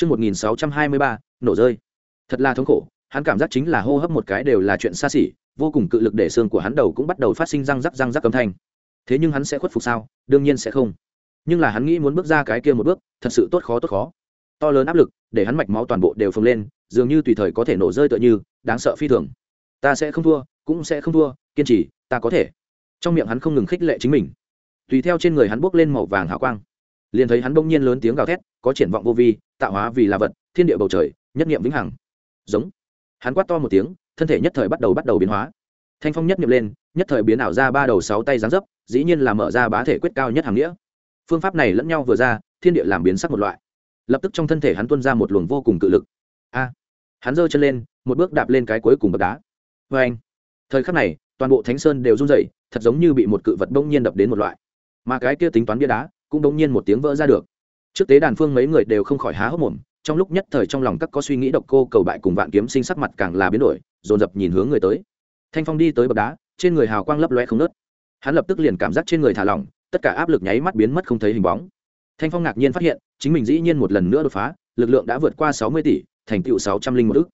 Chương 1623, nổ rơi. Thật là thống khổ, hắn cảm giác chính là hô hấp một cái đều là chuyện xa xỉ, vô cùng cự lực để xương của hắn đầu cũng bắt đầu phát sinh răng rắc răng rắc âm thanh. Thế nhưng hắn sẽ khuất phục sao? Đương nhiên sẽ không. Nhưng là hắn nghĩ muốn bước ra cái kia một bước, thật sự tốt khó tốt khó. To lớn áp lực, để hắn mạch máu toàn bộ đều phồng lên, dường như tùy thời có thể nổ rơi tựa như, đáng sợ phi thường. Ta sẽ không thua, cũng sẽ không thua, kiên trì, ta có thể. Trong miệng hắn không ngừng khích lệ chính mình. Tùy theo trên người hắn bốc lên màu vàng hào quang liền thấy hắn bỗng nhiên lớn tiếng gào thét có triển vọng vô vi tạo hóa vì là vật, thiên địa bầu trời, nhất nghiệm vĩnh hằng. Giống. Hắn quát to một tiếng, thân thể nhất thời bắt đầu bắt đầu biến hóa. Thanh phong nhất nghiệm lên, nhất thời biến ảo ra ba đầu sáu tay giáng dấp, dĩ nhiên là mở ra bá thể quyết cao nhất hàng nghĩa. Phương pháp này lẫn nhau vừa ra, thiên địa làm biến sắc một loại. Lập tức trong thân thể hắn tuân ra một luồng vô cùng cự lực. A. Hắn giơ chân lên, một bước đạp lên cái cuối cùng bậc đá. Vê anh. Thời khắc này, toàn bộ thánh sơn đều run rẩy, thật giống như bị một cự vật bỗng nhiên đập đến một loại. Mà cái kia tính toán bia đá, cũng đống nhiên một tiếng vỡ ra được trước tế đàn phương mấy người đều không khỏi há hốc mồm, trong lúc nhất thời trong lòng các có suy nghĩ độc cô cầu bại cùng vạn kiếm sinh sắc mặt càng là biến đổi, dồn dập nhìn hướng người tới. Thanh phong đi tới bậc đá, trên người hào quang lấp loe không nớt hắn lập tức liền cảm giác trên người thả lỏng, tất cả áp lực nháy mắt biến mất không thấy hình bóng. Thanh phong ngạc nhiên phát hiện, chính mình dĩ nhiên một lần nữa đột phá, lực lượng đã vượt qua sáu mươi tỷ, thành tựu sáu trăm linh một ước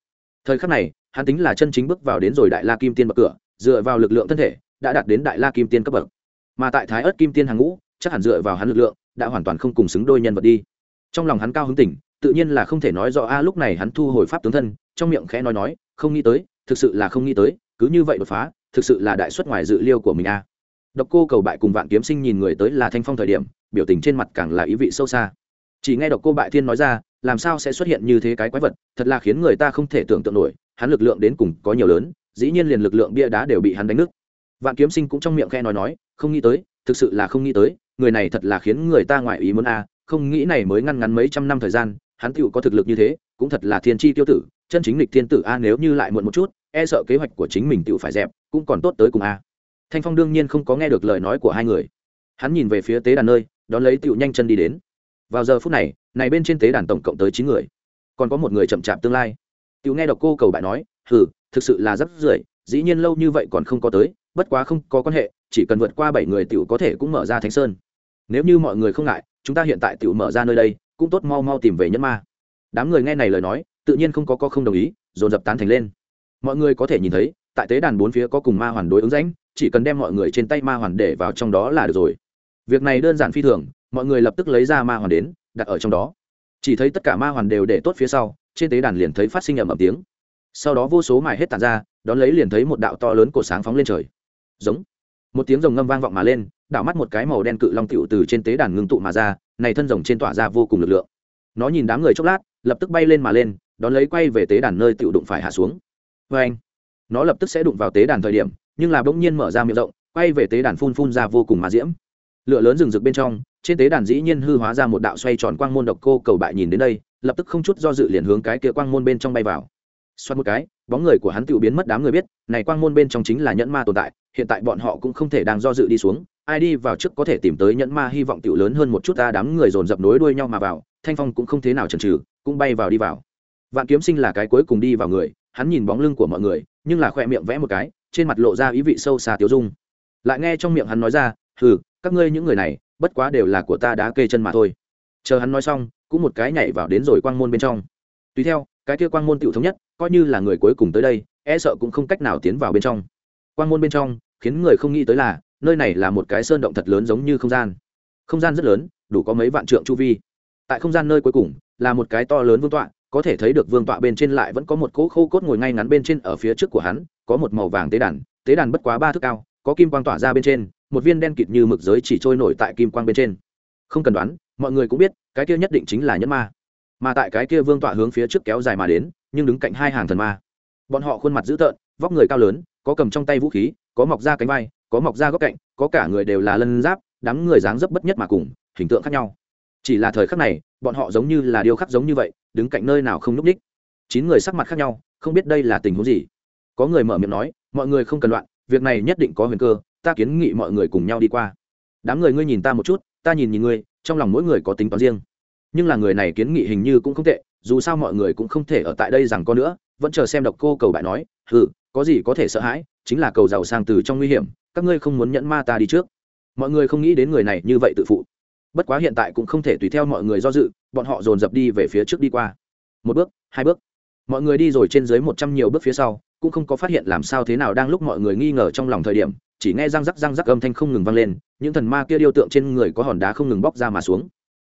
thời khắc này, hắn tính là chân chính bước vào đến rồi đại la kim tiên bậc cửa, dựa vào lực lượng thân thể, đã đạt đến đại la kim tiên cấp bậc. Mà tại thái ớt kim tiên hàng ngũ, chắc hẳn dựa vào hắn lực lượng đã hoàn toàn không cùng xứng đôi nhân vật đi. Trong lòng hắn cao hứng tỉnh, tự nhiên là không thể nói rõ, a, lúc này hắn thu hồi pháp tướng thân, trong miệng khẽ nói nói, không nghĩ tới, thực sự là không nghĩ tới, cứ như vậy đột phá, thực sự là đại xuất ngoài dự liêu của mình, a. Độc cô cầu bại cùng vạn kiếm sinh nhìn người tới là thanh phong thời điểm, biểu tình trên mặt càng là ý vị sâu xa. Chỉ nghe độc cô bại thiên nói ra, làm sao sẽ xuất hiện như thế cái quái vật, thật là khiến người ta không thể tưởng tượng nổi, hắn lực lượng đến cùng có nhiều lớn, dĩ nhiên liền lực lượng bia đá đều bị hắn đánh nứt. Vạn kiếm sinh cũng trong miệng khe nói nói, không nghĩ tới, thực sự là không nghĩ tới người này thật là khiến người ta ngoại ý muốn a, không nghĩ này mới ngăn ngắn mấy trăm năm thời gian, hắn tựu có thực lực như thế, cũng thật là thiên tri tiêu tử, chân chính lịch thiên tử a, nếu như lại muộn một chút e sợ kế hoạch của chính mình tựu phải dẹp, cũng còn tốt tới cùng a. Thanh phong đương nhiên không có nghe được lời nói của hai người. Hắn nhìn về phía tế đàn nơi, đón lấy tựu nhanh chân đi đến. Vào giờ phút này này bên trên tế đàn tổng cộng tới chín người. Còn có một người chậm chạp tương lai. Tựu nghe đọc cô cầu bại nói, hừ, thực sự là rất rưởi, dĩ nhiên lâu như vậy còn không có tới, bất quá không có quan hệ, chỉ cần vượt qua bảy người tựu có thể cũng mở ra thánh sơn nếu như mọi người không ngại, chúng ta hiện tại tự mở ra nơi đây, cũng tốt mau mau tìm về nhân ma. Đám người nghe này lời nói, tự nhiên không có có không đồng ý, dồn dập tán thành lên. Mọi người có thể nhìn thấy, tại tế đàn bốn phía có cùng ma hoàn đối ứng rãnh, chỉ cần đem mọi người trên tay ma hoàn để vào trong đó là được rồi. Việc này đơn giản phi thường, mọi người lập tức lấy ra ma hoàn đến, đặt ở trong đó. Chỉ thấy tất cả ma hoàn đều để tốt phía sau, trên tế đàn liền thấy phát sinh ầm ầm tiếng. Sau đó vô số mài hết tàn ra, đón lấy liền thấy một đạo to lớn cổ sáng phóng lên trời. Giống một tiếng rồng ngâm vang vọng mà lên, đảo mắt một cái màu đen cự long tựu từ trên tế đàn ngưng tụ mà ra, này thân rồng trên tỏa ra vô cùng lực lượng. Nó nhìn đám người chốc lát, lập tức bay lên mà lên, đón lấy quay về tế đàn nơi tựu đụng phải hạ xuống. Vê anh nó lập tức sẽ đụng vào tế đàn thời điểm, nhưng là bỗng nhiên mở ra miệng rộng, quay về tế đàn phun phun ra vô cùng mà diễm. Lửa lớn rừng rực bên trong, trên tế đàn dĩ nhiên hư hóa ra một đạo xoay tròn quang môn độc cô cầu bại nhìn đến đây, lập tức không chút do dự liền hướng cái kia quang môn bên trong bay vào. Xoát một cái, bóng người của hắn tự biến mất, đám người biết, này quang môn bên trong chính là nhẫn ma tồn tại hiện tại bọn họ cũng không thể đang do dự đi xuống, ai đi vào trước có thể tìm tới nhẫn ma hy vọng tiểu lớn hơn một chút ta đám người dồn dập nối đuôi nhau mà vào, thanh phong cũng không thế nào chần chừ, cũng bay vào đi vào. Vạn kiếm sinh là cái cuối cùng đi vào người, hắn nhìn bóng lưng của mọi người, nhưng là khoe miệng vẽ một cái, trên mặt lộ ra ý vị sâu xa tiêu dung. Lại nghe trong miệng hắn nói ra, hừ, các ngươi những người này, bất quá đều là của ta đá kê chân mà thôi. Chờ hắn nói xong, cũng một cái nhảy vào đến rồi quang môn bên trong. Tùy theo, cái kia quang môn tiểu thống nhất, coi như là người cuối cùng tới đây e sợ cũng không cách nào tiến vào bên trong quang môn bên trong, khiến người không nghĩ tới là, nơi này là một cái sơn động thật lớn giống như không gian. Không gian rất lớn, đủ có mấy vạn trượng chu vi. Tại không gian nơi cuối cùng, là một cái to lớn vương tọa, có thể thấy được vương tọa bên trên lại vẫn có một cỗ khô cốt ngồi ngay ngắn bên trên ở phía trước của hắn, có một màu vàng tế đàn tế đàn bất quá ba thước cao, có kim quang tỏa ra bên trên, một viên đen kịt như mực giới chỉ trôi nổi tại kim quang bên trên. Không cần đoán, mọi người cũng biết, cái kia nhất định chính là nhất ma. Mà tại cái kia vương tọa hướng phía trước kéo dài mà đến, nhưng đứng cạnh hai hàng thần ma. Bọn họ khuôn mặt dữ tợn, vóc người cao lớn có cầm trong tay vũ khí, có mọc ra cánh vai, có mọc ra góc cạnh, có cả người đều là lân giáp, đám người dáng dấp bất nhất mà cùng, hình tượng khác nhau. Chỉ là thời khắc này, bọn họ giống như là điêu khắc giống như vậy, đứng cạnh nơi nào không n ú c ních chín người sắc mặt khác nhau, không biết đây là tình huống gì. Có người mở miệng nói, mọi người không cần loạn, việc này nhất định có huyền cơ, ta kiến nghị mọi người cùng nhau đi qua. Đám người ngươi nhìn ta một chút, ta nhìn nhìn ngươi, trong lòng mỗi người có tính toán riêng. Nhưng là người này kiến nghị hình như cũng không tệ, dù sao mọi người cũng không thể ở tại đây rằng có nữa, vẫn chờ xem độc cô cầu bại nói ừ có gì có thể sợ hãi, chính là cầu giàu sang từ trong nguy hiểm, các ngươi không muốn nhẫn ma ta đi trước. Mọi người không nghĩ đến người này như vậy tự phụ. Bất quá hiện tại cũng không thể tùy theo mọi người do dự, bọn họ dồn dập đi về phía trước đi qua. Một bước, hai bước. Mọi người đi rồi trên dưới một trăm nhiều bước phía sau, cũng không có phát hiện làm sao thế nào đang lúc mọi người nghi ngờ trong lòng thời điểm, chỉ nghe răng rắc răng rắc âm thanh không ngừng vang lên, những thần ma kia điêu tượng trên người có hòn đá không ngừng bóc ra mà xuống.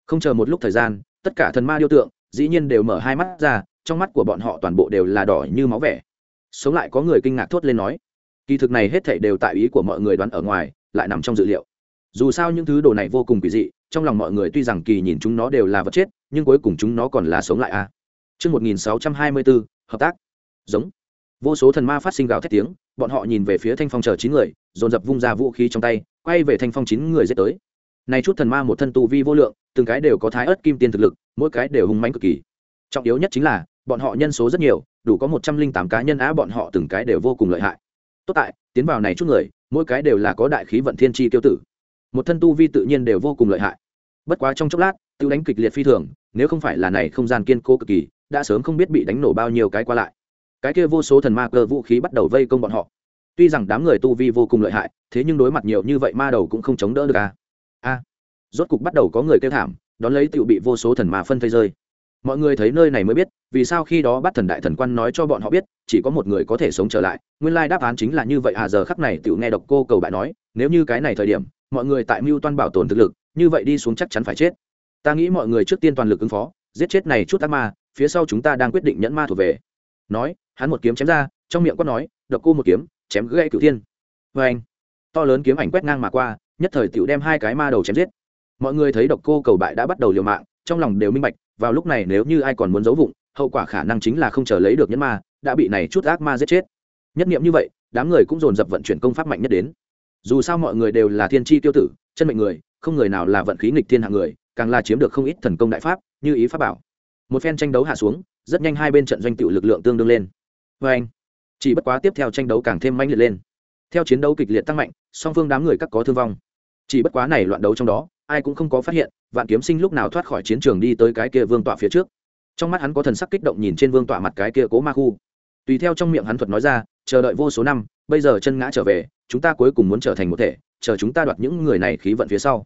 Không chờ một lúc thời gian, tất cả thần ma điêu tượng, dĩ nhiên đều mở hai mắt ra, trong mắt của bọn họ toàn bộ đều là đỏ như máu vẻ sống lại có người kinh ngạc thốt lên nói kỳ thực này hết thảy đều tại ý của mọi người đoán ở ngoài lại nằm trong dự liệu dù sao những thứ đồ này vô cùng kỳ dị trong lòng mọi người tuy rằng kỳ nhìn chúng nó đều là vật chết nhưng cuối cùng chúng nó còn là sống lại a à. Trước 1624, hợp tác. Giống. Vô số thần ma phát sinh gào thét tiếng, bọn họ nhìn về phía Thanh Phong chờ chín người, dồn dập vung ra vũ khí trong tay, quay về Thanh Phong chín người giết tới. Này chút thần ma một thân tu vi vô lượng, từng cái đều có thái ớt kim tiên thực lực, mỗi cái đều hung mãnh cực kỳ. Trọng yếu nhất chính là, bọn họ nhân số rất nhiều, đủ có một trăm linh tám cá nhân á bọn họ từng cái đều vô cùng lợi hại. Tốt tại, tiến vào này chút người, mỗi cái đều là có đại khí vận thiên chi tiêu tử. Một thân tu vi tự nhiên đều vô cùng lợi hại. Bất quá trong chốc lát, tiêu đánh kịch liệt phi thường, nếu không phải là này không gian kiên cố cực kỳ, đã sớm không biết bị đánh nổ bao nhiêu cái qua lại cái kia vô số thần ma cơ vũ khí bắt đầu vây công bọn họ tuy rằng đám người tu vi vô cùng lợi hại thế nhưng đối mặt nhiều như vậy ma đầu cũng không chống đỡ được a a rốt cục bắt đầu có người kêu thảm đón lấy tựu bị vô số thần ma phân thây rơi mọi người thấy nơi này mới biết, vì sao khi đó bắt thần đại thần quan nói cho bọn họ biết, chỉ có một người có thể sống trở lại. Nguyên lai đáp án chính là như vậy à giờ khắc này tựu nghe độc cô cầu bại nói, nếu như cái này thời điểm, mọi người tại mưu toan bảo tồn thực lực, như vậy đi xuống chắc chắn phải chết. Ta nghĩ mọi người trước tiên toàn lực ứng phó, giết chết này chút ác ma, phía sau chúng ta đang quyết định nhẫn ma thuộc về. Nói, hắn một kiếm chém ra, trong miệng quát nói, độc cô một kiếm, chém gãy cửu thiên. Vê anh, to lớn kiếm ảnh quét ngang mà qua, nhất thời tiểu đem hai cái ma đầu chém giết. Mọi người thấy độc cô cầu bại đã bắt đầu liều mạng, trong lòng đều minh bạch vào lúc này nếu như ai còn muốn giấu vụng, hậu quả khả năng chính là không chờ lấy được nhẫn ma, đã bị này chút ác ma giết chết. Nhất niệm như vậy, đám người cũng dồn dập vận chuyển công pháp mạnh nhất đến. Dù sao mọi người đều là thiên tri tiêu tử, chân mệnh người, không người nào là vận khí nghịch thiên hạng người, càng là chiếm được không ít thần công đại pháp, như ý pháp bảo. Một phen tranh đấu hạ xuống, rất nhanh hai bên trận doanh tựu lực lượng tương đương lên. Vê anh, chỉ bất quá tiếp theo tranh đấu càng thêm manh liệt lên. Theo chiến đấu kịch liệt tăng mạnh, song phương đám người các có thương vong. Chỉ bất quá này loạn đấu trong đó ai cũng không có phát hiện, vạn kiếm sinh lúc nào thoát khỏi chiến trường đi tới cái kia vương tọa phía trước. Trong mắt hắn có thần sắc kích động nhìn trên vương tọa mặt cái kia cố ma khu. Tùy theo trong miệng hắn thuật nói ra, chờ đợi vô số năm, bây giờ chân ngã trở về, chúng ta cuối cùng muốn trở thành một thể, chờ chúng ta đoạt những người này khí vận phía sau.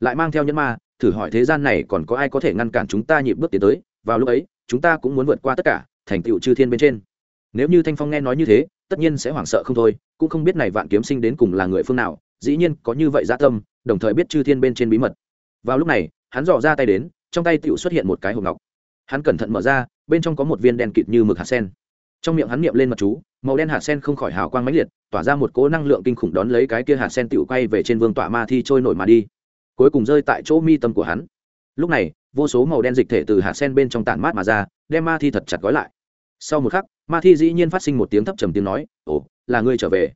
Lại mang theo nhân ma, thử hỏi thế gian này còn có ai có thể ngăn cản chúng ta nhịp bước tiến tới? Vào lúc ấy, chúng ta cũng muốn vượt qua tất cả, thành tựu chư thiên bên trên. Nếu như thanh phong nghe nói như thế, tất nhiên sẽ hoảng sợ không thôi, cũng không biết này vạn kiếm sinh đến cùng là người phương nào, dĩ nhiên có như vậy dã tâm đồng thời biết chư thiên bên trên bí mật. Vào lúc này, hắn dò ra tay đến, trong tay tựu xuất hiện một cái hộp ngọc. Hắn cẩn thận mở ra, bên trong có một viên đen kịt như mực hạt sen. Trong miệng hắn niệm lên mật chú, màu đen hạt sen không khỏi hào quang mãnh liệt, tỏa ra một cỗ năng lượng kinh khủng đón lấy cái kia hạt sen tựu quay về trên vương tọa ma thi trôi nổi mà đi. Cuối cùng rơi tại chỗ mi tâm của hắn. Lúc này, vô số màu đen dịch thể từ hạt sen bên trong tản mát mà ra, đem ma thi thật chặt gói lại. Sau một khắc, ma thi dĩ nhiên phát sinh một tiếng thấp trầm tiếng nói, ồ, là ngươi trở về.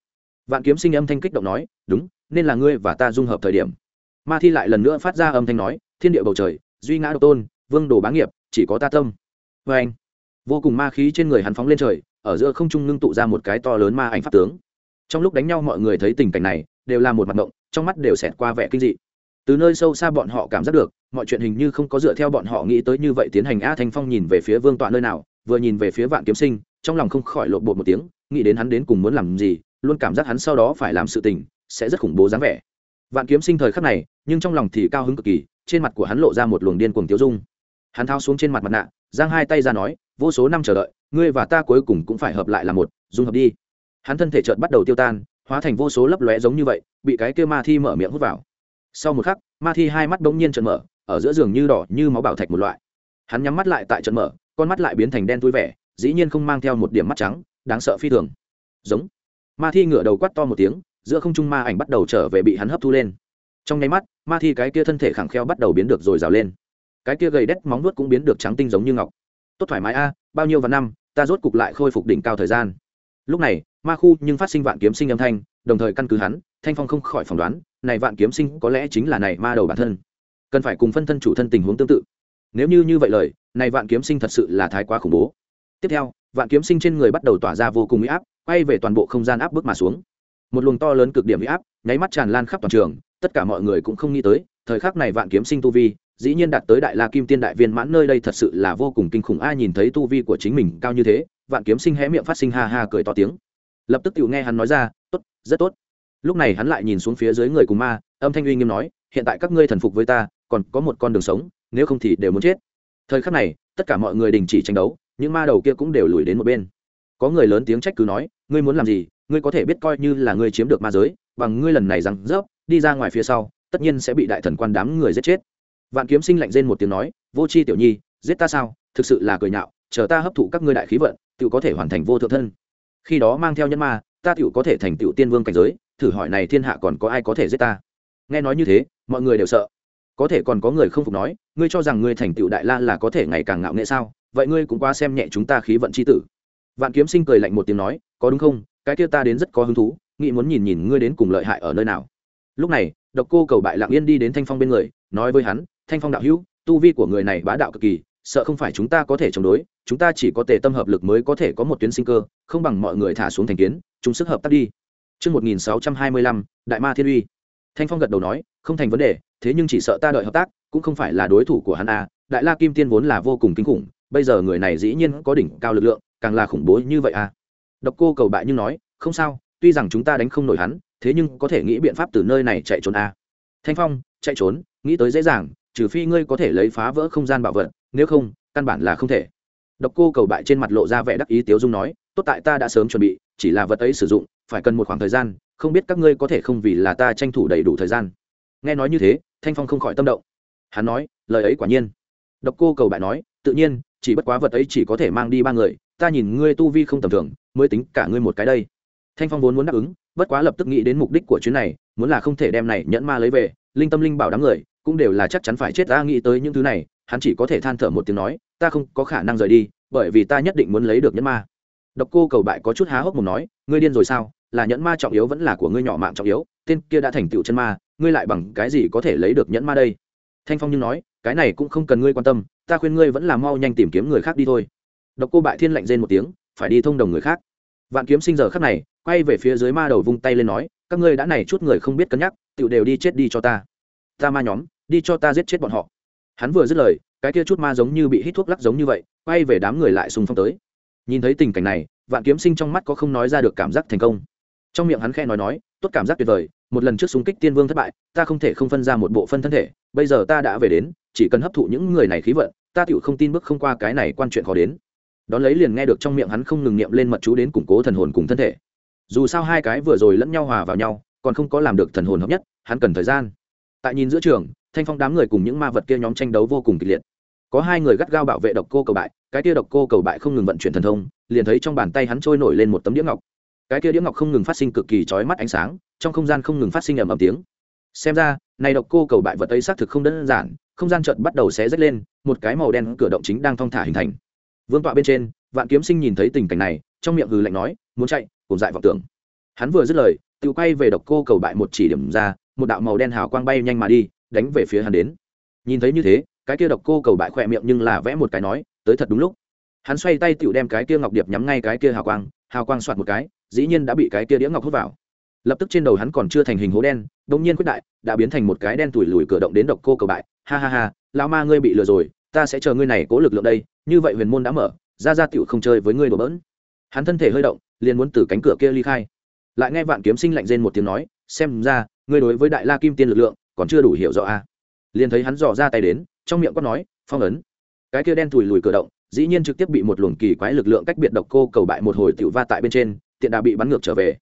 Vạn kiếm sinh âm thanh kích động nói, đúng nên là ngươi và ta dung hợp thời điểm. Ma thi lại lần nữa phát ra âm thanh nói, thiên địa bầu trời, duy ngã độc tôn, vương đồ bá nghiệp, chỉ có ta tâm. Vê anh, vô cùng ma khí trên người hắn phóng lên trời, ở giữa không trung ngưng tụ ra một cái to lớn ma ảnh pháp tướng. Trong lúc đánh nhau mọi người thấy tình cảnh này, đều là một mặt động trong mắt đều xẹt qua vẻ kinh dị. Từ nơi sâu xa bọn họ cảm giác được, mọi chuyện hình như không có dựa theo bọn họ nghĩ tới như vậy tiến hành a thanh phong nhìn về phía vương tọa nơi nào, vừa nhìn về phía vạn kiếm sinh, trong lòng không khỏi lộn bột một tiếng, nghĩ đến hắn đến cùng muốn làm gì, luôn cảm giác hắn sau đó phải làm sự tình sẽ rất khủng bố dáng vẻ. Vạn kiếm sinh thời khắc này, nhưng trong lòng thì cao hứng cực kỳ, trên mặt của hắn lộ ra một luồng điên cuồng tiêu dung. Hắn thao xuống trên mặt mặt nạ, giang hai tay ra nói, vô số năm chờ đợi, ngươi và ta cuối cùng cũng phải hợp lại là một, dung hợp đi. Hắn thân thể chợt bắt đầu tiêu tan, hóa thành vô số lấp lóe giống như vậy, bị cái kia ma thi mở miệng hút vào. Sau một khắc, ma thi hai mắt bỗng nhiên trợn mở, ở giữa giường như đỏ như máu bảo thạch một loại. Hắn nhắm mắt lại tại trận mở, con mắt lại biến thành đen tui vẻ, dĩ nhiên không mang theo một điểm mắt trắng, đáng sợ phi thường. Giống. Ma thi ngửa đầu quắt to một tiếng giữa không trung ma ảnh bắt đầu trở về bị hắn hấp thu lên. Trong nháy mắt, ma thi cái kia thân thể khẳng kheo bắt đầu biến được rồi rào lên. Cái kia gầy đét móng nuốt cũng biến được trắng tinh giống như ngọc. Tốt thoải mái a, bao nhiêu và năm, ta rốt cục lại khôi phục đỉnh cao thời gian. Lúc này, ma khu nhưng phát sinh vạn kiếm sinh âm thanh, đồng thời căn cứ hắn, thanh phong không khỏi phỏng đoán, này vạn kiếm sinh có lẽ chính là này ma đầu bản thân. Cần phải cùng phân thân chủ thân tình huống tương tự. Nếu như như vậy lời, này vạn kiếm sinh thật sự là thái quá khủng bố. Tiếp theo, vạn kiếm sinh trên người bắt đầu tỏa ra vô cùng uy áp, quay về toàn bộ không gian áp bức mà xuống một luồng to lớn cực điểm uy áp, nháy mắt tràn lan khắp toàn trường, tất cả mọi người cũng không nghĩ tới, thời khắc này vạn kiếm sinh tu vi, dĩ nhiên đạt tới đại la kim tiên đại viên mãn nơi đây thật sự là vô cùng kinh khủng, ai nhìn thấy tu vi của chính mình cao như thế, vạn kiếm sinh hé miệng phát sinh ha ha cười to tiếng. Lập tức tự nghe hắn nói ra, tốt, rất tốt. Lúc này hắn lại nhìn xuống phía dưới người cùng ma, âm thanh uy nghiêm nói, hiện tại các ngươi thần phục với ta, còn có một con đường sống, nếu không thì đều muốn chết. Thời khắc này, tất cả mọi người đình chỉ tranh đấu, những ma đầu kia cũng đều lùi đến một bên. Có người lớn tiếng trách cứ nói, ngươi muốn làm gì ngươi có thể biết coi như là ngươi chiếm được ma giới, bằng ngươi lần này rằng rớp, đi ra ngoài phía sau, tất nhiên sẽ bị đại thần quan đám người giết chết. Vạn kiếm sinh lạnh rên một tiếng nói, vô c h i tiểu nhi, giết ta sao? Thực sự là cười nhạo, chờ ta hấp thụ các ngươi đại khí vận tự có thể hoàn thành vô thượng thân. Khi đó mang theo nhân ma, ta tự có thể thành tựu tiên vương cảnh giới, thử hỏi này thiên hạ còn có ai có thể giết ta? Nghe nói như thế, mọi người đều sợ. Có thể còn có người không phục nói, ngươi cho rằng ngươi thành tựu đại la là có thể ngày càng ngạo nghệ sao? Vậy ngươi cũng qua xem nhẹ chúng ta khí vận c h i tử. Vạn kiếm sinh cười lạnh một tiếng nói, có đúng không? Cái kia ta đến rất có hứng thú nghĩ muốn nhìn nhìn ngươi đến cùng lợi hại ở nơi nào lúc này độc cô cầu bại lặng yên đi đến thanh phong bên người nói với hắn thanh phong đạo hữu tu vi của người này bá đạo cực kỳ sợ không phải chúng ta có thể chống đối chúng ta chỉ có tề tâm hợp lực mới có thể có một tuyến sinh cơ không bằng mọi người thả xuống thành kiến chúng sức hợp tác đi Trước 1625, Đại Ma Thiên Uy. Thanh Phong gật đầu nói, không thành vấn đề, thế nhưng chỉ sợ ta đợi hợp tác, cũng không phải là đối thủ của hắn a. Đại La Kim Tiên vốn là vô cùng kinh khủng, bây giờ người này dĩ nhiên có đỉnh cao lực lượng, càng là khủng bố như vậy a. Độc Cô cầu bại nhưng nói, không sao, tuy rằng chúng ta đánh không nổi hắn, thế nhưng có thể nghĩ biện pháp từ nơi này chạy trốn a. Thanh Phong, chạy trốn, nghĩ tới dễ dàng, trừ phi ngươi có thể lấy phá vỡ không gian bảo vật, nếu không, căn bản là không thể. Độc Cô cầu bại trên mặt lộ ra vẻ đắc ý tiếu dung nói, tốt tại ta đã sớm chuẩn bị, chỉ là vật ấy sử dụng, phải cần một khoảng thời gian, không biết các ngươi có thể không vì là ta tranh thủ đầy đủ thời gian. Nghe nói như thế, Thanh Phong không khỏi tâm động. Hắn nói, lời ấy quả nhiên. Độc Cô cầu bại nói, tự nhiên, chỉ bất quá vật ấy chỉ có thể mang đi ba người, ta nhìn ngươi tu vi không tầm thường, mới tính cả ngươi một cái đây. Thanh Phong vốn muốn đáp ứng, bất quá lập tức nghĩ đến mục đích của chuyến này, muốn là không thể đem này nhẫn ma lấy về, linh tâm linh bảo đám người, cũng đều là chắc chắn phải chết ta nghĩ tới những thứ này, hắn chỉ có thể than thở một tiếng nói, ta không có khả năng rời đi, bởi vì ta nhất định muốn lấy được nhẫn ma. Độc cô cầu bại có chút há hốc mồm nói ngươi điên rồi sao? Là nhẫn ma trọng yếu vẫn là của ngươi nhỏ mạng trọng yếu tên kia đã thành tựu chân ma ngươi lại bằng cái gì có thể lấy được nhẫn ma đây? Thanh phong như nói cái này cũng không cần ngươi quan tâm ta khuyên ngươi vẫn là mau nhanh tìm kiếm người khác đi thôi. Độc cô bại thiên lạnh rên một tiếng phải đi thông đồng người khác. Vạn kiếm sinh giờ khắc này, quay về phía dưới ma đầu vung tay lên nói, các ngươi đã này chút người không biết cân nhắc tự đều đi chết đi cho ta. Ta ma nhóm, đi cho ta giết chết bọn họ. Hắn vừa dứt lời, cái kia chút ma giống như bị hít thuốc lắc giống như vậy, quay về đám người lại xung phong tới. Nhìn thấy tình cảnh này, vạn kiếm sinh trong mắt có không nói ra được cảm giác thành công. Trong miệng hắn khe nói nói, tốt cảm giác tuyệt vời, một lần trước xung kích tiên vương thất bại, ta không thể không phân ra một bộ phân thân thể, bây giờ ta đã về đến, chỉ cần hấp thụ những người này khí vận, ta tựu không tin bước không qua cái này quan chuyện khó đến đón lấy liền nghe được trong miệng hắn không ngừng niệm lên mật chú đến củng cố thần hồn cùng thân thể. Dù sao hai cái vừa rồi lẫn nhau hòa vào nhau, còn không có làm được thần hồn hợp nhất, hắn cần thời gian. Tại nhìn giữa trường, thanh phong đám người cùng những ma vật kia nhóm tranh đấu vô cùng kịch liệt. Có hai người gắt gao bảo vệ độc cô cầu bại, cái kia độc cô cầu bại không ngừng vận chuyển thần thông, liền thấy trong bàn tay hắn trôi nổi lên một tấm đĩa ngọc. Cái kia đĩa ngọc không ngừng phát sinh cực kỳ chói mắt ánh sáng, trong không gian không ngừng phát sinh ầm ầm tiếng. Xem ra, này độc cô cầu bại vật ấy xác thực không đơn giản, không gian chợt bắt đầu xé rách lên, một cái màu đen cửa động chính đang thong thả hình thành vương tọa bên trên, vạn kiếm sinh nhìn thấy tình cảnh này, trong miệng hừ lạnh nói, muốn chạy, cùng dại vọng tưởng. Hắn vừa dứt lời, tự quay về độc cô cầu bại một chỉ điểm ra, một đạo màu đen hào quang bay nhanh mà đi, đánh về phía hắn đến. Nhìn thấy như thế, cái kia độc cô cầu bại khỏe miệng nhưng là vẽ một cái nói, tới thật đúng lúc. Hắn xoay tay tựu đem cái kia ngọc điệp nhắm ngay cái kia hào quang hào quang soạt một cái, dĩ nhiên đã bị cái kia đĩa ngọc hút vào. Lập tức trên đầu hắn còn chưa thành hình hố đen đông nhiên quyết đại, đã biến thành một cái đen tủi lùi cửa động đến độc cô cầu bại. Ha ha ha lao ma ngươi bị lừa rồi, ta sẽ chờ ngươi này cố lực lượng đây như vậy huyền môn đã mở, ra ra tựu không chơi với ngươi đổ bỡn. Hắn thân thể hơi động, liền muốn từ cánh cửa kia ly khai. Lại nghe vạn kiếm sinh lạnh rên một tiếng nói, xem ra, ngươi đối với đại la kim tiên lực lượng, còn chưa đủ hiểu rõ a à. liền thấy hắn dò ra tay đến, trong miệng quát nói, phong ấn. Cái kia đen thùi lùi cửa động, dĩ nhiên trực tiếp bị một luồng kỳ quái lực lượng cách biệt độc cô cầu bại một hồi tiểu va tại bên trên, tiện đã bị bắn ngược trở về.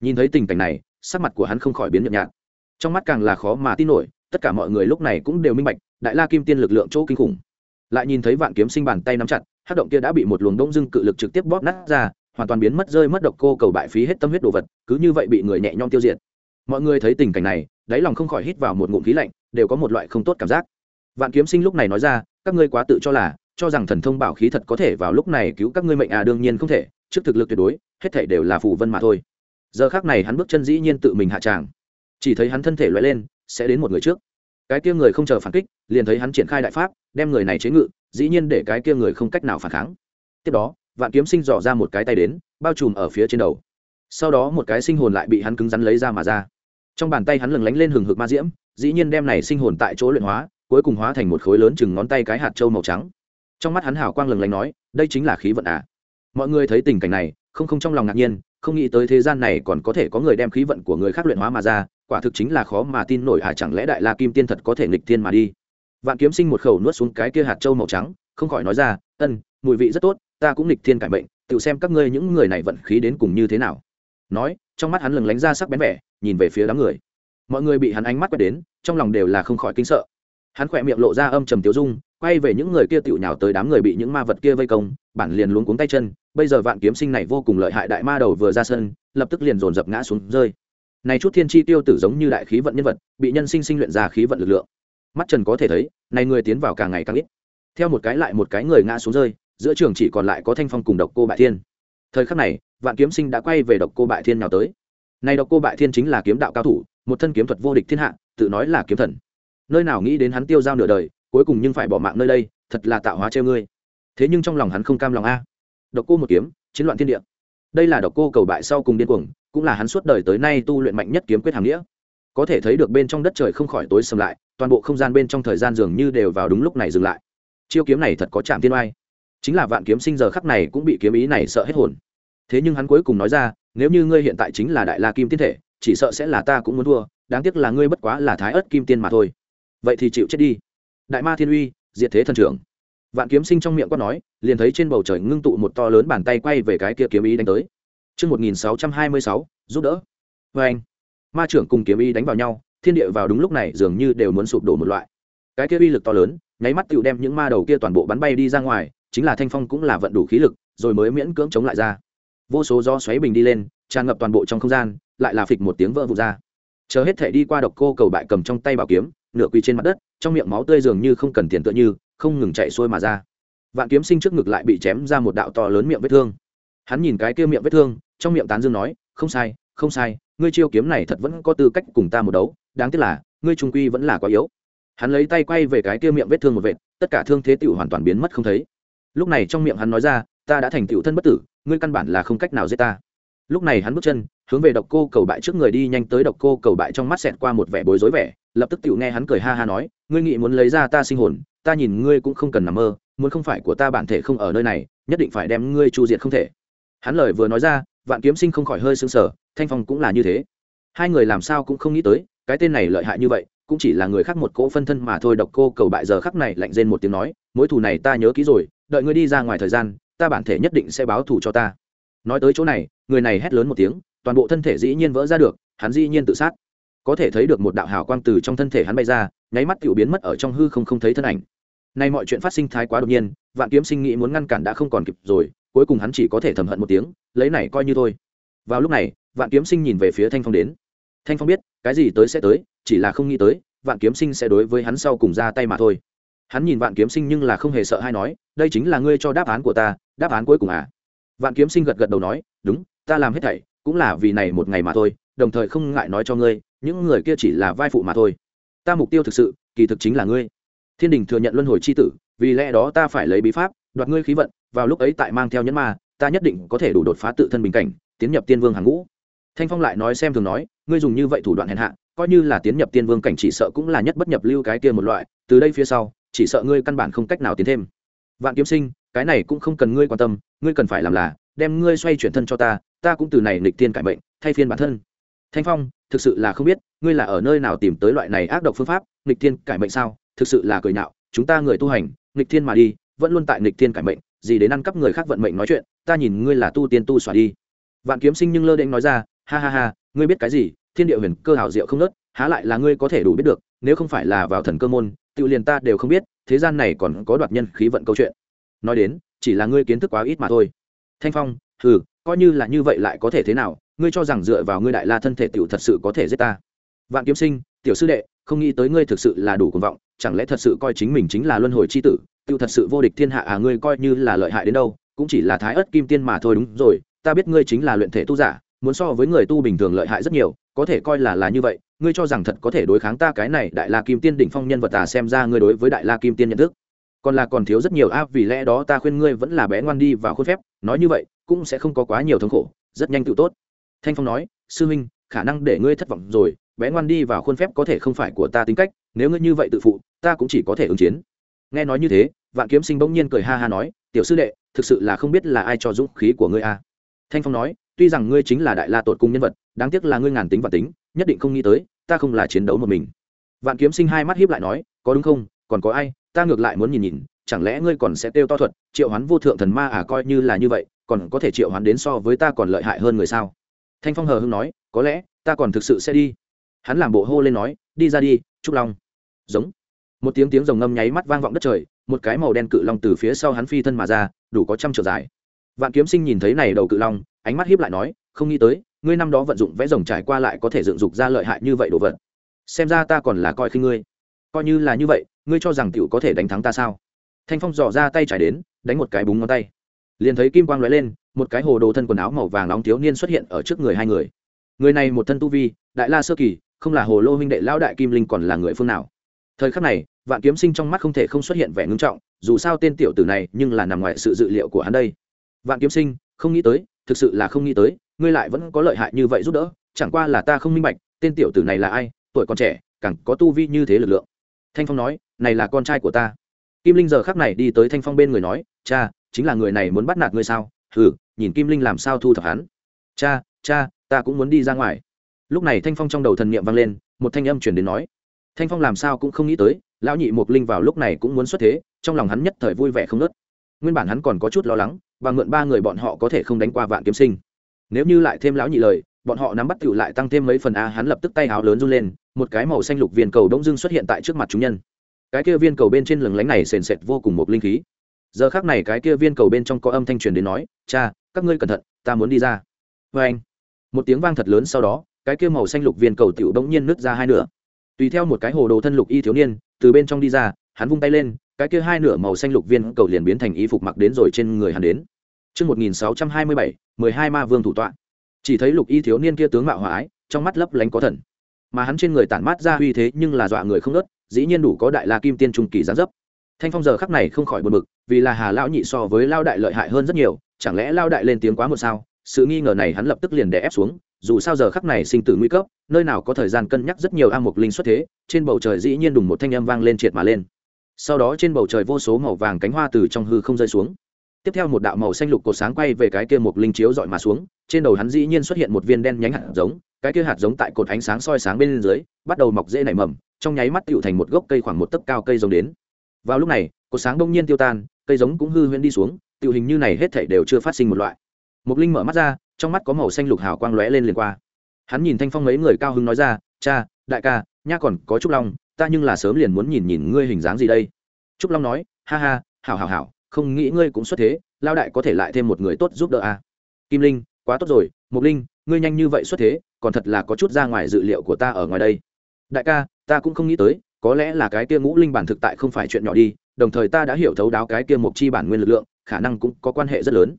Nhìn thấy tình cảnh này, sắc mặt của hắn không khỏi biến nhợt nhạt. Trong mắt càng là khó mà tin nổi, tất cả mọi người lúc này cũng đều minh bạch, đại la kim tiên lực lượng chỗ kinh khủng lại nhìn thấy vạn kiếm sinh bàn tay nắm chặt, hát động kia đã bị một luồng đông dưng cự lực trực tiếp bóp nát ra, hoàn toàn biến mất, rơi mất độc cô cầu bại phí hết tâm huyết đồ vật, cứ như vậy bị người nhẹ nhõm tiêu diệt. Mọi người thấy tình cảnh này, đáy lòng không khỏi hít vào một ngụm khí lạnh, đều có một loại không tốt cảm giác. Vạn kiếm sinh lúc này nói ra, các ngươi quá tự cho là, cho rằng thần thông bảo khí thật có thể vào lúc này cứu các ngươi mệnh à đương nhiên không thể, trước thực lực tuyệt đối, hết thể đều là phù vân mà thôi. Giờ khác này hắn bước chân dĩ nhiên tự mình hạ tràng. Chỉ thấy hắn thân thể loại lên, sẽ đến một người trước cái kia người không chờ phản kích, liền thấy hắn triển khai đại pháp, đem người này chế ngự, dĩ nhiên để cái kia người không cách nào phản kháng. Tiếp đó, vạn kiếm sinh dò ra một cái tay đến, bao trùm ở phía trên đầu. Sau đó một cái sinh hồn lại bị hắn cứng rắn lấy ra mà ra. Trong bàn tay hắn lừng lánh lên hừng hực ma diễm, dĩ nhiên đem này sinh hồn tại chỗ luyện hóa, cuối cùng hóa thành một khối lớn chừng ngón tay cái hạt trâu màu trắng. Trong mắt hắn hào quang lừng lánh nói, đây chính là khí vận à. Mọi người thấy tình cảnh này, không không trong lòng ngạc nhiên, không nghĩ tới thế gian này còn có thể có người đem khí vận của người khác luyện hóa mà ra quả thực chính là khó mà tin nổi à chẳng lẽ đại la kim tiên thật có thể nghịch thiên mà đi? Vạn kiếm sinh một khẩu nuốt xuống cái kia hạt trâu màu trắng, không khỏi nói ra, ân, mùi vị rất tốt, ta cũng nghịch thiên cải bệnh tự xem các ngươi những người này vận khí đến cùng như thế nào. Nói, trong mắt hắn lừng lánh ra sắc bén vẻ, nhìn về phía đám người. Mọi người bị hắn ánh mắt quét đến, trong lòng đều là không khỏi kinh sợ. Hắn khỏe miệng lộ ra âm trầm tiêu dung, quay về những người kia tựu nhào tới đám người bị những ma vật kia vây công, bản liền luống cuống tay chân, bây giờ vạn kiếm sinh này vô cùng lợi hại đại ma đầu vừa ra sân, lập tức liền dồn dập ngã xuống rơi này chút thiên chi tiêu tử giống như đại khí vận nhân vật, bị nhân sinh sinh luyện ra khí vận lực lượng. Mắt trần có thể thấy, này người tiến vào càng ngày càng ít. Theo một cái lại một cái người ngã xuống rơi, giữa trường chỉ còn lại có thanh phong cùng độc cô bại thiên. Thời khắc này, vạn kiếm sinh đã quay về độc cô bại thiên nào tới. Này độc cô bại thiên chính là kiếm đạo cao thủ, một thân kiếm thuật vô địch thiên hạ, tự nói là kiếm thần. Nơi nào nghĩ đến hắn tiêu giao nửa đời, cuối cùng nhưng phải bỏ mạng nơi đây, thật là tạo hóa treo ngươi. Thế nhưng trong lòng hắn không cam lòng a. Độc cô một kiếm, chiến loạn thiên địa đây là độc cô cầu bại sau cùng điên cuồng, cũng là hắn suốt đời tới nay tu luyện mạnh nhất kiếm quyết hàng nghĩa. Có thể thấy được bên trong đất trời không khỏi tối sầm lại, toàn bộ không gian bên trong thời gian dường như đều vào đúng lúc này dừng lại. Chiêu kiếm này thật có chạm tiên oai. Chính là vạn kiếm sinh giờ khắc này cũng bị kiếm ý này sợ hết hồn. Thế nhưng hắn cuối cùng nói ra, nếu như ngươi hiện tại chính là đại la kim tiên thể, chỉ sợ sẽ là ta cũng muốn thua, đáng tiếc là ngươi bất quá là thái ớt kim tiên mà thôi. Vậy thì chịu chết đi. Đại ma thiên uy, diệt thế thần trưởng vạn kiếm sinh trong miệng quát nói liền thấy trên bầu trời ngưng tụ một to lớn bàn tay quay về cái kia kiếm ý đánh tới Trước 1626, giúp đỡ. Và anh, ma trưởng cùng kiếm ý đánh vào nhau, thiên địa vào đúng lúc này dường như đều muốn sụp đổ một loại. Cái kia uy lực to lớn, nháy mắt tựu đem những ma đầu kia toàn bộ bắn bay đi ra ngoài, chính là thanh phong cũng là vận đủ khí lực, rồi mới miễn cưỡng chống lại ra. Vô số do xoáy bình đi lên, tràn ngập toàn bộ trong không gian, lại là phịch một tiếng vỡ vụn ra. Chờ hết thể đi qua độc cô cầu bại cầm trong tay bảo kiếm, nửa quỳ trên mặt đất, trong miệng máu tươi dường như không cần tiền tựa như, không ngừng chạy xuôi mà ra. Vạn kiếm sinh trước ngực lại bị chém ra một đạo to lớn miệng vết thương. Hắn nhìn cái kia miệng vết thương, trong miệng tán dương nói, không sai không sai, ngươi chiêu kiếm này thật vẫn có tư cách cùng ta một đấu, đáng tiếc là, ngươi trung quy vẫn là quá yếu. Hắn lấy tay quay về cái kia miệng vết thương một vệt, tất cả thương thế tựu hoàn toàn biến mất không thấy. Lúc này trong miệng hắn nói ra, ta đã thành tựu thân bất tử, ngươi căn bản là không cách nào giết ta lúc này hắn bước chân, hướng về độc cô cầu bại trước người đi nhanh tới độc cô cầu bại trong mắt xẹt qua một vẻ bối rối vẻ, lập tức tựu nghe hắn cười ha ha nói, ngươi nghĩ muốn lấy ra ta sinh hồn, ta nhìn ngươi cũng không cần nằm mơ, muốn không phải của ta bản thể không ở nơi này, nhất định phải đem ngươi chu diệt không thể. Hắn lời vừa nói ra, vạn kiếm sinh không khỏi hơi sưng sở thanh phong cũng là như thế. Hai người làm sao cũng không nghĩ tới, cái tên này lợi hại như vậy, cũng chỉ là người khác một cỗ phân thân mà thôi, độc cô cầu bại giờ khắc này lạnh rên một tiếng nói, mối thù này ta nhớ kỹ rồi, đợi ngươi đi ra ngoài thời gian, ta bản thể nhất định sẽ báo thù cho ta nói tới chỗ này, người này hét lớn một tiếng, toàn bộ thân thể dĩ nhiên vỡ ra được, hắn dĩ nhiên tự sát. Có thể thấy được một đạo hào quang từ trong thân thể hắn bay ra, nháy mắt tiểu biến mất ở trong hư không không thấy thân ảnh. Nay mọi chuyện phát sinh thái quá đột nhiên, vạn kiếm sinh nghĩ muốn ngăn cản đã không còn kịp rồi, cuối cùng hắn chỉ có thể thầm hận một tiếng, lấy này coi như thôi. Vào lúc này, vạn kiếm sinh nhìn về phía thanh phong đến. Thanh phong biết, cái gì tới sẽ tới, chỉ là không nghĩ tới, vạn kiếm sinh sẽ đối với hắn sau cùng ra tay mà thôi. Hắn nhìn vạn kiếm sinh nhưng là không hề sợ hay nói, đây chính là ngươi cho đáp án của ta, đáp án cuối cùng à? Vạn kiếm sinh gật gật đầu nói, đúng, ta làm hết thảy, cũng là vì này một ngày mà thôi, đồng thời không ngại nói cho ngươi, những người kia chỉ là vai phụ mà thôi. Ta mục tiêu thực sự, kỳ thực chính là ngươi. Thiên đình thừa nhận luân hồi c h i tử, vì lẽ đó ta phải lấy bí pháp, đoạt ngươi khí vận, vào lúc ấy tại mang theo nhẫn ma, ta nhất định có thể đủ đột phá tự thân bình cảnh, tiến nhập tiên vương hàng ngũ. Thanh phong lại nói xem thường nói, ngươi dùng như vậy thủ đoạn hèn hạ, coi như là tiến nhập tiên vương cảnh chỉ sợ cũng là nhất bất nhập lưu cái kia một loại, từ đây phía sau, chỉ sợ ngươi căn bản không cách nào tiến thêm. Vạn kiếm sinh, cái này cũng không cần ngươi quan tâm ngươi cần phải làm là, đem ngươi xoay chuyển thân cho ta ta cũng từ này nịch tiên cải bệnh thay phiên bản thân. Thanh phong, thực sự là không biết, ngươi là ở nơi nào tìm tới loại này ác độc phương pháp nịch tiên cải bệnh sao? Thực sự là cười nhạo, chúng ta người tu hành, nghịch thiên mà đi, vẫn luôn tại nghịch thiên cải mệnh, gì đến ăn cắp người khác vận mệnh nói chuyện, ta nhìn ngươi là tu tiên tu xòa đi. Vạn kiếm sinh nhưng lơ đễnh nói ra, ha ha ha, ngươi biết cái gì, thiên địa huyền cơ hảo diệu không nớt, há lại là ngươi có thể đủ biết được, nếu không phải là vào thần cơ môn, tự liền ta đều không biết, thế gian này còn có đoạt nhân khí vận câu chuyện. Nói đến chỉ là ngươi kiến thức quá ít mà thôi. Thanh phong ừ coi như là như vậy lại có thể thế nào? Ngươi cho rằng dựa vào ngươi đại la thân thể tiểu thật sự có thể giết ta? Vạn kiếm sinh, tiểu sư đệ, không nghĩ tới ngươi thực sự là đủ cuồng vọng, chẳng lẽ thật sự coi chính mình chính là luân hồi c h i tử? Tiêu thật sự vô địch thiên hạ à ngươi coi như là lợi hại đến đâu, cũng chỉ là thái ớt kim tiên mà thôi đúng rồi, ta biết ngươi chính là luyện thể tu giả, muốn so với người tu bình thường lợi hại rất nhiều, có thể coi là là như vậy, ngươi cho rằng thật có thể đối kháng ta cái này đại la kim tiên đỉnh phong nhân vật à xem ra ngươi đối với đại la kim tiên nhận thức còn là còn thiếu rất nhiều áp vì lẽ đó ta khuyên ngươi vẫn là bé ngoan đi vào khuôn phép, nói như vậy, cũng sẽ không có quá nhiều thống khổ, rất nhanh tự tốt. Thanh phong nói, sư huynh, khả năng để ngươi thất vọng rồi, bé ngoan đi vào khuôn phép có thể không phải của ta tính cách, nếu ngươi như vậy tự phụ, ta cũng chỉ có thể ứng chiến. Nghe nói như thế, vạn kiếm sinh bỗng nhiên cười ha ha nói, tiểu sư đệ, thực sự là không biết là ai cho dũng khí của ngươi a à. thanh phong nói, tuy rằng ngươi chính là đại la tột cung nhân vật, đáng tiếc là ngươi ngàn tính và tính, nhất định không nghĩ tới, ta không là chiến đấu một mình. Vạn kiếm sinh hai mắt hiếp lại nói, có đúng không? Còn có ai ta ngược lại muốn nhìn nhìn, chẳng lẽ ngươi còn sẽ têu to thuật, triệu hoán vô thượng thần ma à coi như là như vậy, còn có thể triệu hoán đến so với ta còn lợi hại hơn người sao? Thanh phong hờ hưng nói, có lẽ, ta còn thực sự sẽ đi. Hắn làm bộ hô lên nói, đi ra đi, trúc long. Giống. Một tiếng tiếng rồng ngâm nháy mắt vang vọng đất trời, một cái màu đen cự long từ phía sau hắn phi thân mà ra, đủ có trăm trượng dài. Vạn kiếm sinh nhìn thấy này đầu cự long, ánh mắt hiếp lại nói, không nghĩ tới, ngươi năm đó vận dụng vẽ rồng trải qua lại có thể dựng dục ra lợi hại như vậy đồ vật. Xem ra ta còn là coi khi ngươi. Coi như là như vậy ngươi cho rằng tiểu có thể đánh thắng ta sao? Thanh phong dò ra tay trải đến, đánh một cái búng ngón tay. Liền thấy kim quang lóe lên, một cái hồ đồ thân quần áo màu vàng nóng thiếu niên xuất hiện ở trước người hai người. Người này một thân tu vi, đại la sơ kỳ, không là hồ lô huynh đệ lão đại kim linh còn là người phương nào? Thời khắc này, vạn kiếm sinh trong mắt không thể không xuất hiện vẻ ngưng trọng, dù sao tên tiểu tử này nhưng là nằm ngoài sự dự liệu của hắn đây. Vạn kiếm sinh, không nghĩ tới, thực sự là không nghĩ tới, ngươi lại vẫn có lợi hại như vậy giúp đỡ, chẳng qua là ta không minh bạch, tên tiểu tử này là ai, tuổi còn trẻ, càng có tu vi như thế lực lượng thanh phong nói, này là con trai của ta. Kim linh giờ khắc này đi tới thanh phong bên người nói, cha, chính là người này muốn bắt nạt ngươi sao? Hừ, nhìn kim linh làm sao thu thập hắn. Cha cha, ta cũng muốn đi ra ngoài. Lúc này thanh phong trong đầu thần niệm vang lên, một thanh âm chuyển đến nói. Thanh phong làm sao cũng không nghĩ tới, lão nhị mục linh vào lúc này cũng muốn xuất thế, trong lòng hắn nhất thời vui vẻ không nớt nguyên bản hắn còn có chút lo lắng, và mượn ba người bọn họ có thể không đánh qua vạn kiếm sinh. Nếu như lại thêm lão nhị lời, bọn họ nắm bắt tựu lại tăng thêm mấy phần a, hắn lập tức tay áo lớn run lên một cái màu xanh lục viên cầu đông dương xuất hiện tại trước mặt chúng nhân. Cái kia viên cầu bên trên lừng lánh này sền sệt vô cùng một linh khí. Giờ khác này cái kia viên cầu bên trong có âm thanh truyền đến nói cha các ngươi cẩn thận ta muốn đi ra. Vê anh một tiếng vang thật lớn sau đó cái kia màu xanh lục viên cầu tiểu bỗng nhiên nứt ra hai nửa. Tùy theo một cái hồ đồ thân lục y thiếu niên từ bên trong đi ra hắn vung tay lên cái kia hai nửa màu xanh lục viên cầu liền biến thành y phục mặc đến rồi trên người hắn đến. Trước 1627, 12 ma vương thủ tọa. Chỉ thấy lục y thiếu niên kia tướng mạo hòa ái, trong mắt lấp lánh có thần. Mà hắn trên người tản mát ra uy thế nhưng là dọa người không ngớt, dĩ nhiên đủ có đại la kim tiên trung kỳ gián dấp. Thanh Phong giờ khắc này không khỏi buồn bực, vì là Hà lão nhị so với Lao đại lợi hại hơn rất nhiều, chẳng lẽ Lao đại lên tiếng quá một sao? Sự nghi ngờ này hắn lập tức liền đè ép xuống, dù sao giờ khắc này sinh tử nguy cấp, nơi nào có thời gian cân nhắc rất nhiều a mục linh xuất thế, trên bầu trời dĩ nhiên đùng một thanh âm vang lên triệt mà lên. Sau đó trên bầu trời vô số màu vàng cánh hoa từ trong hư không rơi xuống tiếp theo một đạo màu xanh lục cột sáng quay về cái kia một linh chiếu dọi mà xuống trên đầu hắn dĩ nhiên xuất hiện một viên đen nhánh hạt giống cái kia hạt giống tại cột ánh sáng soi sáng bên dưới, bắt đầu mọc dễ nảy mầm, trong nháy mắt tựu thành một gốc cây khoảng một tấc cao cây giống đến. Vào lúc này, cột sáng đông nhiên tiêu tan, cây giống cũng hư huyễn đi xuống, tựu hình như này hết thảy đều chưa phát sinh một loại. Mục linh mở mắt ra, trong mắt có màu xanh lục hào quang lóe lên liền qua. Hắn nhìn thanh phong mấy người cao hứng nói ra, cha, đại ca, nha còn có trúc long, ta nhưng là sớm liền muốn nhìn nhìn ngươi hình dáng gì đây. Trúc long nói, ha ha, hảo hảo hảo, không nghĩ ngươi cũng xuất thế lao đại có thể lại thêm một người tốt giúp đỡ à. kim linh, quá tốt rồi mục linh, ngươi nhanh như vậy xuất thế còn thật là có chút ra ngoài dự liệu của ta ở ngoài đây. Đại ca, ta cũng không nghĩ tới, có lẽ là cái kia ngũ linh bản thực tại không phải chuyện nhỏ đi, đồng thời ta đã hiểu thấu đáo cái kia mục chi bản nguyên lực lượng, khả năng cũng có quan hệ rất lớn.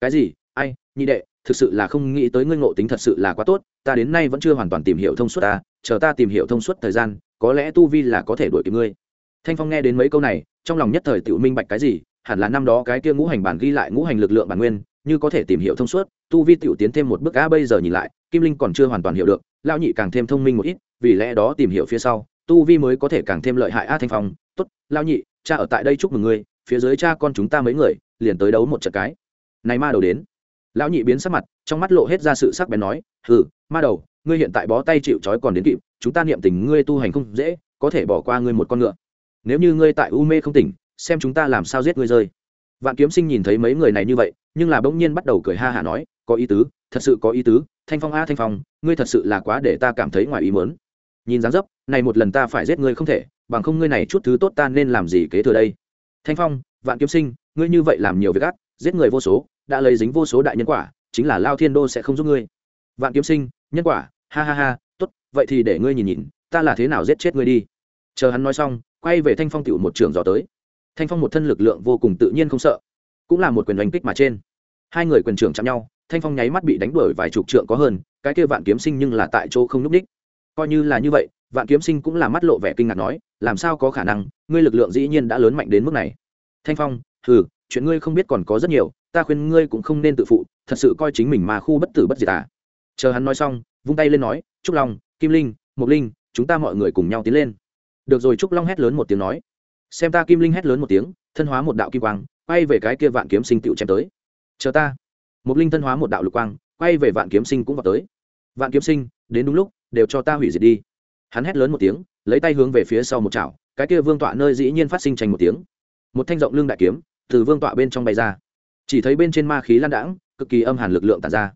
Cái gì? Ai? Nhị đệ, thực sự là không nghĩ tới ngươi ngộ tính thật sự là quá tốt, ta đến nay vẫn chưa hoàn toàn tìm hiểu thông suốt ta, chờ ta tìm hiểu thông suốt thời gian, có lẽ tu vi là có thể đuổi kịp ngươi. Thanh phong nghe đến mấy câu này, trong lòng nhất thời tự minh bạch cái gì, hẳn là năm đó cái kia ngũ hành bản ghi lại ngũ hành lực lượng bản nguyên, như có thể tìm hiểu thông suốt, tu vi tiểu tiến thêm một bước a bây giờ nhìn lại kim linh còn chưa hoàn toàn hiểu được, lão nhị càng thêm thông minh một ít, vì lẽ đó tìm hiểu phía sau, tu vi mới có thể càng thêm lợi hại a thanh phong, tốt, lão nhị, cha ở tại đây chúc mừng ngươi, phía dưới cha con chúng ta mấy người, liền tới đấu một trận cái. Này ma đầu đến. Lão nhị biến sắc mặt, trong mắt lộ hết ra sự sắc bén nói, hừ, ma đầu, ngươi hiện tại bó tay chịu trói còn đến kịp, chúng ta niệm tình ngươi tu hành không dễ, có thể bỏ qua ngươi một con ngựa. Nếu như ngươi tại u mê không tỉnh, xem chúng ta làm sao giết ngươi rơi. Vạn kiếm sinh nhìn thấy mấy người này như vậy, nhưng là bỗng nhiên bắt đầu cười ha hả nói, có ý tứ, thật sự có ý tứ thanh phong a, thanh phong, ngươi thật sự là quá để ta cảm thấy ngoài ý mớn nhìn dáng dấp, này một lần ta phải giết ngươi không thể, bằng không ngươi này chút thứ tốt ta nên làm gì kế thừa đây? Thanh phong, vạn kiếm sinh, ngươi như vậy làm nhiều việc ác, giết người vô số, đã lấy dính vô số đại nhân quả, chính là lao thiên đô sẽ không giúp ngươi. Vạn kiếm sinh, nhân quả, ha ha ha, tốt, vậy thì để ngươi nhìn nhìn, ta là thế nào giết chết ngươi đi? Chờ hắn nói xong, quay về thanh phong tựu một trường dò tới. Thanh phong một thân lực lượng vô cùng tự nhiên không sợ, cũng là một quyền đánh kích mà trên. Hai người quyền trưởng chạm nhau thanh phong nháy mắt bị đánh đuổi vài chục trượng có hơn, cái kia vạn kiếm sinh nhưng là tại chỗ không n ú c ních coi như là như vậy, vạn kiếm sinh cũng là mắt lộ vẻ kinh ngạc nói, làm sao có khả năng, ngươi lực lượng dĩ nhiên đã lớn mạnh đến mức này. Thanh phong ừ chuyện ngươi không biết còn có rất nhiều, ta khuyên ngươi cũng không nên tự phụ, thật sự coi chính mình mà khu bất tử bất diệt à. Chờ hắn nói xong, vung tay lên nói, trúc long, kim linh, mộc linh, chúng ta mọi người cùng nhau tiến lên. Được rồi, trúc long hét lớn một tiếng nói. Xem ta kim linh hét lớn một tiếng, thân hóa một đạo kim quang, quay về cái kia vạn kiếm sinh tựu chém tới. Chờ ta một linh thân hóa một đạo lục quang, quay về vạn kiếm sinh cũng vào tới. Vạn kiếm sinh, đến đúng lúc, đều cho ta hủy diệt đi. Hắn hét lớn một tiếng, lấy tay hướng về phía sau một chảo, cái kia vương tọa nơi dĩ nhiên phát sinh tranh một tiếng. Một thanh rộng lưng đại kiếm, từ vương tọa bên trong bay ra. Chỉ thấy bên trên ma khí lan đãng, cực kỳ âm hàn lực lượng tàn ra.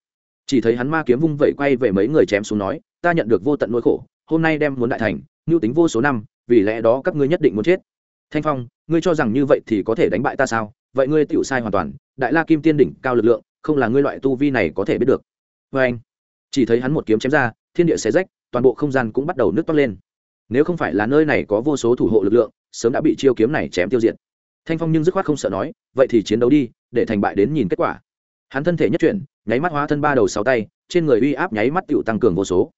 Chỉ thấy hắn ma kiếm vung vẩy quay về mấy người chém xuống nói, ta nhận được vô tận nỗi khổ, hôm nay đem muốn đại thành nhu tính vô số năm, vì lẽ đó các ngươi nhất định muốn chết. Thanh phong, ngươi cho rằng như vậy thì có thể đánh bại ta sao? Vậy ngươi tựu sai hoàn toàn, đại la kim tiên đỉnh cao lực lượng không là ngươi loại tu vi này có thể biết được. Vê anh, chỉ thấy hắn một kiếm chém ra, thiên địa xé rách, toàn bộ không gian cũng bắt đầu nứt toát lên. Nếu không phải là nơi này có vô số thủ hộ lực lượng, sớm đã bị chiêu kiếm này chém tiêu diệt. Thanh phong nhưng dứt khoát không sợ nói, vậy thì chiến đấu đi, để thành bại đến nhìn kết quả. Hắn thân thể nhất chuyển, nháy mắt hóa thân ba đầu sáu tay, trên người uy áp nháy mắt tựu tăng cường vô số.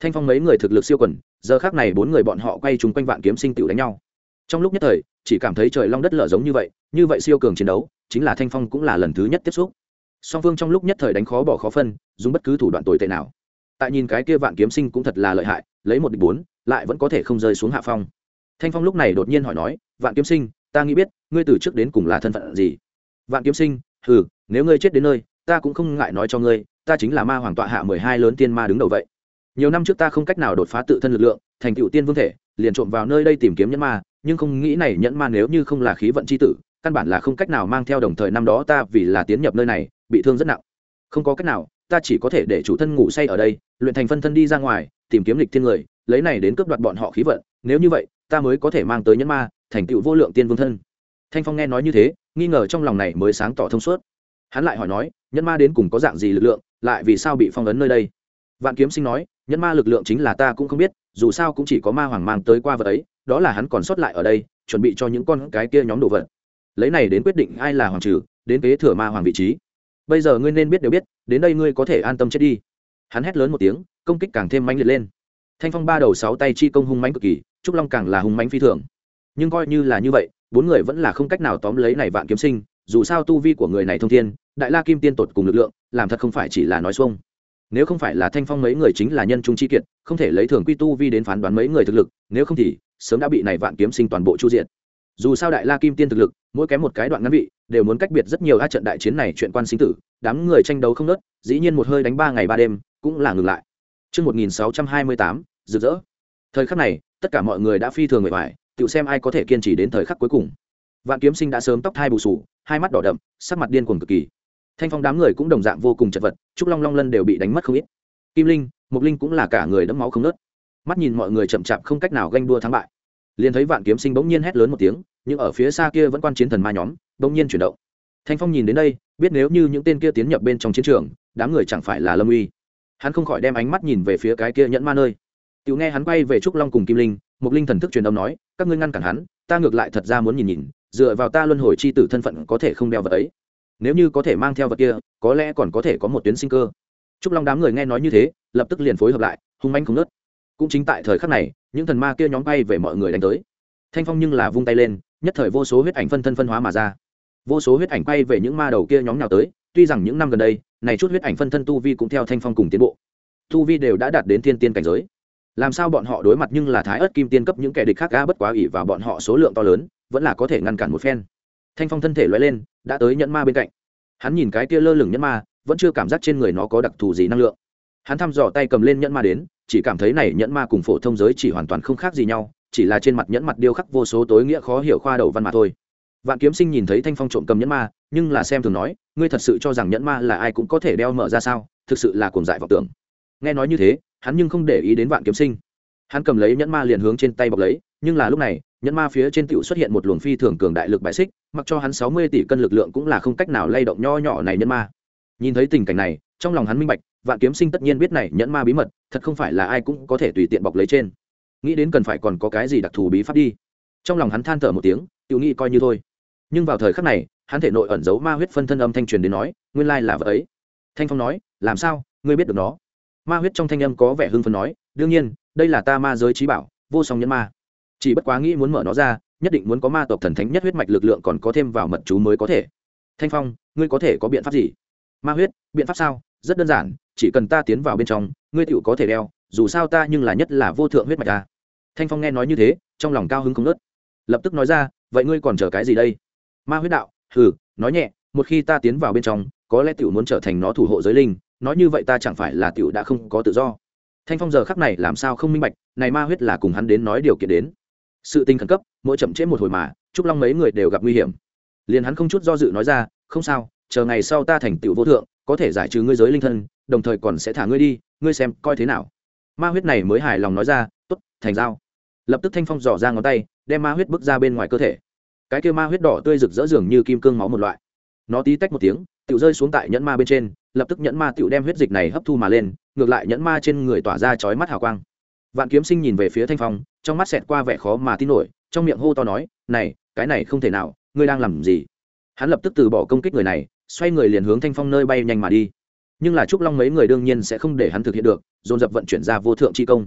Thanh phong mấy người thực lực siêu quần, giờ khác này bốn người bọn họ quay chúng quanh vạn kiếm sinh tựu đánh nhau. Trong lúc nhất thời, chỉ cảm thấy trời long đất lở giống như vậy như vậy siêu cường chiến đấu, chính là thanh phong cũng là lần thứ nhất tiếp xúc song phương trong lúc nhất thời đánh khó bỏ khó phân, dùng bất cứ thủ đoạn tồi tệ nào. Tại nhìn cái kia vạn kiếm sinh cũng thật là lợi hại, lấy một địch bốn, lại vẫn có thể không rơi xuống hạ phong. Thanh phong lúc này đột nhiên hỏi nói, vạn kiếm sinh, ta nghĩ biết, ngươi từ trước đến cùng là thân phận gì? Vạn kiếm sinh, hừ, nếu ngươi chết đến nơi, ta cũng không ngại nói cho ngươi, ta chính là ma hoàng tọa hạ mười hai lớn tiên ma đứng đầu vậy. Nhiều năm trước ta không cách nào đột phá tự thân lực lượng, thành cựu tiên vương thể, liền trộm vào nơi đây tìm kiếm nhẫn ma, nhưng không nghĩ này nhẫn ma nếu như không là khí vận c h i tử căn bản là không cách nào mang theo đồng thời năm đó ta vì là tiến nhập nơi này, bị thương rất nặng. Không có cách nào, ta chỉ có thể để chủ thân ngủ say ở đây, luyện thành phân thân đi ra ngoài, tìm kiếm lịch thiên người, lấy này đến cướp đoạt bọn họ khí vận. Nếu như vậy, ta mới có thể mang tới nhẫn ma, thành tựu vô lượng tiên vương thân. Thanh phong nghe nói như thế, nghi ngờ trong lòng này mới sáng tỏ thông suốt. Hắn lại hỏi nói, nhẫn ma đến cùng có dạng gì lực lượng, lại vì sao bị phong ấn nơi đây? Vạn kiếm sinh nói, nhẫn ma lực lượng chính là ta cũng không biết, dù sao cũng chỉ có ma hoàng mang tới qua vật ấy, đó là hắn còn sót lại ở đây, chuẩn bị cho những con cái kia nhóm đồ vật lấy này đến quyết định ai là hoàng trừ, đến kế thừa ma hoàng vị trí. Bây giờ ngươi nên biết đều biết, đến đây ngươi có thể an tâm chết đi. Hắn hét lớn một tiếng, công kích càng thêm mãnh liệt lên. Thanh phong ba đầu sáu tay chi công hung mãnh cực kỳ, trúc long càng là hung mãnh phi thường. Nhưng coi như là như vậy, bốn người vẫn là không cách nào tóm lấy này vạn kiếm sinh, dù sao tu vi của người này thông thiên, đại la kim tiên tột cùng lực lượng, làm thật không phải chỉ là nói xuông. Nếu không phải là thanh phong mấy người chính là nhân trung chi kiệt, không thể lấy thường quy tu vi đến phán đoán mấy người thực lực, nếu không thì sớm đã bị này vạn kiếm sinh toàn bộ chu diện dù sao đại la kim tiên thực lực mỗi kém một cái đoạn ngắn vị đều muốn cách biệt rất nhiều a trận đại chiến này chuyện quan sinh tử đám người tranh đấu không nớt dĩ nhiên một hơi đánh ba ngày ba đêm cũng là ngừng lại Trước 1628, rực rỡ. Thời khắc này, tất cả mọi người đã phi thường người hoài, tự xem ai có thể kiên trì đến thời khắc cuối cùng. Vạn Kiếm Sinh đã sớm tóc thai bù sù, hai mắt đỏ đậm, sắc mặt điên cuồng cực kỳ. Thanh Phong đám người cũng đồng dạng vô cùng chật vật, Trúc Long Long Lân đều bị đánh mất không ít. Kim Linh, Mục Linh cũng là cả người đẫm máu không nớt. Mắt nhìn mọi người chậm chạp không cách nào ganh đua thắng bại. Liền thấy Vạn Kiếm Sinh bỗng nhiên hét lớn một tiếng, nhưng ở phía xa kia vẫn quan chiến thần ma nhóm, bỗng nhiên chuyển động. Thanh Phong nhìn đến đây, biết nếu như những tên kia tiến nhập bên trong chiến trường, đám người chẳng phải là Lâm Uy. Hắn không khỏi đem ánh mắt nhìn về phía cái kia nhẫn ma nơi. Tiểu nghe hắn quay về Trúc Long cùng Kim Linh, Mục Linh thần thức truyền âm nói, các ngươi ngăn cản hắn, ta ngược lại thật ra muốn nhìn nhìn, dựa vào ta luân hồi chi tử thân phận có thể không đeo vật ấy. Nếu như có thể mang theo vật kia, có lẽ còn có thể có một tuyến sinh cơ. Trúc Long đám người nghe nói như thế, lập tức liền phối hợp lại, hung manh không nớt. Cũng chính tại thời khắc này, những thần ma kia nhóm bay về mọi người đánh tới. Thanh Phong nhưng là vung tay lên, nhất thời vô số huyết ảnh phân thân phân hóa mà ra. Vô số huyết ảnh bay về những ma đầu kia nhóm nào tới, tuy rằng những năm gần đây, này chút huyết ảnh phân thân tu vi cũng theo Thanh Phong cùng tiến bộ. Tu vi đều đã đạt đến thiên tiên cảnh giới làm sao bọn họ đối mặt nhưng là thái ớt kim tiên cấp những kẻ địch khác ga bất quá ỉ vào bọn họ số lượng to lớn vẫn là có thể ngăn cản một phen thanh phong thân thể loay lên đã tới nhẫn ma bên cạnh hắn nhìn cái kia lơ lửng nhẫn ma vẫn chưa cảm giác trên người nó có đặc thù gì năng lượng hắn thăm dò tay cầm lên nhẫn ma đến chỉ cảm thấy này nhẫn ma cùng phổ thông giới chỉ hoàn toàn không khác gì nhau, chỉ là trên mặt nhẫn mặt điêu khắc vô số tối nghĩa khó hiểu khoa đầu văn mà thôi. Vạn kiếm sinh nhìn thấy thanh phong trộm cầm nhẫn ma, nhưng là xem thường nói, ngươi thật sự cho rằng nhẫn ma là ai cũng có thể đeo mở ra sao? Thực sự là cuồng dại vọng tưởng. Nghe nói như thế, hắn nhưng không để ý đến vạn kiếm sinh. Hắn cầm lấy nhẫn ma liền hướng trên tay bọc lấy, nhưng là lúc này, nhẫn ma phía trên tựu xuất hiện một luồng phi thường cường đại lực bài xích, mặc cho hắn sáu mươi tỷ cân lực lượng cũng là không cách nào lay động nho nhỏ này nhẫn ma. Nhìn thấy tình cảnh này, trong lòng hắn minh bạch vạn kiếm sinh tất nhiên biết này nhẫn ma bí mật, thật không phải là ai cũng có thể tùy tiện bọc lấy trên. Nghĩ đến cần phải còn có cái gì đặc thù bí pháp đi. Trong lòng hắn than thở một tiếng tự nghĩ coi như thôi. Nhưng vào thời khắc này, hắn thể nội ẩn giấu ma huyết phân thân âm thanh truyền đến nói, nguyên lai là vợ ấy. Thanh phong nói, làm sao, ngươi biết được nó? Ma huyết trong thanh âm có vẻ hưng phấn nói, đương nhiên, đây là ta ma giới trí bảo, vô song nhẫn ma. Chỉ bất quá nghĩ muốn mở nó ra, nhất định muốn có ma tộc thần thánh nhất huyết mạch lực lượng còn có thêm vào mật chú mới có thể. Thanh phong, ngươi có thể có biện pháp gì? Ma huyết, biện pháp sao? Rất đơn giản, chỉ cần ta tiến vào bên trong, ngươi tựu có thể đeo, dù sao ta nhưng là nhất là vô thượng huyết mạch ta thanh phong nghe nói như thế, trong lòng cao hứng không nớt lập tức nói ra, vậy ngươi còn chờ cái gì đây? Ma huyết đạo, hừ, nói nhẹ, một khi ta tiến vào bên trong, có lẽ tiểu muốn trở thành nó thủ hộ giới linh, nói như vậy ta chẳng phải là tiểu đã không có tự do. Thanh phong giờ khắc này làm sao không minh bạch, này ma huyết là cùng hắn đến nói điều kiện đến. Sự tình khẩn cấp, mỗi chậm trễ một hồi mà, trúc long mấy người đều gặp nguy hiểm. Liền hắn không chút do dự nói ra, không sao, chờ ngày sau ta thành tựu vô thượng có thể giải trừ ngươi giới linh thân, đồng thời còn sẽ thả ngươi đi, ngươi xem coi thế nào. Ma huyết này mới hài lòng nói ra t ố t thành dao lập tức thanh phong dò ra ngón tay, đem ma huyết bước ra bên ngoài cơ thể. Cái kêu ma huyết đỏ tươi rực rỡ dường như kim cương máu một loại. Nó tí tách một tiếng tự rơi xuống tại nhẫn ma bên trên, lập tức nhẫn ma tự đem huyết dịch này hấp thu mà lên, ngược lại nhẫn ma trên người tỏa ra chói mắt hào quang. Vạn kiếm sinh nhìn về phía thanh phong, trong mắt xẹt qua vẻ khó mà tin nổi, trong miệng hô to nói, này, cái này không thể nào, ngươi đang làm gì? Hắn lập tức từ bỏ công kích người này xoay người liền hướng thanh phong nơi bay nhanh mà đi. Nhưng là trúc long mấy người đương nhiên sẽ không để hắn thực hiện được, dồn dập vận chuyển ra vô thượng chi công.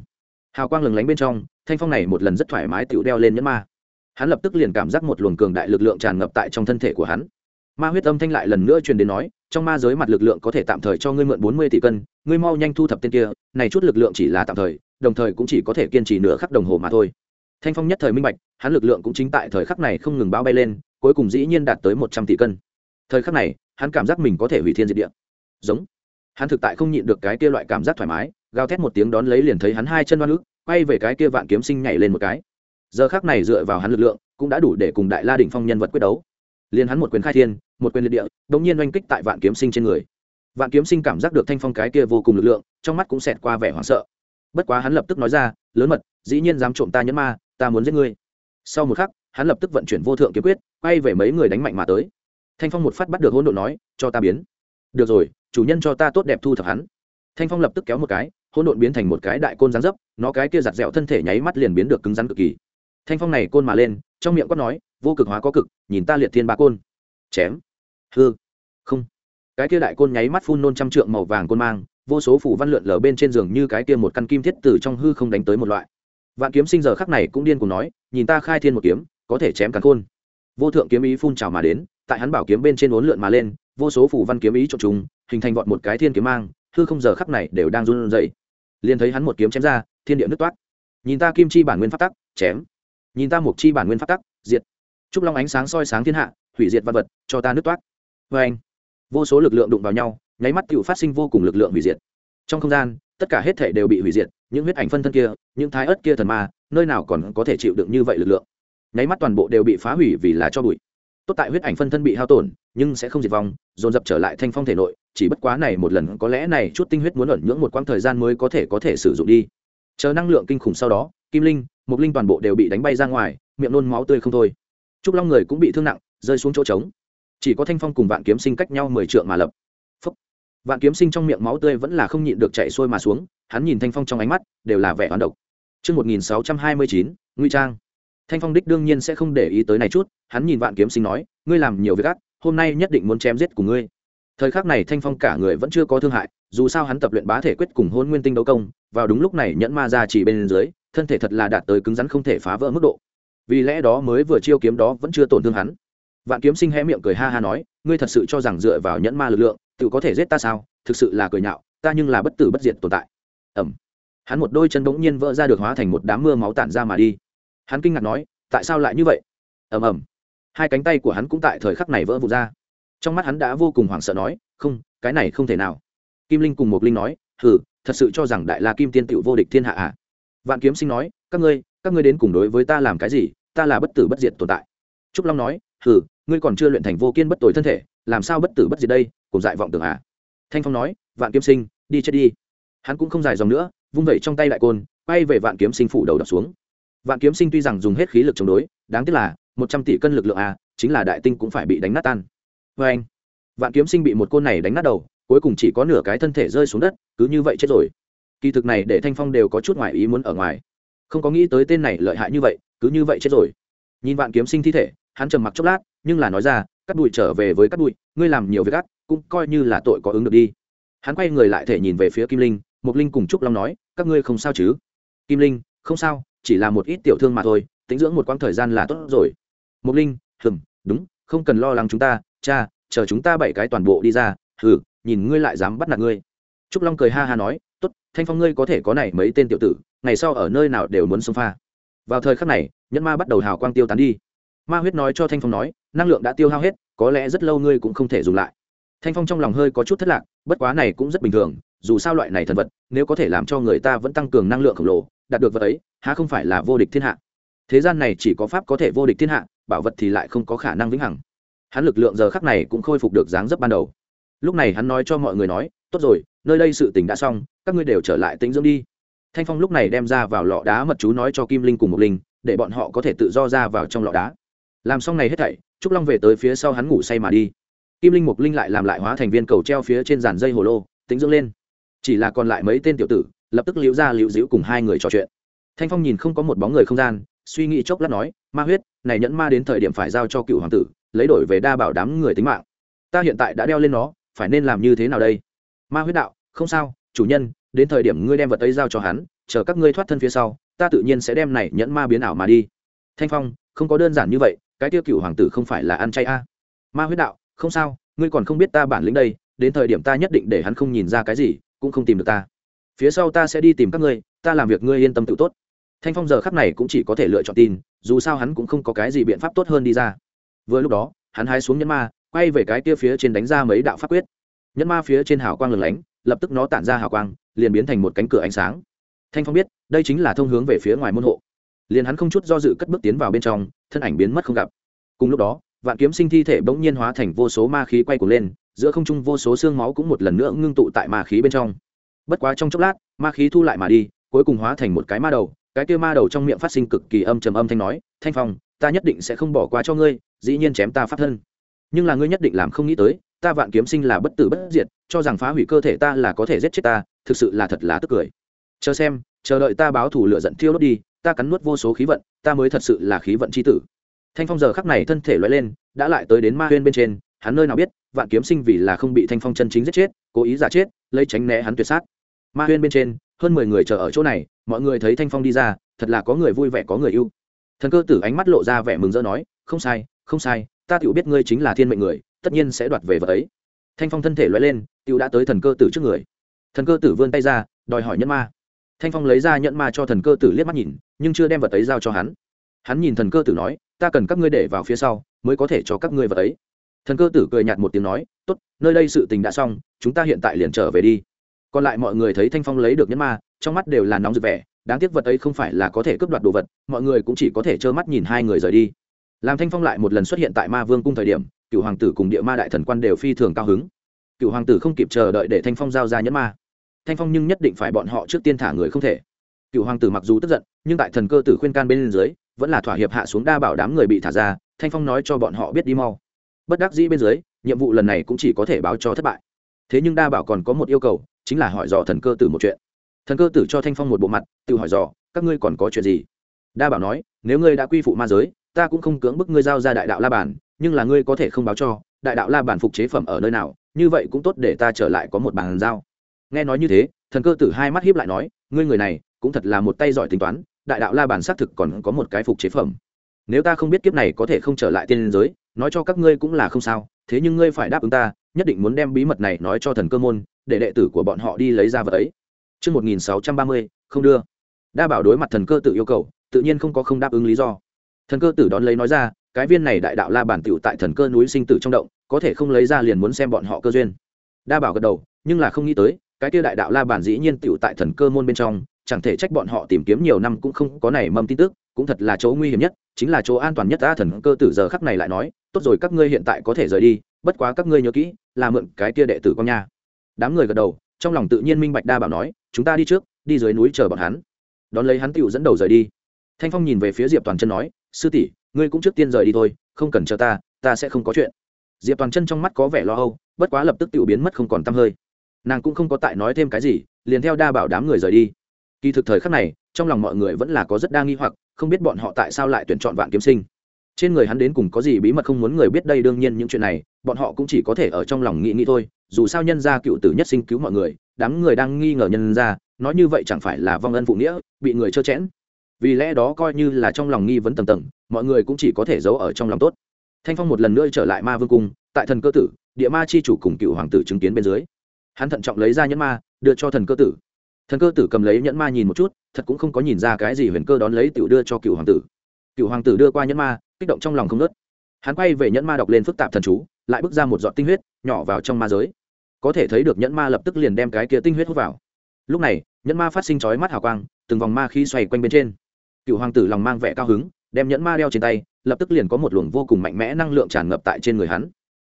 Hào quang lừng lánh bên trong, thanh phong này một lần rất thoải mái tựu đeo lên nhẫn ma. Hắn lập tức liền cảm giác một luồng cường đại lực lượng tràn ngập tại trong thân thể của hắn. Ma huyết âm thanh lại lần nữa truyền đến nói, trong ma giới mặt lực lượng có thể tạm thời cho ngươi mượn bốn mươi tỷ cân, ngươi mau nhanh thu thập tên kia, này chút lực lượng chỉ là tạm thời, đồng thời cũng chỉ có thể kiên trì nửa khắc đồng hồ mà thôi. Thanh phong nhất thời minh bạch, hắn lực lượng cũng chính tại thời khắc này không ngừng bao bay lên, cuối cùng dĩ nhiên đạt tới một trăm tỷ cân. Thời khắc này hắn cảm giác mình có thể hủy thiên diệt địa. Giống. Hắn thực tại không nhịn được cái kia loại cảm giác thoải mái, gào thét một tiếng đón lấy liền thấy hắn hai chân đoan ức, quay về cái kia vạn kiếm sinh nhảy lên một cái. Giờ khác này dựa vào hắn lực lượng, cũng đã đủ để cùng đại la đỉnh phong nhân vật quyết đấu. Liền hắn một quyền khai thiên, một quyền liệt địa đống nhiên oanh kích tại vạn kiếm sinh trên người. Vạn kiếm sinh cảm giác được thanh phong cái kia vô cùng lực lượng, trong mắt cũng xẹt qua vẻ hoảng sợ. Bất quá hắn lập tức nói ra, lớn mật, dĩ nhiên dám trộm ta nhẫn ma, ta muốn giết ngươi. Sau một khắc, hắn lập tức vận chuyển vô thượng kiếm quyết, quay về mấy người đánh mạnh mà tới thanh phong một phát bắt được hỗn độn nói, cho ta biến. Được rồi, chủ nhân cho ta tốt đẹp thu thập hắn. Thanh phong lập tức kéo một cái, hỗn độn biến thành một cái đại côn rắn dấp, nó cái kia giặt dẹo thân thể nháy mắt liền biến được cứng rắn cực kỳ. Thanh phong này côn mà lên, trong miệng quát nói, vô cực hóa có cực, nhìn ta liệt thiên ba côn. Chém. Hư. Không. Cái kia đại côn nháy mắt phun nôn trăm trượng màu vàng côn mang, vô số phủ văn lượn lờ bên trên giường như cái kia một căn kim thiết từ trong hư không đánh tới một loại. Vạn kiếm sinh giờ khắc này cũng điên cùng nói, nhìn ta khai thiên một kiếm, có thể chém cắn côn. Vô thượng kiếm ý phun trào mà đến tại hắn bảo kiếm bên trên uốn lượn mà lên, vô số phủ văn kiếm ý trộn trùng, hình thành vọt một cái thiên kiếm mang, hư không giờ khắc này đều đang run rẩy. Liền thấy hắn một kiếm chém ra, thiên địa nứt toát. Nhìn ta kim chi bản nguyên pháp tắc, chém. Nhìn ta mục chi bản nguyên pháp tắc, diệt. Trúc long ánh sáng soi sáng thiên hạ, hủy diệt vật vật, cho ta nứt toát. Oeng. vô số lực lượng đụng vào nhau, nháy mắt tiểu phát sinh vô cùng lực lượng hủy diệt. Trong không gian, tất cả hết thể đều bị hủy diệt, những huyết ảnh phân thân kia, những thái ớt kia thần ma, nơi nào còn có thể chịu đựng như vậy lực lượng? Nháy mắt toàn bộ đều bị phá hủy vì là cho bụi tốt tại huyết ảnh phân thân bị hao tổn nhưng sẽ không diệt vong dồn dập trở lại thanh phong thể nội chỉ bất quá này một lần có lẽ này chút tinh huyết muốn ẩn nhưỡng một quãng thời gian mới có thể có thể sử dụng đi. Chờ năng lượng kinh khủng sau đó kim linh mục linh toàn bộ đều bị đánh bay ra ngoài miệng nôn máu tươi không thôi. Trúc long người cũng bị thương nặng rơi xuống chỗ trống. Chỉ có thanh phong cùng vạn kiếm sinh cách nhau mười trượng mà lập. Phúc. vạn kiếm sinh trong miệng máu tươi vẫn là không nhịn được chạy xuôi mà xuống hắn nhìn thanh phong trong ánh mắt đều là vẻ hoán độc. Trước 1629, Nguy Trang. Thanh Phong đích đương nhiên sẽ không để ý tới này chút, hắn nhìn Vạn Kiếm Sinh nói, ngươi làm nhiều việc ác, hôm nay nhất định muốn chém giết cùng ngươi. Thời khắc này Thanh Phong cả người vẫn chưa có thương hại, dù sao hắn tập luyện bá thể quyết cùng Hôn Nguyên Tinh đấu công, vào đúng lúc này nhẫn ma ra chỉ bên dưới, thân thể thật là đạt tới cứng rắn không thể phá vỡ mức độ. Vì lẽ đó mới vừa chiêu kiếm đó vẫn chưa tổn thương hắn. Vạn Kiếm Sinh hé miệng cười ha ha nói, ngươi thật sự cho rằng dựa vào nhẫn ma lực lượng, tự có thể giết ta sao? Thực sự là cười nhạo, ta nhưng là bất tử bất diệt tồn tại. Ầm hắn một đôi chân bỗng nhiên vỡ ra được hóa thành một đám mưa máu tản ra mà đi hắn kinh ngạc nói, tại sao lại như vậy? Ầm ầm. Hai cánh tay của hắn cũng tại thời khắc này vỡ vụt ra. Trong mắt hắn đã vô cùng hoảng sợ nói, không, cái này không thể nào. Kim linh cùng một linh nói, hừ, thật sự cho rằng đại la kim tiên tựu vô địch thiên hạ à? Vạn kiếm sinh nói, các ngươi các ngươi đến cùng đối với ta làm cái gì? Ta là bất tử bất diệt tồn tại. Trúc long nói, hừ, ngươi còn chưa luyện thành vô kiên bất tồi thân thể, làm sao bất tử bất diệt đây? Cùng dại vọng tưởng à? Thanh phong nói, vạn kiếm sinh, đi chết đi. Hắn cũng không dài dòng nữa, vung vẩy trong tay đại côn bay về vạn kiếm sinh phủ đầu đập xuống vạn kiếm sinh tuy rằng dùng hết khí lực chống đối, đáng tiếc là, một trăm tỷ cân lực lượng a, chính là đại tinh cũng phải bị đánh nát tan. Vê anh, vạn kiếm sinh bị một côn này đánh nát đầu, cuối cùng chỉ có nửa cái thân thể rơi xuống đất, cứ như vậy chết rồi. Kỳ thực này để thanh phong đều có chút ngoài ý muốn ở ngoài. Không có nghĩ tới tên này lợi hại như vậy, cứ như vậy chết rồi. Nhìn vạn kiếm sinh thi thể, hắn trầm mặc chốc lát, nhưng là nói ra, cắt bụi trở về với cắt bụi, ngươi làm nhiều việc ác, cũng coi như là tội có ứng được đi. Hắn quay người lại thể nhìn về phía kim linh mục linh cùng trúc long nói, các ngươi không sao chứ? Kim linh, không sao chỉ là một ít tiểu thương mà thôi, tính dưỡng một quãng thời gian là tốt rồi. Mục linh hừng đúng, không cần lo lắng chúng ta, cha, chờ chúng ta bảy cái toàn bộ đi ra, hừ, nhìn ngươi lại dám bắt nạt ngươi. Trúc long cười ha ha nói, tốt, thanh phong ngươi có thể có này mấy tên tiểu tử, ngày sau ở nơi nào đều muốn xông pha. Vào thời khắc này nhân ma bắt đầu hào quang tiêu tán đi. Ma huyết nói cho thanh phong nói, năng lượng đã tiêu hao hết, có lẽ rất lâu ngươi cũng không thể dùng lại. Thanh phong trong lòng hơi có chút thất lạc, bất quá này cũng rất bình thường, dù sao loại này thần vật, nếu có thể làm cho người ta vẫn tăng cường năng lượng khổng lồ đạt được vật ấy, há không phải là vô địch thiên hạ. Thế gian này chỉ có pháp có thể vô địch thiên hạ, bảo vật thì lại không có khả năng vĩnh hằng. Hắn lực lượng giờ khắc này cũng khôi phục được dáng dấp ban đầu. Lúc này hắn nói cho mọi người nói, tốt rồi, nơi đây sự tình đã xong, các ngươi đều trở lại tĩnh dưỡng đi. Thanh phong lúc này đem ra vào lọ đá mật chú nói cho kim linh cùng một linh, để bọn họ có thể tự do ra vào trong lọ đá. Làm xong này hết thảy, trúc long về tới phía sau hắn ngủ say mà đi. Kim linh mục linh lại làm lại hóa thành viên cầu treo phía trên dàn dây hồ lô tính dưỡng lên. Chỉ là còn lại mấy tên tiểu tử lập tức liễu ra liễu dĩu cùng hai người trò chuyện. Thanh phong nhìn không có một bóng người không gian, suy nghĩ chốc lát nói, ma huyết, này nhẫn ma đến thời điểm phải giao cho cựu hoàng tử, lấy đổi về đa bảo đám người tính mạng. Ta hiện tại đã đeo lên nó, phải nên làm như thế nào đây? Ma huyết đạo, không sao, chủ nhân, đến thời điểm ngươi đem vật ấy giao cho hắn, chờ các ngươi thoát thân phía sau, ta tự nhiên sẽ đem này nhẫn ma biến ảo mà đi. Thanh phong, không có đơn giản như vậy, cái tiêu cựu hoàng tử không phải là ăn chay a? À. ma huyết đạo, không sao, ngươi còn không biết ta bản lĩnh đây, đến thời điểm ta nhất định để hắn không nhìn ra cái gì, cũng không tìm được ta phía sau ta sẽ đi tìm các ngươi, ta làm việc ngươi yên tâm tự tốt. Thanh phong giờ khắc này cũng chỉ có thể lựa chọn tin, dù sao hắn cũng không có cái gì biện pháp tốt hơn đi ra. Vừa lúc đó, hắn hái xuống nhẫn ma, quay về cái kia phía trên đánh ra mấy đạo pháp quyết. Nhẫn ma phía trên hào quang lừng lánh, lập tức nó tản ra hào quang, liền biến thành một cánh cửa ánh sáng. Thanh phong biết, đây chính là thông hướng về phía ngoài môn hộ. Liền hắn không chút do dự cất bước tiến vào bên trong, thân ảnh biến mất không gặp. Cùng lúc đó, vạn kiếm sinh thi thể bỗng nhiên hóa thành vô số ma khí quay cuồng lên, giữa không trung vô số xương máu cũng một lần nữa ngưng tụ tại ma khí bên trong bất quá trong chốc lát, ma khí thu lại mà đi, cuối cùng hóa thành một cái ma đầu, cái kia ma đầu trong miệng phát sinh cực kỳ âm trầm âm thanh nói, thanh phong, ta nhất định sẽ không bỏ qua cho ngươi, dĩ nhiên chém ta phát thân. Nhưng là ngươi nhất định làm không nghĩ tới, ta vạn kiếm sinh là bất tử bất diệt, cho rằng phá hủy cơ thể ta là có thể giết chết ta, thực sự là thật là tức cười. Chờ xem, chờ đợi ta báo thủ lửa giận thiêu đốt đi, ta cắn nuốt vô số khí vận, ta mới thật sự là khí vận c h i tử. Thanh phong giờ khắc này thân thể loại lên, đã lại tới đến ma huyên bên trên, hắn nơi nào biết, vạn kiếm sinh vì là không bị thanh phong chân chính giết chết, cố ý giả chết, lấy tránh né hắn tuyệt sát ma huyên bên trên, hơn mười người chờ ở chỗ này, mọi người thấy thanh phong đi ra, thật là có người vui vẻ, có người yêu. Thần cơ tử ánh mắt lộ ra vẻ mừng rỡ nói, không sai không sai, ta tự biết ngươi chính là thiên mệnh người, tất nhiên sẽ đoạt về vợ ấy. Thanh phong thân thể loại lên tự đã tới thần cơ tử trước người. Thần cơ tử vươn tay ra, đòi hỏi nhẫn ma. Thanh phong lấy ra nhẫn ma cho thần cơ tử liếc mắt nhìn, nhưng chưa đem vật ấy giao cho hắn. Hắn nhìn thần cơ tử nói, ta cần các ngươi để vào phía sau, mới có thể cho các ngươi vật ấy. Thần cơ tử cười nhạt một tiếng nói, tốt, nơi đây sự tình đã xong, chúng ta hiện tại liền trở về đi còn lại mọi người thấy thanh phong lấy được nhẫn ma, trong mắt đều là nóng rực vẻ, đáng tiếc vật ấy không phải là có thể cướp đoạt đồ vật, mọi người cũng chỉ có thể trơ mắt nhìn hai người rời đi. Làm thanh phong lại một lần xuất hiện tại ma vương cung thời điểm cựu hoàng tử cùng địa ma đại thần quan đều phi thường cao hứng. Cựu hoàng tử không kịp chờ đợi để thanh phong giao ra nhẫn ma. Thanh phong nhưng nhất định phải bọn họ trước tiên thả người không thể. Cựu hoàng tử mặc dù tức giận, nhưng tại thần cơ tử khuyên can bên dưới, vẫn là thỏa hiệp hạ xuống đa bảo đám người bị thả ra, thanh phong nói cho bọn họ biết đi mau. Bất đắc dĩ bên dưới, nhiệm vụ lần này cũng chỉ có thể báo cho thất bại. Thế nhưng đa bảo còn có một yêu cầu chính là hỏi dò thần cơ tử một chuyện. Thần cơ tử cho thanh phong một bộ mặt, tự hỏi dò, các ngươi còn có chuyện gì? Đa bảo nói, nếu ngươi đã quy phụ ma giới, ta cũng không cưỡng bức ngươi giao ra đại đạo la bản, nhưng là ngươi có thể không báo cho, đại đạo la bản phục chế phẩm ở nơi nào, như vậy cũng tốt để ta trở lại có một bàn giao. Nghe nói như thế, thần cơ tử hai mắt hiếp lại nói, ngươi người này, cũng thật là một tay giỏi tính toán, đại đạo la bản xác thực còn có một cái phục chế phẩm. Nếu ta không biết kiếp này có thể không trở lại tiên giới, nói cho các ngươi cũng là không sao, thế nhưng ngươi phải đáp ứng ta nhất định muốn đem bí mật này nói cho thần cơ môn để đệ tử của bọn họ đi lấy ra vật ấy Trước 1630, không đưa. Đa bảo đối mặt thần cơ tử yêu cầu, tự nhiên không có không đáp ứng lý do. Thần cơ tử đón lấy nói ra, cái viên này đại đạo la bản tiểu tại thần cơ núi sinh tử trong động, có thể không lấy ra liền muốn xem bọn họ cơ duyên. Đa bảo gật đầu, nhưng là không nghĩ tới, cái kia đại đạo la bản dĩ nhiên tiểu tại thần cơ môn bên trong, chẳng thể trách bọn họ tìm kiếm nhiều năm cũng không có này mầm tin tức, cũng thật là chỗ nguy hiểm nhất, chính là chỗ an toàn nhất. Ta thần cơ tử giờ khắc này lại nói, tốt rồi các ngươi hiện tại có thể rời đi, bất quá các ngươi nhớ kỹ, là mượn cái kia đệ tử con nha. Đám người gật đầu, trong lòng tự nhiên minh bạch đa bảo nói, chúng ta đi trước, đi dưới núi chờ bọn hắn. Đón lấy hắn tựu dẫn đầu rời đi. Thanh Phong nhìn về phía Diệp Toàn Chân nói, sư tỷ, ngươi cũng trước tiên rời đi thôi, không cần chờ ta, ta sẽ không có chuyện. Diệp Toàn Chân trong mắt có vẻ lo âu, bất quá lập tức tựu biến mất không còn tăm hơi. Nàng cũng không có tại nói thêm cái gì, liền theo đa bảo đám người rời đi kỳ thực thời khắc này trong lòng mọi người vẫn là có rất đa nghi hoặc không biết bọn họ tại sao lại tuyển chọn vạn kiếm sinh trên người hắn đến cùng có gì bí mật không muốn người biết đây đương nhiên những chuyện này, bọn họ cũng chỉ có thể ở trong lòng nghĩ nghĩ thôi, dù sao nhân gia cựu tử nhất sinh cứu mọi người, đám người đang nghi ngờ nhân gia, nói như vậy chẳng phải là vong ân phụ nghĩa, bị người trơ chẽn. Vì lẽ đó coi như là trong lòng nghi vấn tầng tầng, mọi người cũng chỉ có thể giấu ở trong lòng tốt. Thanh phong một lần nữa trở lại ma vương cung, tại thần cơ tử, địa ma chi chủ cùng cựu hoàng tử chứng kiến bên dưới. Hắn thận trọng lấy ra nhẫn ma, đưa cho thần cơ tử. Thần cơ tử cầm lấy nhẫn ma nhìn một chút, thật cũng không có nhìn ra cái gì huyền cơ đón lấy tiểu đưa cho cựu hoàng tử. Cựu hoàng tử đưa qua nhẫn ma kích động trong lòng không nớt hắn quay về nhẫn ma đọc lên phức tạp thần chú, lại bước ra một giọt tinh huyết, nhỏ vào trong ma giới. Có thể thấy được nhẫn ma lập tức liền đem cái kia tinh huyết hút vào. Lúc này, nhẫn ma phát sinh chói mắt hào quang, từng vòng ma khí xoay quanh bên trên. Cựu hoàng tử lòng mang vẻ cao hứng, đem nhẫn ma đeo trên tay, lập tức liền có một luồng vô cùng mạnh mẽ năng lượng tràn ngập tại trên người hắn.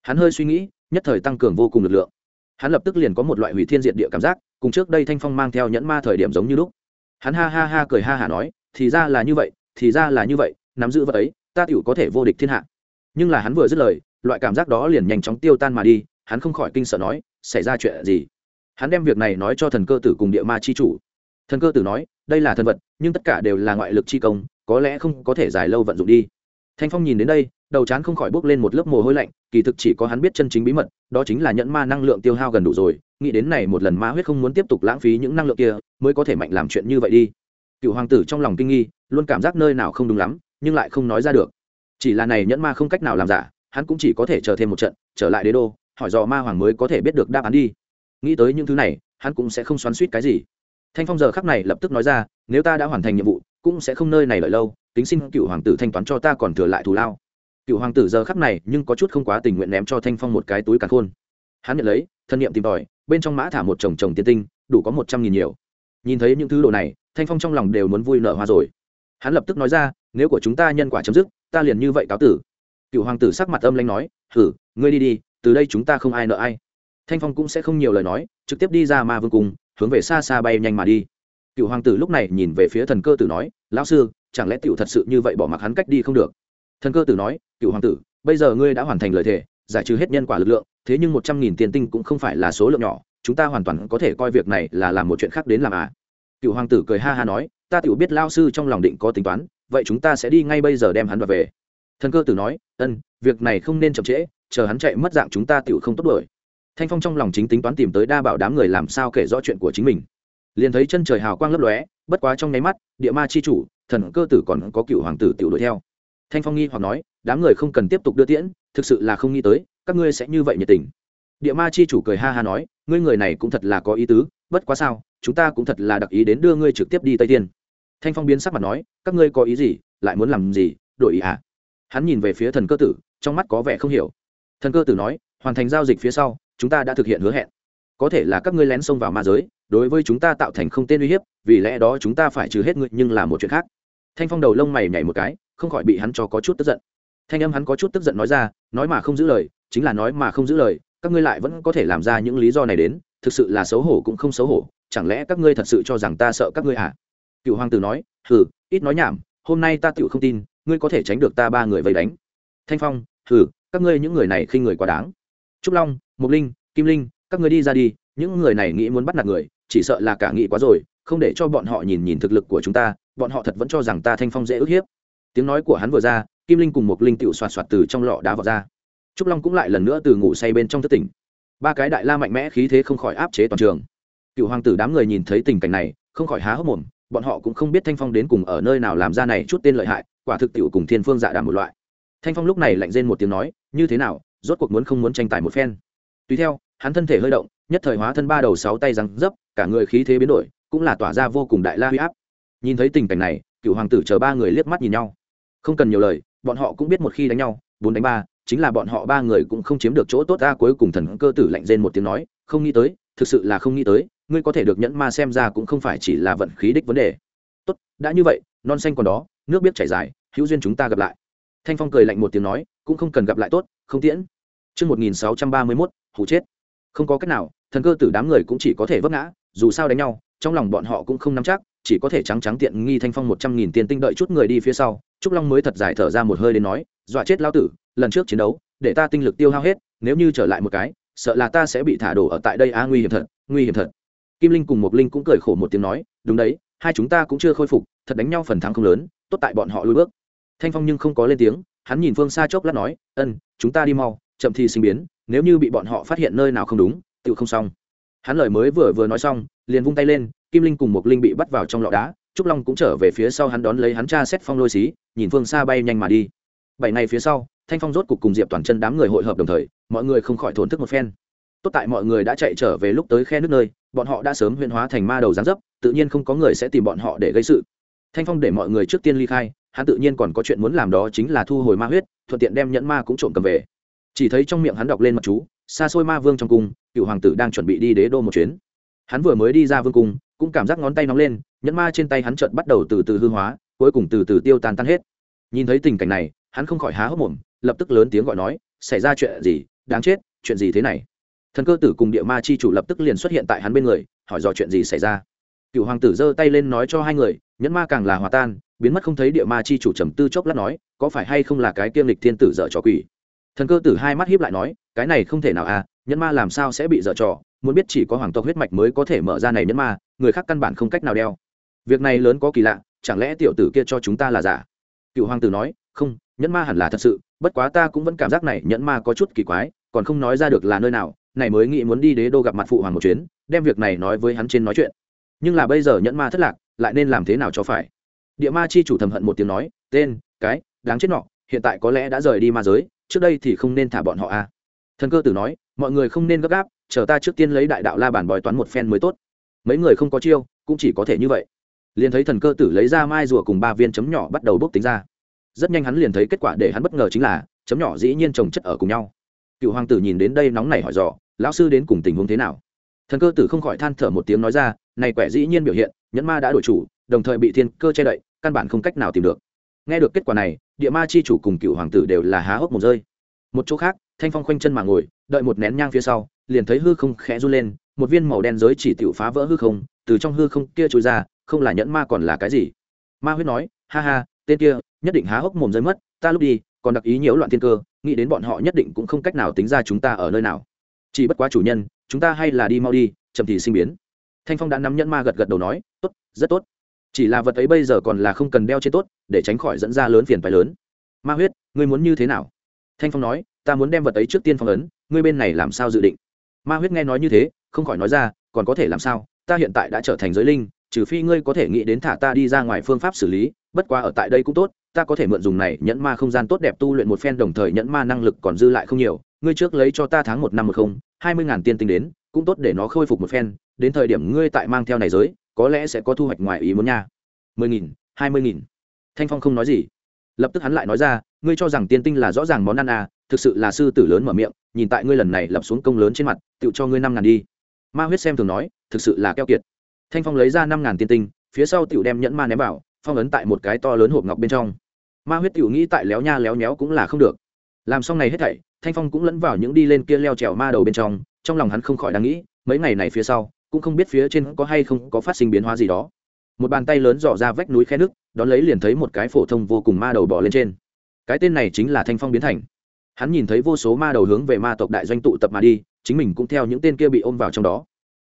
Hắn hơi suy nghĩ, nhất thời tăng cường vô cùng lực lượng. Hắn lập tức liền có một loại hủy thiên diệt địa cảm giác, cùng trước đây thanh phong mang theo nhẫn ma thời điểm giống như lúc. Hắn ha ha ha cười ha hả nói, thì ra là như vậy, thì ra là như vậy, nắm giữ vật ấy ta tựu có thể vô địch thiên hạ. Nhưng là hắn vừa dứt lời, loại cảm giác đó liền nhanh chóng tiêu tan mà đi, hắn không khỏi kinh sợ nói, xảy ra chuyện gì? Hắn đem việc này nói cho thần cơ tử cùng địa ma chi chủ. Thần cơ tử nói, đây là thần vật, nhưng tất cả đều là ngoại lực chi công, có lẽ không có thể dài lâu vận dụng đi. Thanh phong nhìn đến đây, đầu trán không khỏi bốc lên một lớp mồ hôi lạnh, kỳ thực chỉ có hắn biết chân chính bí mật, đó chính là nhẫn ma năng lượng tiêu hao gần đủ rồi, nghĩ đến này một lần ma huyết không muốn tiếp tục lãng phí những năng lượng kia, mới có thể mạnh làm chuyện như vậy đi. Cựu hoàng tử trong lòng kinh nghi, luôn cảm giác nơi nào không đúng lắm nhưng lại không nói ra được. Chỉ là này nhẫn ma không cách nào làm giả, hắn cũng chỉ có thể chờ thêm một trận, trở lại đế đô, hỏi dò ma hoàng mới có thể biết được đáp án đi. Nghĩ tới những thứ này, hắn cũng sẽ không xoắn suýt cái gì. Thanh phong giờ khắc này lập tức nói ra, nếu ta đã hoàn thành nhiệm vụ, cũng sẽ không nơi này lợi lâu tính xin cựu hoàng tử thanh toán cho ta còn thừa lại thù lao. Cựu hoàng tử giờ khắc này nhưng có chút không quá tình nguyện ném cho thanh phong một cái túi càn khôn. Hắn nhận lấy, thân nhiệm tìm tòi, bên trong mã thả một chồng chồng tiên tinh, đủ có một trăm nghìn nhiều. Nhìn thấy những thứ đồ này, thanh phong trong lòng đều muốn vui nở hoa rồi hắn lập tức nói ra, nếu của chúng ta nhân quả chấm dứt, ta liền như vậy cáo tử. Cựu hoàng tử sắc mặt âm lanh nói thử ngươi đi đi, từ đây chúng ta không ai nợ ai. Thanh phong cũng sẽ không nhiều lời nói, trực tiếp đi ra ma vương cung, hướng về xa xa bay nhanh mà đi. Cựu hoàng tử lúc này nhìn về phía thần cơ tử nói, lão sư, chẳng lẽ tiểu thật sự như vậy bỏ mặc hắn cách đi không được? Thần cơ tử nói, cựu hoàng tử, bây giờ ngươi đã hoàn thành lời thề, giải trừ hết nhân quả lực lượng, thế nhưng một trăm nghìn tiền tinh cũng không phải là số lượng nhỏ, chúng ta hoàn toàn có thể coi việc này là làm một chuyện khác đến làm à. Cựu hoàng tử cười ha ha nói ta tiểu biết lao sư trong lòng định có tính toán, vậy chúng ta sẽ đi ngay bây giờ đem hắn vào về. Thần cơ tử nói, ân, việc này không nên chậm trễ, chờ hắn chạy mất dạng chúng ta tiểu không tốt đuổi. Thanh phong trong lòng chính tính toán tìm tới đa bảo đám người làm sao kể rõ chuyện của chính mình. Liền thấy chân trời hào quang lấp lóe, bất quá trong nháy mắt, địa ma chi chủ, thần cơ tử còn có cựu hoàng tử tiểu đuổi theo. Thanh phong nghi hoặc nói, đám người không cần tiếp tục đưa tiễn, thực sự là không nghĩ tới, các ngươi sẽ như vậy nhiệt tình. Địa ma chi chủ cười ha ha nói, ngươi người này cũng thật là có ý tứ, bất quá sao, chúng ta cũng thật là đặc ý đến đưa ngươi trực tiếp đi tây tiên thanh phong biến sắc mặt nói, các ngươi có ý gì? Lại muốn làm gì? Đổi ý à? Hắn nhìn về phía thần cơ tử, trong mắt có vẻ không hiểu. Thần cơ tử nói, hoàn thành giao dịch phía sau, chúng ta đã thực hiện hứa hẹn. Có thể là các ngươi lén xông vào ma giới, đối với chúng ta tạo thành không tên uy hiếp, vì lẽ đó chúng ta phải trừ hết ngươi, nhưng là một chuyện khác. Thanh phong đầu lông mày nhảy một cái, không khỏi bị hắn cho có chút tức giận. Thanh âm hắn có chút tức giận nói ra, nói mà không giữ lời, chính là nói mà không giữ lời, các ngươi lại vẫn có thể làm ra những lý do này đến, thực sự là xấu hổ cũng không xấu hổ, chẳng lẽ các ngươi thật sự cho rằng ta sợ các ngươi à? Cựu hoàng tử nói, hừ, ít nói nhảm, hôm nay ta tựu không tin, ngươi có thể tránh được ta ba người vây đánh. Thanh phong, hừ, các ngươi những người này khi người quá đáng. Trúc long mục linh, kim linh, các ngươi đi ra đi, những người này nghĩ muốn bắt nạt người, chỉ sợ là cả nghĩ quá rồi, không để cho bọn họ nhìn nhìn thực lực của chúng ta, bọn họ thật vẫn cho rằng ta thanh phong dễ ức hiếp. Tiếng nói của hắn vừa ra, kim linh cùng một linh tựu soạt soạt từ trong lọ đá vào ra. Trúc long cũng lại lần nữa từ ngủ say bên trong thất tỉnh. Ba cái đại la mạnh mẽ khí thế không khỏi áp chế toàn trường. Cựu hoàng tử đám người nhìn thấy tình cảnh này, không khỏi há hốc mồm bọn họ cũng không biết thanh phong đến cùng ở nơi nào làm ra này chút tên lợi hại, quả thực tiệu cùng thiên phương dạ đàm một loại. Thanh phong lúc này lạnh rên một tiếng nói, như thế nào, rốt cuộc muốn không muốn tranh tài một phen. Tùy theo, hắn thân thể hơi động, nhất thời hóa thân ba đầu sáu tay răng dấp, cả người khí thế biến đổi, cũng là tỏa ra vô cùng đại la huy áp. Nhìn thấy tình cảnh này, cựu hoàng tử chờ ba người liếc mắt nhìn nhau. Không cần nhiều lời, bọn họ cũng biết một khi đánh nhau, bốn đánh ba, chính là bọn họ ba người cũng không chiếm được chỗ tốt ta cuối cùng thần cơ tử lạnh rên một tiếng nói, không nghĩ tới, thực sự là không nghĩ tới ngươi có thể được nhẫn ma xem ra cũng không phải chỉ là vận khí đích vấn đề tốt đã như vậy non xanh còn đó nước biết chảy dài hữu duyên chúng ta gặp lại thanh phong cười lạnh một tiếng nói cũng không cần gặp lại tốt không tiễn Trước 1631, hủ chết. Không có cách nào, thần cơ tử đám người cũng chỉ có thể vấp ngã, dù sao đánh nhau, trong lòng bọn họ cũng không nắm chắc, chỉ có thể trắng trắng tiện nghi thanh phong một trăm nghìn tiền tinh đợi chút người đi phía sau, Trúc Long mới thật dài thở ra một hơi đến nói, dọa chết lão tử, lần trước chiến đấu, để ta tinh lực tiêu hao hết, nếu như trở lại một cái, sợ là ta sẽ bị thả đổ ở tại đây a nguy hiểm thật, nguy hiểm thật. Kim Linh cùng mộc Linh cũng cười khổ một tiếng nói, đúng đấy, hai chúng ta cũng chưa khôi phục, thật đánh nhau phần thắng không lớn, tốt tại bọn họ lui bước. Thanh Phong nhưng không có lên tiếng, hắn nhìn phương xa chốc lát nói, "Ân, chúng ta đi mau, chậm thì sinh biến nếu như bị bọn họ phát hiện nơi nào không đúng tự không xong. Hắn lời mới vừa vừa nói xong liền vung tay lên kim linh cùng mộc linh bị bắt vào trong lọ đá trúc long cũng trở về phía sau hắn đón lấy hắn cha xét phong lôi xí nhìn phương xa bay nhanh mà đi. Bảy ngày phía sau thanh phong rốt cục cùng diệp toàn chân đám người hội hợp đồng thời mọi người không khỏi thổn thức một phen. Tốt tại mọi người đã chạy trở về lúc tới khe nước nơi bọn họ đã sớm huyên hóa thành ma đầu giáng dấp, tự nhiên không có người sẽ tìm bọn họ để gây sự. Thanh phong để mọi người trước tiên ly khai, hắn tự nhiên còn có chuyện muốn làm đó chính là thu hồi ma huyết, thuận tiện đem nhẫn ma cũng trộm cầm về. Chỉ thấy trong miệng hắn đọc lên mặt chú, xa xôi ma vương trong cung, cựu hoàng tử đang chuẩn bị đi đế đô một chuyến. Hắn vừa mới đi ra vương cung, cũng cảm giác ngón tay nóng lên, nhẫn ma trên tay hắn trợn bắt đầu từ từ hư hóa, cuối cùng từ từ tiêu tan tan hết. Nhìn thấy tình cảnh này, hắn không khỏi há hốc mồm, lập tức lớn tiếng gọi nói, xảy ra chuyện gì? Đáng chết, chuyện gì thế này? Thần cơ tử cùng địa ma chi chủ lập tức liền xuất hiện tại hắn bên người, hỏi dò chuyện gì xảy ra. Cựu hoàng tử giơ tay lên nói cho hai người, nhẫn ma càng là hòa tan, biến mất không thấy địa ma chi chủ trầm tư chốc lát nói, có phải hay không là cái kiêm lịch thiên tử dở trò quỷ? Thần cơ tử hai mắt hiếp lại nói, cái này không thể nào à nhẫn ma làm sao sẽ bị dở trò, muốn biết chỉ có hoàng tộc huyết mạch mới có thể mở ra này nhẫn ma, người khác căn bản không cách nào đeo. Việc này lớn có kỳ lạ, chẳng lẽ tiểu tử kia cho chúng ta là giả? Cựu hoàng tử nói, không, nhẫn ma hẳn là thật sự, bất quá ta cũng vẫn cảm giác này nhẫn ma có chút kỳ quái, còn không nói ra được là nơi nào này mới nghĩ muốn đi đế đô gặp mặt phụ hoàng một chuyến, đem việc này nói với hắn trên nói chuyện. Nhưng là bây giờ nhẫn ma thất lạc, lại nên làm thế nào cho phải? Địa ma chi chủ thầm hận một tiếng nói, tên, cái, đáng chết nọ, hiện tại có lẽ đã rời đi ma giới, trước đây thì không nên thả bọn họ a à. thần cơ tử nói, mọi người không nên gấp gáp, chờ ta trước tiên lấy đại đạo la bản bói toán một phen mới tốt. Mấy người không có chiêu, cũng chỉ có thể như vậy. Liền thấy thần cơ tử lấy ra mai rùa cùng ba viên chấm nhỏ bắt đầu bốc tính ra. Rất nhanh hắn liền thấy kết quả để hắn bất ngờ chính là, chấm nhỏ dĩ nhiên trồng chất ở cùng nhau cựu hoàng tử nhìn đến đây nóng nảy hỏi dò, lão sư đến cùng tình huống thế nào? Thần cơ tử không khỏi than thở một tiếng nói ra, này quẻ dĩ nhiên biểu hiện, nhẫn ma đã đổi chủ, đồng thời bị thiên cơ che đậy, căn bản không cách nào tìm được. Nghe được kết quả này, địa ma chi chủ cùng cựu hoàng tử đều là há hốc một rơi. Một chỗ khác, thanh phong khoanh chân mà ngồi, đợi một nén nhang phía sau, liền thấy hư không khẽ run lên, một viên màu đen giới chỉ tiểu phá vỡ hư không, từ trong hư không kia trôi ra, không là nhẫn ma còn là cái gì? Ma huyết nói, ha ha, tên kia, nhất định há hốc mồm rơi mất, ta lúc đi còn đặc ý nhiễu loạn thiên cơ, nghĩ đến bọn họ nhất định cũng không cách nào tính ra chúng ta ở nơi nào. Chỉ bất quá chủ nhân, chúng ta hay là đi mau đi, chậm thì sinh biến. Thanh phong đã nắm nhẫn ma gật gật đầu nói, tốt, rất tốt. Chỉ là vật ấy bây giờ còn là không cần đeo trên tốt, để tránh khỏi dẫn ra lớn phiền phái lớn. Ma huyết, ngươi muốn như thế nào? Thanh phong nói, ta muốn đem vật ấy trước tiên phong ấn, ngươi bên này làm sao dự định? Ma huyết nghe nói như thế, không khỏi nói ra, còn có thể làm sao? Ta hiện tại đã trở thành giới linh, trừ phi ngươi có thể nghĩ đến thả ta đi ra ngoài phương pháp xử lý, bất qua ở tại đây cũng tốt ta có thể mượn dùng này nhẫn ma không gian tốt đẹp tu luyện một phen, đồng thời nhẫn ma năng lực còn dư lại không nhiều. Ngươi trước lấy cho ta tháng một năm một không, hai mươi ngàn tiên tinh đến, cũng tốt để nó khôi phục một phen. Đến thời điểm ngươi tại mang theo này giới, có lẽ sẽ có thu hoạch ngoài ý muốn nha. mười nghìn, hai mươi nghìn. Thanh phong không nói gì. Lập tức hắn lại nói ra, ngươi cho rằng tiên tinh là rõ ràng món ăn à thực sự là sư tử lớn mở miệng, nhìn tại ngươi lần này lập xuống công lớn trên mặt, tự cho ngươi năm ngàn đi. Ma huyết xem thường nói, thực sự là keo kiệt. Thanh phong lấy ra năm ngàn tiên tinh, phía sau tựu đem nhẫn ma ném vào, phong ấn tại một cái to lớn hộp ngọc bên trong ma huyết tiểu nghĩ tại léo nha léo nhéo cũng là không được. Làm xong này hết thảy, thanh phong cũng lẫn vào những đi lên kia leo trèo ma đầu bên trong trong lòng hắn không khỏi đang nghĩ, mấy ngày này phía sau, cũng không biết phía trên có hay không có phát sinh biến hóa gì đó. Một bàn tay lớn dò ra vách núi khe nước, đón lấy liền thấy một cái phổ thông vô cùng ma đầu bỏ lên trên. Cái tên này chính là thanh phong biến thành. Hắn nhìn thấy vô số ma đầu hướng về ma tộc đại doanh tụ tập mà đi, chính mình cũng theo những tên kia bị ôm vào trong đó.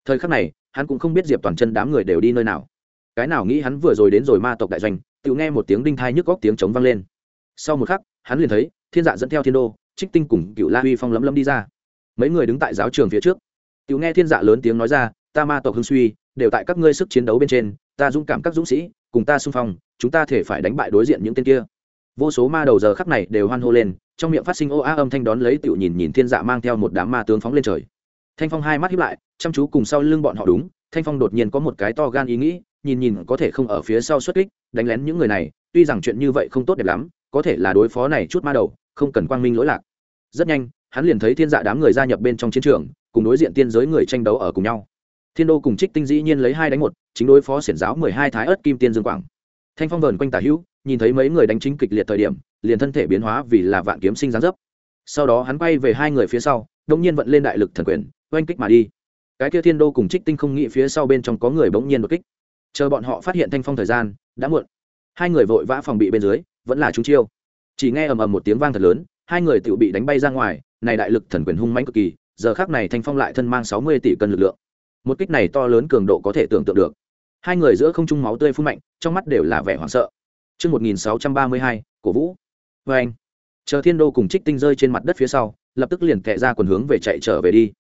Thời khắc này, hắn cũng không biết diệp toàn chân đám người đều đi nơi nào. Cái nào nghĩ hắn vừa rồi đến rồi ma tộc đại doanh tự nghe một tiếng đinh thai nhức góc tiếng trống vang lên. Sau một khắc, hắn liền thấy, thiên dạ dẫn theo thiên đô, trích tinh cùng cựu la huy phong lấm lấm đi ra. Mấy người đứng tại giáo trường phía trước. Tự nghe thiên dạ lớn tiếng nói ra, ta ma tộc hưng suy, đều tại các ngươi sức chiến đấu bên trên, ta dũng cảm các dũng sĩ, cùng ta xung phong, chúng ta thể phải đánh bại đối diện những tên kia. Vô số ma đầu giờ khắc này đều hoan hô lên, trong miệng phát sinh ô á âm thanh đón lấy tiểu nhìn nhìn thiên dạ mang theo một đám ma tướng phóng lên trời. Thanh phong hai mắt hiếp lại, chăm chú cùng sau lưng bọn họ đúng, thanh phong đột nhiên có một cái to gan ý nghĩ nhìn nhìn có thể không ở phía sau xuất kích, đánh lén những người này, tuy rằng chuyện như vậy không tốt đẹp lắm, có thể là đối phó này chút ma đầu, không cần quang minh lỗi lạc. Rất nhanh, hắn liền thấy thiên dạ đám người gia nhập bên trong chiến trường, cùng đối diện tiên giới người tranh đấu ở cùng nhau. Thiên đô cùng trích tinh dĩ nhiên lấy hai đánh một, chính đối phó xiển giáo mười hai thái ớt kim tiên dương quảng. Thanh phong vờn quanh tả hữu, nhìn thấy mấy người đánh chính kịch liệt thời điểm, liền thân thể biến hóa vì là vạn kiếm sinh gián dấp. Sau đó hắn quay về hai người phía sau đông nhiên vận lên đại lực thần quyền, oanh kích mà đi. Cái kia thiên đô cùng trích tinh không nghĩ phía sau bên trong có người bỗng nhiên đột kích chờ bọn họ phát hiện thanh phong thời gian đã muộn hai người vội vã phòng bị bên dưới vẫn là chúng chiêu chỉ nghe ầm ầm một tiếng vang thật lớn hai người tự bị đánh bay ra ngoài này đại lực thần quyền hung mãnh cực kỳ giờ khác này thanh phong lại thân mang sáu mươi tỷ cân lực lượng một kích này to lớn cường độ có thể tưởng tượng được hai người giữa không trung máu tươi phun mạnh trong mắt đều là vẻ hoảng sợ Trước 1632, cổ vũ. Và anh. Chờ thiên đô cùng trích tinh rơi trên mặt đất phía sau, lập tức liền kẹ ra quần hướng về chạy trở về đi.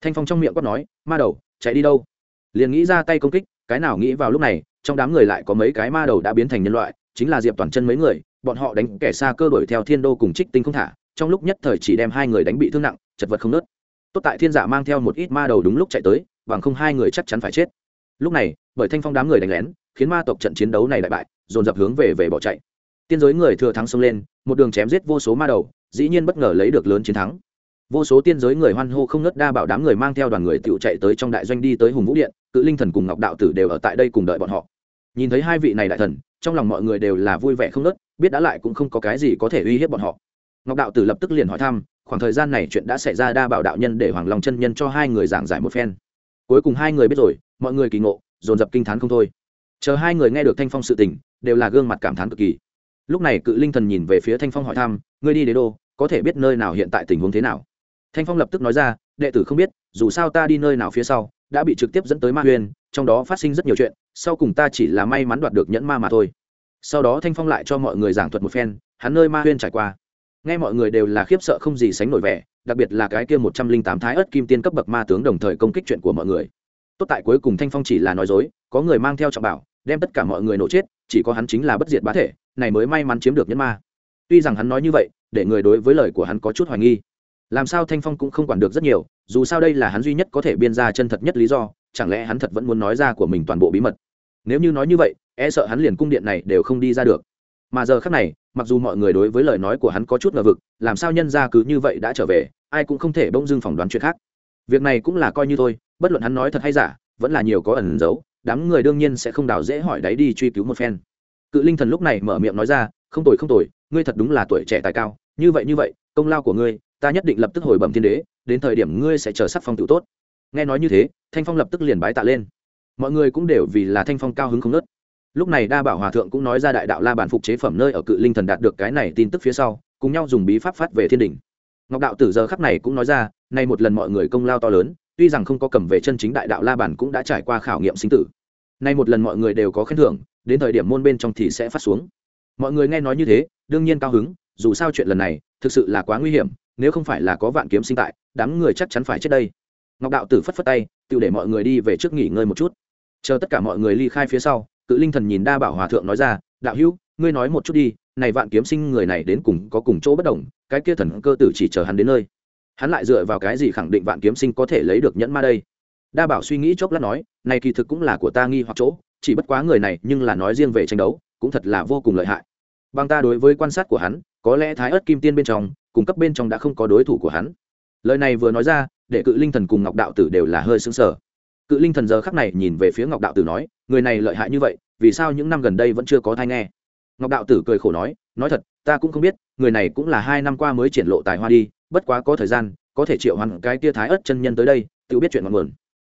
Thanh phong trong miệng quát nói, ma đầu, chạy đi đâu? Liền nghĩ ra tay công kích, cái nào nghĩ vào lúc này, trong đám người lại có mấy cái ma đầu đã biến thành nhân loại, chính là Diệp Toàn Chân mấy người, bọn họ đánh kẻ xa cơ đuổi theo thiên đô cùng trích tinh không thả, trong lúc nhất thời chỉ đem hai người đánh bị thương nặng, chật vật không nớt. Tốt tại thiên giả mang theo một ít ma đầu đúng lúc chạy tới, bằng không hai người chắc chắn phải chết. Lúc này bởi thanh phong đám người đánh lén khiến ma tộc trận chiến đấu này đại bại dồn dập hướng về về bỏ chạy. Tiên giới người thừa thắng xông lên một đường chém giết vô số ma đầu dĩ nhiên bất ngờ lấy được lớn chiến thắng vô số tiên giới người hoan hô không ngất đa bảo đám người mang theo đoàn người tựu chạy tới trong đại doanh đi tới hùng vũ điện, cự linh thần cùng ngọc đạo tử đều ở tại đây cùng đợi bọn họ. Nhìn thấy hai vị này đại thần, trong lòng mọi người đều là vui vẻ không nớt biết đã lại cũng không có cái gì có thể uy hiếp bọn họ. Ngọc đạo tử lập tức liền hỏi thăm, khoảng thời gian này chuyện đã xảy ra đa bảo đạo nhân để hoàng long chân nhân cho hai người giảng giải một phen. Cuối cùng hai người biết rồi, mọi người kỳ ngộ, dồn dập kinh t h á n không thôi. Chờ hai người nghe được thanh phong sự tình, đều là gương mặt cảm thán cực kỳ. Lúc này cự linh thần nhìn về phía thanh phong hỏi thăm, ngươi đi đế đô, có thể biết nơi nào hiện tại tình huống thế nào? Thanh phong lập tức nói ra, đệ tử không biết, dù sao ta đi nơi nào phía sau, đã bị trực tiếp dẫn tới ma huyền, trong đó phát sinh rất nhiều chuyện, sau cùng ta chỉ là may mắn đoạt được nhẫn ma mà thôi. Sau đó thanh phong lại cho mọi người giảng thuật một phen, hắn nơi ma huyên trải qua. Nghe mọi người đều là khiếp sợ không gì sánh nổi vẻ, đặc biệt là cái kia một trăm linh tám thái ớt kim tiên cấp bậc ma tướng đồng thời công kích chuyện của mọi người. Tốt tại cuối cùng thanh phong chỉ là nói dối, có người mang theo trọng bảo, đem tất cả mọi người nổ chết, chỉ có hắn chính là bất diệt bá thể, này mới may mắn chiếm được nhẫn ma. Tuy rằng hắn nói như vậy, để người đối với lời của hắn có chút hoài nghi làm sao thanh phong cũng không quản được rất nhiều, dù sao đây là hắn duy nhất có thể biên ra chân thật nhất lý do, chẳng lẽ hắn thật vẫn muốn nói ra của mình toàn bộ bí mật? Nếu như nói như vậy e sợ hắn liền cung điện này đều không đi ra được. Mà giờ khác này, mặc dù mọi người đối với lời nói của hắn có chút ngờ vực, làm sao nhân ra cứ như vậy đã trở về, ai cũng không thể bỗng dưng phỏng đoán chuyện khác. Việc này cũng là coi như thôi, bất luận hắn nói thật hay giả, vẫn là nhiều có ẩn giấu, đám người đương nhiên sẽ không đào dễ hỏi đáy đi truy cứu một phen. Cự linh thần lúc này mở miệng nói ra, không tội không tội ngươi thật đúng là tuổi trẻ tài cao, như vậy như vậy, công lao của ngươi ta nhất định lập tức hồi bẩm thiên đế, đến thời điểm ngươi sẽ chờ sắc phong tự tốt. Nghe nói như thế, thanh phong lập tức liền bái tạ lên. Mọi người cũng đều vì là thanh phong cao hứng không nớt lúc này đa bảo hòa thượng cũng nói ra đại đạo la bản phục chế phẩm nơi ở cự linh thần đạt được cái này tin tức phía sau, cùng nhau dùng bí pháp phát về thiên đình ngọc đạo tử giờ khắc này cũng nói ra, nay một lần mọi người công lao to lớn, tuy rằng không có cầm về chân chính đại đạo la bản cũng đã trải qua khảo nghiệm sinh tử. Nay một lần mọi người đều có khen thưởng, đến thời điểm môn bên trong thì sẽ phát xuống. Mọi người nghe nói như thế, đương nhiên cao hứng, dù sao chuyện lần này thực sự là quá nguy hiểm nếu không phải là có vạn kiếm sinh tại, đám người chắc chắn phải chết đây. Ngọc đạo tử phất phất tay tự để mọi người đi về trước nghỉ ngơi một chút. Chờ tất cả mọi người ly khai phía sau, cự linh thần nhìn đa bảo hòa thượng nói ra, đạo hữu, ngươi nói một chút đi, này vạn kiếm sinh người này đến cùng có cùng chỗ bất đồng, cái kia thần cơ tử chỉ chờ hắn đến nơi. Hắn lại dựa vào cái gì khẳng định vạn kiếm sinh có thể lấy được nhẫn ma đây? Đa bảo suy nghĩ chốc lát nói, này kỳ thực cũng là của ta nghi hoặc chỗ, chỉ bất quá người này nhưng là nói riêng về tranh đấu, cũng thật là vô cùng lợi hại. Bằng ta đối với quan sát của hắn, có lẽ thái ớt kim tiên bên trong cung cấp bên trong đã không có đối thủ của hắn. Lời này vừa nói ra, để cự linh thần cùng ngọc đạo tử đều là hơi xứng sở cự linh thần giờ khắc này nhìn về phía ngọc đạo tử nói, người này lợi hại như vậy, vì sao những năm gần đây vẫn chưa có thai nghe? Ngọc đạo tử cười khổ nói nói thật, ta cũng không biết, người này cũng là hai năm qua mới triển lộ tài hoa đi, bất quá có thời gian, có thể triệu hoàn cái tia thái ớt chân nhân tới đây, tự biết chuyện ngọn nguồn.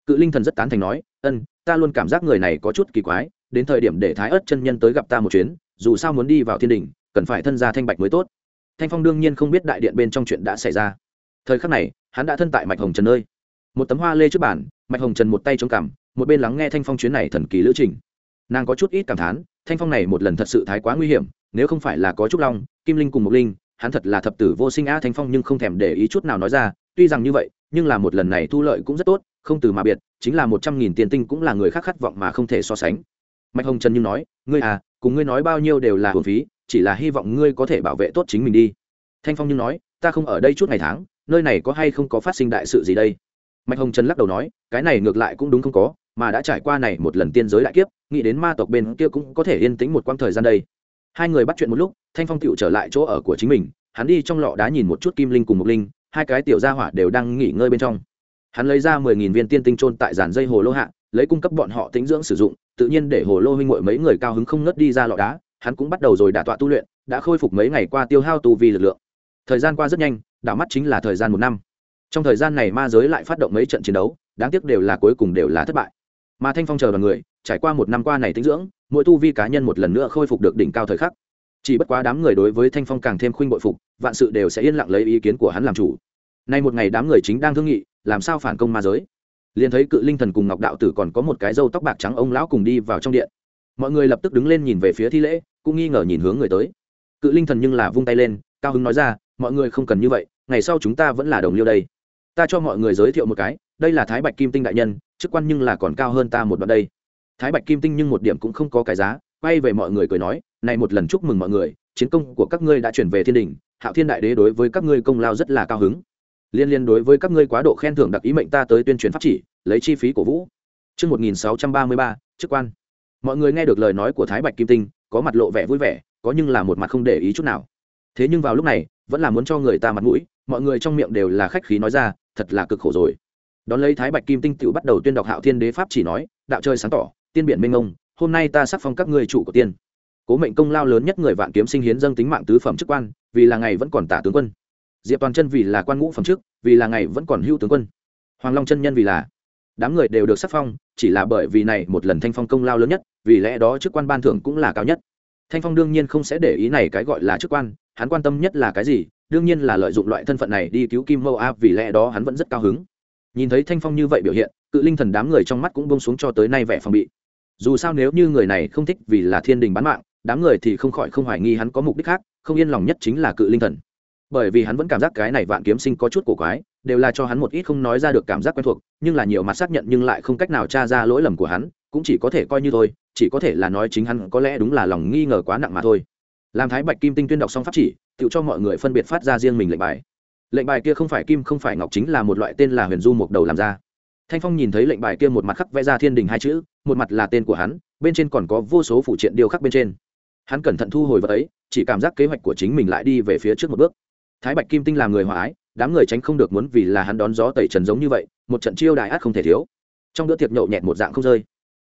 Cự linh thần rất tán thành nói, ân, ta luôn cảm giác người này có chút kỳ quái, đến thời điểm để thái ớt chân nhân tới gặp ta một chuyến, dù sao muốn đi vào thiên đình, cần phải thân gia thanh bạch mới tốt thanh phong đương nhiên không biết đại điện bên trong chuyện đã xảy ra. Thời khắc này, hắn đã thân tại mạch hồng trần nơi. Một tấm hoa lê trước bàn, mạch hồng trần một tay chống cằm, một bên lắng nghe thanh phong chuyến này thần kỳ lữ trình. Nàng có chút ít cảm thán, thanh phong này một lần thật sự thái quá nguy hiểm, nếu không phải là có trúc long, kim linh cùng một linh, hắn thật là thập tử vô sinh a thanh phong nhưng không thèm để ý chút nào nói ra, tuy rằng như vậy, nhưng là một lần này thu lợi cũng rất tốt, không từ mà biệt, chính là một trăm nghìn tiền tinh cũng là người khác khát vọng mà không thể so sánh. Mạch hồng trần nhưng nói, ngươi à cùng ngươi nói bao nhiêu đều là hồn phí chỉ là hy vọng ngươi có thể bảo vệ tốt chính mình đi. Thanh phong nhưng nói, ta không ở đây chút ngày tháng, nơi này có hay không có phát sinh đại sự gì đây? Mạch hồng trần lắc đầu nói, cái này ngược lại cũng đúng không có, mà đã trải qua này một lần tiên giới đại kiếp, nghĩ đến ma tộc bên kia cũng có thể yên tĩnh một quãng thời gian đây. Hai người bắt chuyện một lúc, thanh phong tựu trở lại chỗ ở của chính mình, hắn đi trong lọ đá nhìn một chút kim linh cùng mục linh, hai cái tiểu gia hỏa đều đang nghỉ ngơi bên trong. Hắn lấy ra mười nghìn viên tiên tinh trôn tại giàn dây hồ lô hạ, lấy cung cấp bọn họ tính dưỡng sử dụng, tự nhiên để hồ lô huynh ngội mấy người cao hứng không ngất đi ra lọ đá hắn cũng bắt đầu rồi đả tọa tu luyện, đã khôi phục mấy ngày qua tiêu hao tu vi lực lượng. Thời gian qua rất nhanh, đảo mắt chính là thời gian một năm. Trong thời gian này ma giới lại phát động mấy trận chiến đấu, đáng tiếc đều là cuối cùng đều là thất bại. Mà thanh phong chờ đoàn người, trải qua một năm qua này tinh dưỡng, mỗi tu vi cá nhân một lần nữa khôi phục được đỉnh cao thời khắc. Chỉ bất quá đám người đối với thanh phong càng thêm khuynh bội phục, vạn sự đều sẽ yên lặng lấy ý kiến của hắn làm chủ. Nay một ngày đám người chính đang thương nghị, làm sao phản công ma giới? Liền thấy cự linh thần cùng ngọc đạo tử còn có một cái râu tóc bạc trắng ông lão cùng đi vào trong điện. Mọi người lập tức đứng lên nhìn về phía thi lễ cũng nghi ngờ nhìn hướng người tới. Cự linh thần nhưng là vung tay lên cao hứng nói ra mọi người không cần như vậy ngày sau chúng ta vẫn là đồng liêu đây. Ta cho mọi người giới thiệu một cái đây là thái bạch kim tinh đại nhân chức quan nhưng là còn cao hơn ta một đoạn đây. Thái bạch kim tinh nhưng một điểm cũng không có cái giá quay về mọi người cười nói này một lần chúc mừng mọi người chiến công của các ngươi đã chuyển về thiên đình hạo thiên đại đế đối với các ngươi công lao rất là cao hứng. Liên liên đối với các ngươi quá độ khen thưởng đặc ý mệnh ta tới tuyên truyền pháp chỉ lấy chi phí của vũ. Trước 1633, chức quan. Mọi người nghe được lời nói của Thái Bạch Kim Tinh, có mặt lộ vẻ vui vẻ, có nhưng là một mặt không để ý chút nào. Thế nhưng vào lúc này, vẫn là muốn cho người ta mặt mũi, mọi người trong miệng đều là khách khí nói ra, thật là cực khổ rồi. Đón lấy thái bạch kim tinh tự bắt đầu tuyên đọc hạo thiên đế pháp chỉ nói đạo chơi sáng tỏ tiên biển minh ông hôm nay ta sắc phong các ngươi chủ của tiên. Cố mệnh công lao lớn nhất người vạn kiếm sinh hiến dâng tính mạng tứ phẩm chức quan vì là ngày vẫn còn tả tướng quân. Diệp toàn chân vì là quan ngũ phẩm chức vì là ngày vẫn còn hưu tướng quân. Hoàng long chân nhân vì là đám người đều được sắc phong chỉ là bởi vì này một lần thanh phong công lao lớn nhất vì lẽ đó chức quan ban thưởng cũng là cao nhất. Thanh phong đương nhiên không sẽ để ý này cái gọi là chức quan, hắn quan tâm nhất là cái gì, đương nhiên là lợi dụng loại thân phận này đi cứu kim mâu a, vì lẽ đó hắn vẫn rất cao hứng. Nhìn thấy thanh phong như vậy biểu hiện, cự linh thần đám người trong mắt cũng bông xuống cho tới nay vẻ phòng bị. Dù sao nếu như người này không thích vì là thiên đình bán mạng, đám người thì không khỏi không hoài nghi hắn có mục đích khác, không yên lòng nhất chính là cự linh thần. Bởi vì hắn vẫn cảm giác cái này vạn kiếm sinh có chút cổ quái, đều là cho hắn một ít không nói ra được cảm giác quen thuộc, nhưng là nhiều mặt xác nhận nhưng lại không cách nào tra ra lỗi lầm của hắn cũng chỉ có thể coi như thôi, chỉ có thể là nói chính hắn có lẽ đúng là lòng nghi ngờ quá nặng mà thôi. Làm thái bạch kim tinh tuyên đọc xong pháp chỉ, tự cho mọi người phân biệt phát ra riêng mình lệnh bài. Lệnh bài kia không phải kim, không phải ngọc chính là một loại tên là huyền du mục đầu làm ra. Thanh phong nhìn thấy lệnh bài kia một mặt khắc vẽ ra thiên đình hai chữ, một mặt là tên của hắn, bên trên còn có vô số phụ triện điêu khắc bên trên. Hắn cẩn thận thu hồi vật ấy, chỉ cảm giác kế hoạch của chính mình lại đi về phía trước một bước. Thái bạch kim tinh làm người hòa ái, đám người tránh không được muốn vì là hắn đón gió tẩy trần giống như vậy, một trận chiêu đại át không thể thiếu. Trong bữa tiệc nhậu nhẹt một dạng không rơi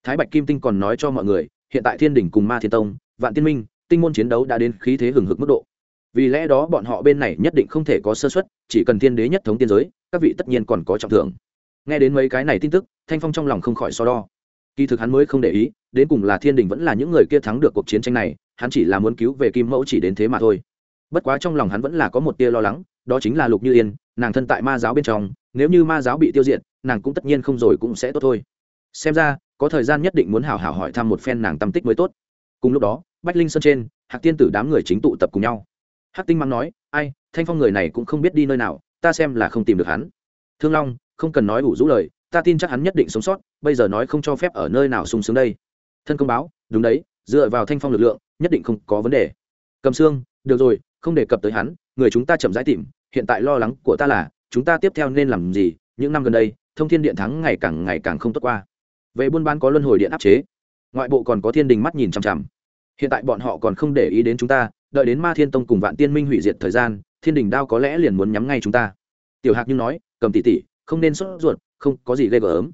thái bạch kim tinh còn nói cho mọi người, hiện tại thiên đình cùng ma thiên tông, vạn tiên minh, tinh môn chiến đấu đã đến khí thế hừng hực mức độ. Vì lẽ đó bọn họ bên này nhất định không thể có sơ xuất chỉ cần thiên đế nhất thống tiên giới, các vị tất nhiên còn có trọng thưởng. Nghe đến mấy cái này tin tức, thanh phong trong lòng không khỏi so đo. Kỳ thực hắn mới không để ý, đến cùng là thiên đình vẫn là những người kia thắng được cuộc chiến tranh này, hắn chỉ là muốn cứu về kim mẫu chỉ đến thế mà thôi. Bất quá trong lòng hắn vẫn là có một tia lo lắng, đó chính là lục như yên, nàng thân tại ma giáo bên trong, nếu như ma giáo bị tiêu diệt, nàng cũng tất nhiên không rồi cũng sẽ tốt thôi. Xem ra có thời gian nhất định muốn hào hào hỏi thăm một phen nàng tâm tích mới tốt. Cùng lúc đó, bách linh sơn trên, hạc tiên tử đám người chính tụ tập cùng nhau. Hạc tinh mắng nói, ai, thanh phong người này cũng không biết đi nơi nào, ta xem là không tìm được hắn. Thương long, không cần nói ủ rũ lời, ta tin chắc hắn nhất định sống sót, bây giờ nói không cho phép ở nơi nào sung sướng đây. Thân công báo, đúng đấy, dựa vào thanh phong lực lượng, nhất định không có vấn đề. Cầm xương, được rồi, không đề cập tới hắn, người chúng ta chậm rãi tìm, hiện tại lo lắng của ta là, chúng ta tiếp theo nên làm gì, những năm gần đây, thông thiên điện thắng ngày càng ngày càng không tốt qua về buôn bán có luân hồi điện áp chế. Ngoại bộ còn có thiên đình mắt nhìn chằm chằm. Hiện tại bọn họ còn không để ý đến chúng ta, đợi đến ma thiên tông cùng vạn tiên minh hủy diệt thời gian, thiên đình đao có lẽ liền muốn nhắm ngay chúng ta. Tiểu hạc như nói, cầm tỷ tỷ, không nên sốt ruột, không có gì ghê gớm.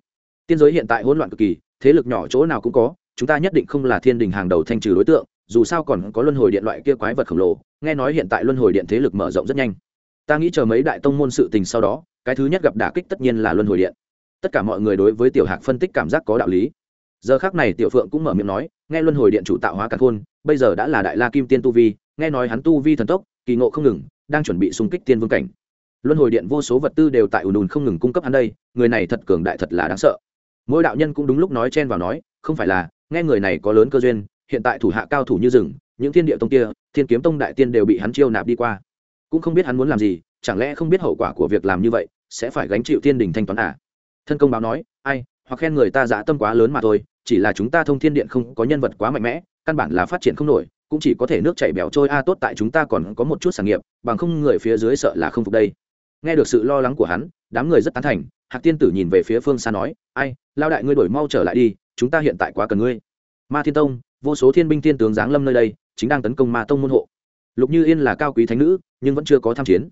Tiên giới hiện tại hỗn loạn cực kỳ, thế lực nhỏ chỗ nào cũng có, chúng ta nhất định không là thiên đình hàng đầu thanh trừ đối tượng, dù sao còn có luân hồi điện loại kia quái vật khổng lồ, nghe nói hiện tại luân hồi điện thế lực mở rộng rất nhanh. Ta nghĩ chờ mấy đại tông môn sự tình sau đó, cái thứ nhất gặp đả kích tất nhiên là luân hồi điện tất cả mọi người đối với tiểu hạc phân tích cảm giác có đạo lý. Giờ khác này tiểu phượng cũng mở miệng nói, nghe luân hồi điện chủ tạo hóa cả khôn, bây giờ đã là đại la kim tiên tu vi, nghe nói hắn tu vi thần tốc, kỳ ngộ không ngừng, đang chuẩn bị xung kích tiên vương cảnh. Luân hồi điện vô số vật tư đều tại ùn ùn không ngừng cung cấp hắn đây, người này thật cường đại thật là đáng sợ. Mỗi đạo nhân cũng đúng lúc nói chen vào nói, không phải là, nghe người này có lớn cơ duyên, hiện tại thủ hạ cao thủ như rừng, những thiên địa tông kia, thiên kiếm tông đại tiên đều bị hắn chiêu nạp đi qua. Cũng không biết hắn muốn làm gì, chẳng lẽ không biết hậu quả của việc làm như vậy, sẽ phải gánh chịu thiên đình thanh toán à? Thân công báo nói, ai, hoặc khen người ta dã tâm quá lớn mà thôi, chỉ là chúng ta thông thiên điện không có nhân vật quá mạnh mẽ, căn bản là phát triển không nổi, cũng chỉ có thể nước chảy bèo trôi a, tốt tại chúng ta còn có một chút sản nghiệp, bằng không người phía dưới sợ là không phục đây. Nghe được sự lo lắng của hắn, đám người rất tán thành, hạc tiên tử nhìn về phía phương xa nói, ai, lao đại ngươi đổi mau trở lại đi, chúng ta hiện tại quá cần ngươi. Ma thiên tông, vô số thiên binh thiên tướng giáng lâm nơi đây, chính đang tấn công ma tông môn hộ. Lục như yên là cao quý thánh nữ, nhưng vẫn chưa có tham chiến.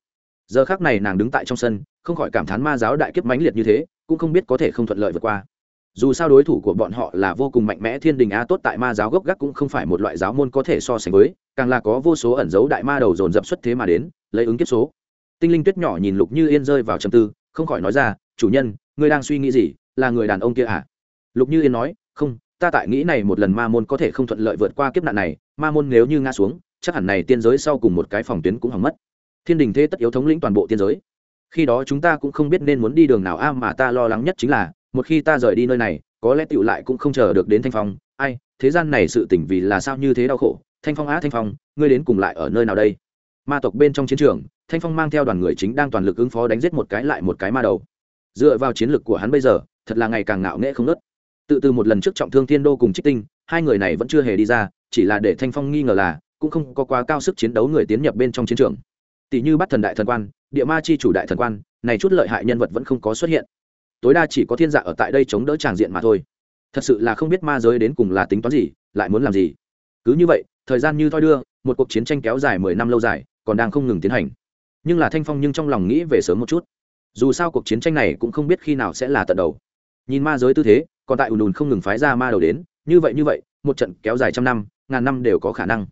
Giờ khác này nàng đứng tại trong sân, không khỏi cảm thán ma giáo đại kiếp mãnh liệt như thế cũng không biết có thể không thuận lợi vượt qua. Dù sao đối thủ của bọn họ là vô cùng mạnh mẽ thiên đình á tốt tại ma giáo gốc gác cũng không phải một loại giáo môn có thể so sánh với, càng là có vô số ẩn dấu đại ma đầu dồn dập xuất thế mà đến, lấy ứng kiếp số. Tinh linh tuyết nhỏ nhìn lục như yên rơi vào trầm tư, không khỏi nói ra, chủ nhân, ngươi đang suy nghĩ gì? Là người đàn ông kia à? Lục như yên nói, không, ta tại nghĩ này một lần ma môn có thể không thuận lợi vượt qua kiếp nạn này, ma môn nếu như ngã xuống, chắc hẳn này tiên giới sau cùng một cái phòng tuyến cũng hỏng mất. Thiên đình thế tất yếu thống lĩnh toàn bộ tiên giới khi đó chúng ta cũng không biết nên muốn đi đường nào. A, mà ta lo lắng nhất chính là, một khi ta rời đi nơi này, có lẽ tựu lại cũng không chờ được đến thanh phong. Ai, thế gian này sự tỉnh vì là sao như thế đau khổ? Thanh phong á, thanh phong, ngươi đến cùng lại ở nơi nào đây? Ma tộc bên trong chiến trường, thanh phong mang theo đoàn người chính đang toàn lực ứng phó đánh giết một cái lại một cái ma đầu. Dựa vào chiến lược của hắn bây giờ, thật là ngày càng ngạo nghễ không nớt tự từ một lần trước trọng thương thiên đô cùng trích tinh, hai người này vẫn chưa hề đi ra, chỉ là để thanh phong nghi ngờ là, cũng không có quá cao sức chiến đấu người tiến nhập bên trong chiến trường tỷ như bắt thần đại thần quan, địa ma chi chủ đại thần quan, này chút lợi hại nhân vật vẫn không có xuất hiện. Tối đa chỉ có thiên dạ ở tại đây chống đỡ tràng diện mà thôi. Thật sự là không biết ma giới đến cùng là tính toán gì, lại muốn làm gì. Cứ như vậy, thời gian như thoi đưa, một cuộc chiến tranh kéo dài mười năm lâu dài, còn đang không ngừng tiến hành. Nhưng là thanh phong nhưng trong lòng nghĩ về sớm một chút. Dù sao cuộc chiến tranh này cũng không biết khi nào sẽ là tận đầu. Nhìn ma giới tư thế, còn tại ùn ùn không ngừng phái ra ma đầu đến, như vậy như vậy, một trận kéo dài trăm năm, ngàn năm đều có khả năng.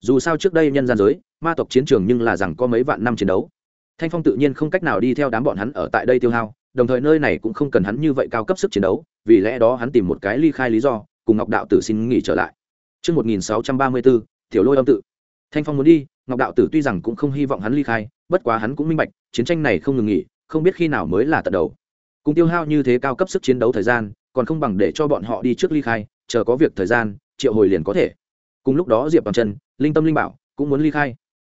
Dù sao trước đây nhân gian giới ma tộc chiến trường nhưng là rằng có mấy vạn năm chiến đấu thanh phong tự nhiên không cách nào đi theo đám bọn hắn ở tại đây tiêu hao đồng thời nơi này cũng không cần hắn như vậy cao cấp sức chiến đấu vì lẽ đó hắn tìm một cái ly khai lý do cùng ngọc đạo tử xin nghỉ trở lại Trước 1634, tiểu lôi âm tự. Thanh Phong muốn đi, Ngọc đạo tử tuy rằng cũng không hy vọng hắn ly khai, bất quá hắn cũng minh bạch, chiến tranh này không ngừng nghỉ, không biết khi nào mới là tận đầu. Cùng tiêu hao như thế cao cấp sức chiến đấu thời gian, còn không bằng để cho bọn họ đi trước ly khai, chờ có việc thời gian, triệu hồi liền có thể. Cùng lúc đó Diệp bằng Chân, Linh Tâm Linh Bảo cũng muốn ly khai.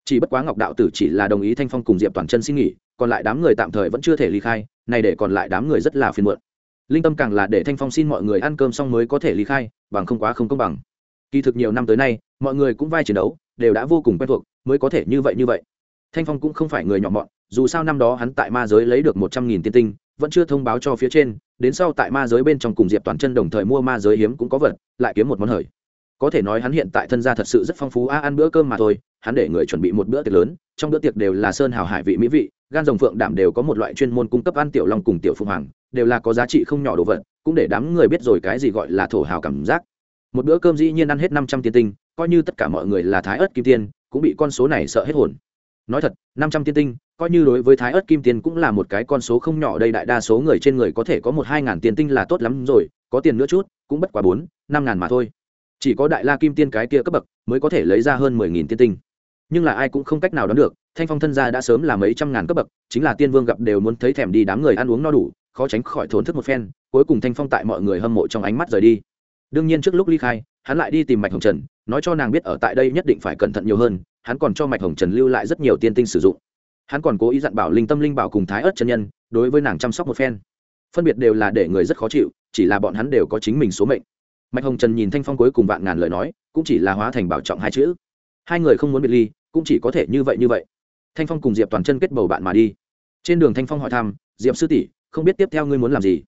Chỉ bất quá Ngọc đạo tử chỉ là đồng ý Thanh Phong cùng Diệp Toàn Chân xin nghỉ, còn lại đám người tạm thời vẫn chưa thể ly khai, này để còn lại đám người rất là phiền muộn. Linh tâm càng là để thanh phong xin mọi người ăn cơm xong mới có thể ly khai bằng không quá không công bằng. Kỳ thực nhiều năm tới nay mọi người cũng vai chiến đấu đều đã vô cùng quen thuộc mới có thể như vậy như vậy. Thanh phong cũng không phải người nhỏ mọn dù sao năm đó hắn tại ma giới lấy được một trăm nghìn tiên tinh vẫn chưa thông báo cho phía trên đến sau tại ma giới bên trong cùng diệp toàn chân đồng thời mua ma giới hiếm cũng có vật lại kiếm một món hời. Có thể nói hắn hiện tại thân gia thật sự rất phong phú a ăn bữa cơm mà thôi hắn để người chuẩn bị một bữa tiệc lớn, trong bữa tiệc đều là sơn hào hải vị mỹ vị, gan rồng phượng đảm đều có một loại chuyên môn cung cấp ăn tiểu long cùng tiểu phượng hoàng, đều là có giá trị không nhỏ đồ vật, cũng để đám người biết rồi cái gì gọi là thổ hào cảm giác. Một bữa cơm dĩ nhiên ăn hết năm trăm tiên tinh, coi như tất cả mọi người là thái ớt kim tiên, cũng bị con số này sợ hết hồn. Nói thật, năm trăm tiên tinh, coi như đối với thái ớt kim tiên cũng là một cái con số không nhỏ, đây đại đa số người trên người có thể có một hai ngàn tiền tinh là tốt lắm rồi, có tiền nữa chút, cũng bất quá bốn, năm ngàn mà thôi. Chỉ có đại la kim tiên cái kia cấp bậc mới có thể lấy ra hơn mười nghìn tiên tinh nhưng là ai cũng không cách nào đoán được, thanh phong thân gia đã sớm là mấy trăm ngàn cấp bậc, chính là tiên vương gặp đều muốn thấy thèm đi đám người ăn uống no đủ, khó tránh khỏi thốn thức một phen, cuối cùng thanh phong tại mọi người hâm mộ trong ánh mắt rời đi. Đương nhiên trước lúc ly khai, hắn lại đi tìm mạch hồng trần, nói cho nàng biết ở tại đây nhất định phải cẩn thận nhiều hơn, hắn còn cho mạch hồng trần lưu lại rất nhiều tiên tinh sử dụng. Hắn còn cố ý dặn bảo linh tâm linh bảo cùng thái ớt chân nhân, đối với nàng chăm sóc một phen. Phân biệt đều là để người rất khó chịu, chỉ là bọn hắn đều có chính mình số mệnh. Mạch hồng trần nhìn thanh phong cuối cùng vạn ngàn lời nói, cũng chỉ là hóa thành bảo trọng hai chữ. Hai người không muốn biệt ly cũng chỉ có thể như vậy như vậy. Thanh phong cùng diệp toàn chân kết bầu bạn mà đi. Trên đường thanh phong hỏi thăm, diệp sư tỷ, không biết tiếp theo ngươi muốn làm gì?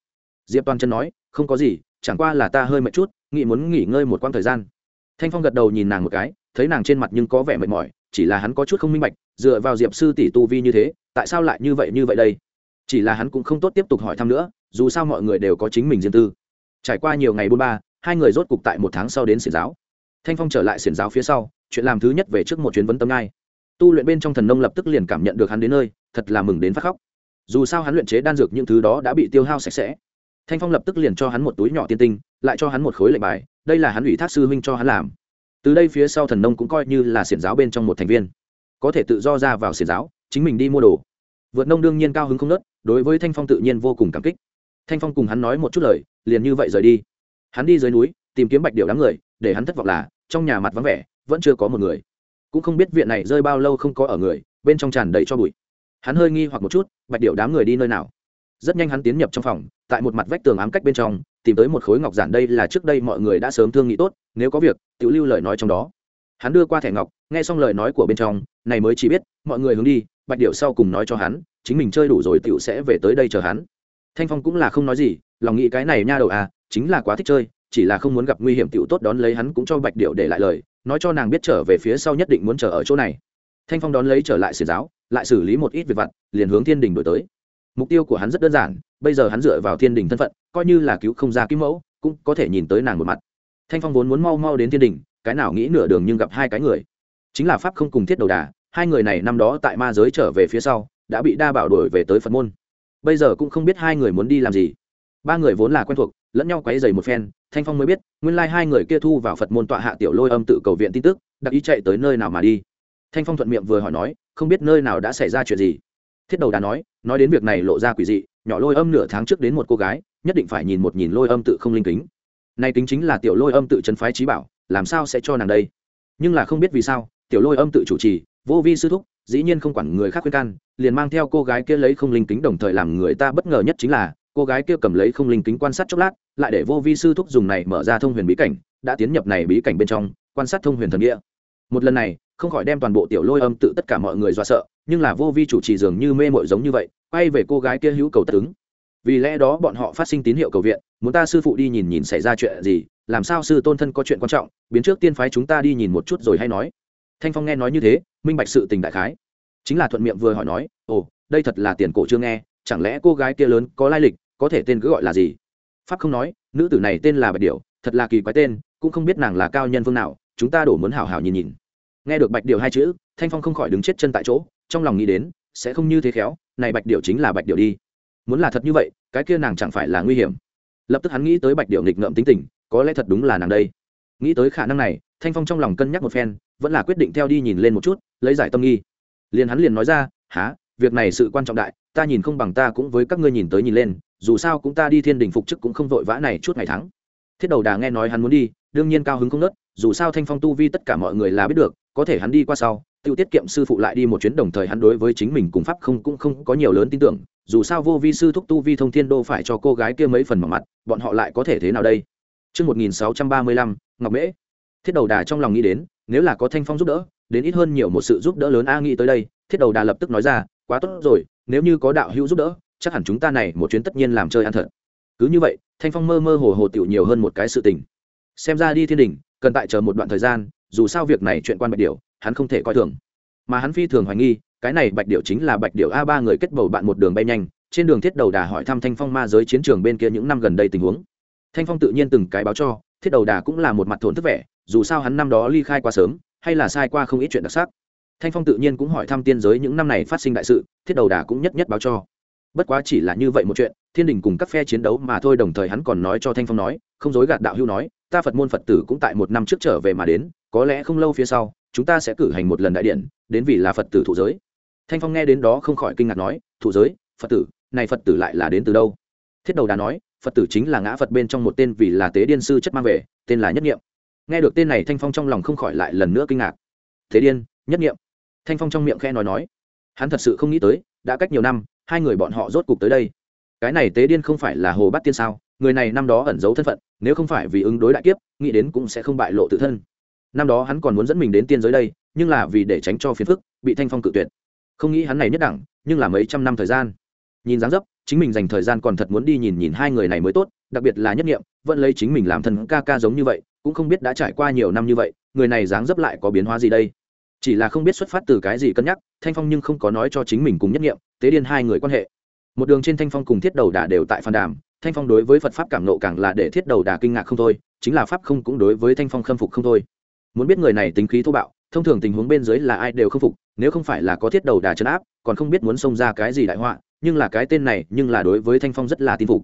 Diệp toàn chân nói, không có gì, chẳng qua là ta hơi mệt chút, nghĩ muốn nghỉ ngơi một quãng thời gian. Thanh phong gật đầu nhìn nàng một cái, thấy nàng trên mặt nhưng có vẻ mệt mỏi, chỉ là hắn có chút không minh bạch, dựa vào diệp sư tỷ tu vi như thế, tại sao lại như vậy như vậy đây? Chỉ là hắn cũng không tốt tiếp tục hỏi thăm nữa, dù sao mọi người đều có chính mình riêng tư. Trải qua nhiều ngày buôn ba, hai người rốt cục tại một tháng sau đến xiển giáo. Thanh phong trở lại xiển giáo phía sau chuyện làm thứ nhất về trước một chuyến vấn tâm ngai. Tu luyện bên trong thần nông lập tức liền cảm nhận được hắn đến nơi, thật là mừng đến phát khóc. Dù sao hắn luyện chế đan dược những thứ đó đã bị tiêu hao sạch sẽ. Thanh phong lập tức liền cho hắn một túi nhỏ tiên tinh, lại cho hắn một khối lệnh bài, đây là hắn ủy thác sư huynh cho hắn làm. Từ đây phía sau thần nông cũng coi như là xiển giáo bên trong một thành viên. Có thể tự do ra vào xiển giáo, chính mình đi mua đồ. Vượt nông đương nhiên cao hứng không nớt, đối với thanh phong tự nhiên vô cùng cảm kích. Thanh phong cùng hắn nói một chút lời, liền như vậy rời đi. Hắn đi dưới núi, tìm kiếm bạch điệu đám người, để hắn thất vọng là, trong nhà mặt vắng vẻ vẫn chưa có một người. Cũng không biết viện này rơi bao lâu không có ở người, bên trong tràn đầy cho bụi. Hắn hơi nghi hoặc một chút, bạch điệu đám người đi nơi nào? Rất nhanh hắn tiến nhập trong phòng, tại một mặt vách tường ám cách bên trong, tìm tới một khối ngọc giản đây là trước đây mọi người đã sớm thương nghị tốt, nếu có việc tự lưu lời nói trong đó. Hắn đưa qua thẻ ngọc, nghe xong lời nói của bên trong, này mới chỉ biết, mọi người hướng đi, bạch điệu sau cùng nói cho hắn, chính mình chơi đủ rồi tựu sẽ về tới đây chờ hắn. Thanh phong cũng là không nói gì, lòng nghĩ cái này nha đầu à chính là quá thích chơi, chỉ là không muốn gặp nguy hiểm tựu tốt đón lấy hắn cũng cho bạch điệu để lại lời nói cho nàng biết trở về phía sau nhất định muốn chờ ở chỗ này. Thanh phong đón lấy trở lại xiển giáo, lại xử lý một ít việc vặt, liền hướng thiên đình đổi tới. Mục tiêu của hắn rất đơn giản, bây giờ hắn dựa vào thiên đình thân phận, coi như là cứu không ra cứu mẫu, cũng có thể nhìn tới nàng một mặt. Thanh phong vốn muốn mau mau đến thiên đình, cái nào nghĩ nửa đường nhưng gặp hai cái người. Chính là pháp không cùng thiết đầu đà, hai người này năm đó tại ma giới trở về phía sau, đã bị đa bảo đổi về tới phật môn. Bây giờ cũng không biết hai người muốn đi làm gì ba người vốn là quen thuộc, lẫn nhau quấy dày một phen, thanh phong mới biết, nguyên lai、like、hai người kia thu vào phật môn tọa hạ tiểu lôi âm tự cầu viện tin tức, đặc ý chạy tới nơi nào mà đi. Thanh phong thuận miệng vừa hỏi nói, không biết nơi nào đã xảy ra chuyện gì. Thiết đầu đã nói nói đến việc này lộ ra quỷ dị, nhỏ lôi âm nửa tháng trước đến một cô gái, nhất định phải nhìn một nhìn lôi âm tự không linh kính. Nay kính chính là tiểu lôi âm tự trấn phái trí bảo, làm sao sẽ cho nàng đây? Nhưng là không biết vì sao, tiểu lôi âm tự chủ trì, vô vi sư thúc, dĩ nhiên không quản người khác khuyên can, liền mang theo cô gái kia lấy không linh kính đồng thời làm người ta bất ngờ nhất chính là cô gái kia cầm lấy không linh kính quan sát chốc lát, lại để vô vi sư thúc dùng này mở ra thông huyền bí cảnh, đã tiến nhập này bí cảnh bên trong, quan sát thông huyền thần nghĩa một lần này, không khỏi đem toàn bộ tiểu lôi âm tự tất cả mọi người do sợ, nhưng là vô vi chủ trì dường như mê mội giống như vậy, quay về cô gái kia hữu cầu tất ứng. Vì lẽ đó bọn họ phát sinh tín hiệu cầu viện, muốn ta sư phụ đi nhìn nhìn xảy ra chuyện gì, làm sao sư tôn thân có chuyện quan trọng, biến trước tiên phái chúng ta đi nhìn một chút rồi hay nói. Thanh phong nghe nói như thế, minh bạch sự tình đại khái. Chính là thuận miệng vừa hỏi nói, ồ, đây thật là tiền cổ chưa nghe, chẳng lẽ cô gái kia lớn, có lai lịch có thể tên cứ gọi là gì? Pháp không nói, nữ tử này tên là bạch điểu, thật là kỳ quái tên, cũng không biết nàng là cao nhân phương nào, chúng ta đổ muốn hảo hảo nhìn nhìn. Nghe được bạch điều hai chữ, thanh phong không khỏi đứng chết chân tại chỗ, trong lòng nghĩ đến, sẽ không như thế khéo, này bạch điều chính là bạch điều đi. Muốn là thật như vậy, cái kia nàng chẳng phải là nguy hiểm. Lập tức hắn nghĩ tới bạch điệu nghịch ngợm tính tình, có lẽ thật đúng là nàng đây. Nghĩ tới khả năng này, thanh phong trong lòng cân nhắc một phen, vẫn là quyết định theo đi nhìn lên một chút, lấy giải tâm nghi. Liền hắn liền nói ra há việc này sự quan trọng đại, ta nhìn không bằng ta cũng với các ngươi nhìn tới nhìn lên dù sao cũng ta đi thiên đình phục chức cũng không vội vã này chút ngày thắng thiết đầu đà nghe nói hắn muốn đi đương nhiên cao hứng không nớt dù sao thanh phong tu vi tất cả mọi người là biết được có thể hắn đi qua sau tiêu tiết kiệm sư phụ lại đi một chuyến đồng thời hắn đối với chính mình cùng pháp không cũng không có nhiều lớn tin tưởng dù sao vô vi sư thúc tu vi thông thiên đô phải cho cô gái kia mấy phần mặt mặt bọn họ lại có thể thế nào đây Trước 1635, Ngọc Mễ. Thiết đầu đà trong lòng nghĩ đến, nếu là có thanh phong giúp đỡ, đến ít hơn nhiều một sự giúp đỡ lớn a nghĩ tới đây, thiết đầu đà lập tức nói ra, quá tốt rồi, nếu như có đạo hữu giúp đỡ, chắc hẳn chúng ta này một chuyến tất nhiên làm chơi ăn thật. Cứ như vậy, thanh phong mơ mơ hồ hồ tiểu nhiều hơn một cái sự tình. Xem ra đi thiên đình, cần tại chờ một đoạn thời gian, dù sao việc này chuyện quan bạch điểu, hắn không thể coi thường. Mà hắn phi thường hoài nghi, cái này bạch điểu chính là bạch điểu a ba người kết bầu bạn một đường bay nhanh, trên đường thiết đầu đà hỏi thăm thanh phong ma giới chiến trường bên kia những năm gần đây tình huống thanh phong tự nhiên từng cái báo cho thiết đầu đà cũng là một mặt thổn thức vẻ dù sao hắn năm đó ly khai quá sớm hay là sai qua không ít chuyện đặc sắc thanh phong tự nhiên cũng hỏi thăm tiên giới những năm này phát sinh đại sự thiết đầu đà cũng nhất nhất báo cho bất quá chỉ là như vậy một chuyện, thiên đình cùng các phe chiến đấu mà thôi, đồng thời hắn còn nói cho thanh phong nói, không dối gạt đạo hưu nói, ta phật môn phật tử cũng tại một năm trước trở về mà đến, có lẽ không lâu phía sau, chúng ta sẽ cử hành một lần đại điện, đến vì là phật tử thụ giới. Thanh phong nghe đến đó không khỏi kinh ngạc nói, thụ giới, phật tử, này phật tử lại là đến từ đâu? Thiết đầu đà nói, phật tử chính là ngã phật bên trong một tên vì là tế điên sư chất mang về, tên là nhất nghiệm nghe được tên này, thanh phong trong lòng không khỏi lại lần nữa kinh ngạc. Thế điên, nhất nghiệm thanh phong trong miệng khe nói nói, hắn thật sự không nghĩ tới, đã cách nhiều năm hai người bọn họ rốt cục tới đây. Cái này tế điên không phải là hồ bát tiên sao? Người này năm đó ẩn giấu thân phận, nếu không phải vì ứng đối đại kiếp, nghĩ đến cũng sẽ không bại lộ tự thân. Năm đó hắn còn muốn dẫn mình đến tiên giới đây, nhưng là vì để tránh cho phiền phức, bị thanh phong cự tuyệt. Không nghĩ hắn này nhất đẳng, nhưng là mấy trăm năm thời gian. Nhìn dáng dấp, chính mình dành thời gian còn thật muốn đi nhìn nhìn hai người này mới tốt, đặc biệt là nhất nghiệm, vẫn lấy chính mình làm thân ca ca giống như vậy, cũng không biết đã trải qua nhiều năm như vậy, người này dáng dấp lại có biến hóa gì đây? Chỉ là không biết xuất phát từ cái gì cân nhắc, thanh phong nhưng không có nói cho chính mình cùng nhất nghiệm, tế điên hai người quan hệ. Một đường trên thanh phong cùng thiết đầu đà đều tại phan đàm, thanh phong đối với phật pháp cảm nộ càng là để thiết đầu đà kinh ngạc không thôi, chính là pháp không cũng đối với thanh phong khâm phục không thôi. Muốn biết người này tính khí thô bạo, thông thường tình huống bên dưới là ai đều khâm phục, nếu không phải là có thiết đầu đà chấn áp, còn không biết muốn xông ra cái gì đại họa, nhưng là cái tên này, nhưng là đối với thanh phong rất là tin phục.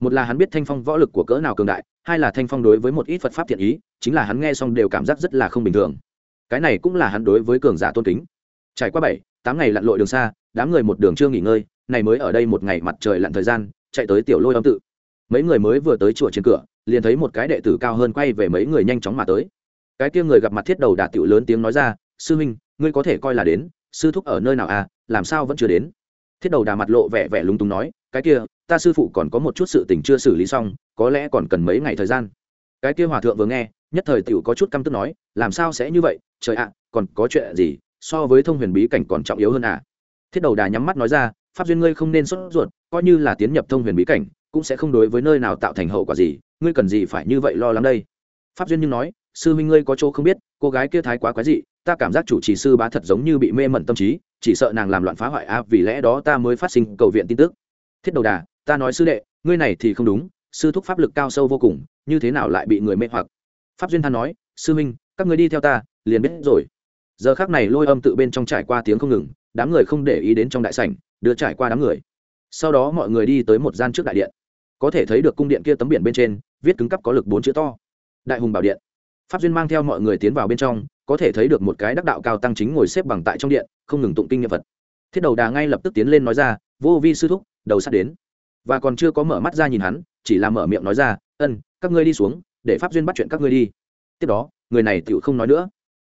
Một là hắn biết thanh phong võ lực của cỡ nào cường đại, hai là thanh phong đối với một ít phật pháp thiện ý, chính là hắn nghe xong đều cảm giác rất là không bình thường cái này cũng là hắn đối với cường giả tôn kính. Trải qua bảy, tám ngày lặn lội đường xa, đám người một đường chưa nghỉ ngơi, này mới ở đây một ngày mặt trời lặn thời gian, chạy tới tiểu lôi âm tự. Mấy người mới vừa tới chùa trên cửa, liền thấy một cái đệ tử cao hơn quay về mấy người nhanh chóng mà tới. Cái kia người gặp mặt thiết đầu đạt tiểu lớn tiếng nói ra, sư huynh, ngươi có thể coi là đến, sư thúc ở nơi nào à làm sao vẫn chưa đến? Thiết đầu đà mặt lộ vẻ vẻ lúng túng nói, cái kia, ta sư phụ còn có một chút sự tình chưa xử lý xong, có lẽ còn cần mấy ngày thời gian. Cái kia hòa thượng vừa nghe nhất thời tiểu có chút căm tức nói, làm sao sẽ như vậy? Trời ạ, còn có chuyện gì? So với thông huyền bí cảnh còn trọng yếu hơn à? Thiết đầu đà nhắm mắt nói ra, pháp duyên ngươi không nên sốt ruột, coi như là tiến nhập thông huyền bí cảnh, cũng sẽ không đối với nơi nào tạo thành hậu quả gì, ngươi cần gì phải như vậy lo lắng đây? Pháp duyên nhưng nói, sư huynh ngươi có chỗ không biết, cô gái kia thái quá quái dị, ta cảm giác chủ trì sư bá thật giống như bị mê mẩn tâm trí, chỉ sợ nàng làm loạn phá hoại a, vì lẽ đó ta mới phát sinh cầu viện tin tức. Thiết đầu đà, ta nói sư đệ, ngươi này thì không đúng, sư thúc pháp lực cao sâu vô cùng, như thế nào lại bị người mê hoặc? Pháp duyên than nói, sư minh các người đi theo ta, liền biết rồi. Giờ khác này lôi âm tự bên trong trải qua tiếng không ngừng, đám người không để ý đến trong đại sảnh, đưa trải qua đám người. Sau đó mọi người đi tới một gian trước đại điện. Có thể thấy được cung điện kia tấm biển bên trên, viết cứng cắp có lực bốn chữ to. Đại hùng bảo điện. Pháp duyên mang theo mọi người tiến vào bên trong, có thể thấy được một cái đắc đạo cao tăng chính ngồi xếp bằng tại trong điện, không ngừng tụng kinh nghiệm vật thiết đầu đà ngay lập tức tiến lên nói ra, vô vi sư thúc, đầu sắt đến. Và còn chưa có mở mắt ra nhìn hắn, chỉ là mở miệng nói ra, ân, các ngươi đi xuống để pháp duyên bắt chuyện các ngươi đi. Tiếp đó, người này tựu không nói nữa.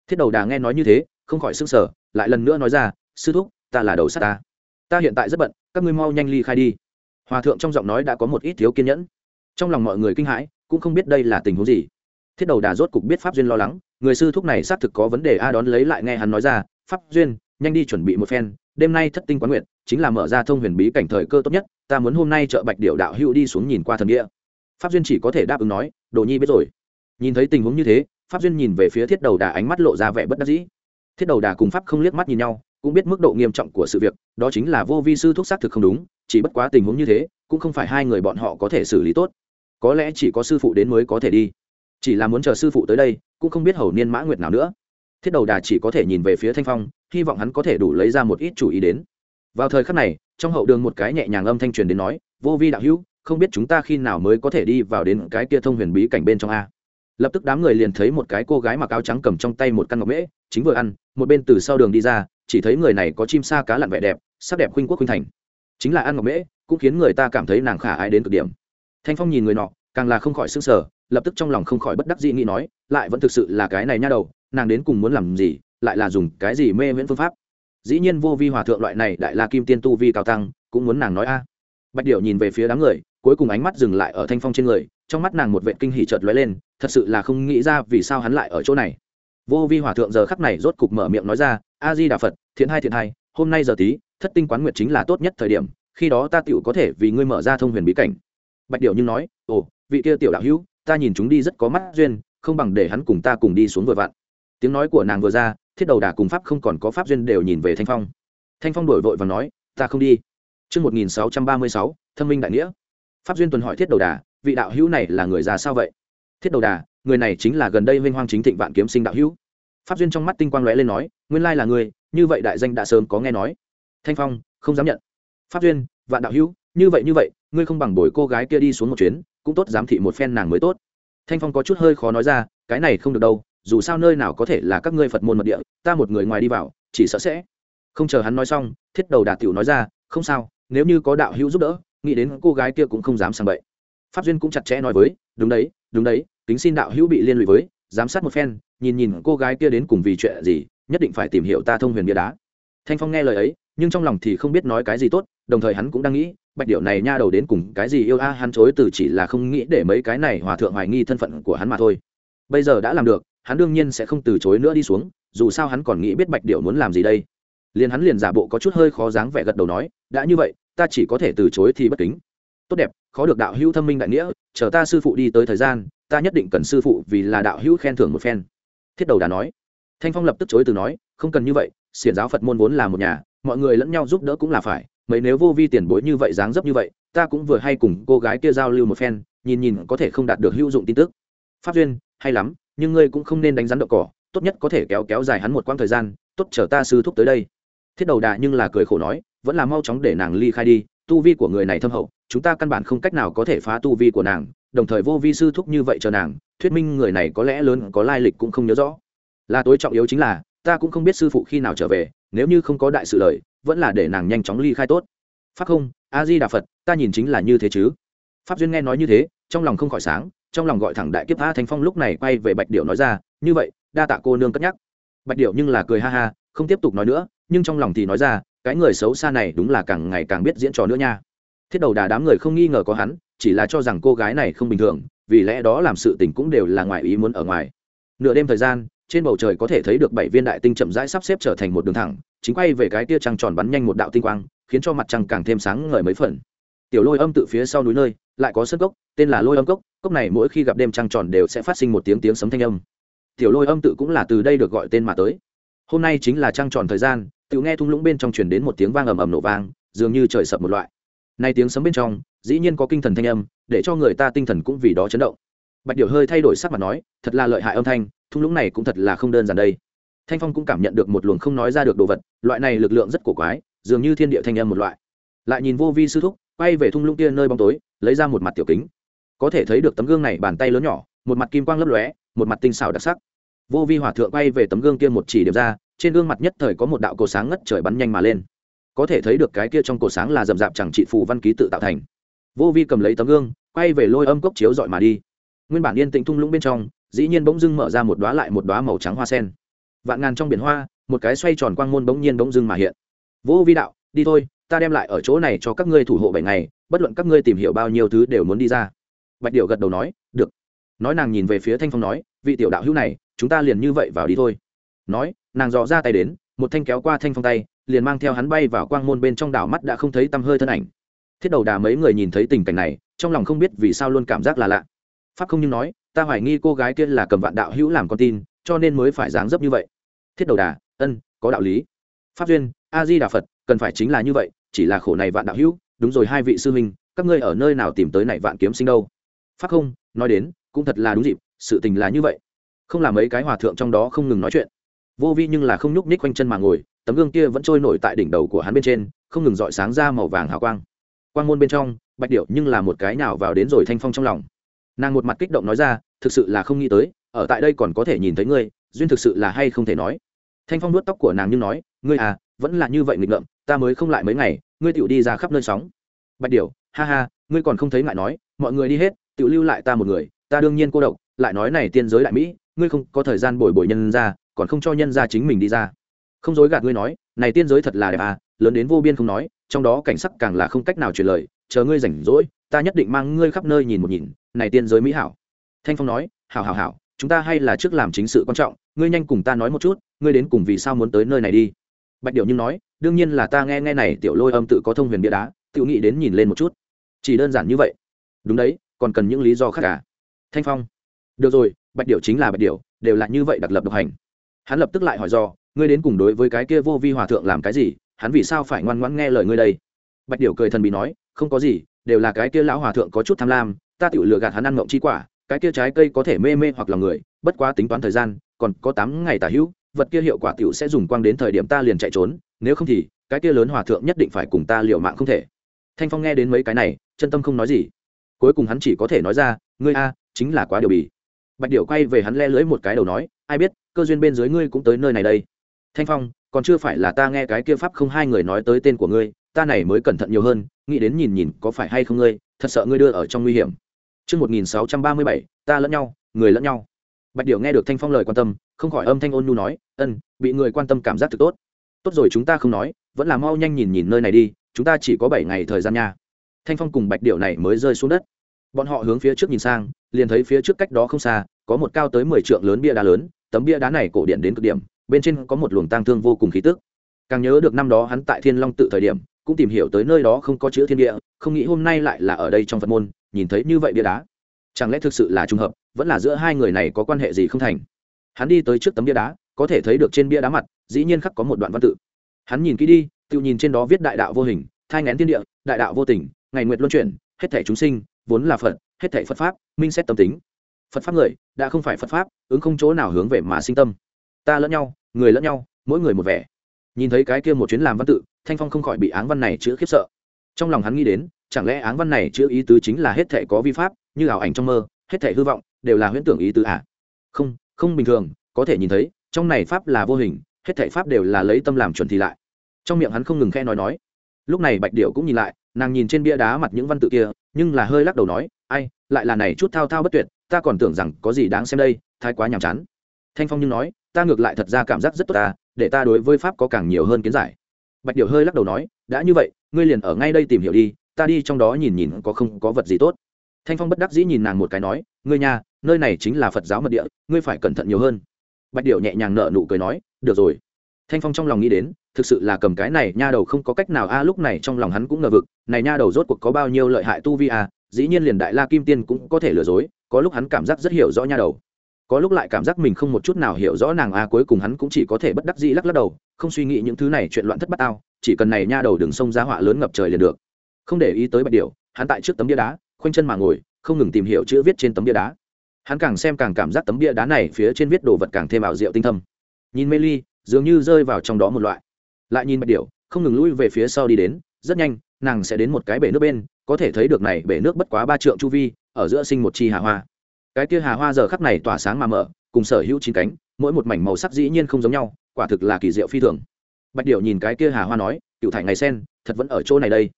Thiết đầu đà nghe nói như thế, không khỏi s sở lại lần nữa nói ra, sư thúc, ta là đầu Sát ta. Ta hiện tại rất bận, các ngươi mau nhanh ly khai đi. Hòa thượng trong giọng nói đã có một ít thiếu kiên nhẫn. Trong lòng mọi người kinh hãi, cũng không biết đây là tình huống gì. Thiết đầu đà rốt cục biết pháp duyên lo lắng, người sư thúc này xác thực có vấn đề a, đón lấy lại nghe hắn nói ra, pháp duyên, nhanh đi chuẩn bị một phen, đêm nay thất tinh quán nguyện chính là mở ra thông huyền bí cảnh thời cơ tốt nhất, ta muốn hôm nay chợ bạch điệu đạo hữu đi xuống nhìn qua thần địa pháp duyên chỉ có thể đáp ứng nói, đồ nhi biết rồi. Nhìn thấy tình huống như thế, pháp duyên nhìn về phía thiết đầu đà ánh mắt lộ ra vẻ bất đắc dĩ. Thiết đầu đà cùng pháp không liếc mắt nhìn nhau, cũng biết mức độ nghiêm trọng của sự việc, đó chính là vô vi sư thuốc xác thực không đúng, chỉ bất quá tình huống như thế, cũng không phải hai người bọn họ có thể xử lý tốt. Có lẽ chỉ có sư phụ đến mới có thể đi. Chỉ là muốn chờ sư phụ tới đây, cũng không biết hầu niên mã nguyệt nào nữa. Thiết đầu đà chỉ có thể nhìn về phía thanh phong, hy vọng hắn có thể đủ lấy ra một ít chủ ý đến. Vào thời khắc này, trong hậu đường một cái nhẹ nhàng âm thanh truyền đến nói, vô vi đạo hữu không biết chúng ta khi nào mới có thể đi vào đến cái kia thông huyền bí cảnh bên trong a. Lập tức đám người liền thấy một cái cô gái mặc áo trắng cầm trong tay một căn ngọc mễ, chính vừa ăn, một bên từ sau đường đi ra, chỉ thấy người này có chim sa cá lặn vẻ đẹp, sắc đẹp khuynh quốc khuynh thành. Chính là ăn ngọc mễ, cũng khiến người ta cảm thấy nàng khả ai đến cực điểm. Thanh phong nhìn người nọ, càng là không khỏi s ư n g sở lập tức trong lòng không khỏi bất đắc dĩ nghĩ nói, lại vẫn thực sự là cái này nha đầu, nàng đến cùng muốn làm gì, lại là dùng cái gì mê miễn phương pháp. Dĩ nhiên vô vi hòa thượng loại này đại la kim tiên tu vi cao tăng, cũng muốn nàng nói a. Bạch điệu nhìn về phía đám người cuối cùng ánh mắt dừng lại ở thanh phong trên người trong mắt nàng một vệ kinh hỉ chợt lóe lên thật sự là không nghĩ ra vì sao hắn lại ở chỗ này. Vô vi hòa thượng giờ khắc này rốt cục mở miệng nói ra a di đà phật thiện hai thiện hai hôm nay giờ tí thất tinh quán nguyệt chính là tốt nhất thời điểm khi đó ta tựu có thể vì ngươi mở ra thông huyền bí cảnh. Bạch điệu nhưng nói ồ vị kia tiểu đạo hữu ta nhìn chúng đi rất có mắt duyên không bằng để hắn cùng ta cùng đi xuống vừa vặn. Tiếng nói của nàng vừa ra thiết đầu đà cùng pháp không còn có pháp duyên đều nhìn về thanh phong. Thanh phong đổi vội và nói ta không đi. Trước 1636, thâm minh đại nghĩa. Pháp duyên tuần hỏi thiết đầu đà, vị đạo hữu này là người già sao vậy? Thiết đầu đà, người này chính là gần đây vinh hoang chính thịnh vạn kiếm sinh đạo hữu. Pháp duyên trong mắt tinh quang lóe lên nói nguyên lai là người như vậy đại danh đã sớm có nghe nói. Thanh phong không dám nhận. Pháp duyên vạn đạo hữu như vậy như vậy ngươi không bằng bồi cô gái kia đi xuống một chuyến cũng tốt giám thị một phen nàng mới tốt. Thanh phong có chút hơi khó nói ra cái này không được đâu dù sao nơi nào có thể là các ngươi phật môn mật địa ta một người ngoài đi vào chỉ sợ sẽ. Không chờ hắn nói xong thiết đầu Đà tiểu nói ra không sao nếu như có đạo hữu giúp đỡ nghĩ đến cô gái kia cũng không dám sang bậy. Pháp duyên cũng chặt chẽ nói với, đúng đấy đúng đấy, kính xin đạo hữu bị liên lụy với, giám sát một phen, nhìn nhìn cô gái kia đến cùng vì chuyện gì, nhất định phải tìm hiểu ta thông huyền bia đá. Thanh phong nghe lời ấy, nhưng trong lòng thì không biết nói cái gì tốt, đồng thời hắn cũng đang nghĩ, bạch điệu này nha đầu đến cùng cái gì yêu a, hắn chối từ chỉ là không nghĩ để mấy cái này hòa thượng hoài nghi thân phận của hắn mà thôi. Bây giờ đã làm được, hắn đương nhiên sẽ không từ chối nữa đi xuống, dù sao hắn còn nghĩ biết bạch điệu muốn làm gì đây. Liền hắn liền giả bộ có chút hơi khó dáng vẻ gật đầu nói, đã như vậy ta chỉ có thể từ chối thì bất kính. Tốt đẹp, khó được đạo hữu thâm minh đại nghĩa, chờ ta sư phụ đi tới thời gian, ta nhất định cần sư phụ vì là đạo hữu khen thưởng một phen. Thiết đầu đã nói. Thanh phong lập tức chối từ nói, không cần như vậy, xiển giáo phật môn vốn là một nhà, mọi người lẫn nhau giúp đỡ cũng là phải, mấy nếu vô vi tiền bối như vậy dáng dấp như vậy, ta cũng vừa hay cùng cô gái kia giao lưu một phen, nhìn nhìn có thể không đạt được hữu dụng tin tức. Pháp duyên, hay lắm, nhưng ngươi cũng không nên đánh rắn đậu cỏ, tốt nhất có thể kéo kéo dài hắn một quãng thời gian, tốt chờ ta sư thúc tới đây. Thiết đầu đà nhưng là cười khổ nói vẫn là mau chóng để nàng ly khai đi, tu vi của người này thâm hậu, chúng ta căn bản không cách nào có thể phá tu vi của nàng, đồng thời vô vi sư thúc như vậy cho nàng, thuyết minh người này có lẽ lớn, có lai lịch cũng không nhớ rõ. Là tối trọng yếu chính là, ta cũng không biết sư phụ khi nào trở về, nếu như không có đại sự lời, vẫn là để nàng nhanh chóng ly khai tốt. Pháp không a di đà phật, ta nhìn chính là như thế chứ. Pháp duyên nghe nói như thế, trong lòng không khỏi sáng, trong lòng gọi thẳng đại kiếp tha thanh phong lúc này quay về bạch điệu nói ra, như vậy, đa tạ cô nương cất nhắc. Bạch điệu nhưng là cười ha ha, không tiếp tục nói nữa, nhưng trong lòng thì nói ra cái người xấu xa này đúng là càng ngày càng biết diễn trò nữa nha. Thiết đầu đà đám người không nghi ngờ có hắn, chỉ là cho rằng cô gái này không bình thường, vì lẽ đó làm sự tình cũng đều là ngoài ý muốn ở ngoài. Nửa đêm thời gian, trên bầu trời có thể thấy được bảy viên đại tinh chậm rãi sắp xếp trở thành một đường thẳng, chính quay về cái tia trăng tròn bắn nhanh một đạo tinh quang, khiến cho mặt trăng càng thêm sáng ngời mấy phần. Tiểu lôi âm tự phía sau núi nơi, lại có sân cốc, tên là lôi âm cốc cốc này mỗi khi gặp đêm trăng tròn đều sẽ phát sinh một tiếng tiếng sấm thanh âm. Tiểu lôi âm tự cũng là từ đây được gọi tên mà tới. Hôm nay chính là trăng tròn thời gian tự nghe thung lũng bên trong truyền đến một tiếng vang ầm ầm nổ vang, dường như trời sập một loại. Nay tiếng sấm bên trong, dĩ nhiên có kinh thần thanh âm, để cho người ta tinh thần cũng vì đó chấn động. Bạch điệu hơi thay đổi sắc mặt nói, thật là lợi hại âm thanh, thung lũng này cũng thật là không đơn giản đây. Thanh phong cũng cảm nhận được một luồng không nói ra được đồ vật, loại này lực lượng rất cổ quái, dường như thiên địa thanh âm một loại. Lại nhìn vô vi sư thúc, quay về thung lũng kia nơi bóng tối, lấy ra một mặt tiểu kính. Có thể thấy được tấm gương này bàn tay lớn nhỏ, một mặt kim quang lấp lóe, một mặt tinh xảo đặc sắc. Vô vi hòa thượng quay về tấm gương kia một chỉ điểm ra trên gương mặt nhất thời có một đạo cổ sáng ngất trời bắn nhanh mà lên. Có thể thấy được cái kia trong cổ sáng là rậm rạp chẳng trị phù văn ký tự tạo thành. Vô vi cầm lấy tấm gương, quay về lôi âm cốc chiếu dọi mà đi. Nguyên bản yên tĩnh thung lũng bên trong, dĩ nhiên bỗng dưng mở ra một đoá lại một đoá màu trắng hoa sen. Vạn ngàn trong biển hoa, một cái xoay tròn quang môn bỗng nhiên bỗng dưng mà hiện. Vô vi đạo, đi thôi, ta đem lại ở chỗ này cho các ngươi thủ hộ bảy ngày, bất luận các ngươi tìm hiểu bao nhiêu thứ đều muốn đi ra. Bạch điệu gật đầu nói, được. Nói nàng nhìn về phía thanh phong nói, vị tiểu đạo hữu này, chúng ta liền như vậy vào đi thôi. Nói nàng dò ra tay đến, một thanh kéo qua thanh phong tay, liền mang theo hắn bay vào quang môn bên trong đảo mắt đã không thấy tăm hơi thân ảnh. Thiết đầu đà mấy người nhìn thấy tình cảnh này, trong lòng không biết vì sao luôn cảm giác là lạ. Pháp không như nói, ta hoài nghi cô gái kia là cầm vạn đạo hữu làm con tin, cho nên mới phải dáng dấp như vậy. Thiết đầu đà, ân, có đạo lý. Pháp duyên, a di đà phật, cần phải chính là như vậy, chỉ là khổ này vạn đạo hữu, đúng rồi hai vị sư huynh, các ngươi ở nơi nào tìm tới này vạn kiếm sinh đâu? Pháp không, nói đến, cũng thật là đúng dịp, sự tình là như vậy. Không là mấy cái hòa thượng trong đó không ngừng nói chuyện vô vi nhưng là không nhúc nhích quanh chân mà ngồi, tấm gương kia vẫn trôi nổi tại đỉnh đầu của hắn bên trên, không ngừng dọi sáng ra màu vàng hào quang. Quang môn bên trong, bạch điệu nhưng là một cái nào vào đến rồi thanh phong trong lòng. Nàng một mặt kích động nói ra, thực sự là không nghĩ tới, ở tại đây còn có thể nhìn thấy ngươi, duyên thực sự là hay không thể nói. Thanh phong nuốt tóc của nàng nhưng nói, ngươi à vẫn là như vậy nghịch ngợm, ta mới không lại mấy ngày, ngươi tựu đi ra khắp nơi sóng. Bạch điệu ha ha, ngươi còn không thấy ngại nói, mọi người đi hết tựu lưu lại ta một người, ta đương nhiên cô độc, lại nói này tiên giới đại mỹ, ngươi không có thời gian bồi bồi nhân ra còn không cho nhân ra chính mình đi ra. Không dối gạt ngươi nói, này tiên giới thật là đẹp à lớn đến vô biên không nói, trong đó cảnh sắc càng là không cách nào truyền lời, chờ ngươi rảnh rỗi, ta nhất định mang ngươi khắp nơi nhìn một nhìn, này tiên giới mỹ hảo. Thanh phong nói, hảo hảo hảo, chúng ta hay là trước làm chính sự quan trọng, ngươi nhanh cùng ta nói một chút, ngươi đến cùng vì sao muốn tới nơi này đi. Bạch điệu nhưng nói, đương nhiên là ta nghe nghe này tiểu lôi âm tự có thông huyền bia đá tự nghĩ đến nhìn lên một chút. Chỉ đơn giản như vậy. Đúng đấy, còn cần những lý do khác cả à? thanh phong. Được rồi, bạch điệu chính là bạch điệu đều là như vậy đặc lập độc hành hắn lập tức lại hỏi do, ngươi đến cùng đối với cái kia vô vi hòa thượng làm cái gì? Hắn vì sao phải ngoan ngoãn nghe lời ngươi đây? Bạch điểu cười thần bị nói, không có gì, đều là cái kia lão hòa thượng có chút tham lam, ta tự lừa gạt hắn ăn ngộng chi quả, cái kia trái cây có thể mê mê hoặc là người, bất quá tính toán thời gian, còn có tám ngày tả hữu, vật kia hiệu quả tiểu sẽ dùng quang đến thời điểm ta liền chạy trốn, nếu không thì, cái kia lớn hòa thượng nhất định phải cùng ta liều mạng không thể. Thanh phong nghe đến mấy cái này, chân tâm không nói gì. Cuối cùng hắn chỉ có thể nói ra, ngươi a, chính là quá điều bì bạch điểu quay về hắn le lưỡi một cái đầu nói, ai biết cơ duyên bên dưới ngươi cũng tới nơi này đây thanh phong còn chưa phải là ta nghe cái kia pháp không hai người nói tới tên của ngươi ta này mới cẩn thận nhiều hơn nghĩ đến nhìn nhìn có phải hay không ngươi thật sợ ngươi đưa ở trong nguy hiểm Trước 1637, ta lẫn nhau, người lẫn nhau. Bạch Điểu nghe được Thanh Phong lời quan tâm, không khỏi âm thanh ôn nhu nói, "Ân, bị người quan tâm cảm giác thực tốt. Tốt rồi chúng ta không nói, vẫn là mau nhanh nhìn nhìn nơi này đi, chúng ta chỉ có bảy ngày thời gian nha." Thanh Phong cùng Bạch Điểu này mới rơi xuống đất. Bọn họ hướng phía trước nhìn sang, liền thấy phía trước cách đó không xa, có một cao tới mười trượng lớn bia đá lớn, tấm bia đá này cổ điện đến cực điểm, bên trên có một luồng tang thương vô cùng khí tức. Càng nhớ được năm đó hắn tại Thiên Long tự thời điểm, cũng tìm hiểu tới nơi đó không có chữ thiên địa, không nghĩ hôm nay lại là ở đây trong Phật môn, nhìn thấy như vậy bia đá. Chẳng lẽ thực sự là trùng hợp vẫn là giữa hai người này có quan hệ gì không thành? Hắn đi tới trước tấm bia đá có thể thấy được trên bia đá mặt dĩ nhiên khắc có một đoạn văn tự. Hắn nhìn kỹ đi tự nhìn trên đó viết đại đạo vô hình thai ngén thiên địa đại đạo vô tình ngày nguyệt luân chuyển hết thể chúng sinh vốn là phật hết thể phật pháp minh xét tâm tính phật pháp người, đã không phải phật pháp, ứng không chỗ nào hướng về mà sinh tâm. Ta lẫn nhau, người lẫn nhau, mỗi người một vẻ. Nhìn thấy cái kia một chuyến làm văn tự, thanh phong không khỏi bị áng văn này chữa khiếp sợ. Trong lòng hắn nghĩ đến, chẳng lẽ áng văn này chữa ý tứ chính là hết thể có vi pháp, như ảo ảnh trong mơ, hết thể hư vọng, đều là huyễn tưởng ý tứ à? không không bình thường, có thể nhìn thấy, trong này pháp là vô hình, hết thể pháp đều là lấy tâm làm chuẩn thì lại. Trong miệng hắn không ngừng khe nói nói. Lúc này bạch điệu cũng nhìn lại, nàng nhìn trên bia đá mặt những văn tự kia, nhưng là hơi lắc đầu nói, ai lại là này chút thao thao bất tuyệt, ta còn tưởng rằng có gì đáng xem đây, thái quá nhàm chán. Thanh phong nhưng nói, ta ngược lại thật ra cảm giác rất tốt ta, để ta đối với pháp có càng nhiều hơn kiến giải. Bạch điệu hơi lắc đầu nói, đã như vậy, ngươi liền ở ngay đây tìm hiểu đi, ta đi trong đó nhìn nhìn có không có vật gì tốt. Thanh phong bất đắc dĩ nhìn nàng một cái nói, ngươi nhà, nơi này chính là phật giáo mật địa, ngươi phải cẩn thận nhiều hơn. Bạch điệu nhẹ nhàng nợ nụ cười nói, được rồi. Thanh phong trong lòng nghĩ đến, thực sự là cầm cái này nha đầu không có cách nào, a, lúc này trong lòng hắn cũng ngờ vực, này nha đầu rốt cuộc có bao nhiêu lợi hại tu vi a dĩ nhiên liền đại la kim tiên cũng có thể lừa dối, có lúc hắn cảm giác rất hiểu rõ nha đầu. Có lúc lại cảm giác mình không một chút nào hiểu rõ nàng a, cuối cùng hắn cũng chỉ có thể bất đắc dĩ lắc lắc đầu, không suy nghĩ những thứ này chuyện loạn thất bát ao chỉ cần này nha đầu đừng xông ra họa lớn ngập trời liền được. Không để ý tới bạch điều hắn tại trước tấm bia đá, khoanh chân mà ngồi, không ngừng tìm hiểu chữ viết trên tấm bia đá. Hắn càng xem càng cảm giác tấm bia đá này phía trên viết đồ vật càng thêm ảo diệu tinh thâm. Nhìn mê ly, dường như rơi vào trong đó một loại. Lại nhìn bạch điều không ngừng lui về phía sau đi đến, rất nhanh, nàng sẽ đến một cái bể nước bên có thể thấy được này bể nước bất quá ba trượng chu vi, ở giữa sinh một chi hà hoa. Cái kia hà hoa giờ khắp này tỏa sáng mà mở, cùng sở hữu chín cánh, mỗi một mảnh màu sắc dĩ nhiên không giống nhau, quả thực là kỳ diệu phi thường. Bạch điệu nhìn cái kia hà hoa nói, cựu thải ngày sen, thật vẫn ở chỗ này đây.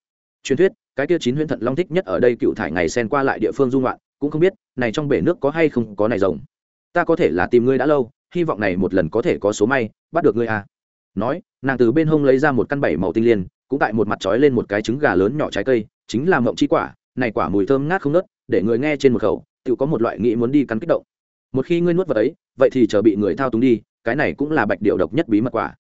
Truyền thuyết, cái kia chín huyễn thận long thích nhất ở đây cựu thải ngày sen qua lại địa phương dung loạn cũng không biết, này trong bể nước có hay không có này rồng. Ta có thể là tìm ngươi đã lâu, hy vọng này một lần có thể có số may, bắt được ngươi à. Nói, nàng từ bên hông lấy ra một căn bảy màu tinh liên, cũng tại một mặt trói lên một cái trứng gà lớn nhỏ trái cây chính là mộng chi quả, này quả mùi thơm ngát không nớt, để người nghe trên một khẩu, tự có một loại nghĩ muốn đi cắn kích động. Một khi ngươi nuốt vào ấy vậy thì chờ bị người thao túng đi, cái này cũng là bạch điệu độc nhất bí mật quả.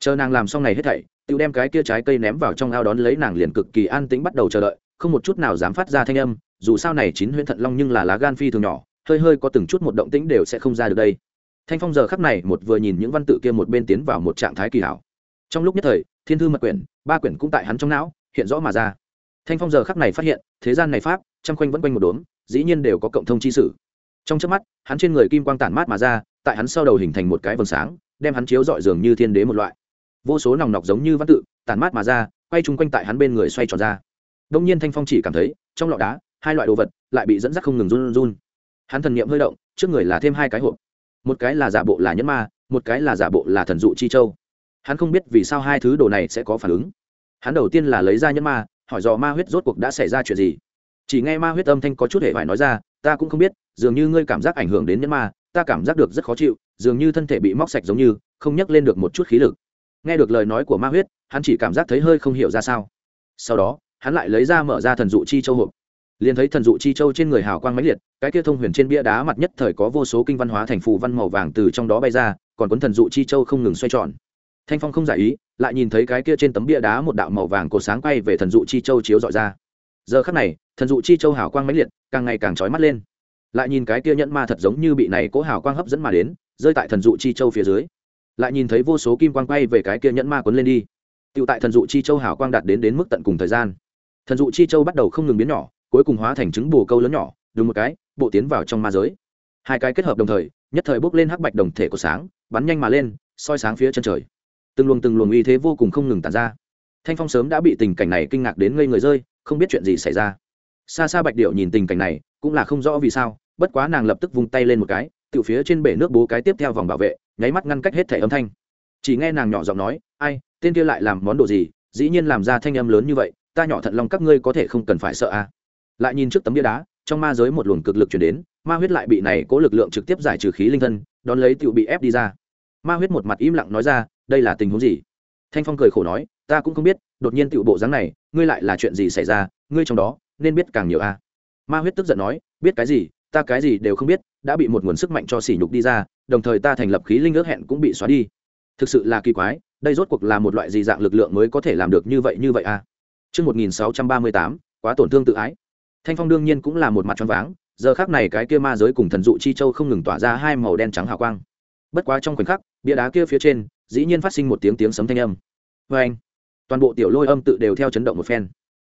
Chờ nàng làm xong này hết thảy, tự đem cái kia trái cây ném vào trong ao đón lấy nàng liền cực kỳ an tĩnh bắt đầu chờ đợi, không một chút nào dám phát ra thanh âm, dù sao này chín huyễn thận long nhưng là lá gan phi thường nhỏ, hơi hơi có từng chút một động tĩnh đều sẽ không ra được đây. Thanh phong giờ khắc này một vừa nhìn những văn tự kia một bên tiến vào một trạng thái kỳ hảo. Trong lúc nhất thời, thiên thư mật quyển, ba quyển cũng tại hắn trong não, hiện rõ mà ra thanh phong giờ khắc này phát hiện, thế gian này pháp, trăm quanh vẫn quanh một đốm, dĩ nhiên đều có cộng thông chi sử trong trước mắt, hắn trên người kim quang tản mát mà ra, tại hắn sau đầu hình thành một cái vầng sáng, đem hắn chiếu dọi dường như thiên đế một loại. Vô số nòng nọc giống như văn tự, tản mát mà ra, quay chung quanh tại hắn bên người xoay tròn ra. Đông nhiên thanh phong chỉ cảm thấy, trong lọ đá, hai loại đồ vật lại bị dẫn dắt không ngừng run run. Hắn thần niệm hơi động, trước người là thêm hai cái hộp. Một cái là giả bộ là nhẫn ma, một cái là giả bộ là thần dụ chi châu. Hắn không biết vì sao hai thứ đồ này sẽ có phản ứng. Hắn đầu tiên là lấy ra nhẫn ma hỏi dò ma huyết rốt cuộc đã xảy ra chuyện gì. Chỉ nghe ma huyết âm thanh có chút hệ phải nói ra, ta cũng không biết, dường như ngươi cảm giác ảnh hưởng đến nhân ma, ta cảm giác được rất khó chịu, dường như thân thể bị móc sạch giống như, không nhấc lên được một chút khí lực. Nghe được lời nói của ma huyết, hắn chỉ cảm giác thấy hơi không hiểu ra sao. Sau đó, hắn lại lấy ra mở ra thần dụ chi châu hộp. Liền thấy thần dụ chi châu trên người hào quang mãnh liệt, cái kia thông huyền trên bia đá mặt nhất thời có vô số kinh văn hóa thành phù văn màu vàng từ trong đó bay ra, còn cuốn thần dụ chi châu không ngừng xoay tròn thanh phong không giải ý, lại nhìn thấy cái kia trên tấm bia đá một đạo màu vàng cột sáng quay về thần dụ chi châu chiếu dọi ra. Giờ khắc này, thần dụ chi châu hào quang mãnh liệt, càng ngày càng trói mắt lên. Lại nhìn cái kia nhẫn ma thật giống như bị này cố hào quang hấp dẫn mà đến, rơi tại thần dụ chi châu phía dưới. Lại nhìn thấy vô số kim quang quay về cái kia nhẫn ma quấn lên đi. Tựu tại thần dụ chi châu hào quang đạt đến đến mức tận cùng thời gian. Thần dụ chi châu bắt đầu không ngừng biến nhỏ, cuối cùng hóa thành trứng bồ câu lớn nhỏ đúng một cái, bộ tiến vào trong ma giới. Hai cái kết hợp đồng thời, nhất thời bốc lên hắc bạch đồng thể của sáng, bắn nhanh mà lên, soi sáng phía chân trời từng luồng từng luồng uy thế vô cùng không ngừng tàn ra. Thanh phong sớm đã bị tình cảnh này kinh ngạc đến ngây người rơi, không biết chuyện gì xảy ra. Xa xa bạch điệu nhìn tình cảnh này, cũng là không rõ vì sao, bất quá nàng lập tức vung tay lên một cái tự phía trên bể nước bố cái tiếp theo vòng bảo vệ, nháy mắt ngăn cách hết thẻ âm thanh. Chỉ nghe nàng nhỏ giọng nói, ai, tên kia lại làm món đồ gì? Dĩ nhiên làm ra thanh âm lớn như vậy, ta nhỏ thận lòng các ngươi có thể không cần phải sợ à? Lại nhìn trước tấm bia đá, trong ma giới một luồng cực lực chuyển đến, ma huyết lại bị này cố lực lượng trực tiếp giải trừ khí linh thân, đón lấy tựu bị ép đi ra. Ma huyết một mặt im lặng nói ra đây là tình huống gì? Thanh phong cười khổ nói ta cũng không biết đột nhiên tựu bộ dáng này ngươi lại là chuyện gì xảy ra ngươi trong đó nên biết càng nhiều a ma huyết tức giận nói biết cái gì ta cái gì đều không biết đã bị một nguồn sức mạnh cho sỉ nhục đi ra đồng thời ta thành lập khí linh ước hẹn cũng bị xóa đi. Thực sự là kỳ quái đây rốt cuộc là một loại gì dạng lực lượng mới có thể làm được như vậy như vậy a Trước 1638, quá tổn thương tự ái. Thanh phong đương nhiên cũng là một mặt tròn váng giờ khác này cái kia ma giới cùng thần dụ chi châu không ngừng tỏa ra hai màu đen trắng hào quang. Bất quá trong khoảnh khắc bia đá kia phía trên dĩ nhiên phát sinh một tiếng tiếng sấm thanh âm. Vê anh, toàn bộ tiểu lôi âm tự đều theo chấn động một phen.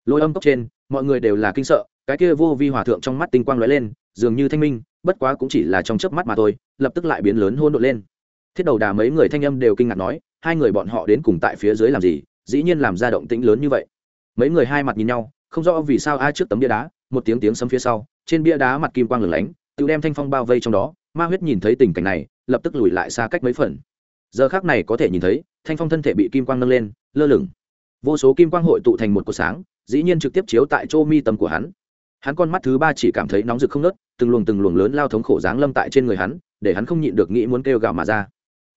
Lôi âm cốc trên, mọi người đều là kinh sợ, cái kia vô vi hòa thượng trong mắt tinh quang lóe lên, dường như thanh minh, bất quá cũng chỉ là trong chớp mắt mà thôi, lập tức lại biến lớn hôn đội lên. Thiết đầu đà mấy người thanh âm đều kinh ngạc nói, hai người bọn họ đến cùng tại phía dưới làm gì, dĩ nhiên làm ra động tĩnh lớn như vậy. Mấy người hai mặt nhìn nhau, không rõ vì sao ai trước tấm bia đá, một tiếng tiếng sấm phía sau, trên bia đá mặt kim quang lửng lánh, tự đem thanh phong bao vây trong đó, ma huyết nhìn thấy tình cảnh này, lập tức lùi lại xa cách mấy phần giờ khác này có thể nhìn thấy, thanh phong thân thể bị kim quang nâng lên, lơ lửng. Vô số kim quang hội tụ thành một cột sáng, dĩ nhiên trực tiếp chiếu tại chỗ mi tâm của hắn. Hắn con mắt thứ ba chỉ cảm thấy nóng rực không nớt từng luồng từng luồng lớn lao thống khổ dáng lâm tại trên người hắn, để hắn không nhịn được nghĩ muốn kêu gào mà ra.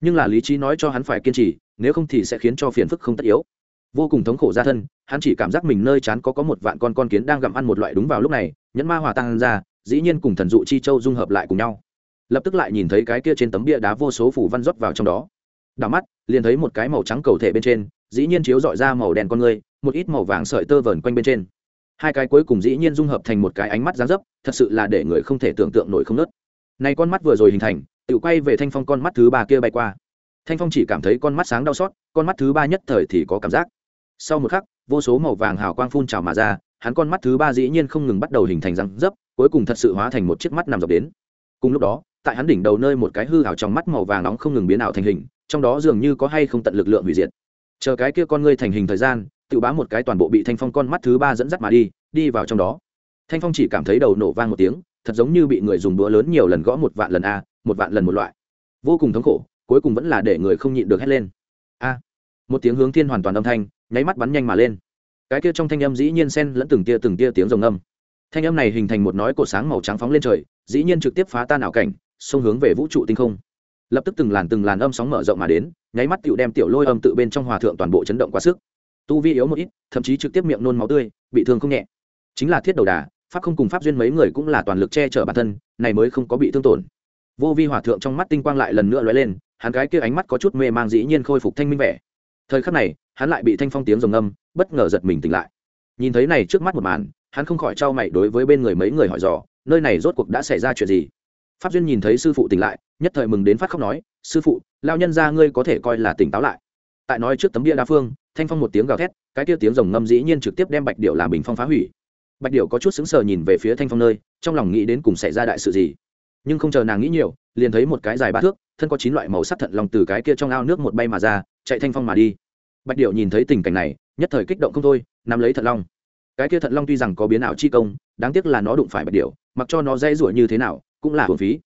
Nhưng là lý trí nói cho hắn phải kiên trì, nếu không thì sẽ khiến cho phiền phức không tất yếu. Vô cùng thống khổ ra thân, hắn chỉ cảm giác mình nơi chán có có một vạn con con kiến đang gặm ăn một loại đúng vào lúc này, nhẫn ma hòa tan ra, dĩ nhiên cùng thần dụ chi châu dung hợp lại cùng nhau. Lập tức lại nhìn thấy cái kia trên tấm bia đá vô số phủ văn rót vào trong đó đảo mắt, liền thấy một cái màu trắng cầu thể bên trên, dĩ nhiên chiếu dọi ra màu đen con người, một ít màu vàng sợi tơ vờn quanh bên trên. Hai cái cuối cùng dĩ nhiên dung hợp thành một cái ánh mắt dáng dấp, thật sự là để người không thể tưởng tượng nổi không nớt. Này con mắt vừa rồi hình thành, tự quay về thanh phong con mắt thứ ba kia bay qua. Thanh phong chỉ cảm thấy con mắt sáng đau xót, con mắt thứ ba nhất thời thì có cảm giác. Sau một khắc, vô số màu vàng hào quang phun trào mà ra, hắn con mắt thứ ba dĩ nhiên không ngừng bắt đầu hình thành răng dấp, cuối cùng thật sự hóa thành một chiếc mắt nằm dọc đến. Cùng lúc đó, tại hắn đỉnh đầu nơi một cái hư hào trong mắt màu vàng nóng không ngừng biến ảo thành hình trong đó dường như có hay không tận lực lượng hủy diệt. Chờ cái kia con ngươi thành hình thời gian tự bá một cái toàn bộ bị thanh phong con mắt thứ ba dẫn dắt mà đi đi vào trong đó. Thanh phong chỉ cảm thấy đầu nổ vang một tiếng, thật giống như bị người dùng đũa lớn nhiều lần gõ một vạn lần a, một vạn lần một loại. Vô cùng thống khổ, cuối cùng vẫn là để người không nhịn được hét lên. A! Một tiếng hướng thiên hoàn toàn âm thanh, nháy mắt bắn nhanh mà lên. Cái kia trong thanh âm dĩ nhiên xen lẫn từng tia từng tia tiếng rồng âm thanh âm này hình thành một nói cổ sáng màu trắng phóng lên trời, dĩ nhiên trực tiếp phá tan ảo cảnh, xông hướng về vũ trụ tinh không lập tức từng làn từng làn âm sóng mở rộng mà đến, nháy mắt tựu đem tiểu lôi âm tự bên trong hòa thượng toàn bộ chấn động quá sức. Tu vi yếu một ít, thậm chí trực tiếp miệng nôn máu tươi, bị thương không nhẹ. Chính là thiết đầu đà, pháp không cùng pháp duyên mấy người cũng là toàn lực che chở bản thân, này mới không có bị thương tổn. Vô vi hòa thượng trong mắt tinh quang lại lần nữa lóe lên, hắn cái kia ánh mắt có chút mê mang dĩ nhiên khôi phục thanh minh vẻ. Thời khắc này, hắn lại bị thanh phong tiếng rồng âm bất ngờ giật mình tỉnh lại. Nhìn thấy này trước mắt một màn, hắn không khỏi trao mày đối với bên người mấy người hỏi dò, nơi này rốt cuộc đã xảy ra chuyện gì? Pháp duyên nhìn thấy sư phụ tỉnh lại, nhất thời mừng đến phát khóc nói, sư phụ lao nhân ra ngươi có thể coi là tỉnh táo lại. Tại nói trước tấm bia đa phương, thanh phong một tiếng gào thét, cái kia tiếng rồng ngâm dĩ nhiên trực tiếp đem bạch điệu làm bình phong phá hủy. Bạch điệu có chút sững sờ nhìn về phía thanh phong nơi, trong lòng nghĩ đến cùng xảy ra đại sự gì. Nhưng không chờ nàng nghĩ nhiều, liền thấy một cái dài ba thước, thân có chín loại màu sắc thận long từ cái kia trong ao nước một bay mà ra, chạy thanh phong mà đi. Bạch điệu nhìn thấy tình cảnh này, nhất thời kích động không thôi, nắm lấy thận long. Cái kia thận long tuy rằng có biến ảo chi công, đáng tiếc là nó đụng phải bạch điệu mặc cho nó dây rủa như thế nào cũng là hồn phí.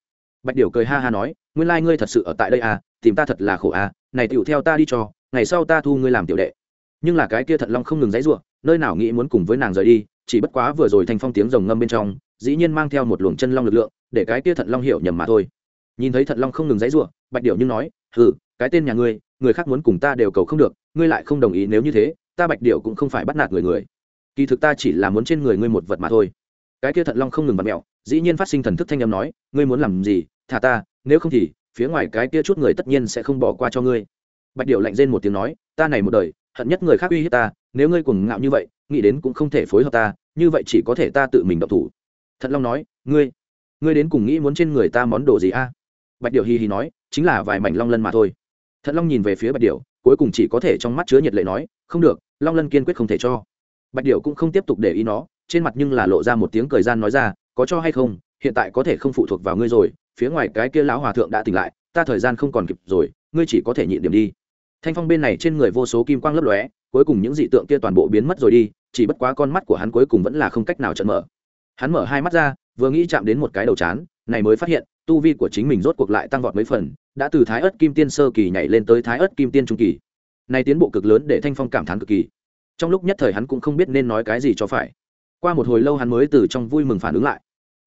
Bạch điểu cười ha ha nói, nguyên lai ngươi thật sự ở tại đây à tìm ta thật là khổ à này tựu theo ta đi cho, ngày sau ta thu ngươi làm tiểu đệ. Nhưng là cái kia thận long không ngừng dãy rủa, nơi nào nghĩ muốn cùng với nàng rời đi, chỉ bất quá vừa rồi thanh phong tiếng rồng ngâm bên trong, dĩ nhiên mang theo một luồng chân long lực lượng, để cái kia thận long hiểu nhầm mà thôi. Nhìn thấy thận long không ngừng dãy rủa, bạch điểu nhưng nói, hừ, cái tên nhà ngươi, người khác muốn cùng ta đều cầu không được, ngươi lại không đồng ý nếu như thế, ta bạch điểu cũng không phải bắt nạt người người. Kỳ thực ta chỉ là muốn trên người ngươi một vật mà thôi. Cái kia thận long không ngừng bật mẹo dĩ nhiên phát sinh thần thức thanh âm nói, ngươi muốn làm gì? Thả ta, nếu không thì, phía ngoài cái kia chút người tất nhiên sẽ không bỏ qua cho ngươi. Bạch điệu lạnh rên một tiếng nói, ta này một đời, hận nhất người khác uy hiếp ta, nếu ngươi cuồng ngạo như vậy, nghĩ đến cũng không thể phối hợp ta, như vậy chỉ có thể ta tự mình động thủ. Thật long nói, ngươi ngươi đến cùng nghĩ muốn trên người ta món đồ gì a? Bạch điệu hi hi nói, chính là vài mảnh long lân mà thôi. Thật long nhìn về phía bạch điệu cuối cùng chỉ có thể trong mắt chứa nhiệt lệ nói, không được, long lân kiên quyết không thể cho. Bạch điệu cũng không tiếp tục để ý nó, trên mặt nhưng là lộ ra một tiếng cười gian nói ra có cho hay không, hiện tại có thể không phụ thuộc vào ngươi rồi, phía ngoài cái kia lão hòa thượng đã tỉnh lại, ta thời gian không còn kịp rồi, ngươi chỉ có thể nhịn điểm đi. Thanh phong bên này trên người vô số kim quang lấp lóe, cuối cùng những dị tượng kia toàn bộ biến mất rồi đi, chỉ bất quá con mắt của hắn cuối cùng vẫn là không cách nào trận mở. Hắn mở hai mắt ra, vừa nghĩ chạm đến một cái đầu chán, này mới phát hiện, tu vi của chính mình rốt cuộc lại tăng vọt mấy phần, đã từ thái ớt kim tiên sơ kỳ nhảy lên tới thái ớt kim tiên trung kỳ. Này tiến bộ cực lớn để thanh phong cảm thán cực kỳ. Trong lúc nhất thời hắn cũng không biết nên nói cái gì cho phải qua một hồi lâu hắn mới từ trong vui mừng phản ứng lại.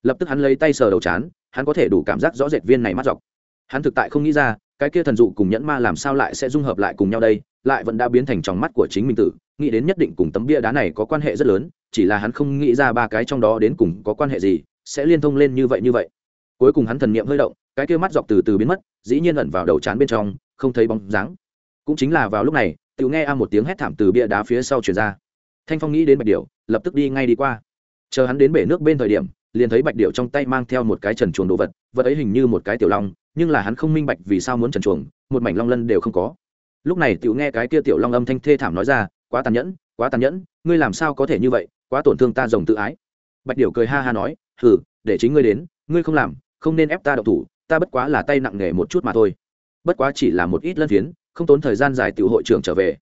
Lập tức hắn lấy tay sờ đầu chán, hắn có thể đủ cảm giác rõ rệt viên này mắt dọc. Hắn thực tại không nghĩ ra, cái kia thần dụ cùng nhẫn ma làm sao lại sẽ dung hợp lại cùng nhau đây, lại vẫn đã biến thành tròng mắt của chính mình tử, nghĩ đến nhất định cùng tấm bia đá này có quan hệ rất lớn, chỉ là hắn không nghĩ ra ba cái trong đó đến cùng có quan hệ gì, sẽ liên thông lên như vậy như vậy. Cuối cùng hắn thần niệm hơi động, cái kia mắt dọc từ từ biến mất, dĩ nhiên ẩn vào đầu chán bên trong, không thấy bóng dáng. Cũng chính là vào lúc này tự nghe a một tiếng hét thảm từ bia đá phía sau truyền ra thanh phong nghĩ đến bạch điệu lập tức đi ngay đi qua. Chờ hắn đến bể nước bên thời điểm liền thấy bạch điệu trong tay mang theo một cái trần chuồng đồ vật vật ấy hình như một cái tiểu long nhưng là hắn không minh bạch vì sao muốn trần chuồng một mảnh long lân đều không có. Lúc này tiểu nghe cái kia tiểu long âm thanh thê thảm nói ra quá tàn nhẫn quá tàn nhẫn ngươi làm sao có thể như vậy quá tổn thương ta rồng tự ái. Bạch điệu cười ha ha nói hừ để chính ngươi đến ngươi không làm không nên ép ta đậu thủ ta bất quá là tay nặng nề một chút mà thôi. Bất quá chỉ là một ít lân phiến không tốn thời gian dài tiểu hội trưởng trở về.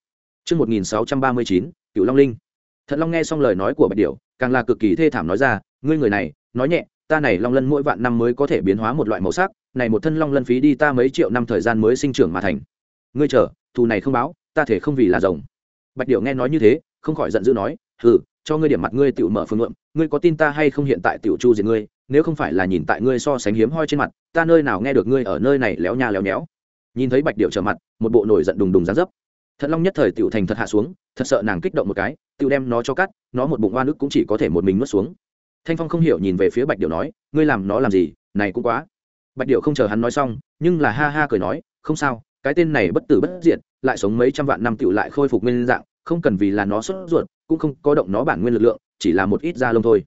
Trước 1639, Cửu Long Linh. Thận Long nghe xong lời nói của Bạch Điểu, càng là cực kỳ thê thảm nói ra, ngươi người này, nói nhẹ, ta này long lân mỗi vạn năm mới có thể biến hóa một loại màu sắc, này một thân long lân phí đi ta mấy triệu năm thời gian mới sinh trưởng mà thành. Ngươi chờ, thù này không báo, ta thể không vì là rồng. Bạch Điểu nghe nói như thế, không khỏi giận dữ nói, hừ, cho ngươi điểm mặt ngươi tự mở phương ngượng, ngươi có tin ta hay không hiện tại tiểu chu diệt ngươi, nếu không phải là nhìn tại ngươi so sánh hiếm hoi trên mặt, ta nơi nào nghe được ngươi ở nơi này léo nha léo nhéo. Nhìn thấy Bạch điệu trở mặt, một bộ nổi giận đùng đùng dáng dấp Thật long nhất thời tiểu thành thật hạ xuống, thật sợ nàng kích động một cái, tiểu đem nó cho cắt, nó một bụng oan ức cũng chỉ có thể một mình nuốt xuống. Thanh phong không hiểu nhìn về phía bạch điệu nói, ngươi làm nó làm gì? Này cũng quá. Bạch điệu không chờ hắn nói xong, nhưng là ha ha cười nói, không sao, cái tên này bất tử bất diệt, lại sống mấy trăm vạn năm tiểu lại khôi phục nguyên dạng, không cần vì là nó sốt ruột, cũng không có động nó bản nguyên lực lượng, chỉ là một ít da lông thôi.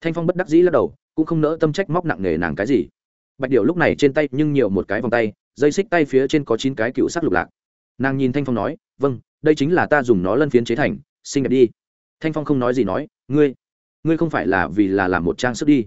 Thanh phong bất đắc dĩ lắc đầu, cũng không nỡ tâm trách móc nặng nề nàng cái gì. Bạch điệu lúc này trên tay nhưng nhiều một cái vòng tay, dây xích tay phía trên có chín cái cựu sắc lục lạc. Nàng nhìn thanh phong nói vâng đây chính là ta dùng nó lân phiến chế thành, xinh đẹp đi. Thanh phong không nói gì nói, ngươi ngươi không phải là vì là làm một trang sức đi.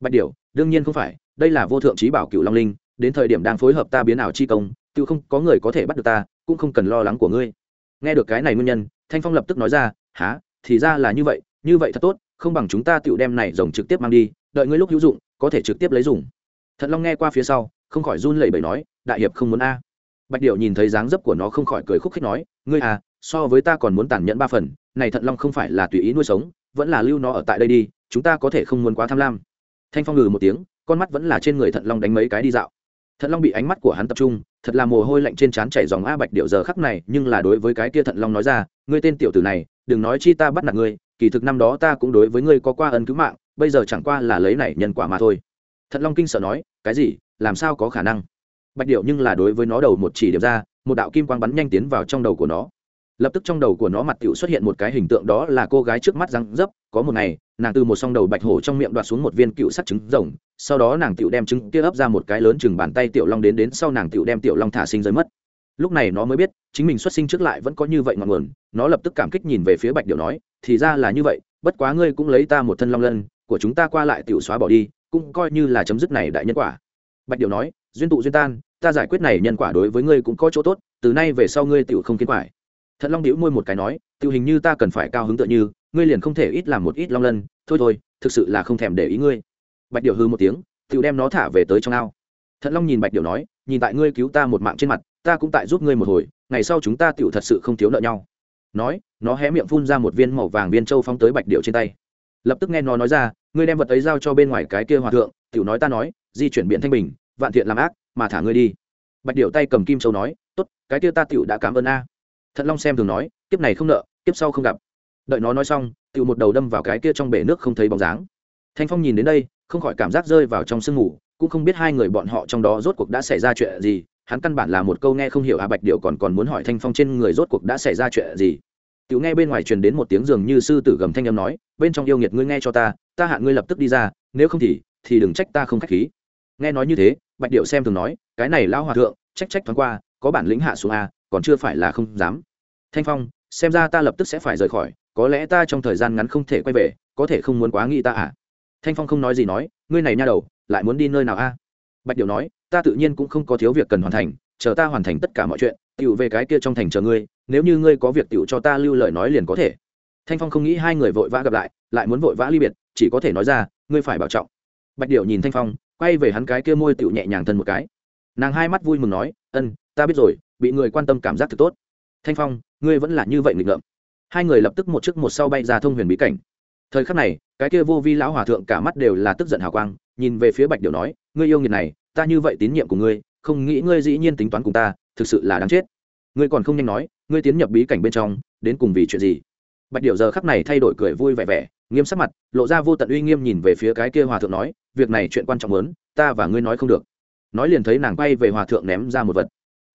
Bạch điểu, đương nhiên không phải, đây là vô thượng trí bảo cựu long linh, đến thời điểm đang phối hợp ta biến ảo chi công, tự không có người có thể bắt được ta, cũng không cần lo lắng của ngươi. Nghe được cái này nguyên nhân, thanh phong lập tức nói ra há thì ra là như vậy như vậy thật tốt, không bằng chúng ta tựu đem này rồng trực tiếp mang đi, đợi ngươi lúc hữu dụng, có thể trực tiếp lấy dùng. Thận long nghe qua phía sau, không khỏi run lẩy bẩy nói, đại hiệp không muốn a bạch điệu nhìn thấy dáng dấp của nó không khỏi cười khúc khích nói, ngươi à so với ta còn muốn tàn nhẫn ba phần, này thận long không phải là tùy ý nuôi sống, vẫn là lưu nó ở tại đây đi, chúng ta có thể không muốn quá tham lam. Thanh phong ngừ một tiếng, con mắt vẫn là trên người thận long đánh mấy cái đi dạo. Thận long bị ánh mắt của hắn tập trung, thật là mồ hôi lạnh trên trán chảy dòng a bạch điệu giờ khắc này, nhưng là đối với cái kia thận long nói ra, ngươi tên tiểu tử này, đừng nói chi ta bắt nạt ngươi, kỳ thực năm đó ta cũng đối với ngươi có qua ân cứu mạng, bây giờ chẳng qua là lấy này nhân quả mà thôi. Thận long kinh sợ nói, cái gì? Làm sao có khả năng? Bạch điệu nhưng là đối với nó đầu một chỉ điểm ra, một đạo kim quang bắn nhanh tiến vào trong đầu của nó. Lập tức trong đầu của nó mặt tiểu xuất hiện một cái hình tượng đó là cô gái trước mắt răng dấp, có một ngày, nàng từ một song đầu bạch hổ trong miệng đoạt xuống một viên cựu sắt trứng rồng, sau đó nàng tiểu đem trứng kia ấp ra một cái lớn chừng bàn tay tiểu long đến đến sau nàng tiểu đem tiểu long thả sinh rơi mất. Lúc này nó mới biết, chính mình xuất sinh trước lại vẫn có như vậy ngọn nguồn, nó lập tức cảm kích nhìn về phía bạch điệu nói, thì ra là như vậy, bất quá ngươi cũng lấy ta một thân long lân, của chúng ta qua lại tiểu xóa bỏ đi, cũng coi như là chấm dứt này đại nhân quả. Bạch điệu nói, duyên tụ duyên tan ta giải quyết này nhân quả đối với ngươi cũng có chỗ tốt, từ nay về sau ngươi tựu không kiến quải. Thận long đĩu môi một cái nói tựu hình như ta cần phải cao hứng tựa như, ngươi liền không thể ít làm một ít long lân, thôi thôi, thực sự là không thèm để ý ngươi. Bạch điệu hư một tiếng tựu đem nó thả về tới trong ao. Thận long nhìn bạch điệu nói, nhìn tại ngươi cứu ta một mạng trên mặt, ta cũng tại giúp ngươi một hồi, ngày sau chúng ta tựu thật sự không thiếu nợ nhau. Nói, nó hé miệng phun ra một viên màu vàng viên châu phóng tới bạch điệu trên tay. Lập tức nghe nó nói ra, ngươi đem vật ấy giao cho bên ngoài cái kia hòa thượng tựu nói ta nói, di chuyển biện thanh bình, vạn thiện làm ác mà thả ngươi đi. Bạch điệu tay cầm kim châu nói, tốt, cái kia ta tựu đã cảm ơn a. Thận long xem thường nói, kiếp này không nợ, kiếp sau không gặp. Đợi nó nói xong tựu một đầu đâm vào cái kia trong bể nước không thấy bóng dáng. Thanh phong nhìn đến đây, không khỏi cảm giác rơi vào trong sương ngủ cũng không biết hai người bọn họ trong đó rốt cuộc đã xảy ra chuyện gì, hắn căn bản là một câu nghe không hiểu à bạch điệu còn còn muốn hỏi thanh phong trên người rốt cuộc đã xảy ra chuyện gì. Tựu nghe bên ngoài truyền đến một tiếng dường như sư tử gầm thanh âm nói, bên trong yêu nghiệt ngươi nghe cho ta ta hạ ngươi lập tức đi ra, nếu không thì thì đừng trách ta không khách khí nghe nói như thế, bạch điệu xem thường nói, cái này lão hòa thượng, trách trách thoáng qua, có bản lĩnh hạ xuống a, còn chưa phải là không dám. Thanh phong, xem ra ta lập tức sẽ phải rời khỏi, có lẽ ta trong thời gian ngắn không thể quay về, có thể không muốn quá nghĩ ta à? Thanh phong không nói gì nói, ngươi này nha đầu, lại muốn đi nơi nào a? Bạch điệu nói, ta tự nhiên cũng không có thiếu việc cần hoàn thành, chờ ta hoàn thành tất cả mọi chuyện tựu về cái kia trong thành chờ ngươi, nếu như ngươi có việc tựu cho ta lưu lời nói liền có thể. Thanh phong không nghĩ hai người vội vã gặp lại lại muốn vội vã ly biệt, chỉ có thể nói ra, ngươi phải bảo trọng. Bạch điệu nhìn thanh phong quay về hắn cái kia môi tựu nhẹ nhàng thân một cái. Nàng hai mắt vui mừng nói, ân, ta biết rồi, bị người quan tâm cảm giác thật tốt. Thanh phong, ngươi vẫn là như vậy nghịch ngợm. Hai người lập tức một chiếc một sau bay ra thông huyền bí cảnh. Thời khắc này, cái kia vô vi lão hòa thượng cả mắt đều là tức giận hào quang, nhìn về phía bạch điệu nói, ngươi yêu nghiệt này, ta như vậy tín nhiệm của ngươi, không nghĩ ngươi dĩ nhiên tính toán cùng ta, thực sự là đáng chết. Ngươi còn không nhanh nói, ngươi tiến nhập bí cảnh bên trong, đến cùng vì chuyện gì? Bạch điệu giờ khắc này thay đổi cười vui vẻ vẻ, nghiêm sắc mặt, lộ ra vô tận uy nghiêm nhìn về phía cái kia hòa thượng nói việc này chuyện quan trọng lớn, ta và ngươi nói không được. Nói liền thấy nàng bay về hòa thượng ném ra một vật.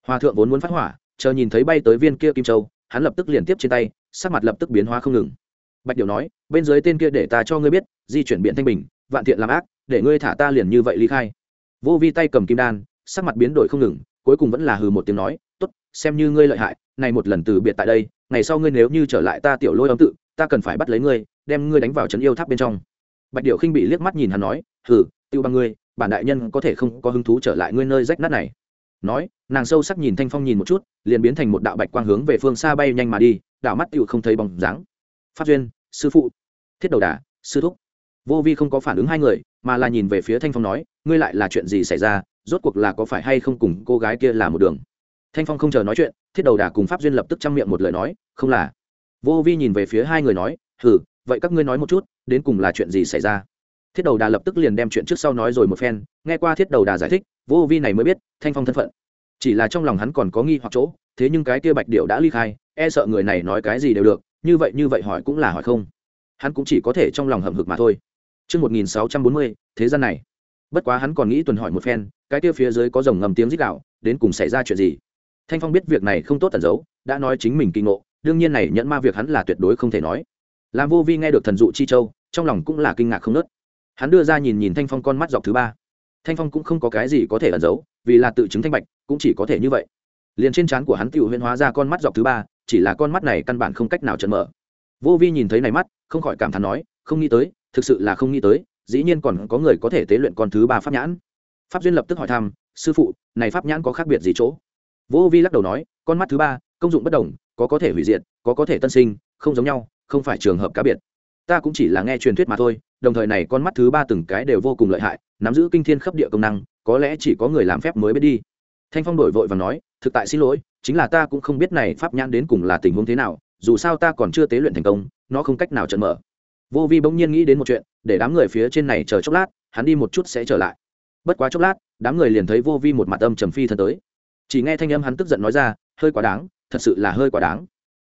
Hòa thượng vốn muốn phát hỏa, chờ nhìn thấy bay tới viên kia kim châu, hắn lập tức liền tiếp trên tay, sắc mặt lập tức biến hóa không ngừng. Bạch điệu nói, bên dưới tên kia để ta cho ngươi biết, di chuyển biện thanh bình, vạn thiện làm ác, để ngươi thả ta liền như vậy ly khai. Vô vi tay cầm kim đan, sắc mặt biến đổi không ngừng, cuối cùng vẫn là hừ một tiếng nói, tốt, xem như ngươi lợi hại, này một lần từ biệt tại đây, ngày sau ngươi nếu như trở lại ta tiểu lôi âm tự, ta cần phải bắt lấy ngươi, đem ngươi đánh vào trấn yêu tháp bên trong. Bạch điệu khinh bị liếc mắt nhìn hắn nói hừ, tiêu bằng ngươi, bản đại nhân có thể không có hứng thú trở lại ngươi nơi rách nát này. Nói, nàng sâu sắc nhìn thanh phong nhìn một chút, liền biến thành một đạo bạch quang hướng về phương xa bay nhanh mà đi đạo mắt tiêu không thấy bóng dáng. Pháp duyên, sư phụ. Thiết đầu đà, sư thúc. Vô vi không có phản ứng hai người, mà là nhìn về phía thanh phong nói, ngươi lại là chuyện gì xảy ra, rốt cuộc là có phải hay không cùng cô gái kia là một đường? Thanh phong không chờ nói chuyện, thiết đầu đà cùng pháp duyên lập tức chăm miệng một lời nói, không là. Vô vi nhìn về phía hai người nói, hừ, vậy các ngươi nói một chút, đến cùng là chuyện gì xảy ra? Thiết đầu đà lập tức liền đem chuyện trước sau nói rồi một phen nghe qua thiết đầu đà giải thích vô vi này mới biết thanh phong thân phận chỉ là trong lòng hắn còn có nghi hoặc chỗ thế nhưng cái kia bạch điệu đã ly khai e sợ người này nói cái gì đều được như vậy như vậy hỏi cũng là hỏi không hắn cũng chỉ có thể trong lòng hầm hực mà thôi Trước 1640, thế gian này. Bất quá hắn còn nghĩ tuần hỏi một phen, cái kia phía dưới có rồng ngầm tiếng rít gạo, đến cùng xảy ra chuyện gì. Thanh Phong biết việc này không tốt tẩn giấu, đã nói chính mình kinh ngộ, đương nhiên này nhận ma việc hắn là tuyệt đối không thể nói. Làm vô vi nghe được thần dụ chi châu, trong lòng cũng là kinh ngạc không nớt. Hắn đưa ra nhìn nhìn Thanh Phong con mắt dọc thứ ba. Thanh Phong cũng không có cái gì có thể ẩn giấu, vì là tự chứng thanh bạch, cũng chỉ có thể như vậy. Liền trên trán của hắn tự huyễn hóa ra con mắt dọc thứ ba, chỉ là con mắt này căn bản không cách nào trần mở. Vô Vi nhìn thấy này mắt, không khỏi cảm thán nói, không nghĩ tới, thực sự là không nghĩ tới dĩ nhiên còn có người có thể tế luyện con thứ ba pháp nhãn pháp duyên lập tức hỏi thăm sư phụ này pháp nhãn có khác biệt gì chỗ vô vi lắc đầu nói con mắt thứ ba công dụng bất đồng có có thể hủy diệt có có thể tân sinh không giống nhau không phải trường hợp cá biệt ta cũng chỉ là nghe truyền thuyết mà thôi đồng thời này con mắt thứ ba từng cái đều vô cùng lợi hại, nắm giữ kinh thiên khắp địa công năng, có lẽ chỉ có người làm phép mới biết đi. Thanh phong đổi vội và nói, thực tại xin lỗi, chính là ta cũng không biết này pháp nhãn đến cùng là tình huống thế nào, dù sao ta còn chưa tế luyện thành công, nó không cách nào trận mở. Vô vi bỗng nhiên nghĩ đến một chuyện, để đám người phía trên này chờ chốc lát, hắn đi một chút sẽ trở lại. Bất quá chốc lát, đám người liền thấy vô vi một mặt âm trầm phi thân tới. Chỉ nghe thanh âm hắn tức giận nói ra, hơi quá đáng, thật sự là hơi quá đáng.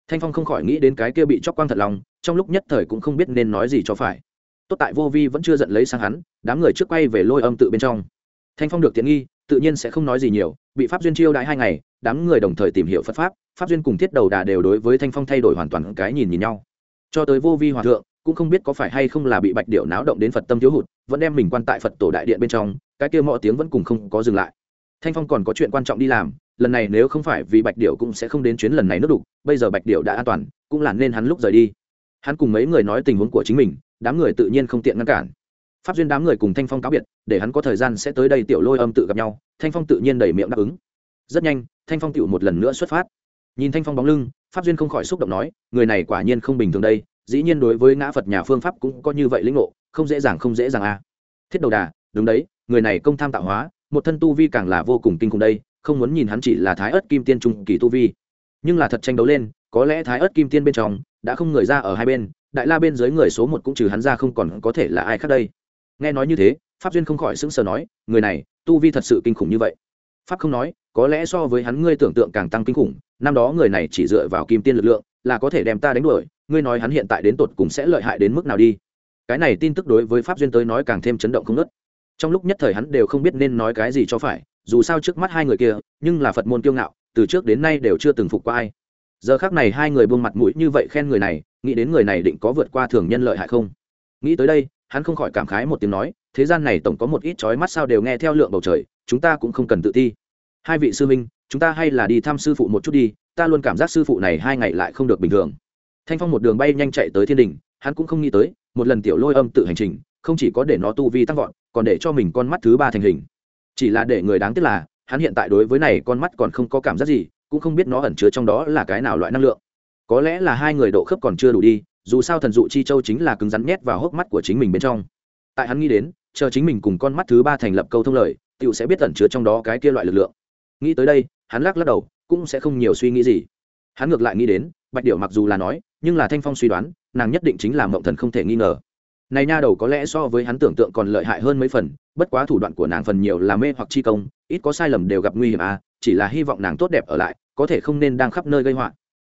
Thanh phong không khỏi nghĩ đến cái kia bị chóc quang thật lòng, trong lúc nhất thời cũng không biết nên nói gì cho phải tốt tại vô vi vẫn chưa giận lấy sang hắn, đám người trước quay về lôi âm tự bên trong. Thanh phong được tiện nghi, tự nhiên sẽ không nói gì nhiều, bị pháp duyên chiêu đãi hai ngày, đám người đồng thời tìm hiểu phật pháp pháp duyên cùng thiết đầu đà đều đối với thanh phong thay đổi hoàn toàn cái nhìn nhìn nhau. Cho tới vô vi hòa thượng, cũng không biết có phải hay không là bị bạch điệu náo động đến phật tâm thiếu hụt, vẫn đem mình quan tại phật tổ đại điện bên trong, cái kia mọi tiếng vẫn cùng không có dừng lại. Thanh phong còn có chuyện quan trọng đi làm, lần này nếu không phải vì bạch điệu cũng sẽ không đến chuyến lần này nước đục, bây giờ bạch điệu đã an toàn, cũng là nên hắn lúc rời đi. Hắn cùng mấy người nói tình huống của chính mình đám người tự nhiên không tiện ngăn cản. Pháp duyên đám người cùng thanh phong cáo biệt, để hắn có thời gian sẽ tới đây tiểu lôi âm tự gặp nhau, thanh phong tự nhiên đầy miệng đáp ứng. Rất nhanh, thanh phong tự một lần nữa xuất phát. Nhìn thanh phong bóng lưng, pháp duyên không khỏi xúc động nói, người này quả nhiên không bình thường đây, dĩ nhiên đối với ngã phật nhà phương pháp cũng có như vậy lĩnh ngộ, không dễ dàng, không dễ dàng a à. thiết đầu đà, đúng đấy, người này công tham tạo hóa, một thân tu vi càng là vô cùng kinh khủng đây, không muốn nhìn hắn chỉ là thái ớt kim tiên trung kỳ tu vi. Nhưng là thật tranh đấu lên, có lẽ thái ớt kim tiên bên trong đã không người ra ở hai bên, đại la bên dưới người số một cũng trừ hắn ra không còn có thể là ai khác đây. Nghe nói như thế, pháp duyên không khỏi sững sờ nói, người này, tu vi thật sự kinh khủng như vậy. Pháp không nói, có lẽ so với hắn ngươi tưởng tượng càng tăng kinh khủng, năm đó người này chỉ dựa vào kim tiên lực lượng, là có thể đem ta đánh đuổi, ngươi nói hắn hiện tại đến tột cùng sẽ lợi hại đến mức nào đi. Cái này tin tức đối với pháp duyên tới nói càng thêm chấn động không nớt trong lúc nhất thời hắn đều không biết nên nói cái gì cho phải, dù sao trước mắt hai người kia, nhưng là phật môn kiêu ngạo, từ trước đến nay đều chưa từng phục qua ai giờ khác này hai người buông mặt mũi như vậy khen người này, nghĩ đến người này định có vượt qua thường nhân lợi hại không? Nghĩ tới đây, hắn không khỏi cảm khái một tiếng nói, thế gian này tổng có một ít trói mắt sao đều nghe theo lượng bầu trời, chúng ta cũng không cần tự ti. Hai vị sư minh chúng ta hay là đi thăm sư phụ một chút đi, ta luôn cảm giác sư phụ này hai ngày lại không được bình thường. Thanh phong một đường bay nhanh chạy tới thiên đình, hắn cũng không nghĩ tới, một lần tiểu lôi âm tự hành trình, không chỉ có để nó tu vi tăng vọt, còn để cho mình con mắt thứ ba thành hình. Chỉ là để người đáng tiếc là, hắn hiện tại đối với này con mắt còn không có cảm giác gì cũng không biết nó ẩn chứa trong đó là cái nào loại năng lượng. Có lẽ là hai người độ khớp còn chưa đủ đi, dù sao thần dụ chi châu chính là cứng rắn nhét vào hốc mắt của chính mình bên trong. Tại hắn nghĩ đến, chờ chính mình cùng con mắt thứ ba thành lập câu thông lời t i ể u sẽ biết ẩn chứa trong đó cái kia loại lực lượng. Nghĩ tới đây, hắn lắc lắc đầu, cũng sẽ không nhiều suy nghĩ gì. Hắn ngược lại nghĩ đến, bạch điệu mặc dù là nói, nhưng là thanh phong suy đoán, nàng nhất định chính là mộng thần không thể nghi ngờ. Này nha đầu có lẽ so với hắn tưởng tượng còn lợi hại hơn mấy phần, bất quá thủ đoạn của nàng phần nhiều là mê hoặc chi công, ít có sai lầm đều gặp nguy hiểm à chỉ là hy vọng nàng tốt đẹp ở lại có thể không nên đang khắp nơi gây họa.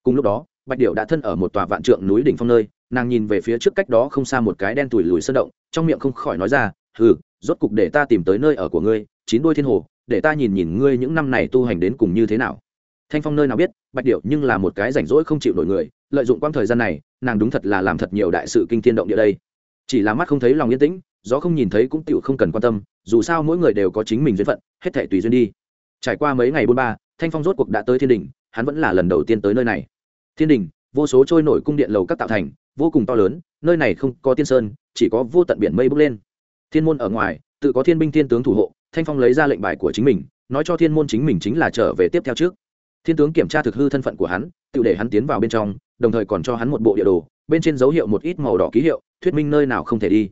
Cùng lúc đó, bạch điệu đã thân ở một tòa vạn trượng núi đỉnh phong nơi, nàng nhìn về phía trước cách đó không xa một cái đen tủi lùi sơn động, trong miệng không khỏi nói ra, hừ, rốt cục để ta tìm tới nơi ở của ngươi, chín đuôi thiên hồ, để ta nhìn nhìn ngươi những năm này tu hành đến cùng như thế nào. Thanh phong nơi nào biết, bạch điệu nhưng là một cái rảnh rỗi không chịu nổi người, lợi dụng quãng thời gian này, nàng đúng thật là làm thật nhiều đại sự kinh thiên động địa đây. Chỉ là mắt không thấy lòng yên tĩnh, gió không nhìn thấy cũng tựu không cần quan tâm, dù sao mỗi người đều có chính mình duyên phận, hết thể tùy duyên đi. Trải qua mấy ngày buôn ba thanh phong rốt cuộc đã tới thiên đình hắn vẫn là lần đầu tiên tới nơi này. Thiên đình vô số trôi nổi cung điện lầu các tạo thành, vô cùng to lớn, nơi này không có tiên sơn, chỉ có vô tận biển mây bốc lên. Thiên môn ở ngoài, tự có thiên binh thiên tướng thủ hộ, thanh phong lấy ra lệnh bài của chính mình, nói cho thiên môn chính mình chính là trở về tiếp theo trước. Thiên tướng kiểm tra thực hư thân phận của hắn, tự để hắn tiến vào bên trong, đồng thời còn cho hắn một bộ địa đồ, bên trên dấu hiệu một ít màu đỏ ký hiệu, thuyết minh nơi nào không thể đi.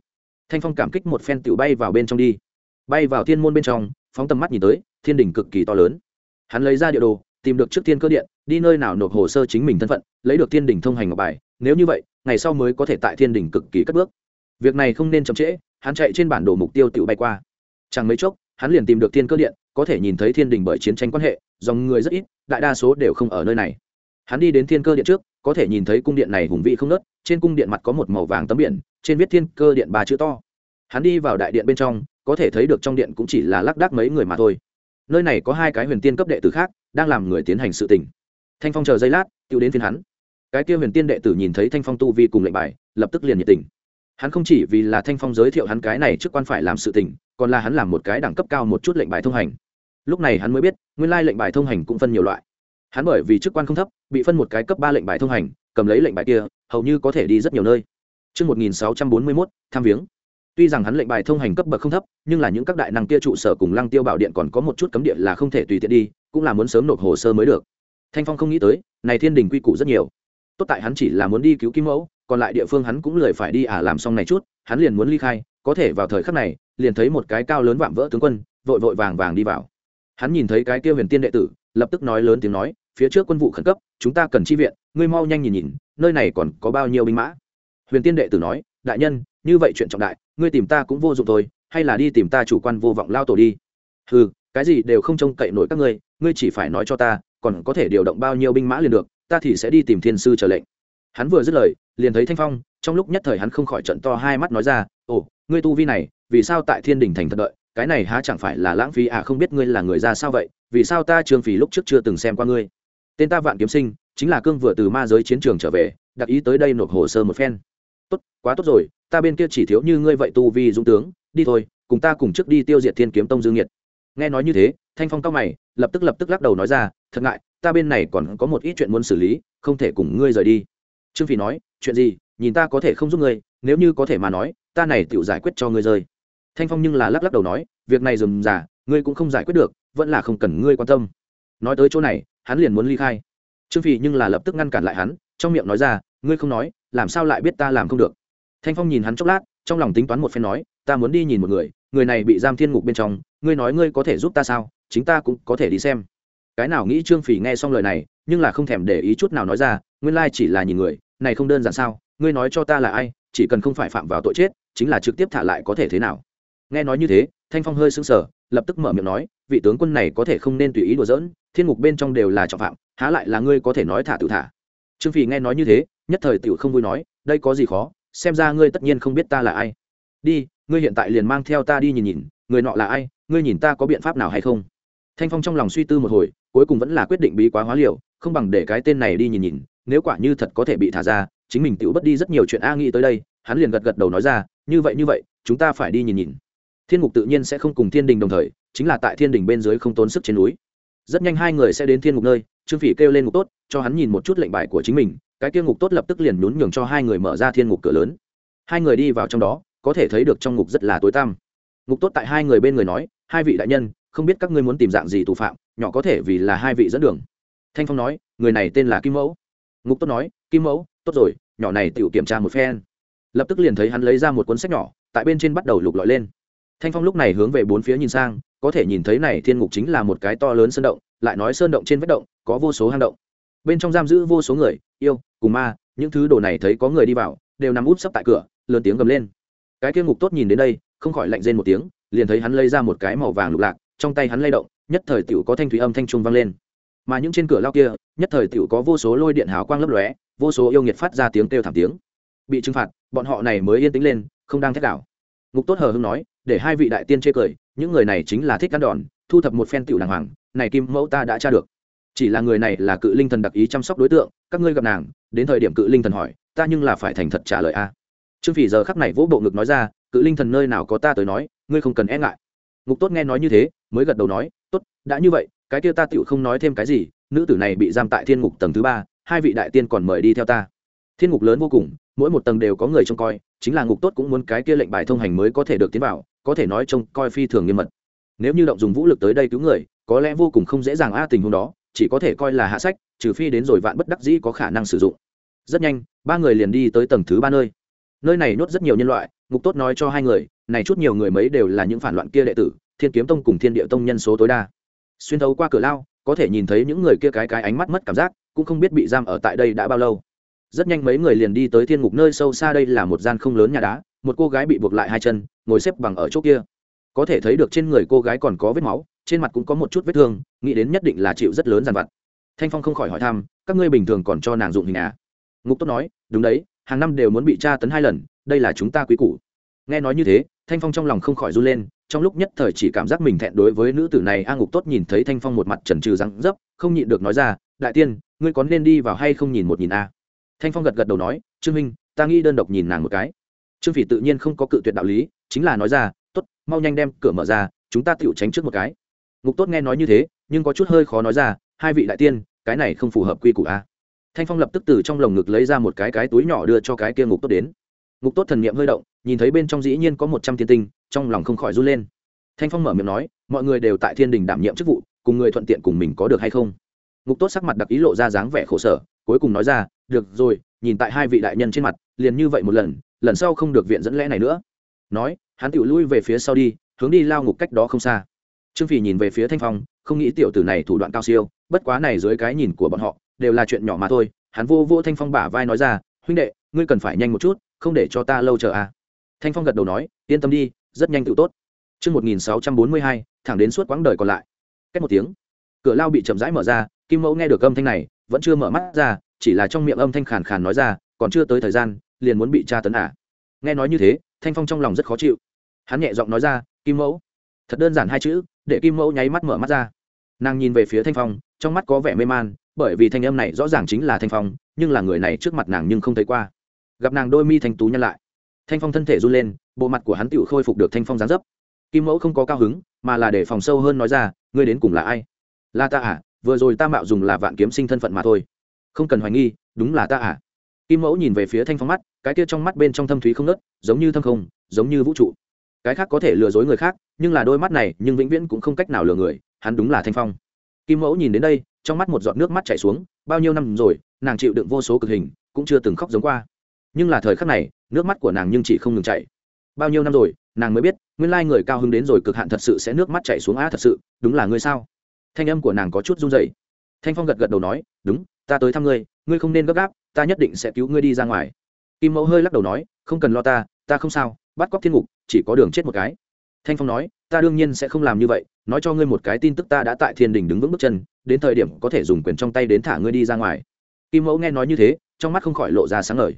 Thanh phong cảm kích một phen tự bay vào bên trong đi. Bay vào thiên môn bên trong, phóng tầm mắt nhìn tới, thiên đình cực kỳ to lớn hắn lấy ra địa đồ, tìm được trước tiên cơ điện, đi nơi nào nộp hồ sơ chính mình thân phận, lấy được thiên đình thông hành ngọc bài. Nếu như vậy, ngày sau mới có thể tại thiên đình cực kỳ cất bước. Việc này không nên chậm trễ, hắn chạy trên bản đồ mục tiêu tự bay qua. Chẳng mấy chốc, hắn liền tìm được thiên cơ điện, có thể nhìn thấy thiên đình bởi chiến tranh quan hệ, dòng người rất ít, đại đa số đều không ở nơi này. Hắn đi đến thiên cơ điện trước, có thể nhìn thấy cung điện này hùng vị không nớt trên cung điện mặt có một màu vàng tấm biển, trên viết thiên cơ điện ba chữ to. Hắn đi vào đại điện bên trong, có thể thấy được trong điện cũng chỉ là lác đác mấy người mà thôi nơi này có hai cái huyền tiên cấp đệ tử khác đang làm người tiến hành sự tình. Thanh phong chờ giây lát tự đến phiên hắn. Cái kia huyền tiên đệ tử nhìn thấy thanh phong tu vi cùng lệnh bài lập tức liền nhiệt tình. Hắn không chỉ vì là thanh phong giới thiệu hắn cái này trước quan phải làm sự tình còn là hắn làm một cái đẳng cấp cao một chút lệnh bài thông hành. Lúc này hắn mới biết nguyên lai lệnh bài thông hành cũng phân nhiều loại. Hắn bởi vì chức quan không thấp bị phân một cái cấp ba lệnh bài thông hành cầm lấy lệnh bài kia hầu như có thể đi rất nhiều nơi. Trước 1641, tham viếng. Tuy rằng hắn lệnh bài thông hành cấp bậc không thấp, nhưng là những các đại năng kia trụ sở cùng Lăng Tiêu Bảo Điện còn có một chút cấm địa là không thể tùy tiện đi, cũng là muốn sớm nộp hồ sơ mới được. Thanh Phong không nghĩ tới, này Thiên Đình quy củ rất nhiều. Tốt tại hắn chỉ là muốn đi cứu Kim Mẫu, còn lại địa phương hắn cũng lười phải đi à làm xong này chút, hắn liền muốn ly khai, có thể vào thời khắc này, liền thấy một cái cao lớn vạm vỡ tướng quân, vội vội vàng vàng đi vào. Hắn nhìn thấy cái kia Huyền Tiên đệ tử, lập tức nói lớn tiếng nói, phía trước quân vụ khẩn cấp, chúng ta cần chi viện, ngươi mau nhanh nhìn nhìn, nơi này còn có bao nhiêu binh mã. Huyền Tiên đệ tử nói, đại nhân, như vậy chuyện trọng đại, ngươi tìm ta cũng vô dụng thôi, hay là đi tìm ta chủ quan vô vọng lao tổ đi. ừ cái gì đều không trông cậy nổi các ngươi, ngươi chỉ phải nói cho ta, còn có thể điều động bao nhiêu binh mã liền được, ta thì sẽ đi tìm thiên sư trở lệnh. Hắn vừa dứt lời, liền thấy Thanh Phong, trong lúc nhất thời hắn không khỏi trận to hai mắt nói ra, "Ồ, ngươi tu vi này, vì sao tại Thiên đình thành thật đợi, cái này há chẳng phải là lãng phí à không biết ngươi là người ra sao vậy, vì sao ta Trương Phỉ lúc trước chưa từng xem qua ngươi?" Tên ta Vạn Kiếm Sinh, chính là cương vừa từ ma giới chiến trường trở về, đặc ý tới đây nộp hồ sơ một phen. Quá tốt rồi, ta bên kia chỉ thiếu như ngươi vậy tu vi dũng tướng, đi thôi, cùng ta cùng trước đi tiêu diệt Thiên Kiếm Tông Dương Nhiệt. Nghe nói như thế, Thanh Phong cao mày, lập tức lập tức lắc đầu nói ra, "Thật ngại, ta bên này còn có một ít chuyện muốn xử lý, không thể cùng ngươi rời đi." Trương Phỉ nói, "Chuyện gì? Nhìn ta có thể không giúp ngươi, nếu như có thể mà nói ta này tự giải quyết cho ngươi rơi thanh phong nhưng là lắc lắc đầu nói việc này dườm giả ngươi cũng không giải quyết được vẫn là không cần ngươi quan tâm nói tới chỗ này hắn liền muốn ly khai trương phỉ nhưng là lập tức ngăn cản lại hắn trong miệng nói ra ngươi không nói làm sao lại biết ta làm không được thanh phong nhìn hắn chốc lát, trong lòng tính toán một phen nói, ta muốn đi nhìn một người người này bị giam thiên ngục bên trong, ngươi nói ngươi có thể giúp ta sao? Chính ta cũng có thể đi xem. Cái nào nghĩ trương phỉ nghe xong lời này, nhưng là không thèm để ý chút nào nói ra, nguyên lai chỉ là nhìn người, này không đơn giản sao? Ngươi nói cho ta là ai, chỉ cần không phải phạm vào tội chết, chính là trực tiếp thả lại có thể thế nào? Nghe nói như thế, thanh phong hơi sững sờ, lập tức mở miệng nói, vị tướng quân này có thể không nên tùy ý đùa giỡn, thiên ngục bên trong đều là trọng phạm, há lại là ngươi có thể nói thả tự thả. Trương phỉ nghe nói như thế, nhất thời tiểu không vui nói, đây có gì khó? Xem ra ngươi tất nhiên không biết ta là ai. Đi, ngươi hiện tại liền mang theo ta đi nhìn nhìn, người nọ là ai, ngươi nhìn ta có biện pháp nào hay không? Thanh phong trong lòng suy tư một hồi, cuối cùng vẫn là quyết định bí quá hóa liều, không bằng để cái tên này đi nhìn nhìn, nếu quả như thật có thể bị thả ra, chính mình tự bất đi rất nhiều chuyện a nghĩ tới đây, hắn liền gật gật đầu nói ra, như vậy như vậy, chúng ta phải đi nhìn nhìn. Thiên ngục tự nhiên sẽ không cùng thiên đình đồng thời, chính là tại thiên đình bên dưới không tốn sức trên núi. Rất nhanh hai người sẽ đến thiên ngục nơi, trương phỉ kêu lên ngục tốt, cho hắn nhìn một chút lệnh bài của chính mình cái kia ngục tốt lập tức liền nhún nhường cho hai người mở ra thiên ngục cửa lớn. Hai người đi vào trong đó, có thể thấy được trong ngục rất là tối tăm. Ngục tốt tại hai người bên người nói, hai vị đại nhân, không biết các ngươi muốn tìm dạng gì tù phạm, nhỏ có thể vì là hai vị dẫn đường. Thanh phong nói, người này tên là kim mẫu. Ngục tốt nói, kim mẫu, tốt rồi, nhỏ này tự kiểm tra một phen. Lập tức liền thấy hắn lấy ra một cuốn sách nhỏ, tại bên trên bắt đầu lục lọi lên. Thanh phong lúc này hướng về bốn phía nhìn sang, có thể nhìn thấy này thiên ngục chính là một cái to lớn sơn động, lại nói sơn động trên vết động, có vô số hang động bên trong giam giữ vô số người, yêu, cùng ma, những thứ đồ này thấy có người đi vào, đều nằm úp sấp tại cửa, lớn tiếng gầm lên. Cái kia ngục tốt nhìn đến đây, không khỏi lạnh rên một tiếng, liền thấy hắn lấy ra một cái màu vàng lục lạc, trong tay hắn lay động, nhất thời tiểu có thanh thủy âm thanh trung vang lên. Mà những trên cửa lao kia, nhất thời tiểu có vô số lôi điện hào quang lấp lóe, vô số yêu nghiệt phát ra tiếng kêu thảm tiếng. Bị trừng phạt, bọn họ này mới yên tĩnh lên, không đang thét đảo. Ngục tốt hờ hưng nói, để hai vị đại tiên chê cười, những người này chính là thích ăn đòn, thu thập một phen tiểu đàng hoàng, này kim mẫu ta đã tra được chỉ là người này là cự linh thần đặc ý chăm sóc đối tượng, các ngươi gặp nàng, đến thời điểm cự linh thần hỏi, ta nhưng là phải thành thật trả lời a. Trương phỉ giờ khắc này vỗ bộ ngực nói ra, cự linh thần nơi nào có ta tới nói, ngươi không cần e ngại. Ngục tốt nghe nói như thế, mới gật đầu nói, tốt, đã như vậy, cái kia ta tựu không nói thêm cái gì, nữ tử này bị giam tại thiên ngục tầng thứ ba, hai vị đại tiên còn mời đi theo ta. Thiên ngục lớn vô cùng, mỗi một tầng đều có người trông coi, chính là ngục tốt cũng muốn cái kia lệnh bài thông hành mới có thể được tiến vào, có thể nói trông coi phi thường nghiêm mật. Nếu như động dùng vũ lực tới đây cứu người, có lẽ vô cùng không dễ dàng a tình huống đó chỉ có thể coi là hạ sách, trừ phi đến rồi vạn bất đắc dĩ có khả năng sử dụng. Rất nhanh, ba người liền đi tới tầng thứ ba nơi. Nơi này nốt rất nhiều nhân loại, ngục tốt nói cho hai người, này chút nhiều người mấy đều là những phản loạn kia đệ tử, thiên kiếm tông cùng thiên địa tông nhân số tối đa. Xuyên thấu qua cửa lao, có thể nhìn thấy những người kia cái cái ánh mắt mất cảm giác, cũng không biết bị giam ở tại đây đã bao lâu. Rất nhanh mấy người liền đi tới thiên ngục nơi sâu xa, đây là một gian không lớn nhà đá, một cô gái bị buộc lại hai chân, ngồi xếp bằng ở chỗ kia có thể thấy được trên người cô gái còn có vết máu, trên mặt cũng có một chút vết thương, nghĩ đến nhất định là chịu rất lớn dàn vặt. Thanh phong không khỏi hỏi thăm, các ngươi bình thường còn cho nàng dụng hình à? Ngục tốt nói, đúng đấy, hàng năm đều muốn bị tra tấn hai lần, đây là chúng ta quý củ. Nghe nói như thế, thanh phong trong lòng không khỏi run lên, trong lúc nhất thời chỉ cảm giác mình thẹn đối với nữ tử này, a ngục tốt nhìn thấy thanh phong một mặt trần trừ răng dấp, không nhịn được nói ra, đại tiên, ngươi có nên đi vào hay không nhìn một nhìn a? Thanh phong gật gật đầu nói, trương minh ta nghĩ đơn độc nhìn nàng một cái. Trương phỉ tự nhiên không có cự tuyệt đạo lý, chính là nói ra mau nhanh đem cửa mở ra, chúng ta tựu tránh trước một cái. Ngục tốt nghe nói như thế, nhưng có chút hơi khó nói ra, hai vị đại tiên, cái này không phù hợp quy củ a. Thanh phong lập tức từ trong lồng ngực lấy ra một cái cái túi nhỏ đưa cho cái kia ngục tốt đến. Ngục tốt thần n i ệ m hơi động, nhìn thấy bên trong dĩ nhiên có một trăm thiên tinh, trong lòng không khỏi run lên. Thanh phong mở miệng nói, mọi người đều tại thiên đình đảm nhiệm chức vụ, cùng người thuận tiện cùng mình có được hay không? Ngục tốt sắc mặt đặc ý lộ ra dáng vẻ khổ sở, cuối cùng nói ra, được rồi, nhìn tại hai vị đại nhân trên mặt, liền như vậy một lần lần sau không được viện dẫn lẽ này nữa nói hắn tự lui về phía sau đi hướng đi lao ngục cách đó không xa trương phì nhìn về phía thanh phong không nghĩ tiểu tử này thủ đoạn cao siêu bất quá này dưới cái nhìn của bọn họ đều là chuyện nhỏ mà thôi hắn vô vô thanh phong bả vai nói ra huynh đệ ngươi cần phải nhanh một chút không để cho ta lâu chờ à. thanh phong gật đầu nói yên tâm đi rất nhanh tự tốt Trước 1642, thẳng đến suốt quãng đời còn lại. Cách một tiếng, cửa lao bị chậm rãi mở ra, Kim Mẫu nghe được âm thanh này, vẫn chưa mở mắt ra, chỉ là trong miệng âm thanh khàn khàn nói ra, còn chưa tới thời gian, liền muốn bị tra tấn à. Nghe nói như thế, Thanh Phong trong lòng rất khó chịu. Hắn nhẹ giọng nói ra, "Kim Mẫu." Thật đơn giản hai chữ, để Kim Mẫu nháy mắt mở mắt ra. Nàng nhìn về phía Thanh Phong, trong mắt có vẻ mê man, bởi vì thanh âm này rõ ràng chính là Thanh Phong, nhưng là người này trước mặt nàng nhưng không thấy qua gặp nàng đôi mi thanh tú nhăn lại thanh phong thân thể run lên bộ mặt của hắn tự khôi phục được thanh phong gián dấp kim mẫu không có cao hứng mà là để phòng sâu hơn nói ra ngươi đến cùng là ai là ta à vừa rồi ta mạo dùng là vạn kiếm sinh thân phận mà thôi không cần hoài nghi đúng là ta à kim mẫu nhìn về phía thanh phong mắt, cái kia trong mắt bên trong thâm thúy không nớt, giống như thâm không, giống như vũ trụ. Cái khác có thể lừa dối người khác, nhưng là đôi mắt này, nhưng vĩnh viễn cũng không cách nào lừa người, hắn đúng là thanh phong. Kim mẫu nhìn đến đây, trong mắt một giọt nước mắt chảy xuống, bao nhiêu năm rồi, nàng chịu đựng vô số cực hình, cũng chưa từng khóc giống qua. Nhưng là thời khắc này, nước mắt của nàng nhưng chỉ không ngừng chảy. Bao nhiêu năm rồi, nàng mới biết, nguyên lai người cao hứng đến rồi cực hạn thật sự sẽ nước mắt chảy xuống á thật sự, đúng là ngươi sao? Thanh âm của nàng có chút run rẩy. Thanh phong gật gật đầu nói, đúng, ta tới thăm ngươi ngươi không nên gấp gáp ta nhất định sẽ cứu ngươi đi ra ngoài. Kim mẫu hơi lắc đầu nói, không cần lo ta ta không sao, bắt cóc thiên ngục, chỉ có đường chết một cái. Thanh phong nói, ta đương nhiên sẽ không làm như vậy, nói cho ngươi một cái tin tức ta đã tại thiên đình đứng vững bước chân, đến thời điểm có thể dùng quyền trong tay đến thả ngươi đi ra ngoài. Kim mẫu nghe nói như thế, trong mắt không khỏi lộ ra sáng ngời.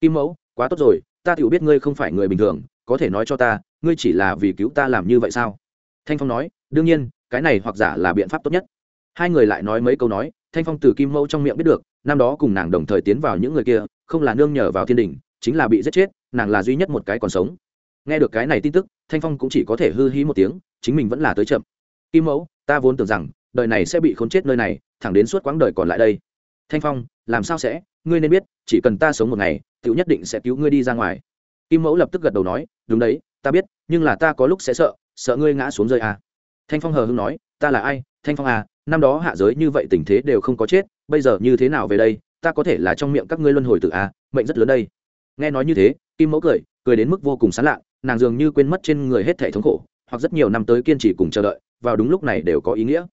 Kim mẫu, quá tốt rồi, ta tự biết ngươi không phải người bình thường, có thể nói cho ta, ngươi chỉ là vì cứu ta làm như vậy sao? Thanh phong nói, đương nhiên, cái này hoặc giả là biện pháp tốt nhất. Hai người lại nói mấy câu nói, thanh phong từ kim mẫu trong miệng biết được năm đó cùng nàng đồng thời tiến vào những người kia, không là nương nhờ vào thiên đình, chính là bị giết chết, nàng là duy nhất một cái còn sống. Nghe được cái này tin tức, thanh phong cũng chỉ có thể hư hí một tiếng, chính mình vẫn là tới chậm. Kim mẫu, ta vốn tưởng rằng, đời này sẽ bị khốn chết nơi này, thẳng đến suốt quãng đời còn lại đây. Thanh phong, làm sao sẽ? Ngươi nên biết, chỉ cần ta sống một ngày t nhất định sẽ cứu ngươi đi ra ngoài. Kim mẫu lập tức gật đầu nói, đúng đấy, ta biết, nhưng là ta có lúc sẽ sợ sợ ngươi ngã xuống rơi à. thanh phong hờ hưng nói, ta là ai? Thanh phong à năm đó hạ giới như vậy tình thế đều không có chết bây giờ như thế nào về đây, ta có thể là trong miệng các ngươi luân hồi tự à mệnh rất lớn đây. Nghe nói như thế, kim mẫu cười cười đến mức vô cùng sán lạ, nàng dường như quên mất trên người hết thể thống khổ, hoặc rất nhiều năm tới kiên trì cùng chờ đợi, vào đúng lúc này đều có ý nghĩa.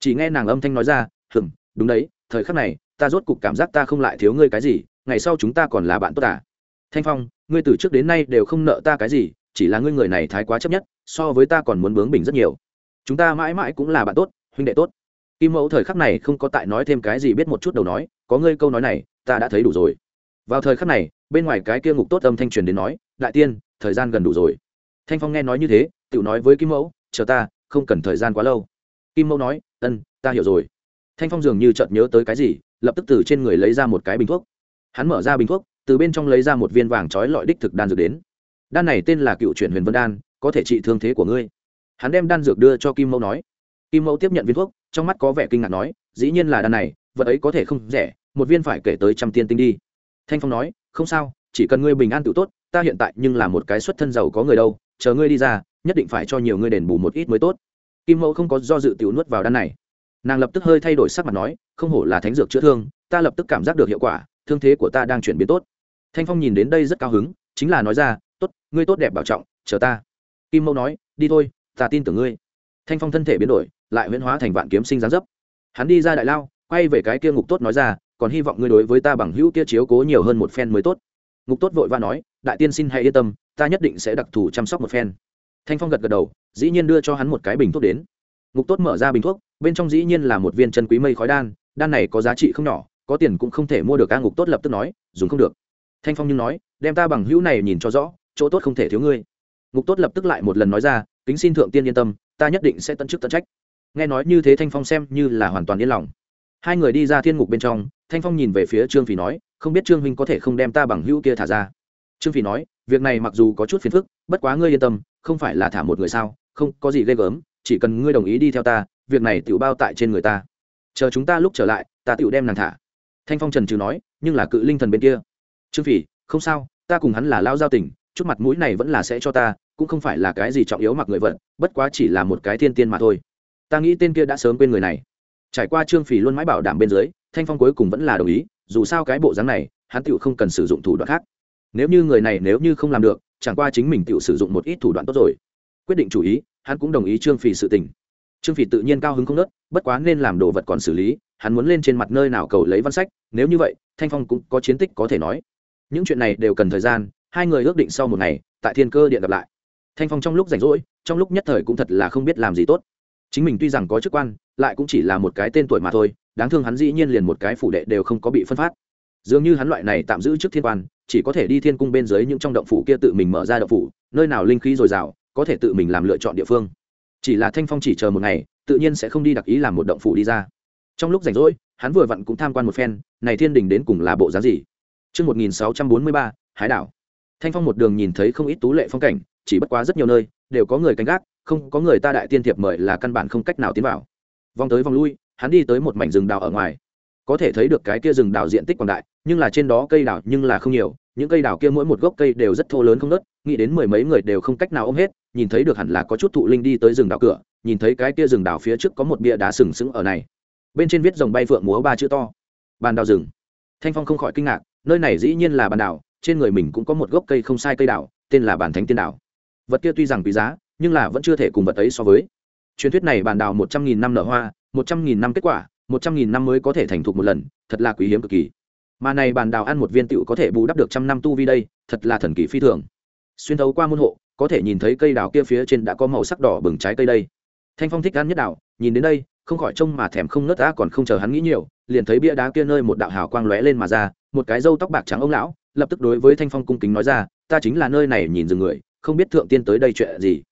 Chỉ nghe nàng âm thanh nói ra hừng đúng đấy, thời khắc này, ta rốt cục cảm giác ta không lại thiếu ngươi cái gì, ngày sau chúng ta còn là bạn tốt à. Thanh phong, ngươi từ trước đến nay đều không nợ ta cái gì, chỉ là ngươi người này thái quá chấp nhất, so với ta còn muốn bướng bình rất nhiều. Chúng ta mãi mãi cũng là bạn tốt, huynh đệ tốt kim mẫu thời khắc này không có tại nói thêm cái gì biết một chút đầu nói, có ngươi câu nói này, ta đã thấy đủ rồi. Vào thời khắc này, bên ngoài cái kia ngục tốt âm thanh truyền đến nói, đại tiên, thời gian gần đủ rồi. Thanh phong nghe nói như thế, tự nói với kim mẫu, chờ ta, không cần thời gian quá lâu. Kim mẫu nói, ân, ta hiểu rồi. Thanh phong dường như chợt nhớ tới cái gì, lập tức từ trên người lấy ra một cái bình thuốc. Hắn mở ra bình thuốc, từ bên trong lấy ra một viên vàng trói lọi đích thực đan dược đến. Đan này tên là cựu chuyển huyền vân đan, có thể trị thương thế của ngươi. Hắn đem đan dược đưa cho kim mẫu nói. Kim mẫu tiếp nhận viên thuốc trong mắt có vẻ kinh ngạc nói, dĩ nhiên là đan này, vật ấy có thể không rẻ, một viên phải kể tới trăm tiên tinh đi. Thanh phong nói, không sao, chỉ cần ngươi bình an tự tốt, ta hiện tại nhưng là một cái xuất thân giàu có người đâu, chờ ngươi đi ra, nhất định phải cho nhiều ngươi đền bù một ít mới tốt. Kim mẫu không có do dự tiểu nuốt vào đan này. Nàng lập tức hơi thay đổi sắc mặt nói, không hổ là thánh dược chữa thương, ta lập tức cảm giác được hiệu quả, thương thế của ta đang chuyển biến tốt. Thanh phong nhìn đến đây rất cao hứng, chính là nói ra, tốt, ngươi tốt đẹp bảo trọng, chờ ta. Kim mẫu nói, đi thôi, ta tin tưởng ngươi. Thanh phong thân thể biến đổi lại huyễn hóa thành vạn kiếm sinh giáng dấp. Hắn đi ra đại lao, quay về cái kia ngục tốt nói ra, còn hy vọng ngươi đối với ta bằng hữu kia chiếu cố nhiều hơn một phen mới tốt. Ngục tốt vội và nói, đại tiên xin hãy yên tâm, ta nhất định sẽ đặc thù chăm sóc một phen. Thanh phong gật gật đầu, dĩ nhiên đưa cho hắn một cái bình thuốc đến. Ngục tốt mở ra bình thuốc, bên trong dĩ nhiên là một viên chân quý mây khói đan đan này có giá trị không nhỏ, có tiền cũng không thể mua được ca ngục tốt lập tức nói, dùng không được. Thanh phong nhưng nói, đem ta bằng hữu này nhìn cho rõ, chỗ tốt không thể thiếu ngươi. Ngục tốt lập tức lại một lần nói ra, kính xin thượng tiên yên tâm, ta nhất định sẽ tận chức tận trách nghe nói như thế thanh phong xem như là hoàn toàn yên lòng. Hai người đi ra thiên ngục bên trong, thanh phong nhìn về phía trương phỉ nói, không biết trương huynh có thể không đem ta bằng hữu kia thả ra? Trương phỉ nói, việc này mặc dù có chút phiền phức, bất quá ngươi yên tâm, không phải là thả một người sao, không có gì ghê gớm, chỉ cần ngươi đồng ý đi theo ta, việc này tự bao tại trên người ta. Chờ chúng ta lúc trở lại, ta tự đem nàng thả. Thanh phong trần trừ nói, nhưng là cự linh thần bên kia. Trương phỉ, không sao, ta cùng hắn là lao giao tình, chút mặt mũi này vẫn là sẽ cho ta, cũng không phải là cái gì trọng yếu mặc người vận, bất quá chỉ là một cái thiên tiên mà thôi ta nghĩ tên kia đã sớm quên người này. Trải qua trương phỉ luôn mãi bảo đảm bên dưới, thanh phong cuối cùng vẫn là đồng ý, dù sao cái bộ dáng này, hắn tựu không cần sử dụng thủ đoạn khác. Nếu như người này nếu như không làm được, chẳng qua chính mình tựu sử dụng một ít thủ đoạn tốt rồi. Quyết định chủ ý, hắn cũng đồng ý trương phỉ sự tình. Trương phỉ tự nhiên cao hứng không nớt, bất quá nên làm đồ vật còn xử lý, hắn muốn lên trên mặt nơi nào cầu lấy văn sách, nếu như vậy, thanh phong cũng có chiến tích có thể nói. Những chuyện này đều cần thời gian, hai người ước định sau một ngày, tại thiên cơ điện gặp lại. Thanh phong trong lúc rảnh rỗi, trong lúc nhất thời cũng thật là không biết làm gì tốt chính mình tuy rằng có chức quan lại cũng chỉ là một cái tên tuổi mà thôi đáng thương hắn dĩ nhiên liền một cái phủ đệ đều không có bị phân phát. Dường như hắn loại này tạm giữ trước thiên quan chỉ có thể đi thiên cung bên dưới những trong động phủ kia tự mình mở ra động phủ nơi nào linh khí dồi dào có thể tự mình làm lựa chọn địa phương. Chỉ là thanh phong chỉ chờ một ngày tự nhiên sẽ không đi đặc ý làm một động phủ đi ra. Trong lúc rảnh rỗi hắn vừa vặn cũng tham quan một phen này thiên đình đến cùng là bộ giá gì? Trước 1643, Hải đảo. Thanh phong một đường nhìn thấy không ít tú lệ phong cảnh chỉ bất quá rất nhiều nơi đều có người canh gác không có người ta đại tiên thiệp mời là căn bản không cách nào tiến vào. Vòng tới vòng lui, hắn đi tới một mảnh rừng đào ở ngoài. Có thể thấy được cái kia rừng đào diện tích quảng đại, nhưng là trên đó cây đào nhưng là không nhiều, những cây đào kia mỗi một gốc cây đều rất thô lớn không nớt nghĩ đến mười mấy người đều không cách nào ôm hết, nhìn thấy được hẳn là có chút thụ linh đi tới rừng đào cửa, nhìn thấy cái kia rừng đào phía trước có một bia đá sừng sững ở này. Bên trên viết dòng bay phượng múa ba chữ to. Bàn đào rừng. Thanh phong không khỏi kinh ngạc, nơi này dĩ nhiên là bàn đào, trên người mình cũng có một gốc cây không sai cây đào, tên là bàn thánh tiên đào. Vật kia tuy rằng quý giá nhưng là vẫn chưa thể cùng vật ấy so với. Truyền thuyết này bàn đào một trăm nghìn năm nở hoa, một trăm nghìn năm kết quả, một trăm nghìn năm mới có thể thành thục một lần, thật là quý hiếm cực kỳ. Mà này bàn đào ăn một viên tựu có thể bù đắp được trăm năm tu vi đây, thật là thần kỳ phi thường. Xuyên thấu qua môn hộ, có thể nhìn thấy cây đào kia phía trên đã có màu sắc đỏ bừng trái cây đây. Thanh phong thích ăn nhất đào, nhìn đến đây, không khỏi trông mà thèm không nớt đã còn không chờ hắn nghĩ nhiều, liền thấy bia đá kia nơi một đạo hào quang lóe lên mà ra, một cái râu tóc bạc trắng ông lão, lập tức đối với thanh phong cung kính nói ra, ta chính là nơi này, nhìn rừng người, không biết thượng tiên tới đây chuyện gì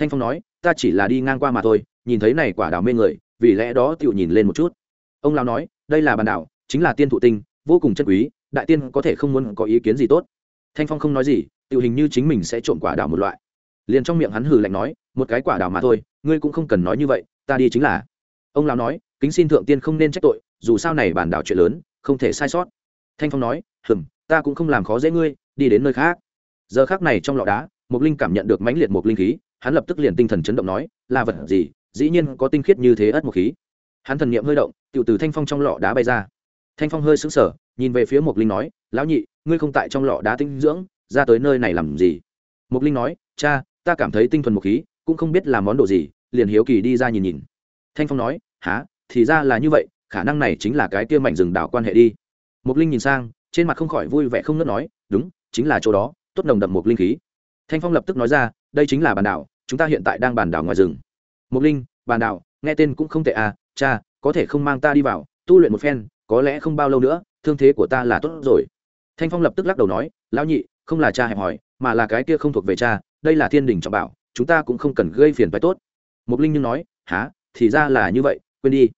thanh phong nói, ta chỉ là đi ngang qua mà thôi, nhìn thấy này quả đào mê người, vì lẽ đó tựu nhìn lên một chút. Ông lão nói, đây là bàn đảo, chính là tiên thụ tinh, vô cùng chân quý, đại tiên có thể không muốn có ý kiến gì tốt. Thanh phong không nói gì tựu hình như chính mình sẽ trộm quả đào một loại. Liền trong miệng hắn hừ lạnh nói, một cái quả đào mà thôi, ngươi cũng không cần nói như vậy, ta đi chính là. Ông lão nói, kính xin thượng tiên không nên trách tội, dù sao này bản đảo chuyện lớn, không thể sai sót. Thanh phong nói, hừm, ta cũng không làm khó dễ ngươi, đi đến nơi khác. Giờ khác này trong lọ đá mục linh cảm nhận được mãnh liệt Mục linh khí hắn lập tức liền tinh thần chấn động nói, là vật gì? Dĩ nhiên có tinh khiết như thế ất một khí. Hắn thần niệm hơi động tự từ thanh phong trong lọ đá bay ra. Thanh phong hơi sững sờ, nhìn về phía mục linh nói, lão nhị, ngươi không tại trong lọ đá tinh dưỡng, ra tới nơi này làm gì? Mục linh nói, cha, ta cảm thấy tinh thuần một khí, cũng không biết là món đồ gì, liền hiếu kỳ đi ra nhìn nhìn. Thanh phong nói há thì ra là như vậy, khả năng này chính là cái kia mảnh rừng đảo quan hệ đi. Mục linh nhìn sang, trên mặt không khỏi vui vẻ không ngớt nói, đúng, chính là chỗ đó, tốt nồng đậm một linh khí. Thanh phong lập tức nói ra đây chính là bàn đảo, chúng ta hiện tại đang bàn đảo ngoài rừng. Mục linh, bàn đảo, nghe tên cũng không tệ à cha, có thể không mang ta đi vào, tu luyện một phen, có lẽ không bao lâu nữa, thương thế của ta là tốt rồi. Thanh phong lập tức lắc đầu nói, lão nhị, không là cha hẹp hỏi, mà là cái kia không thuộc về cha, đây là thiên đình trọng bảo, chúng ta cũng không cần gây phiền phải tốt. Mục linh nhưng nói há thì ra là như vậy, quên đi.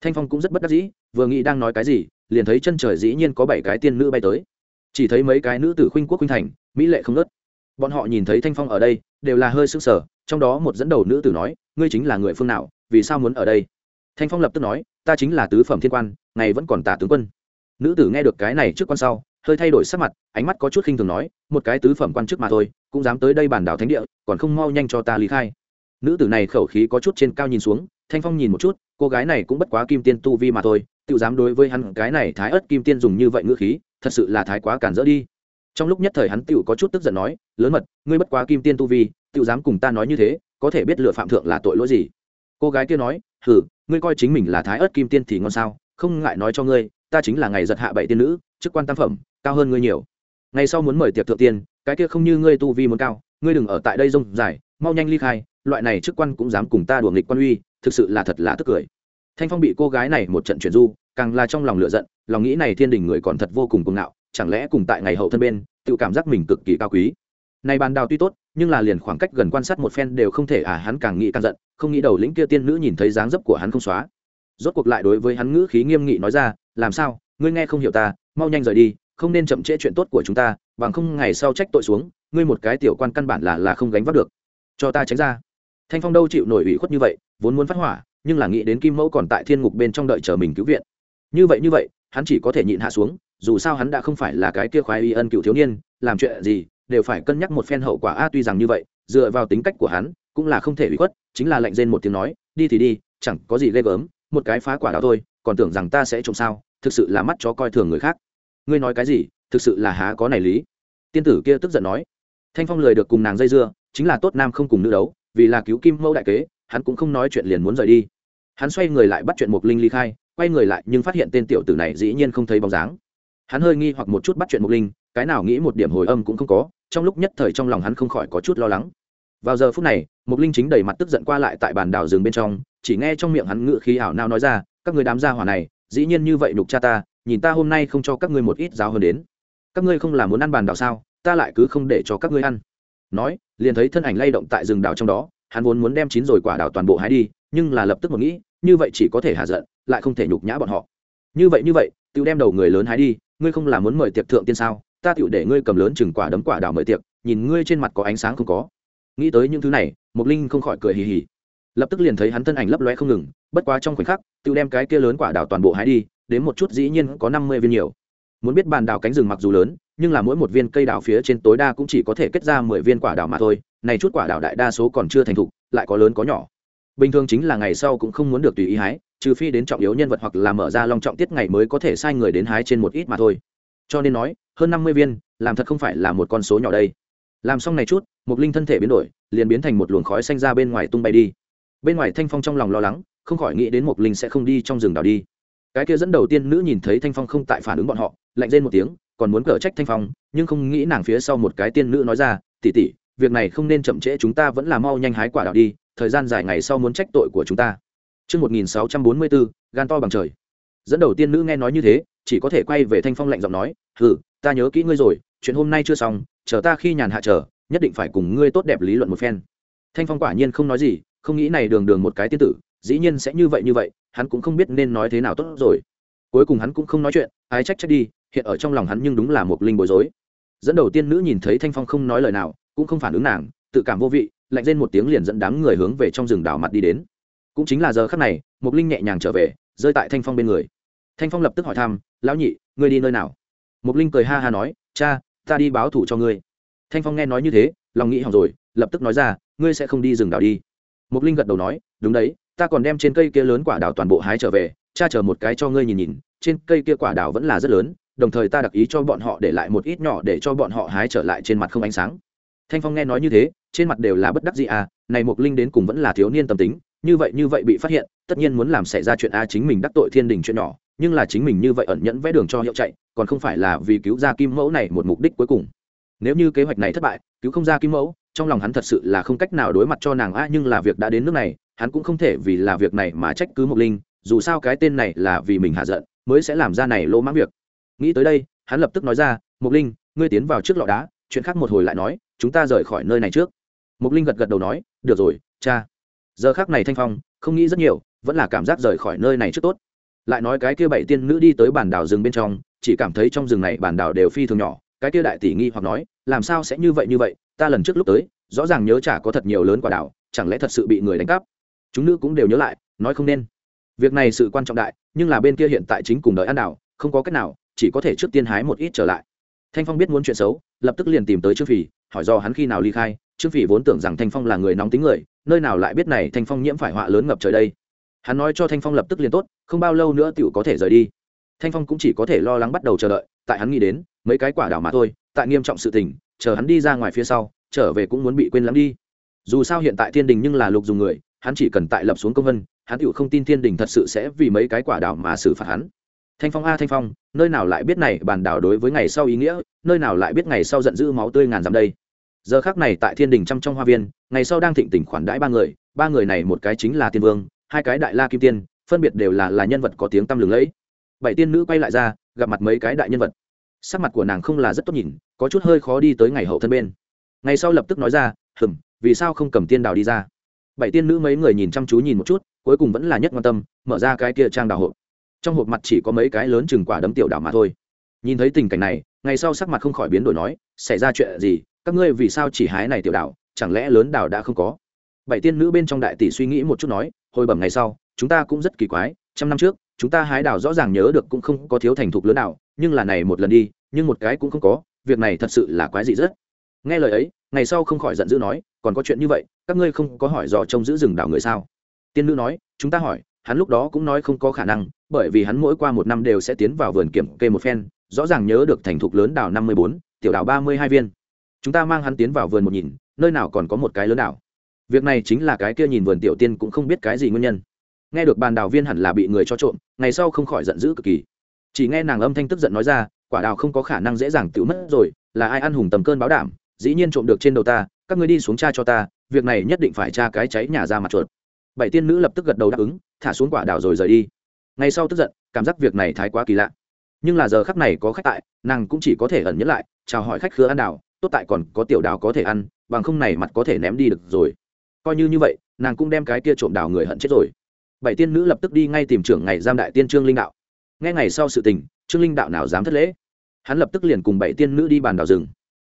Thanh phong cũng rất bất đắc dĩ, vừa nghĩ đang nói cái gì, liền thấy chân trời dĩ nhiên có bảy cái tiên nữ bay tới. Chỉ thấy mấy cái nữ tử khuynh quốc khuynh thành, mỹ lệ không nớt bọn họ nhìn thấy thanh phong ở đây, đều là hơi sững sở trong đó một dẫn đầu nữ tử nói, ngươi chính là người phương nào, vì sao muốn ở đây? Thanh phong lập tức nói, ta chính là tứ phẩm thiên quan, ngày vẫn còn tả tướng quân. Nữ tử nghe được cái này trước quan sau, hơi thay đổi sắc mặt, ánh mắt có chút khinh thường nói, một cái tứ phẩm quan chức mà thôi, cũng dám tới đây bàn đảo thánh địa, còn không mau nhanh cho ta lý khai. Nữ tử này khẩu khí có chút trên cao nhìn xuống, thanh phong nhìn một chút, cô gái này cũng bất quá kim tiên tu vi mà thôi tự dám đối với hắn, cái này thái ớt kim tiên dùng như vậy ngữ khí, thật sự là thái quá cản rỡ đi trong lúc nhất thời hắn tựu có chút tức giận nói, lớn mật, ngươi bất quá kim tiên tu vi tựu dám cùng ta nói như thế, có thể biết lựa phạm thượng là tội lỗi gì? Cô gái kia nói hử ngươi coi chính mình là thái ớt kim tiên thì ngon sao, không ngại nói cho ngươi, ta chính là ngày giật hạ bảy tiên nữ, chức quan tam phẩm, cao hơn ngươi nhiều. Ngày sau muốn mời tiệc thượng tiên, cái kia không như ngươi tu vi muốn cao, ngươi đừng ở tại đây rông dài, mau nhanh ly khai, loại này chức quan cũng dám cùng ta đùa nghịch quan uy, thực sự là thật là tức cười. Thanh phong bị cô gái này một trận chuyển du, càng là trong lòng lựa giận, lòng nghĩ này thiên đình người còn thật vô cùng cuồng ngạo chẳng lẽ cùng tại ngày hậu thân bên tự cảm giác mình cực kỳ cao quý. Này bàn đào tuy tốt, nhưng là liền khoảng cách gần quan sát một phen đều không thể à hắn càng nghĩ càng giận, không nghĩ đầu lĩnh kia tiên nữ nhìn thấy dáng dấp của hắn không xóa. Rốt cuộc lại đối với hắn ngữ khí nghiêm nghị nói ra, làm sao? Ngươi nghe không hiểu ta, mau nhanh rời đi, không nên chậm trễ chuyện tốt của chúng ta, bằng không ngày sau trách tội xuống, ngươi một cái tiểu quan căn bản là là không gánh vác được. Cho ta tránh ra. Thanh phong đâu chịu nổi ủy khuất như vậy, vốn muốn phát hỏa, nhưng là nghĩ đến kim mẫu còn tại thiên ngục bên trong đợi chờ mình cứu viện. Như vậy như vậy, hắn chỉ có thể nhịn hạ xuống dù sao hắn đã không phải là cái kia khoái y ân cựu thiếu niên, làm chuyện gì đều phải cân nhắc một phen hậu quả. A, tuy rằng như vậy, dựa vào tính cách của hắn, cũng là không thể ủy khuất, chính là lệnh rên một tiếng nói, đi thì đi, chẳng có gì ghê gớm, một cái phá quả đó thôi, còn tưởng rằng ta sẽ trộm sao, thực sự là mắt chó coi thường người khác. Ngươi nói cái gì? Thực sự là há có này lý. Tiên tử kia tức giận nói. Thanh phong lời được cùng nàng dây dưa, chính là tốt nam không cùng nữ đấu, vì là cứu kim mẫu đại kế, hắn cũng không nói chuyện liền muốn rời đi. Hắn xoay người lại bắt chuyện mục linh ly khai, quay người lại nhưng phát hiện tên tiểu tử này dĩ nhiên không thấy bóng dáng hắn hơi nghi hoặc một chút bắt chuyện mục linh, cái nào nghĩ một điểm hồi âm cũng không có, trong lúc nhất thời trong lòng hắn không khỏi có chút lo lắng. Vào giờ phút này, mục linh chính đầy mặt tức giận qua lại tại bàn đảo rừng bên trong, chỉ nghe trong miệng hắn ngự khí ảo nao nói ra, các người đám gia hỏa này, dĩ nhiên như vậy đục cha ta, nhìn ta hôm nay không cho các ngươi một ít giáo hơn đến. Các ngươi không là muốn ăn bàn đảo sao, ta lại cứ không để cho các ngươi ăn. Nói, liền thấy thân ảnh lay động tại rừng đảo trong đó, hắn vốn muốn đem chín rồi quả đảo toàn bộ hái đi, nhưng là lập tức một nghĩ, như vậy chỉ có thể hạ giận, lại không thể nhục nhã bọn họ. Như vậy như vậy, tự đem đầu người lớn hái đi ngươi không là muốn mời tiệc thượng tiên sao? Ta tựu để ngươi cầm lớn chừng quả đấm quả đào mời tiệc, nhìn ngươi trên mặt có ánh sáng không có. Nghĩ tới những thứ này mục linh không khỏi cười hì hì. Lập tức liền thấy hắn thân ảnh lấp loe không ngừng, bất quá trong khoảnh khắc tự đem cái kia lớn quả đào toàn bộ hái đi, đến một chút dĩ nhiên có năm mươi viên nhiều. Muốn biết bàn đào cánh rừng mặc dù lớn, nhưng là mỗi một viên cây đào phía trên tối đa cũng chỉ có thể kết ra mười viên quả đào mà thôi, này chút quả đào đại đa số còn chưa thành thục, lại có lớn có nhỏ. Bình thường chính là ngày sau cũng không muốn được tùy ý hái trừ phi đến trọng yếu nhân vật hoặc là mở ra long trọng tiết ngày mới có thể sai người đến hái trên một ít mà thôi. Cho nên nói, hơn năm mươi viên, làm thật không phải là một con số nhỏ đây. Làm xong này chút một linh thân thể biến đổi, liền biến thành một luồng khói xanh ra bên ngoài tung bay đi. Bên ngoài thanh phong trong lòng lo lắng, không khỏi nghĩ đến một linh sẽ không đi trong rừng đào đi. Cái kia dẫn đầu tiên nữ nhìn thấy thanh phong không tại phản ứng bọn họ, lạnh lên một tiếng, còn muốn cở trách thanh phong, nhưng không nghĩ nàng phía sau một cái tiên nữ nói ra tỉ tỉ việc này không nên chậm trễ, chúng ta vẫn là mau nhanh hái quả đào đi, thời gian dài ngày sau muốn trách tội của chúng ta. Trước 1644, gan to bằng trời. Dẫn đầu tiên nữ nghe nói như thế, chỉ có thể quay về Thanh Phong lạnh giọng nói, "Hừ, ta nhớ kỹ ngươi rồi, chuyện hôm nay chưa xong, chờ ta khi nhàn hạ chờ, nhất định phải cùng ngươi tốt đẹp lý luận một phen." Thanh Phong quả nhiên không nói gì, không nghĩ này đường đường một cái tiên tử, dĩ nhiên sẽ như vậy như vậy, hắn cũng không biết nên nói thế nào tốt rồi. Cuối cùng hắn cũng không nói chuyện, ái trách trách đi, hiện ở trong lòng hắn nhưng đúng là một linh bối rối. Dẫn đầu tiên nữ nhìn thấy Thanh Phong không nói lời nào, cũng không phản ứng nàng, tự cảm vô vị, lạnh lên một tiếng liền dẫn đám người hướng về trong rừng đảo mặt đi đến cũng chính là giờ khắc này mục linh nhẹ nhàng trở về, rơi tại thanh phong bên người. Thanh phong lập tức hỏi thăm, lão nhị, ngươi đi nơi nào? Mục linh cười ha ha nói, cha, ta đi báo thủ cho ngươi. Thanh phong nghe nói như thế, lòng nghĩ hỏng rồi, lập tức nói ra, ngươi sẽ không đi rừng đảo đi. Mục linh gật đầu nói, đúng đấy, ta còn đem trên cây kia lớn quả đào toàn bộ hái trở về, cha chờ một cái cho ngươi nhìn nhìn, trên cây kia quả đào vẫn là rất lớn, đồng thời ta đặc ý cho bọn họ để lại một ít nhỏ để cho bọn họ hái trở lại trên mặt không ánh sáng. Thanh phong nghe nói như thế, trên mặt đều là bất đắc gì à này mục linh đến cùng vẫn là thiếu niên tâm tính như vậy như vậy bị phát hiện, tất nhiên muốn làm xảy ra chuyện a chính mình đắc tội thiên đình chuyện nhỏ, nhưng là chính mình như vậy ẩn nhẫn vẽ đường cho hiệu chạy, còn không phải là vì cứu ra kim mẫu này một mục đích cuối cùng. Nếu như kế hoạch này thất bại, cứu không ra kim mẫu, trong lòng hắn thật sự là không cách nào đối mặt cho nàng a, nhưng là việc đã đến nước này, hắn cũng không thể vì là việc này mà trách cứ mộc linh, dù sao cái tên này là vì mình hạ giận, mới sẽ làm ra này lỗ mãng việc. Nghĩ tới đây, hắn lập tức nói ra, mộc linh, ngươi tiến vào trước lọ đá, chuyện khác một hồi lại nói, chúng ta rời khỏi nơi này trước. Mộc linh gật gật đầu nói, được rồi, cha giờ khác này thanh phong, không nghĩ rất nhiều, vẫn là cảm giác rời khỏi nơi này trước tốt. Lại nói cái kia bảy tiên nữ đi tới bản đảo rừng bên trong, chỉ cảm thấy trong rừng này bản đảo đều phi thường nhỏ, cái kia đại tỷ nghi hoặc nói, làm sao sẽ như vậy như vậy, ta lần trước lúc tới, rõ ràng nhớ chả có thật nhiều lớn quả đảo, chẳng lẽ thật sự bị người đánh cắp? Chúng nữ cũng đều nhớ lại, nói không nên. Việc này sự quan trọng đại, nhưng là bên kia hiện tại chính cùng đợi ăn đảo, không có cách nào, chỉ có thể trước tiên hái một ít trở lại. Thanh phong biết muốn chuyện xấu, lập tức liền tìm tới trương phì, hỏi do hắn khi nào ly khai trương phỉ vốn tưởng rằng thanh phong là người nóng tính người, nơi nào lại biết này thanh phong nhiễm phải họa lớn ngập trời đây. Hắn nói cho thanh phong lập tức liền tốt, không bao lâu nữa tựu có thể rời đi. Thanh phong cũng chỉ có thể lo lắng bắt đầu chờ đợi, tại hắn nghĩ đến, mấy cái quả đảo mà thôi, tại nghiêm trọng sự tình, chờ hắn đi ra ngoài phía sau, trở về cũng muốn bị quên lắm đi. Dù sao hiện tại thiên đình nhưng là lục dùng người, hắn chỉ cần tại lập xuống công vân, hắn tựu không tin thiên đình thật sự sẽ vì mấy cái quả đảo mà xử phạt hắn. Thanh phong a, thanh phong, nơi nào lại biết này bàn đảo đối với ngày sau ý nghĩa, nơi nào lại biết ngày sau giận dữ máu tươi ngàn dặm đây giờ khác này tại thiên đình trăm trong hoa viên, ngày sau đang thịnh tỉnh khoản đãi ba người ba người này một cái chính là tiên vương, hai cái đại la kim tiên, phân biệt đều là là nhân vật có tiếng tăm lừng lẫy. Bảy tiên nữ quay lại ra, gặp mặt mấy cái đại nhân vật. Sắc mặt của nàng không là rất tốt nhìn, có chút hơi khó đi tới ngày hậu thân bên. Ngày sau lập tức nói ra, hừm, vì sao không cầm tiên đào đi ra? Bảy tiên nữ mấy người nhìn chăm chú nhìn một chút, cuối cùng vẫn là nhất quan tâm, mở ra cái kia trang đào hộp. Trong hộp mặt chỉ có mấy cái lớn chừng quả đấm tiểu đào mà thôi. Nhìn thấy tình cảnh này, ngày sau sắc mặt không khỏi biến đổi nói, xảy ra chuyện gì? Các ngươi vì sao chỉ hái này tiểu đảo, chẳng lẽ lớn đảo đã không có? Bảy tiên nữ bên trong đại tỷ suy nghĩ một chút nói, hồi bẩm ngày sau, chúng ta cũng rất kỳ quái, trăm năm trước, chúng ta hái đảo rõ ràng nhớ được cũng không có thiếu thành thục lớn đảo, nhưng là này một lần đi, nhưng một cái cũng không có, việc này thật sự là quái dị rất. Nghe lời ấy, ngày sau không khỏi giận dữ nói, còn có chuyện như vậy, các ngươi không có hỏi dò trông giữ rừng đảo người sao? Tiên nữ nói, chúng ta hỏi, hắn lúc đó cũng nói không có khả năng, bởi vì hắn mỗi qua một năm đều sẽ tiến vào vườn kiểm kê một phen, rõ ràng nhớ được thành thục lớn đảo năm mươi bốn, tiểu đảo ba mươi hai viên chúng ta mang hắn tiến vào vườn một nhìn, nơi nào còn có một cái lớn đảo. Việc này chính là cái kia nhìn vườn tiểu tiên cũng không biết cái gì nguyên nhân. Nghe được bàn đào viên hẳn là bị người cho trộm, ngày sau không khỏi giận dữ cực kỳ. Chỉ nghe nàng âm thanh tức giận nói ra, quả đào không có khả năng dễ dàng tự mất rồi, là ai ăn hùng tầm cơn báo đảm, dĩ nhiên trộm được trên đầu ta, các người đi xuống cha cho ta, việc này nhất định phải tra cái cháy nhà ra mặt chuột. Bảy tiên nữ lập tức gật đầu đáp ứng, thả xuống quả đào rồi rời đi. Ngay sau tức giận, cảm giác việc này thái quá kỳ lạ. Nhưng là giờ khắc này có khách tại, nàng cũng chỉ có thể ẩn nhẫn lại, chào hỏi khách khứa ăn đào tốt tại còn có tiểu đào có thể ăn, bằng không này mặt có thể ném đi được rồi. Coi như như vậy, nàng cũng đem cái kia trộm đào người hận chết rồi. Bảy tiên nữ lập tức đi ngay tìm trưởng ngày giam đại tiên trương linh đạo. Ngay ngày sau sự tình, trương linh đạo nào dám thất lễ? Hắn lập tức liền cùng bảy tiên nữ đi bàn đào rừng.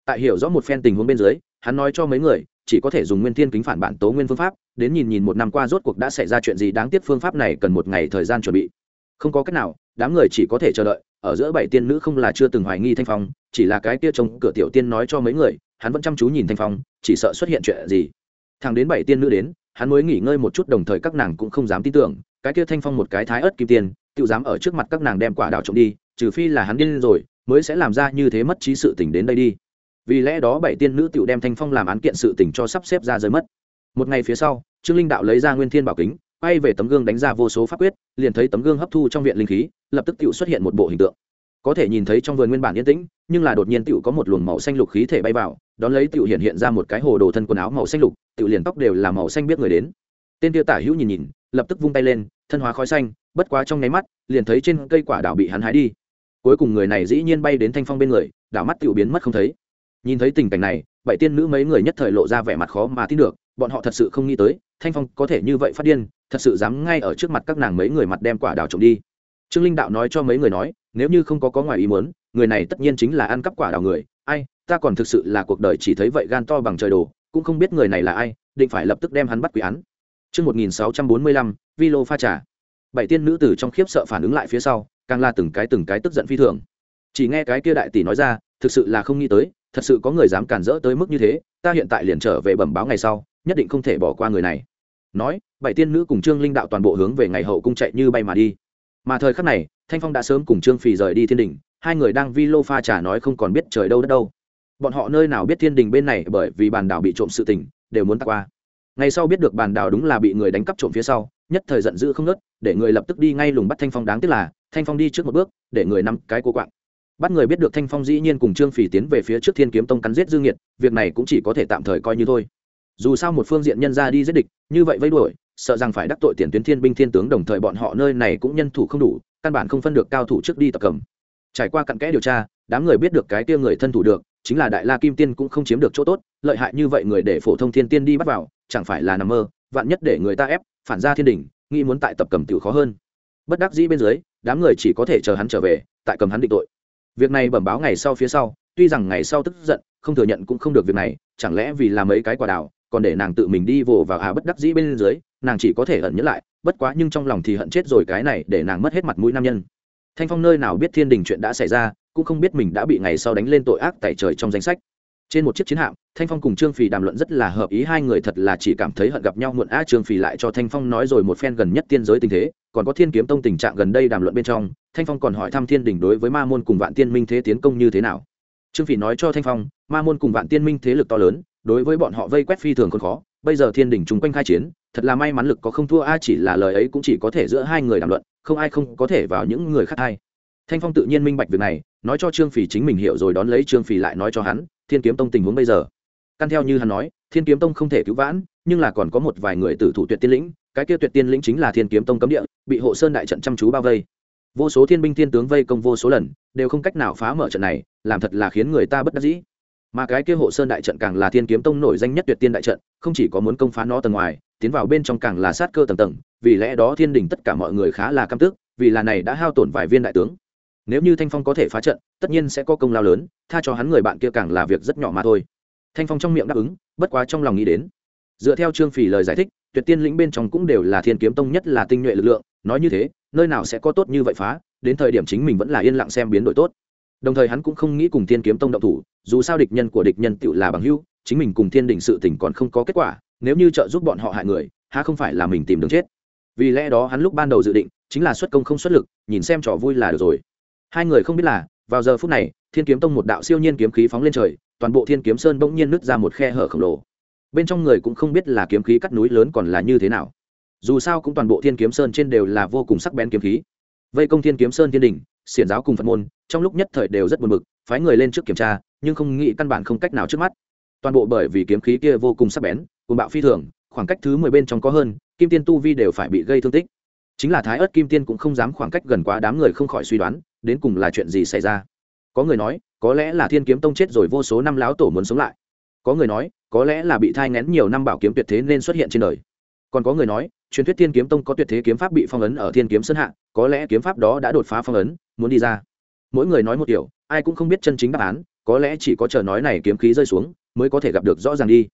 Tại hiểu rõ một phen tình huống bên dưới, hắn nói cho mấy người, chỉ có thể dùng nguyên thiên kính phản bản tố nguyên phương pháp, đến nhìn nhìn một năm qua rốt cuộc đã xảy ra chuyện gì đáng tiếc phương pháp này cần một ngày thời gian chuẩn bị. Không có cách nào đám người chỉ có thể chờ đợi, ở giữa bảy tiên nữ không là chưa từng hoài nghi thanh phong, chỉ là cái kia trông cửa tiểu tiên nói cho mấy người, hắn vẫn chăm chú nhìn thanh phong, chỉ sợ xuất hiện chuyện gì. Thằng đến bảy tiên nữ đến, hắn mới nghỉ ngơi một chút đồng thời các nàng cũng không dám tin tưởng, cái kia thanh phong một cái thái ớt kim tiền tự dám ở trước mặt các nàng đem quả đào trộm đi, trừ phi là hắn điên rồi, mới sẽ làm ra như thế mất trí sự tình đến đây đi. Vì lẽ đó bảy tiên nữ tự đem thanh phong làm án kiện sự tình cho sắp xếp ra rơi mất. Một ngày phía sau, trương linh đạo lấy ra nguyên thiên bảo kính quay về tấm gương đánh ra vô số pháp quyết, liền thấy tấm gương hấp thu trong viện linh khí, lập tức tự xuất hiện một bộ hình tượng. Có thể nhìn thấy trong vườn nguyên bản yên tĩnh, nhưng là đột nhiên tự có một luồng màu xanh lục khí thể bay vào, đón lấy tự hiện hiện ra một cái hồ đồ thân quần áo màu xanh lục tự liền tóc đều là màu xanh biết người đến. Tên tiêu tả hữu nhìn nhìn, lập tức vung tay lên, thân hóa khói xanh, bất quá trong nháy mắt, liền thấy trên cây quả đảo bị hắn hái đi. Cuối cùng người này dĩ nhiên bay đến thanh phong bên người, đảo mắt tự biến mất không thấy. Nhìn thấy tình cảnh này, bảy tiên nữ mấy người nhất thời lộ ra vẻ mặt khó mà tin được bọn họ thật sự không nghĩ tới thanh phong có thể như vậy phát điên thật sự dám ngay ở trước mặt các nàng mấy người mặt đem quả đào trộm đi trương linh đạo nói cho mấy người nói nếu như không có có ngoài ý muốn người này tất nhiên chính là ăn cắp quả đào người ai ta còn thực sự là cuộc đời chỉ thấy vậy gan to bằng trời đồ cũng không biết người này là ai định phải lập tức đem hắn bắt quỷ án Trước 1645, Lô pha trà. Bảy tiên nữ tử trong khiếp sợ phản ứng lại phía sau, càng là từng cái từng cái tức giận phi thường. Chỉ nghe cái kia đại tỷ nói ra, thực sự là không nghĩ tới, thật sự có người dám cản rỡ tới mức như thế, ta hiện tại liền trở về bẩm báo ngày sau, nhất định không thể bỏ qua người này. Nói, bảy tiên nữ cùng Trương Linh đạo toàn bộ hướng về ngày hậu cung chạy như bay mà đi. Mà thời khắc này, Thanh Phong đã sớm cùng Trương Phì rời đi thiên đình, hai người đang vi lô pha trà nói không còn biết trời đâu đất đâu bọn họ nơi nào biết thiên đình bên này bởi vì bàn đảo bị trộm sự tình đều muốn tạc qua ngày sau biết được bàn đảo đúng là bị người đánh cắp trộm phía sau nhất thời giận dữ không nớt để người lập tức đi ngay lùng bắt thanh phong đáng tiếc là thanh phong đi trước một bước để người nắm cái cố quạng bắt người biết được thanh phong dĩ nhiên cùng trương phì tiến về phía trước thiên kiếm tông cắn giết dương nhiệt việc này cũng chỉ có thể tạm thời coi như thôi dù sao một phương diện nhân ra đi giết địch, như vậy vây đuổi, sợ rằng phải đắc tội tiền tuyến thiên binh thiên tướng đồng thời bọn họ nơi này cũng nhân thủ không đủ, căn bản không phân được cao thủ trước đi tập cầm. Trải qua cặn kẽ điều tra, đám người biết được cái kia người thân thủ được, chính là đại la kim tiên cũng không chiếm được chỗ tốt, lợi hại như vậy người để phổ thông thiên tiên đi bắt vào, chẳng phải là nằm mơ, vạn nhất để người ta ép, phản ra thiên đình, nghĩ muốn tại tập cầm tiểu khó hơn. Bất đắc dĩ bên dưới, đám người chỉ có thể chờ hắn trở về, tại cầm hắn định tội. Việc này bẩm báo ngày sau phía sau, tuy rằng ngày sau tức giận, không thừa nhận cũng không được việc này, chẳng lẽ vì làm mấy cái quả đào còn để nàng tự mình đi vồ vào hà bất đắc dĩ bên dưới, nàng chỉ có thể hận nhẫn lại, bất quá nhưng trong lòng thì hận chết rồi cái này để nàng mất hết mặt mũi nam nhân. Thanh phong nơi nào biết thiên đình chuyện đã xảy ra, cũng không biết mình đã bị ngày sau đánh lên tội ác tại trời trong danh sách. Trên một chiếc chiến hạm, thanh phong cùng trương phì đàm luận rất là hợp ý, hai người thật là chỉ cảm thấy hận gặp nhau muộn a trương phì lại cho thanh phong nói rồi một phen gần nhất tiên giới tình thế, còn có thiên kiếm tông tình trạng gần đây đàm luận bên trong, thanh phong còn hỏi thăm thiên đình đối với ma môn cùng vạn tiên minh thế tiến công như thế nào. Trương phì nói cho thanh phong, ma môn cùng vạn tiên minh thế lực to lớn đối với bọn họ vây quét phi thường còn khó, bây giờ thiên đình chung quanh khai chiến, thật là may mắn lực có không thua, a, chỉ là lời ấy cũng chỉ có thể giữa hai người đàm luận, không ai không có thể vào những người khác hay thanh phong tự nhiên minh bạch việc này, nói cho trương phì chính mình hiểu rồi đón lấy trương phì lại nói cho hắn, thiên kiếm tông tình huống bây giờ. Căn theo như hắn nói, thiên kiếm tông không thể cứu vãn, nhưng là còn có một vài người tử thủ tuyệt tiên lĩnh, cái kia tuyệt tiên lĩnh chính là thiên kiếm tông cấm địa, bị hộ sơn đại trận chăm chú bao vây. Vô số thiên binh thiên tướng vây công vô số lần, đều không cách nào phá mở trận này, làm thật là khiến người ta bất đắc dĩ mà cái kia hộ sơn đại trận càng là thiên kiếm tông nổi danh nhất tuyệt tiên đại trận, không chỉ có muốn công phá nó tầng ngoài, tiến vào bên trong càng là sát cơ tầng tầng, vì lẽ đó thiên đình tất cả mọi người khá là căm tức, vì là này đã hao tổn vài viên đại tướng. Nếu như thanh phong có thể phá trận, tất nhiên sẽ có công lao lớn, tha cho hắn người bạn kia càng là việc rất nhỏ mà thôi. Thanh phong trong miệng đáp ứng, bất quá trong lòng nghĩ đến. Dựa theo trương phỉ lời giải thích, tuyệt tiên lĩnh bên trong cũng đều là thiên kiếm tông nhất là tinh nhuệ lực lượng, nói như thế, nơi nào sẽ có tốt như vậy phá, đến thời điểm chính mình vẫn là yên lặng xem biến đổi tốt đồng thời hắn cũng không nghĩ cùng thiên kiếm tông động thủ, dù sao địch nhân của địch nhân tự là bằng hữu, chính mình cùng thiên đình sự tỉnh còn không có kết quả, nếu như trợ giúp bọn họ hại người, há không phải là mình tìm đường chết? Vì lẽ đó hắn lúc ban đầu dự định, chính là xuất công không xuất lực, nhìn xem trò vui là được rồi. Hai người không biết là, vào giờ phút này, thiên kiếm tông một đạo siêu nhiên kiếm khí phóng lên trời, toàn bộ thiên kiếm sơn bỗng nhiên nứt ra một khe hở khổng lồ. Bên trong người cũng không biết là kiếm khí cắt núi lớn còn là như thế nào. Dù sao cũng toàn bộ thiên kiếm sơn trên đều là vô cùng sắc bén kiếm khí. Vây công thiên kiếm sơn thiên đình xiển giáo cùng phật môn, trong lúc nhất thời đều rất buồn bực, phái người lên trước kiểm tra, nhưng không nghĩ căn bản không cách nào trước mắt. Toàn bộ bởi vì kiếm khí kia vô cùng sắc bén cùng bạo phi thường, khoảng cách thứ mười bên trong có hơn, kim tiên tu vi đều phải bị gây thương tích. Chính là thái ớt kim tiên cũng không dám khoảng cách gần quá đám người không khỏi suy đoán, đến cùng là chuyện gì xảy ra. Có người nói, có lẽ là thiên kiếm tông chết rồi vô số năm láo tổ muốn sống lại. Có người nói, có lẽ là bị thai ngén nhiều năm bảo kiếm tuyệt thế nên xuất hiện trên đời. Còn có người nói, truyền thuyết thiên kiếm tông có tuyệt thế kiếm pháp bị phong ấn ở thiên kiếm sơn hạ, có lẽ kiếm pháp đó đã đột phá phong ấn muốn đi ra. Mỗi người nói một kiểu, ai cũng không biết chân chính đáp án, có lẽ chỉ có chờ nói này kiếm khí rơi xuống, mới có thể gặp được rõ ràng đi.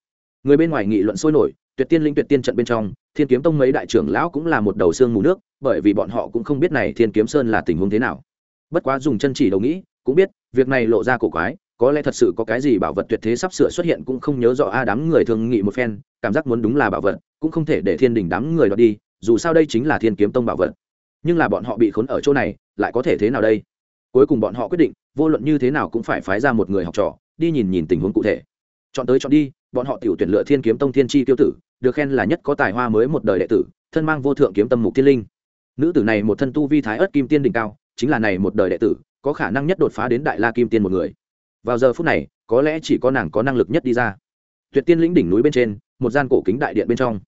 Người bên ngoài nghị luận sôi nổi, tuyệt tiên linh tuyệt tiên trận bên trong, thiên kiếm tông mấy đại trưởng lão cũng là một đầu xương mù nước, bởi vì bọn họ cũng không biết này thiên kiếm sơn là tình huống thế nào. Bất quá dùng chân chỉ đầu nghĩ, cũng biết, việc này lộ ra cổ quái, có lẽ thật sự có cái gì bảo vật tuyệt thế sắp sửa xuất hiện cũng không nhớ rõ a đám người thường nghị một phen, cảm giác muốn đúng là bảo vật, cũng không thể để thiên đình đám người đoạt đi, dù sao đây chính là thiên kiếm tông bảo vật. Nhưng là bọn họ bị khốn ở chỗ này lại có thể thế nào đây? Cuối cùng bọn họ quyết định, vô luận như thế nào cũng phải phái ra một người học trò, đi nhìn nhìn tình huống cụ thể. Chọn tới chọn đi, bọn họ tiểu tuyển lựa thiên kiếm tông thiên tri tiêu tử, được khen là nhất có tài hoa mới một đời đệ tử, thân mang vô thượng kiếm tâm mục thiên linh. Nữ tử này một thân tu vi thái ớt kim tiên đỉnh cao, chính là này một đời đệ tử, có khả năng nhất đột phá đến đại la kim tiên một người. Vào giờ phút này, có lẽ chỉ có nàng có năng lực nhất đi ra. Tuyệt tiên lĩnh đỉnh núi bên trên, một gian cổ kính đại điện bên trong.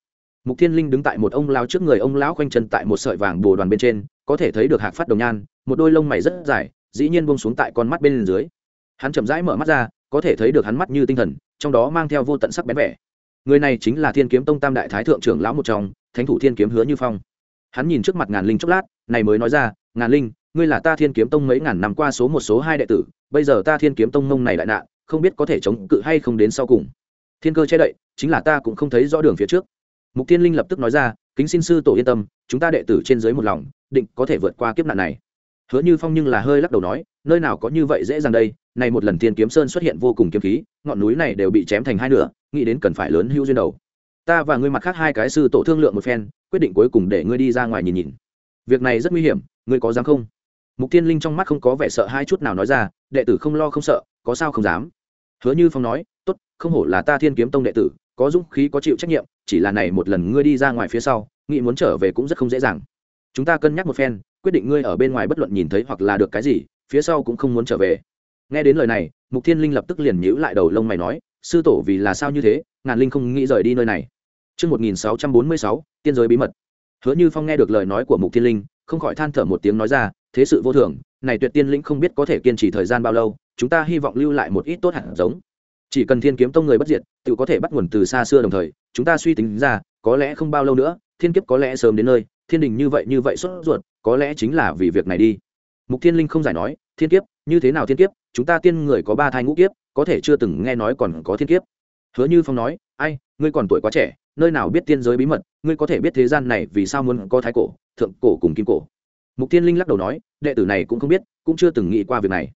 Mục thiên linh đứng tại một ông lao trước người, ông lão khoanh chân tại một sợi vàng bồ đoàn bên trên có thể thấy được hạc phát đồng nhan, một đôi lông mày rất dài, dĩ nhiên bông xuống tại con mắt bên dưới. Hắn chậm rãi mở mắt ra, có thể thấy được hắn mắt như tinh thần, trong đó mang theo vô tận sắc bén vẻ. Người này chính là thiên kiếm tông tam đại thái thượng trưởng lão một trong, thánh thủ thiên kiếm hứa như phong. Hắn nhìn trước mặt ngàn linh chốc lát, này mới nói ra, ngàn linh, ngươi là ta thiên kiếm tông mấy ngàn năm qua số một số hai đệ tử, bây giờ ta thiên kiếm tông mông này đại nạn, không biết có thể chống cự hay không đến sau cùng. Thiên cơ che đậy, chính là ta cũng không thấy rõ đường phía trước. Mục tiên linh lập tức nói ra, kính xin sư tổ yên tâm chúng ta đệ tử trên dưới một lòng, định có thể vượt qua kiếp nạn này. Hứa như phong nhưng là hơi lắc đầu nói, nơi nào có như vậy dễ dàng đây, này một lần thiên kiếm sơn xuất hiện vô cùng kiếm khí, ngọn núi này đều bị chém thành hai nửa, nghĩ đến cần phải lớn hữu duyên đầu. Ta và ngươi mặt khác hai cái sư tổ thương lượng một phen, quyết định cuối cùng để ngươi đi ra ngoài nhìn nhìn. Việc này rất nguy hiểm, ngươi có dám không? Mục tiên linh trong mắt không có vẻ sợ hai chút nào nói ra, đệ tử không lo không sợ, có sao không dám. Hứa như phong nói, tốt, không hổ là ta thiên kiếm tông đệ tử, có dũng khí có chịu trách nhiệm, chỉ là này một lần ngươi đi ra ngoài phía sau nghĩ muốn trở về cũng rất không dễ dàng chúng ta cân nhắc một phen quyết định ngươi ở bên ngoài bất luận nhìn thấy hoặc là được cái gì phía sau cũng không muốn trở về nghe đến lời này mục thiên linh lập tức liền nhíu lại đầu lông mày nói sư tổ vì là sao như thế ngàn linh không nghĩ rời đi nơi này Trước 1646, tiên giới bí mật. Hứa Như Phong nghe được lời nói của Mục Thiên Linh, không khỏi than thở một tiếng nói ra, thế sự vô thường, này tuyệt tiên linh không biết có thể kiên trì thời gian bao lâu, chúng ta hy vọng lưu lại một ít tốt hạt giống. Chỉ cần Thiên Kiếm Tông người bất diệt, tự có thể bắt nguồn từ xa xưa đồng thời, chúng ta suy tính ra, có lẽ không bao lâu nữa, thiên kiếp có lẽ sớm đến nơi, thiên đình như vậy như vậy sốt ruột, có lẽ chính là vì việc này đi. Mục Thiên Linh không giải nói, thiên kiếp, như thế nào thiên kiếp, chúng ta tiên người có ba thai ngũ kiếp, có thể chưa từng nghe nói còn có thiên kiếp. Hứa Như Phong nói, ai, ngươi còn tuổi quá trẻ, nơi nào biết tiên giới bí mật, ngươi có thể biết thế gian này vì sao muốn có thái cổ, thượng cổ cùng kim cổ mục tiên linh lắc đầu nói đệ tử này cũng không biết cũng chưa từng nghĩ qua việc này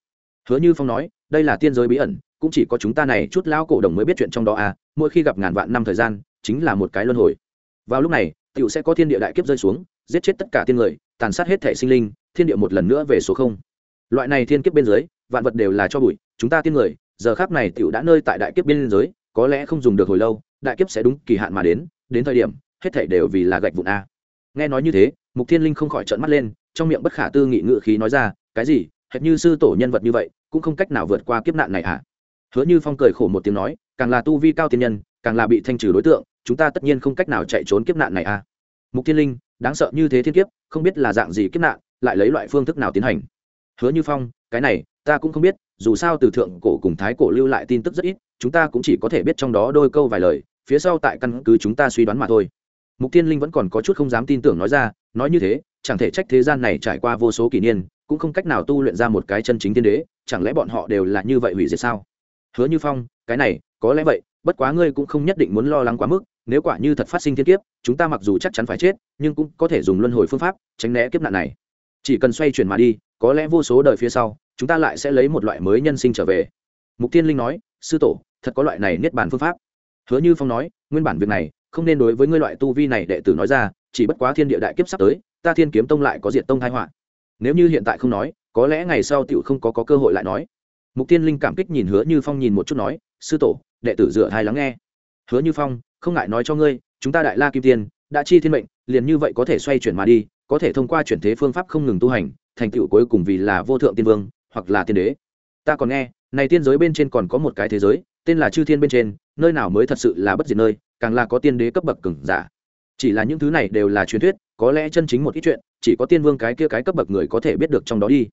hứa như phong nói đây là tiên giới bí ẩn cũng chỉ có chúng ta này chút lão cổ đồng mới biết chuyện trong đó à mỗi khi gặp ngàn vạn năm thời gian chính là một cái luân hồi vào lúc này Tiểu sẽ có thiên địa đại kiếp rơi xuống, giết chết tất cả tiên người, tàn sát hết thể sinh linh, thiên địa một lần nữa về số không. Loại này thiên kiếp bên dưới, vạn vật đều là cho bụi, chúng ta tiên người, giờ khắc này tiểu đã nơi tại đại kiếp biên giới có lẽ không dùng được hồi lâu, đại kiếp sẽ đúng kỳ hạn mà đến đến thời điểm, hết thể đều vì là gạch vụn a. Nghe nói như thế, mục thiên linh không khỏi trợn mắt lên, trong miệng bất khả tư nghị ngự khí nói ra, cái gì? Hệt như sư tổ nhân vật như vậy, cũng không cách nào vượt qua kiếp nạn này à? Hứa như phong cười khổ một tiếng nói, càng là tu vi cao tiên nhân, càng là bị thanh trừ đối tượng chúng ta tất nhiên không cách nào chạy trốn kiếp nạn này à. Mục thiên linh, đáng sợ như thế thiên kiếp, không biết là dạng gì kiếp nạn, lại lấy loại phương thức nào tiến hành. Hứa như phong, cái này, ta cũng không biết, dù sao từ thượng cổ cùng thái cổ lưu lại tin tức rất ít, chúng ta cũng chỉ có thể biết trong đó đôi câu vài lời, phía sau tại căn cứ chúng ta suy đoán mà thôi. Mục tiên linh vẫn còn có chút không dám tin tưởng nói ra, nói như thế, chẳng thể trách thế gian này trải qua vô số kỷ niên, cũng không cách nào tu luyện ra một cái chân chính tiên đế, chẳng lẽ bọn họ đều là như vậy hủy diệt sao? Hứa như phong, cái này, có lẽ vậy, bất quá ngươi cũng không nhất định muốn lo lắng quá mức nếu quả như thật phát sinh thiên kiếp chúng ta mặc dù chắc chắn phải chết nhưng cũng có thể dùng luân hồi phương pháp tránh né kiếp nạn này. Chỉ cần xoay chuyển mà đi có lẽ vô số đời phía sau chúng ta lại sẽ lấy một loại mới nhân sinh trở về. Mục tiên linh nói sư tổ thật có loại này niết bàn phương pháp. Hứa như phong nói nguyên bản việc này không nên đối với ngươi loại tu vi này đệ tử nói ra chỉ bất quá thiên địa đại kiếp sắp tới ta thiên kiếm tông lại có diện tông thái họa. Nếu như hiện tại không nói có lẽ ngày sau tựu không có, có cơ hội lại nói. Mục tiên linh cảm kích nhìn hứa như phong nhìn một chút nói sư tổ đệ tử dựa hai lắng nghe. Hứa như phong không ngại nói cho ngươi, chúng ta đại la kim tiên, đã chi thiên mệnh, liền như vậy có thể xoay chuyển mà đi, có thể thông qua chuyển thế phương pháp không ngừng tu hành, thành tựu cuối cùng vì là vô thượng tiên vương, hoặc là tiên đế. Ta còn nghe, này tiên giới bên trên còn có một cái thế giới, tên là chư thiên bên trên, nơi nào mới thật sự là bất diệt nơi, càng là có tiên đế cấp bậc cường giả. Chỉ là những thứ này đều là truyền thuyết, có lẽ chân chính một ít chuyện, chỉ có tiên vương cái kia cái cấp bậc người có thể biết được trong đó đi.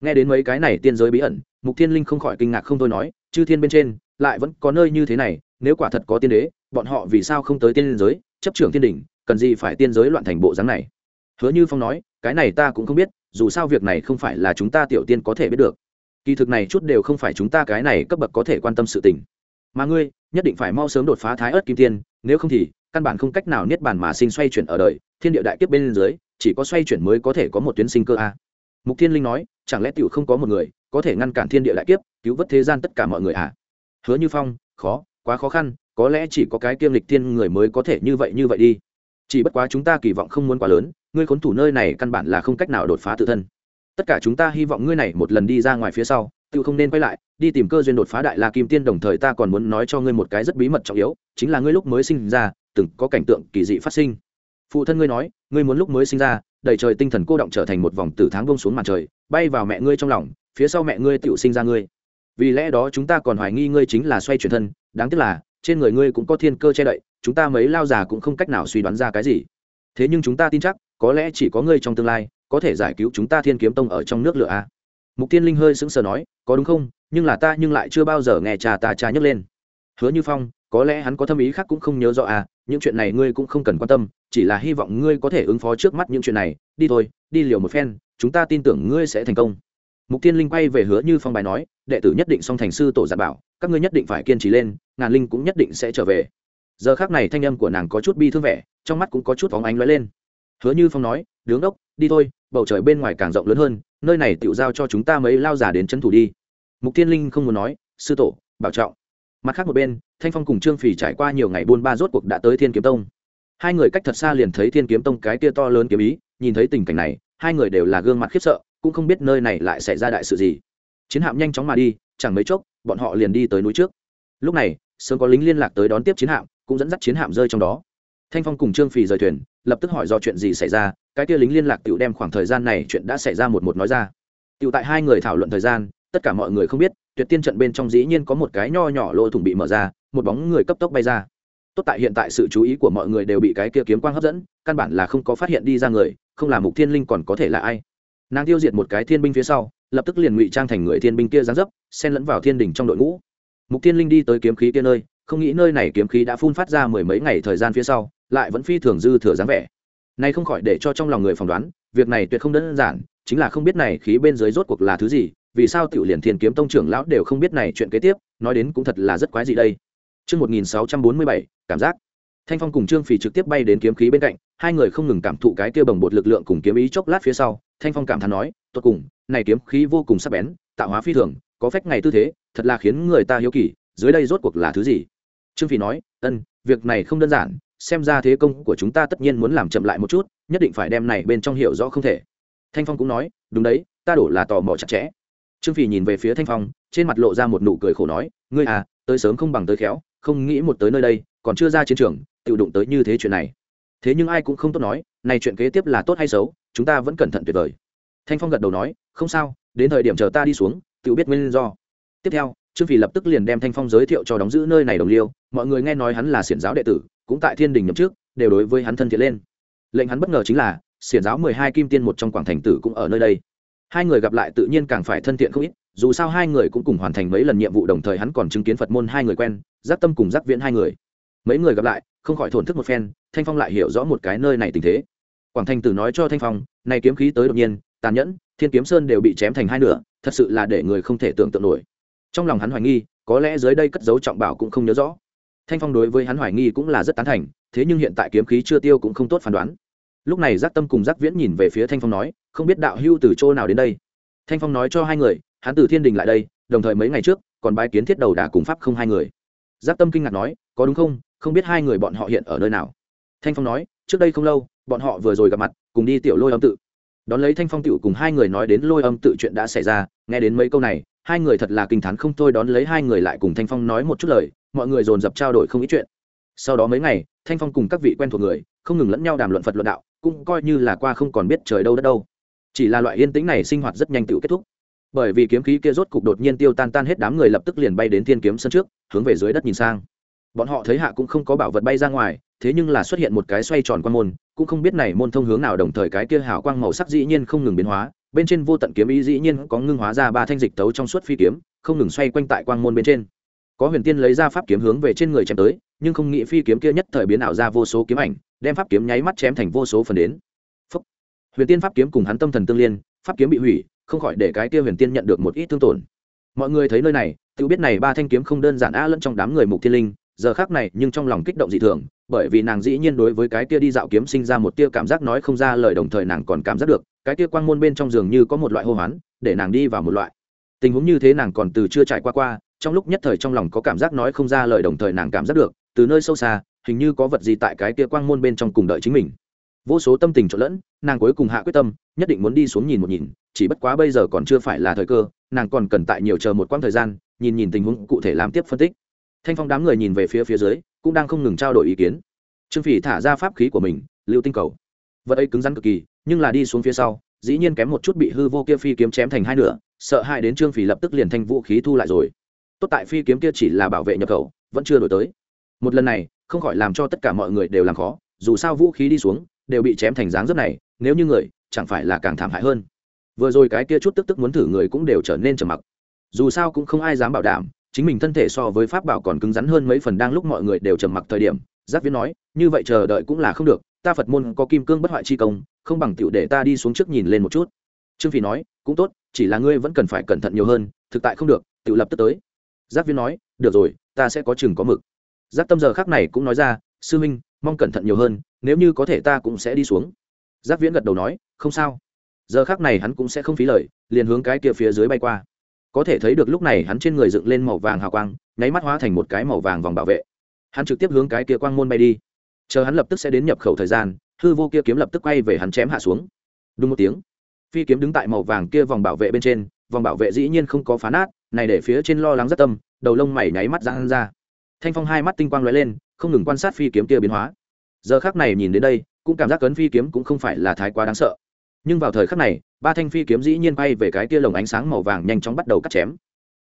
Nghe đến mấy cái này tiên giới bí ẩn, mục thiên linh không khỏi kinh ngạc không thôi nói, chư thiên bên trên, lại vẫn có nơi như thế này, nếu quả thật có tiên đế bọn họ vì sao không tới tiên giới, chấp trưởng thiên đình cần gì phải tiên giới loạn thành bộ dáng này? Hứa như phong nói, cái này ta cũng không biết, dù sao việc này không phải là chúng ta tiểu tiên có thể biết được. Kỳ thực này chút đều không phải chúng ta cái này cấp bậc có thể quan tâm sự tình. Mà ngươi, nhất định phải mau sớm đột phá thái ớt kim tiên, nếu không thì, căn bản không cách nào niết bàn mà sinh xoay chuyển ở đời, thiên địa đại kiếp bên dưới, chỉ có xoay chuyển mới có thể có một tuyến sinh cơ a. Mục thiên linh nói, chẳng lẽ tiểu không có một người, có thể ngăn cản thiên địa đại kiếp, cứu vớt thế gian tất cả mọi người à? Hứa như phong, khó, quá khó khăn có lẽ chỉ có cái kiêm lịch thiên người mới có thể như vậy như vậy đi. Chỉ bất quá chúng ta kỳ vọng không muốn quá lớn, ngươi khốn thủ nơi này căn bản là không cách nào đột phá tự thân. Tất cả chúng ta hy vọng ngươi này một lần đi ra ngoài phía sau, tự không nên quay lại, đi tìm cơ duyên đột phá đại la kim tiên đồng thời ta còn muốn nói cho ngươi một cái rất bí mật trọng yếu, chính là ngươi lúc mới sinh ra, từng có cảnh tượng kỳ dị phát sinh. Phụ thân ngươi nói, ngươi muốn lúc mới sinh ra đầy trời tinh thần cô động trở thành một vòng từ tháng bông xuống mặt trời, bay vào mẹ ngươi trong lòng, phía sau mẹ ngươi tự sinh ra ngươi. Vì lẽ đó chúng ta còn hoài nghi ngươi chính là xoay chuyển thân, đáng tiếc là trên người ngươi cũng có thiên cơ che đậy, chúng ta mấy lao già cũng không cách nào suy đoán ra cái gì. Thế nhưng chúng ta tin chắc, có lẽ chỉ có ngươi trong tương lai, có thể giải cứu chúng ta thiên kiếm tông ở trong nước lửa a. Mục tiên linh hơi sững sờ nói, có đúng không? Nhưng là ta nhưng lại chưa bao giờ nghe cha ta cha nhấc lên. Hứa như phong, có lẽ hắn có thâm ý khác cũng không nhớ rõ à những chuyện này ngươi cũng không cần quan tâm, chỉ là hy vọng ngươi có thể ứng phó trước mắt những chuyện này. Đi thôi, đi liều một phen, chúng ta tin tưởng ngươi sẽ thành công mục tiên linh quay về hứa như phong bài nói, đệ tử nhất định song thành sư tổ giả bảo, các ngươi nhất định phải kiên trì lên, ngàn linh cũng nhất định sẽ trở về. Giờ khác này thanh âm của nàng có chút bi thương vẻ, trong mắt cũng có chút phóng ánh lóe lên. Hứa như phong nói, đứng đốc, đi thôi, bầu trời bên ngoài càng rộng lớn hơn, nơi này tự giao cho chúng ta mấy lao giả đến chân thủ đi. Mục tiên linh không muốn nói, sư tổ, bảo trọng. Mặt khác một bên, thanh phong cùng trương phỉ trải qua nhiều ngày buôn ba rốt cuộc đã tới thiên kiếm tông. Hai người cách thật xa liền thấy thiên kiếm tông cái kia to lớn kiếm ý, nhìn thấy tình cảnh này, hai người đều là gương mặt khiếp sợ cũng không biết nơi này lại xảy ra đại sự gì. Chiến hạm nhanh chóng mà đi, chẳng mấy chốc, bọn họ liền đi tới núi trước. Lúc này, sớm có lính liên lạc tới đón tiếp chiến hạm, cũng dẫn dắt chiến hạm rơi trong đó. Thanh phong cùng trương phì rời thuyền, lập tức hỏi do chuyện gì xảy ra, cái kia lính liên lạc tự đem khoảng thời gian này chuyện đã xảy ra một một nói ra. Tựu tại hai người thảo luận thời gian, tất cả mọi người không biết, tuyệt tiên trận bên trong dĩ nhiên có một cái nho nhỏ lỗ thủng bị mở ra, một bóng người cấp tốc bay ra. Tốt tại hiện tại sự chú ý của mọi người đều bị cái kia kiếm quang hấp dẫn, căn bản là không có phát hiện đi ra người, không là mục thiên linh còn có thể là ai? Nàng tiêu diệt một cái thiên binh phía sau lập tức liền ngụy trang thành người thiên binh kia giáng dấp xen lẫn vào thiên đình trong đội ngũ. Mục thiên linh đi tới kiếm khí kia nơi không nghĩ nơi này kiếm khí đã phun phát ra mười mấy ngày thời gian phía sau lại vẫn phi thường dư thừa dáng vẻ. Nay không khỏi để cho trong lòng người phỏng đoán việc này tuyệt không đơn giản chính là không biết này khí bên dưới rốt cuộc là thứ gì vì sao tiểu liền thiên kiếm tông trưởng lão đều không biết này chuyện kế tiếp nói đến cũng thật là rất quái gì đây. Chương 1647, cảm giác. Thanh Phong cùng Trương Phỉ trực tiếp bay đến kiếm khí bên cạnh, hai người không ngừng cảm thụ cái kia bồng bột lực lượng cùng kiếm ý chốc lát phía sau, Thanh Phong cảm thán nói, "Tốt cùng, này kiếm khí vô cùng sắc bén, tạo hóa phi thường, có phách ngày tư thế, thật là khiến người ta hiếu kỳ, dưới đây rốt cuộc là thứ gì?" Trương Phỉ nói, "Ân, việc này không đơn giản, xem ra thế công của chúng ta tất nhiên muốn làm chậm lại một chút, nhất định phải đem này bên trong hiểu rõ không thể." Thanh Phong cũng nói, "Đúng đấy, ta đổ là tò mò chặt chẽ." Trương Phỉ nhìn về phía Thanh Phong, trên mặt lộ ra một nụ cười khổ nói, "Ngươi à, tới sớm không bằng tới khéo, không nghĩ một tới nơi đây còn chưa ra chiến trường tự đụng tới như thế chuyện này thế nhưng ai cũng không tốt nói, này chuyện kế tiếp là tốt hay xấu, chúng ta vẫn cẩn thận tuyệt vời. Thanh phong gật đầu nói, không sao, đến thời điểm chờ ta đi xuống, tự biết nguyên do. Tiếp theo, trương phỉ lập tức liền đem thanh phong giới thiệu cho đóng giữ nơi này đồng liêu. Mọi người nghe nói hắn là xiển giáo đệ tử, cũng tại thiên đình nhậm trước đều đối với hắn thân thiện lên. Lệnh hắn bất ngờ chính là, xiển giáo mười hai kim tiên một trong quảng thành tử cũng ở nơi đây. Hai người gặp lại tự nhiên càng phải thân thiện không ít, dù sao hai người cũng cùng hoàn thành mấy lần nhiệm vụ đồng thời hắn còn chứng kiến phật môn hai người quen giác tâm cùng giác viễn hai người mấy người gặp lại, không khỏi thổn thức một phen, thanh phong lại hiểu rõ một cái nơi này tình thế. Quảng Thanh tử nói cho thanh phong, này kiếm khí tới đột nhiên, tàn nhẫn, thiên kiếm sơn đều bị chém thành hai nửa, thật sự là để người không thể tưởng tượng nổi. Trong lòng hắn hoài nghi, có lẽ dưới đây cất dấu trọng bảo cũng không nhớ rõ. Thanh phong đối với hắn hoài nghi cũng là rất tán thành, thế nhưng hiện tại kiếm khí chưa tiêu cũng không tốt phán đoán. Lúc này giác tâm cùng giác viễn nhìn về phía thanh phong nói, không biết đạo hưu từ chỗ nào đến đây? Thanh phong nói cho hai người, hắn từ thiên đình lại đây, đồng thời mấy ngày trước, còn bái kiến thiết đầu đà cùng pháp không hai người. Giác tâm kinh ngạc nói, có đúng không? Không biết hai người bọn họ hiện ở nơi nào. Thanh phong nói, trước đây không lâu, bọn họ vừa rồi gặp mặt, cùng đi tiểu lôi âm tự. Đón lấy thanh phong tựu cùng hai người nói đến lôi âm tự chuyện đã xảy ra, nghe đến mấy câu này, hai người thật là kinh t h á n không thôi đón lấy hai người lại cùng thanh phong nói một chút lời, mọi người dồn dập trao đổi không ít chuyện. Sau đó mấy ngày, thanh phong cùng các vị quen thuộc người, không ngừng lẫn nhau đàm luận phật luận đạo, cũng coi như là qua không còn biết trời đâu đất đâu. Chỉ là loại yên tĩnh này sinh hoạt rất nhanh tự kết thúc. Bởi vì kiếm khí kia rốt cục đột nhiên tiêu tan tan hết đám người lập tức liền bay đến thiên kiếm sân trước, hướng về dưới đất nhìn sang bọn họ thấy hạ cũng không có bảo vật bay ra ngoài, thế nhưng là xuất hiện một cái xoay tròn quan môn, cũng không biết này môn thông hướng nào đồng thời cái kia hào quang màu sắc dĩ nhiên không ngừng biến hóa, bên trên vô tận kiếm ý dĩ nhiên có ngưng hóa ra ba thanh dịch tấu trong suốt phi kiếm, không ngừng xoay quanh tại quang môn bên trên. Có huyền tiên lấy ra pháp kiếm hướng về trên người chém tới, nhưng không nghĩ phi kiếm kia nhất thời biến ảo ra vô số kiếm ảnh, đem pháp kiếm nháy mắt chém thành vô số phần đến. Phúc. huyền tiên pháp kiếm cùng hắn tâm thần tương liên, pháp kiếm bị hủy, không khỏi để cái kia huyền tiên nhận được một ít thương tổn. Mọi người thấy nơi này, tự biết này ba thanh kiếm không đơn giản a lẫn trong đám người mục thiên linh giờ khác này nhưng trong lòng kích động dị thường, bởi vì nàng dĩ nhiên đối với cái kia đi dạo kiếm sinh ra một tia cảm giác nói không ra lời đồng thời nàng còn cảm giác được, cái kia quang môn bên trong giường như có một loại hô hoán, để nàng đi vào một loại. Tình huống như thế nàng còn từ chưa trải qua qua, trong lúc nhất thời trong lòng có cảm giác nói không ra lời đồng thời nàng cảm giác được, từ nơi sâu xa, hình như có vật gì tại cái kia quang môn bên trong cùng đợi chính mình. Vô số tâm tình trộn lẫn, nàng cuối cùng hạ quyết tâm, nhất định muốn đi xuống nhìn một nhìn, chỉ bất quá bây giờ còn chưa phải là thời cơ, nàng còn cần tại nhiều chờ một quãng thời gian, nhìn nhìn tình huống cụ thể làm tiếp phân tích thanh phong đám người nhìn về phía phía dưới, cũng đang không ngừng trao đổi ý kiến. Trương phỉ thả ra pháp khí của mình, lưu tinh cầu. Vật ấy cứng rắn cực kỳ, nhưng là đi xuống phía sau, dĩ nhiên kém một chút bị hư vô kia phi kiếm chém thành hai nửa, sợ hai đến trương phỉ lập tức liền thanh vũ khí thu lại rồi. Tốt tại phi kiếm kia chỉ là bảo vệ nhập khẩu, vẫn chưa đổi tới. Một lần này, không khỏi làm cho tất cả mọi người đều làm khó, dù sao vũ khí đi xuống, đều bị chém thành dáng rất này, nếu như người, chẳng phải là càng thảm hại hơn. Vừa rồi cái kia chút tức tức muốn thử người cũng đều trở nên trầm mặc. Dù sao cũng không ai dám bảo đảm chính mình thân thể so với pháp bảo còn cứng rắn hơn mấy phần đang lúc mọi người đều trầm mặc thời điểm, giác viễn nói, như vậy chờ đợi cũng là không được, ta phật môn có kim cương bất hoại chi công, không bằng tựu để ta đi xuống trước nhìn lên một chút. Trương phi nói, cũng tốt, chỉ là ngươi vẫn cần phải cẩn thận nhiều hơn, thực tại không được, tự lập tức tới. Giác viễn nói, được rồi, ta sẽ có chừng có mực. Giác tâm giờ khác này cũng nói ra, sư minh, mong cẩn thận nhiều hơn, nếu như có thể ta cũng sẽ đi xuống. Giác viễn gật đầu nói, không sao. Giờ khác này hắn cũng sẽ không phí lời, liền hướng cái kia phía dưới bay qua có thể thấy được lúc này hắn trên người dựng lên màu vàng hào quang, nháy mắt hóa thành một cái màu vàng vòng bảo vệ. Hắn trực tiếp hướng cái kia quang môn bay đi. Chờ hắn lập tức sẽ đến nhập khẩu thời gian, hư vô kia kiếm lập tức quay về hắn chém hạ xuống. Đúng một tiếng, phi kiếm đứng tại màu vàng kia vòng bảo vệ bên trên, vòng bảo vệ dĩ nhiên không có phá nát, này để phía trên lo lắng rất tâm, đầu lông mày nháy mắt ra ra. Thanh phong hai mắt tinh quang lóe lên, không ngừng quan sát phi kiếm kia biến hóa. Giờ khác này nhìn đến đây, cũng cảm giác cấn phi kiếm cũng không phải là thái quá đáng sợ nhưng vào thời khắc này, ba thanh phi kiếm dĩ nhiên bay về cái kia lồng ánh sáng màu vàng nhanh chóng bắt đầu cắt chém.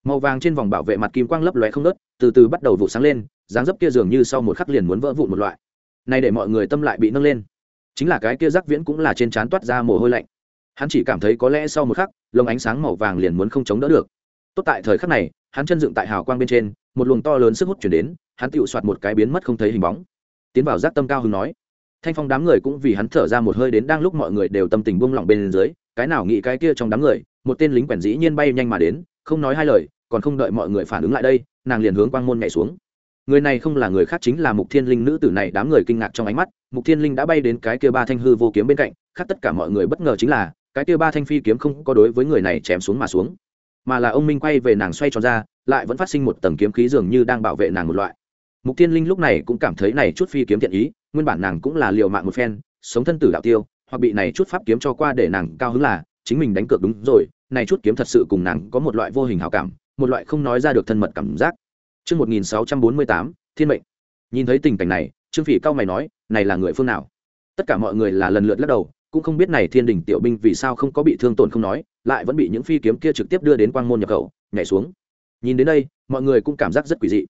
Màu vàng trên vòng bảo vệ mặt kim quang lấp lóe không nớt từ từ bắt đầu vụ sáng lên, dáng dấp kia dường như sau một khắc liền muốn vỡ vụn một loại. Này để mọi người tâm lại bị nâng lên. Chính là cái kia giác viễn cũng là trên trán toát ra mồ hôi lạnh. Hắn chỉ cảm thấy có lẽ sau một khắc, lồng ánh sáng màu vàng liền muốn không chống đỡ được. Tốt tại thời khắc này, hắn chân dựng tại hào quang bên trên, một luồng to lớn sức hút chuyển đến, hắn tựu soạt một cái biến mất không thấy hình bóng. Tiến vào giác tâm cao hứng nói thanh phong đám người cũng vì hắn thở ra một hơi đến đang lúc mọi người đều tâm tình buông lỏng bên dưới, cái nào nghĩ cái kia trong đám người, một tên lính quèn dĩ nhiên bay nhanh mà đến, không nói hai lời, còn không đợi mọi người phản ứng lại đây, nàng liền hướng quang môn nhảy xuống. Người này không là người khác chính là mục thiên linh nữ tử này, đám người kinh ngạc trong ánh mắt, mục thiên linh đã bay đến cái kia ba thanh hư vô kiếm bên cạnh, khác tất cả mọi người bất ngờ chính là, cái kia ba thanh phi kiếm không có đối với người này chém xuống mà xuống. Mà là ông minh quay về nàng xoay tròn ra, lại vẫn phát sinh một tầng kiếm khí dường như đang bảo vệ nàng một loại. Mục thiên linh lúc này cũng cảm thấy này chút phi kiếm thiện ý nguyên bản nàng cũng là liều mạng một phen sống thân tử đạo tiêu hoặc bị này chút pháp kiếm cho qua để nàng cao hứng là chính mình đánh cược đúng rồi này chút kiếm thật sự cùng nàng có một loại vô hình hảo cảm một loại không nói ra được thân mật cảm giác Trước 1648, Thiên mệnh. Nhìn thấy tình cảnh này, Trương Phỉ cao mày nói, này là người phương nào? Tất cả mọi người là lần lượt lắc đầu, cũng không biết này Thiên đỉnh tiểu binh vì sao không có bị thương tổn không nói, lại vẫn bị những phi kiếm kia trực tiếp đưa đến quang môn nhập khẩu, nhảy xuống. Nhìn đến đây, mọi người cũng cảm giác rất quỷ dị.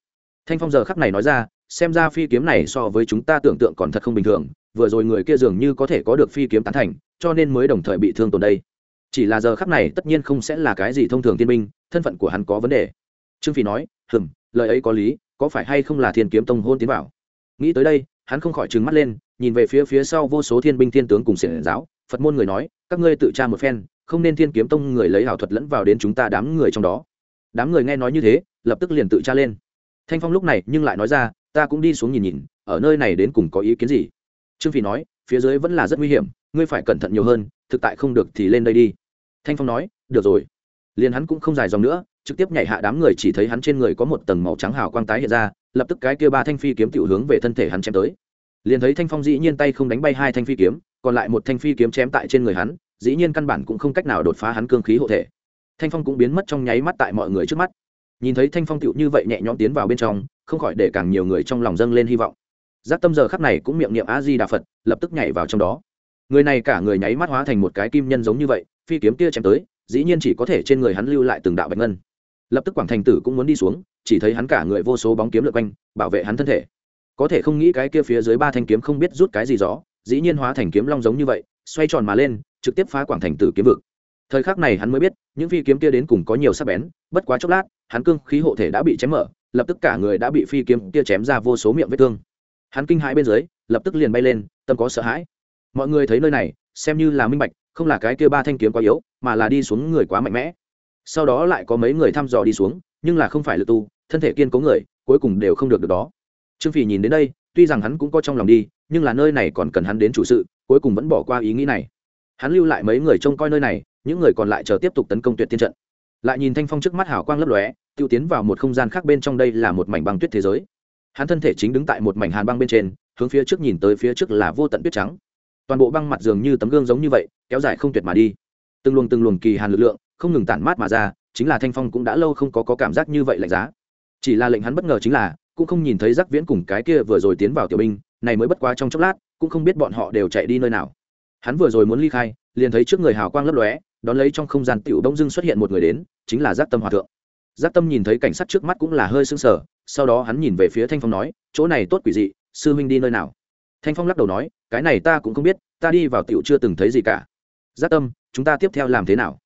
Thanh Phong giờ khắc này nói ra, xem ra phi kiếm này so với chúng ta tưởng tượng còn thật không bình thường, vừa rồi người kia dường như có thể có được phi kiếm tán thành, cho nên mới đồng thời bị thương tổn đây. Chỉ là giờ khắc này tất nhiên không sẽ là cái gì thông thường tiên binh, thân phận của hắn có vấn đề. Trương Phi nói, hừm lời ấy có lý có phải hay không là thiên kiếm tông hôn tiến vào nghĩ tới đây hắn không khỏi trừng mắt lên nhìn về phía phía sau vô số thiên binh thiên tướng cùng xiển giáo phật môn người nói các ngươi tự tra một phen không nên thiên kiếm tông người lấy ảo thuật lẫn vào đến chúng ta đám người trong đó đám người nghe nói như thế lập tức liền tự tra lên thanh phong lúc này nhưng lại nói ra ta cũng đi xuống nhìn nhìn, ở nơi này đến cùng có ý kiến gì? Trương phi nói, phía dưới vẫn là rất nguy hiểm, ngươi phải cẩn thận nhiều hơn, thực tại không được thì lên đây đi. Thanh phong nói, được rồi. Liền hắn cũng không dài dòng nữa, trực tiếp nhảy hạ đám người chỉ thấy hắn trên người có một tầng màu trắng hào quang tái hiện ra, lập tức cái kia ba thanh phi kiếm tiểu hướng về thân thể hắn chém tới. Liền thấy thanh phong dĩ nhiên tay không đánh bay hai thanh phi kiếm, còn lại một thanh phi kiếm chém tại trên người hắn, dĩ nhiên căn bản cũng không cách nào đột phá hắn cương khí hộ thể. Thanh phong cũng biến mất trong nháy mắt tại mọi người trước mắt. Nhìn thấy thanh phong tựu như vậy nhẹ nhõm tiến vào bên trong không khỏi để càng nhiều người trong lòng dâng lên hy vọng. Giác tâm giờ khắc này cũng miệng niệm a di đà phật lập tức nhảy vào trong đó. Người này cả người nháy mắt hóa thành một cái kim nhân giống như vậy, phi kiếm kia chém tới, dĩ nhiên chỉ có thể trên người hắn lưu lại từng đạo bạch ngân. Lập tức quảng thành tử cũng muốn đi xuống, chỉ thấy hắn cả người vô số bóng kiếm lượt quanh, bảo vệ hắn thân thể. Có thể không nghĩ cái kia phía dưới ba thanh kiếm không biết rút cái gì rõ, dĩ nhiên hóa thành kiếm long giống như vậy, xoay tròn mà lên, trực tiếp phá quảng thành tử kiếm vực. Thời khắc này hắn mới biết, những phi kiếm kia đến cùng có nhiều sắc bén, bất quá chốc lát, hắn cương khí hộ thể đã bị chém mở lập tức cả người đã bị phi kiếm kia chém ra vô số miệng vết thương. Hắn kinh hãi bên dưới, lập tức liền bay lên, tâm có sợ hãi. Mọi người thấy nơi này, xem như là minh bạch, không là cái kia ba thanh kiếm quá yếu, mà là đi xuống người quá mạnh mẽ. Sau đó lại có mấy người thăm dò đi xuống, nhưng là không phải lực tu, thân thể kiên cố người, cuối cùng đều không được được đó. Trương phỉ nhìn đến đây, tuy rằng hắn cũng có trong lòng đi, nhưng là nơi này còn cần hắn đến chủ sự, cuối cùng vẫn bỏ qua ý nghĩ này. Hắn lưu lại mấy người trông coi nơi này, những người còn lại chờ tiếp tục tấn công tuyệt tiên trận lại nhìn thanh phong trước mắt hào quang lấp lóe tiêu tiến vào một không gian khác bên trong đây là một mảnh băng tuyết thế giới. Hắn thân thể chính đứng tại một mảnh hàn băng bên trên hướng phía trước nhìn tới phía trước là vô tận tuyết trắng. Toàn bộ băng mặt dường như tấm gương giống như vậy kéo dài không tuyệt mà đi. Từng luồng từng luồng kỳ hàn lực lượng không ngừng tản mát mà ra chính là thanh phong cũng đã lâu không có, có cảm giác như vậy lạnh giá. Chỉ là lệnh hắn bất ngờ chính là cũng không nhìn thấy giác viễn cùng cái kia vừa rồi tiến vào tiểu binh này mới bất quá trong chốc lát cũng không biết bọn họ đều chạy đi nơi nào. Hắn vừa rồi muốn ly khai liền thấy trước người hào quang lấp lóe đón lấy trong không gian tiểu đông dưng xuất hiện một người đến, chính là giác tâm hòa thượng. Giác tâm nhìn thấy cảnh sát trước mắt cũng là hơi sưng sờ, sau đó hắn nhìn về phía thanh phong nói, chỗ này tốt quỷ dị, sư huynh đi nơi nào? Thanh phong lắc đầu nói, cái này ta cũng không biết, ta đi vào tiểu chưa từng thấy gì cả. Giác tâm, chúng ta tiếp theo làm thế nào?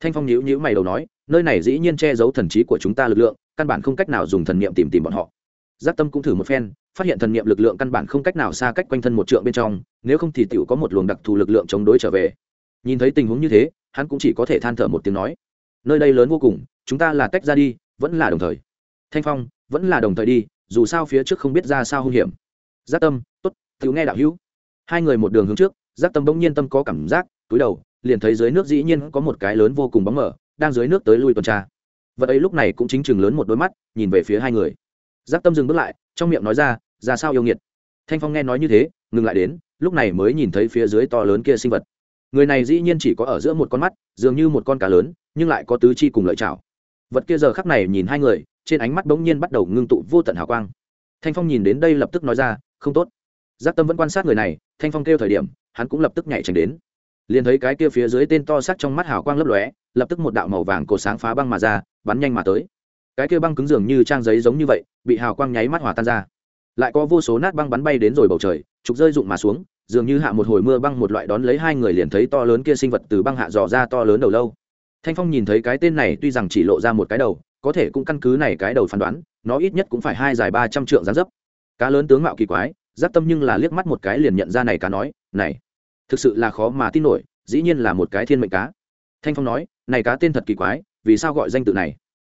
Thanh phong nhíu nhíu mày đầu nói, nơi này dĩ nhiên che giấu thần trí của chúng ta lực lượng, căn bản không cách nào dùng thần niệm tìm tìm bọn họ. Giác tâm cũng thử một phen, phát hiện thần niệm lực lượng căn bản không cách nào xa cách quanh thân một trượng bên trong, nếu không thì tiểu có một luồng đặc thù lực lượng chống đối trở về nhìn thấy tình huống như thế, hắn cũng chỉ có thể than thở một tiếng nói, nơi đây lớn vô cùng, chúng ta là tách ra đi, vẫn là đồng thời. Thanh phong, vẫn là đồng thời đi, dù sao phía trước không biết ra sao hung hiểm. Giác tâm t ố t tự nghe đạo hữu. Hai người một đường hướng trước giác tâm bỗng nhiên tâm có cảm giác, túi đầu, liền thấy dưới nước dĩ nhiên có một cái lớn vô cùng bóng mở, đang dưới nước tới lui tuần tra. Vật ấy lúc này cũng chính chừng lớn một đôi mắt, nhìn về phía hai người. Giác tâm dừng bước lại, trong miệng nói ra ra sao yêu nghiệt? Thanh phong nghe nói như thế, ngừng lại đến, lúc này mới nhìn thấy phía dưới to lớn kia sinh vật người này dĩ nhiên chỉ có ở giữa một con mắt, dường như một con cá lớn, nhưng lại có tứ chi cùng lợi chảo. Vật kia giờ khắc này nhìn hai người, trên ánh mắt bỗng nhiên bắt đầu ngưng tụ vô tận hào quang. Thanh phong nhìn đến đây lập tức nói ra, không tốt. Giác tâm vẫn quan sát người này, thanh phong kêu thời điểm, hắn cũng lập tức nhảy tránh đến. Liền thấy cái kia phía dưới tên to sắc trong mắt hào quang lấp lóe, lập tức một đạo màu vàng cột sáng phá băng mà ra, bắn nhanh mà tới. Cái kia băng cứng dường như trang giấy giống như vậy, bị hào quang nháy mắt hòa tan ra. Lại có vô số nát băng bắn bay đến rồi bầu trời, trục rơi rụng mà xuống dường như hạ một hồi mưa băng một loại đón lấy hai người liền thấy to lớn kia sinh vật từ băng hạ dò ra to lớn đầu lâu. Thanh phong nhìn thấy cái tên này tuy rằng chỉ lộ ra một cái đầu, có thể cũng căn cứ này cái đầu phán đoán, nó ít nhất cũng phải hai dài ba trăm trượng dáng dấp. Cá lớn tướng mạo kỳ quái, giáp tâm nhưng là liếc mắt một cái liền nhận ra này cá nói, này, thực sự là khó mà tin nổi, dĩ nhiên là một cái thiên mệnh cá. Thanh phong nói, này cá tên thật kỳ quái, vì sao gọi danh tự này?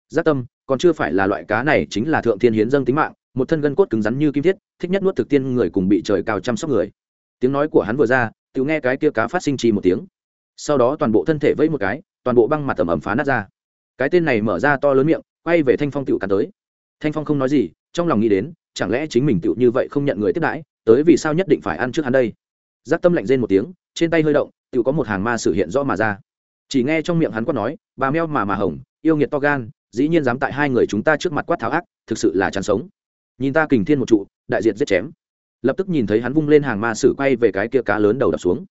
Giáp tâm, còn chưa phải là loại cá này, chính là thượng thiên hiến dâng tính mạng, một thân gân cốt cứng rắn như kim thiết, thích nhất nuốt thực tiên người cùng bị trời cao chăm sóc người tiếng nói của hắn vừa ra tự nghe cái kia cá phát sinh chi một tiếng. Sau đó toàn bộ thân thể vẫy một cái, toàn bộ băng mặt tầm ẩm phá nát ra. Cái tên này mở ra to lớn miệng, quay về thanh phong tựu cắn tới. Thanh phong không nói gì, trong lòng nghĩ đến, chẳng lẽ chính mình tựu như vậy không nhận người tiếp đãi, tới vì sao nhất định phải ăn trước hắn đây? Giác tâm lạnh rên một tiếng, trên tay hơi động tựu có một hàng ma sử hiện rõ mà ra. Chỉ nghe trong miệng hắn quát nói, bà meo mà mà hồng, yêu nghiệt to gan, dĩ nhiên dám tại hai người chúng ta trước mặt quát tháo ác, thực sự là chán sống. Nhìn ta kình thiên một trụ, đại diện giết chém lập tức nhìn thấy hắn vung lên hàng ma sử quay về cái kia cá lớn đầu đập xuống.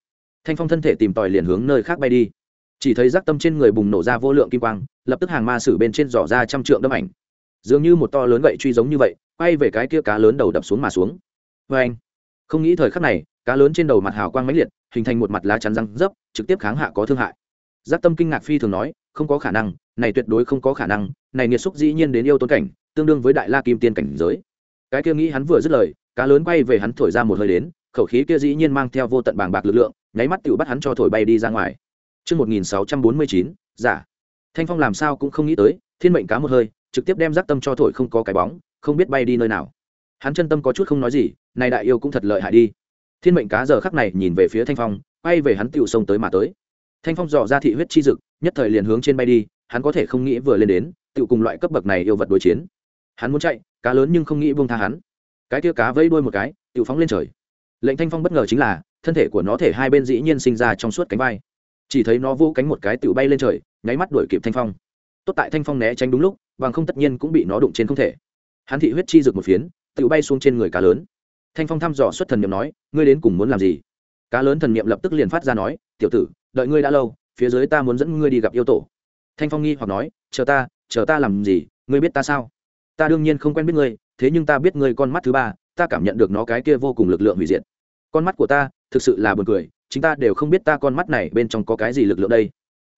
Thanh phong thân thể tìm tòi liền hướng nơi khác bay đi. Chỉ thấy giác tâm trên người bùng nổ ra vô lượng kim quang, lập tức hàng ma sử bên trên giỏ ra trăm trượng đâm ảnh. Dường như một to lớn gậy truy giống như vậy, quay về cái kia cá lớn đầu đập xuống mà xuống. Vê anh, không nghĩ thời khắc này, cá lớn trên đầu mặt hào quang mãnh liệt, hình thành một mặt lá chắn răng dấp, trực tiếp kháng hạ có thương hại. Giác tâm kinh ngạc phi thường nói, không có khả năng, này tuyệt đối không có khả năng, này nghiệt xúc dĩ nhiên đến yêu tôn cảnh, tương đương với đại la kim tiên cảnh giới. Cái kia nghĩ hắn vừa dứt lời cá lớn quay về hắn thổi ra một hơi đến khẩu khí kia dĩ nhiên mang theo vô tận bàng bạc lực lượng nháy mắt tự bắt hắn cho thổi bay đi ra ngoài Trước 1649, giả. Thanh Phong làm sao cũng không nghĩ tới, thiên mệnh cá một hơi, trực tiếp đem giác tâm cho thổi không có cái bóng, không biết bay đi nơi nào. Hắn chân tâm có chút không nói gì, này đại yêu cũng thật lợi hại đi. Thiên mệnh cá giờ khắc này nhìn về phía Thanh Phong, bay về hắn tiểu sông tới mà tới. Thanh Phong dò ra thị huyết chi dực, nhất thời liền hướng trên bay đi, hắn có thể không nghĩ vừa lên đến, tiểu cùng loại cấp bậc này yêu vật đối chiến. Hắn muốn chạy, cá lớn nhưng không nghĩ buông tha hắn. Cái tia cá vẫy đuôi một cái, tự phóng lên trời. Lệnh Thanh Phong bất ngờ chính là, thân thể của nó thể hai bên dĩ nhiên sinh ra trong suốt cánh vai. Chỉ thấy nó vỗ cánh một cái tự bay lên trời nháy mắt đuổi kịp thanh phong. Tốt tại thanh phong né tránh đúng lúc bằng không tất nhiên cũng bị nó đụng trên không thể. Hắn thị huyết chi rực một phiến tự bay xuống trên người cá lớn. Thanh phong thăm dò xuất thần n i ệ m nói ngươi đến cùng muốn làm gì? Cá lớn thần n i ệ m lập tức liền phát ra nói tiểu tử đợi ngươi đã lâu phía dưới ta muốn dẫn ngươi đi gặp yêu tổ. Thanh phong nghi hoặc nói chờ ta chờ ta làm gì ngươi biết ta sao? Ta đương nhiên không quen biết ngươi thế nhưng ta biết ngươi con mắt thứ ba, ta cảm nhận được nó cái kia vô cùng lực lượng hủy diệt. Con mắt của ta, thực sự là buồn cười chúng ta đều không biết ta con mắt này bên trong có cái gì lực lượng đây.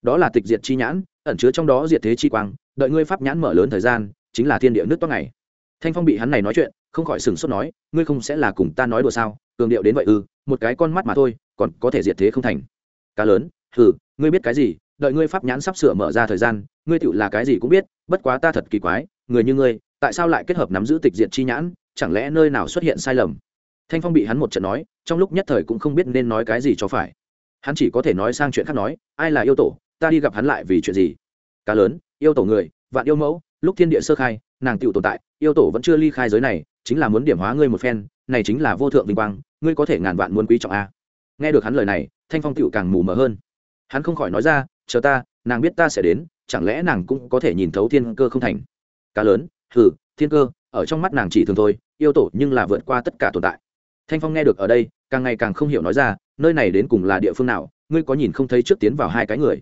Đó là tịch diệt chi nhãn, ẩn chứa trong đó diệt thế chi quang, đợi ngươi pháp nhãn mở lớn thời gian, chính là thiên địa nước toát ngày. Thanh phong bị hắn này nói chuyện, không khỏi sừng sốt nói, ngươi không sẽ là cùng ta nói đùa sao? Cường điệu đến vậy ư, một cái con mắt mà thôi, còn có thể diệt thế không thành. Cá lớn, hừ, ngươi biết cái gì? Đợi ngươi pháp nhãn sắp sửa mở ra thời gian, ngươi tựu là cái gì cũng biết, bất quá ta thật kỳ quái, người như ngươi tại sao lại kết hợp nắm giữ tịch diệt chi nhãn, chẳng lẽ nơi nào xuất hiện sai lầm? Thanh phong bị hắn một trận nói, trong lúc nhất thời cũng không biết nên nói cái gì cho phải. Hắn chỉ có thể nói sang chuyện khác nói, ai là yêu tổ, ta đi gặp hắn lại vì chuyện gì? Cá lớn, yêu tổ người, vạn yêu mẫu, lúc thiên địa sơ khai, nàng tựu tồn tại, yêu tổ vẫn chưa ly khai giới này, chính là muốn điểm hóa ngươi một phen, này chính là vô thượng vinh quang, ngươi có thể ngàn vạn muốn quý trọng a. Nghe được hắn lời này, thanh phong tựu càng mù mờ hơn. Hắn không khỏi nói ra, chờ ta, nàng biết ta sẽ đến, chẳng lẽ nàng cũng có thể nhìn thấu thiên cơ không thành? Cá lớn hừ, thiên cơ, ở trong mắt nàng chỉ thường thôi, yêu tổ nhưng là vượt qua tất cả tồn tại. Thanh phong nghe được ở đây, càng ngày càng không hiểu nói ra, nơi này đến cùng là địa phương nào, ngươi có nhìn không thấy trước tiến vào hai cái người?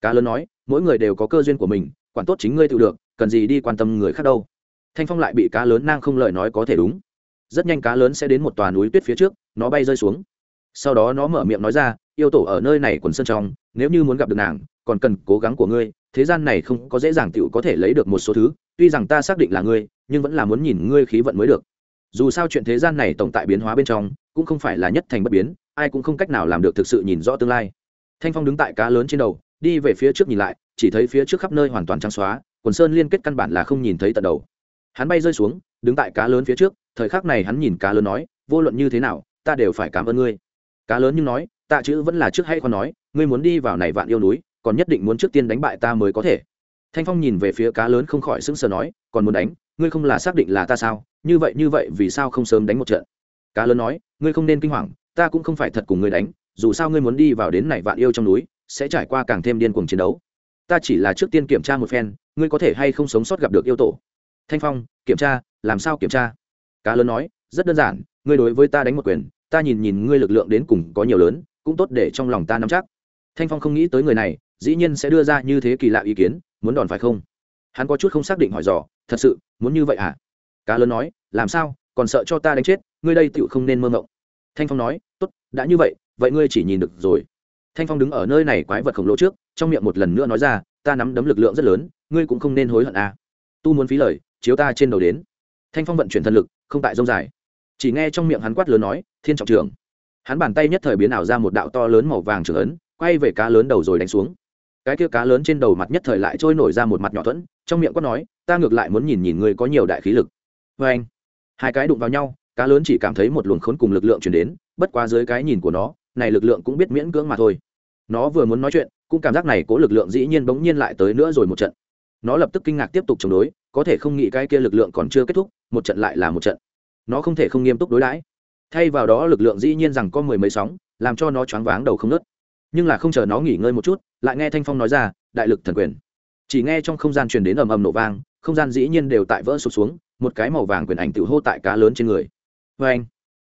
Cá lớn nói, mỗi người đều có cơ duyên của mình, quản tốt chính ngươi tự được, cần gì đi quan tâm người khác đâu. Thanh phong lại bị cá lớn nang không lời nói có thể đúng. Rất nhanh cá lớn sẽ đến một tòa núi tuyết phía trước, nó bay rơi xuống. Sau đó nó mở miệng nói ra, yêu tổ ở nơi này quần sân trong, nếu như muốn gặp được nàng, còn cần cố gắng của ngươi, thế gian này không có dễ dàng tựu có thể lấy được một số thứ tuy rằng ta xác định là ngươi, nhưng vẫn là muốn nhìn ngươi khí vận mới được. Dù sao chuyện thế gian này tổng tại biến hóa bên trong, cũng không phải là nhất thành bất biến, ai cũng không cách nào làm được thực sự nhìn rõ tương lai. Thanh phong đứng tại cá lớn trên đầu, đi về phía trước nhìn lại, chỉ thấy phía trước khắp nơi hoàn toàn trắng xóa, quần sơn liên kết căn bản là không nhìn thấy tận đầu. Hắn bay rơi xuống, đứng tại cá lớn phía trước, thời khắc này hắn nhìn cá lớn nói, vô luận như thế nào, ta đều phải cảm ơn ngươi. Cá lớn nhưng nói, tạ chữ vẫn là trước hay còn nói, ngươi muốn đi vào này vạn yêu núi, còn nhất định muốn trước tiên đánh bại ta mới có thể thanh phong nhìn về phía cá lớn không khỏi sững sờ nói, còn muốn đánh, ngươi không là xác định là ta sao? Như vậy như vậy, vì sao không sớm đánh một trận? Cá lớn nói, ngươi không nên kinh hoàng, ta cũng không phải thật cùng ngươi đánh, dù sao ngươi muốn đi vào đến này vạn yêu trong núi, sẽ trải qua càng thêm điên cuồng chiến đấu. Ta chỉ là trước tiên kiểm tra một phen, ngươi có thể hay không sống sót gặp được yêu tổ? Thanh phong, kiểm tra, làm sao kiểm tra? Cá lớn nói, rất đơn giản, ngươi đối với ta đánh một quyền, ta nhìn nhìn ngươi lực lượng đến cùng có nhiều lớn, cũng tốt để trong lòng ta nắm chắc. Thanh phong không nghĩ tới người này, dĩ nhiên sẽ đưa ra như thế kỳ lạ ý kiến muốn đòn phải không? Hắn có chút không xác định hỏi dò, thật sự, muốn như vậy à? Cá lớn nói, làm sao? Còn sợ cho ta đánh chết, ngươi đây tựu không nên mơ mộng thanh phong nói, tốt, đã như vậy vậy ngươi chỉ nhìn được rồi. Thanh phong đứng ở nơi này quái vật khổng lồ trước, trong miệng một lần nữa nói ra, ta nắm đấm lực lượng rất lớn, ngươi cũng không nên hối hận à. tu muốn phí lời, chiếu ta trên đầu đến. Thanh phong vận chuyển thần lực, không tại dông dài. Chỉ nghe trong miệng hắn quát lớn nói, thiên trọng trường hắn bàn tay nhất thời biến ảo ra một đạo to lớn màu vàng trường ấn, quay về cá lớn đầu rồi đánh xuống cái kia cá lớn trên đầu mặt nhất thời lại trôi nổi ra một mặt nhỏ thuẫn, trong miệng quát nói, ta ngược lại muốn nhìn nhìn ngươi có nhiều đại khí lực. Vê anh, hai cái đụng vào nhau, cá lớn chỉ cảm thấy một luồng khốn cùng lực lượng chuyển đến, bất quá dưới cái nhìn của nó, này lực lượng cũng biết miễn cưỡng mà thôi. Nó vừa muốn nói chuyện, cũng cảm giác này cố lực lượng dĩ nhiên bỗng nhiên lại tới nữa rồi một trận. Nó lập tức kinh ngạc tiếp tục chống đối, có thể không nghĩ cái kia lực lượng còn chưa kết thúc, một trận lại là một trận. Nó không thể không nghiêm túc đối đãi. Thay vào đó lực lượng dĩ nhiên rằng có mười mấy sóng, làm cho nó choáng váng đầu không nớt nhưng là không chờ nó nghỉ ngơi một chút, lại nghe thanh phong nói ra, đại lực thần quyền. Chỉ nghe trong không gian truyền đến ầm ầm nổ vang, không gian dĩ nhiên đều tại vỡ sụp xuống, một cái màu vàng quyền ảnh tự hô tại cá lớn trên người. Vê anh,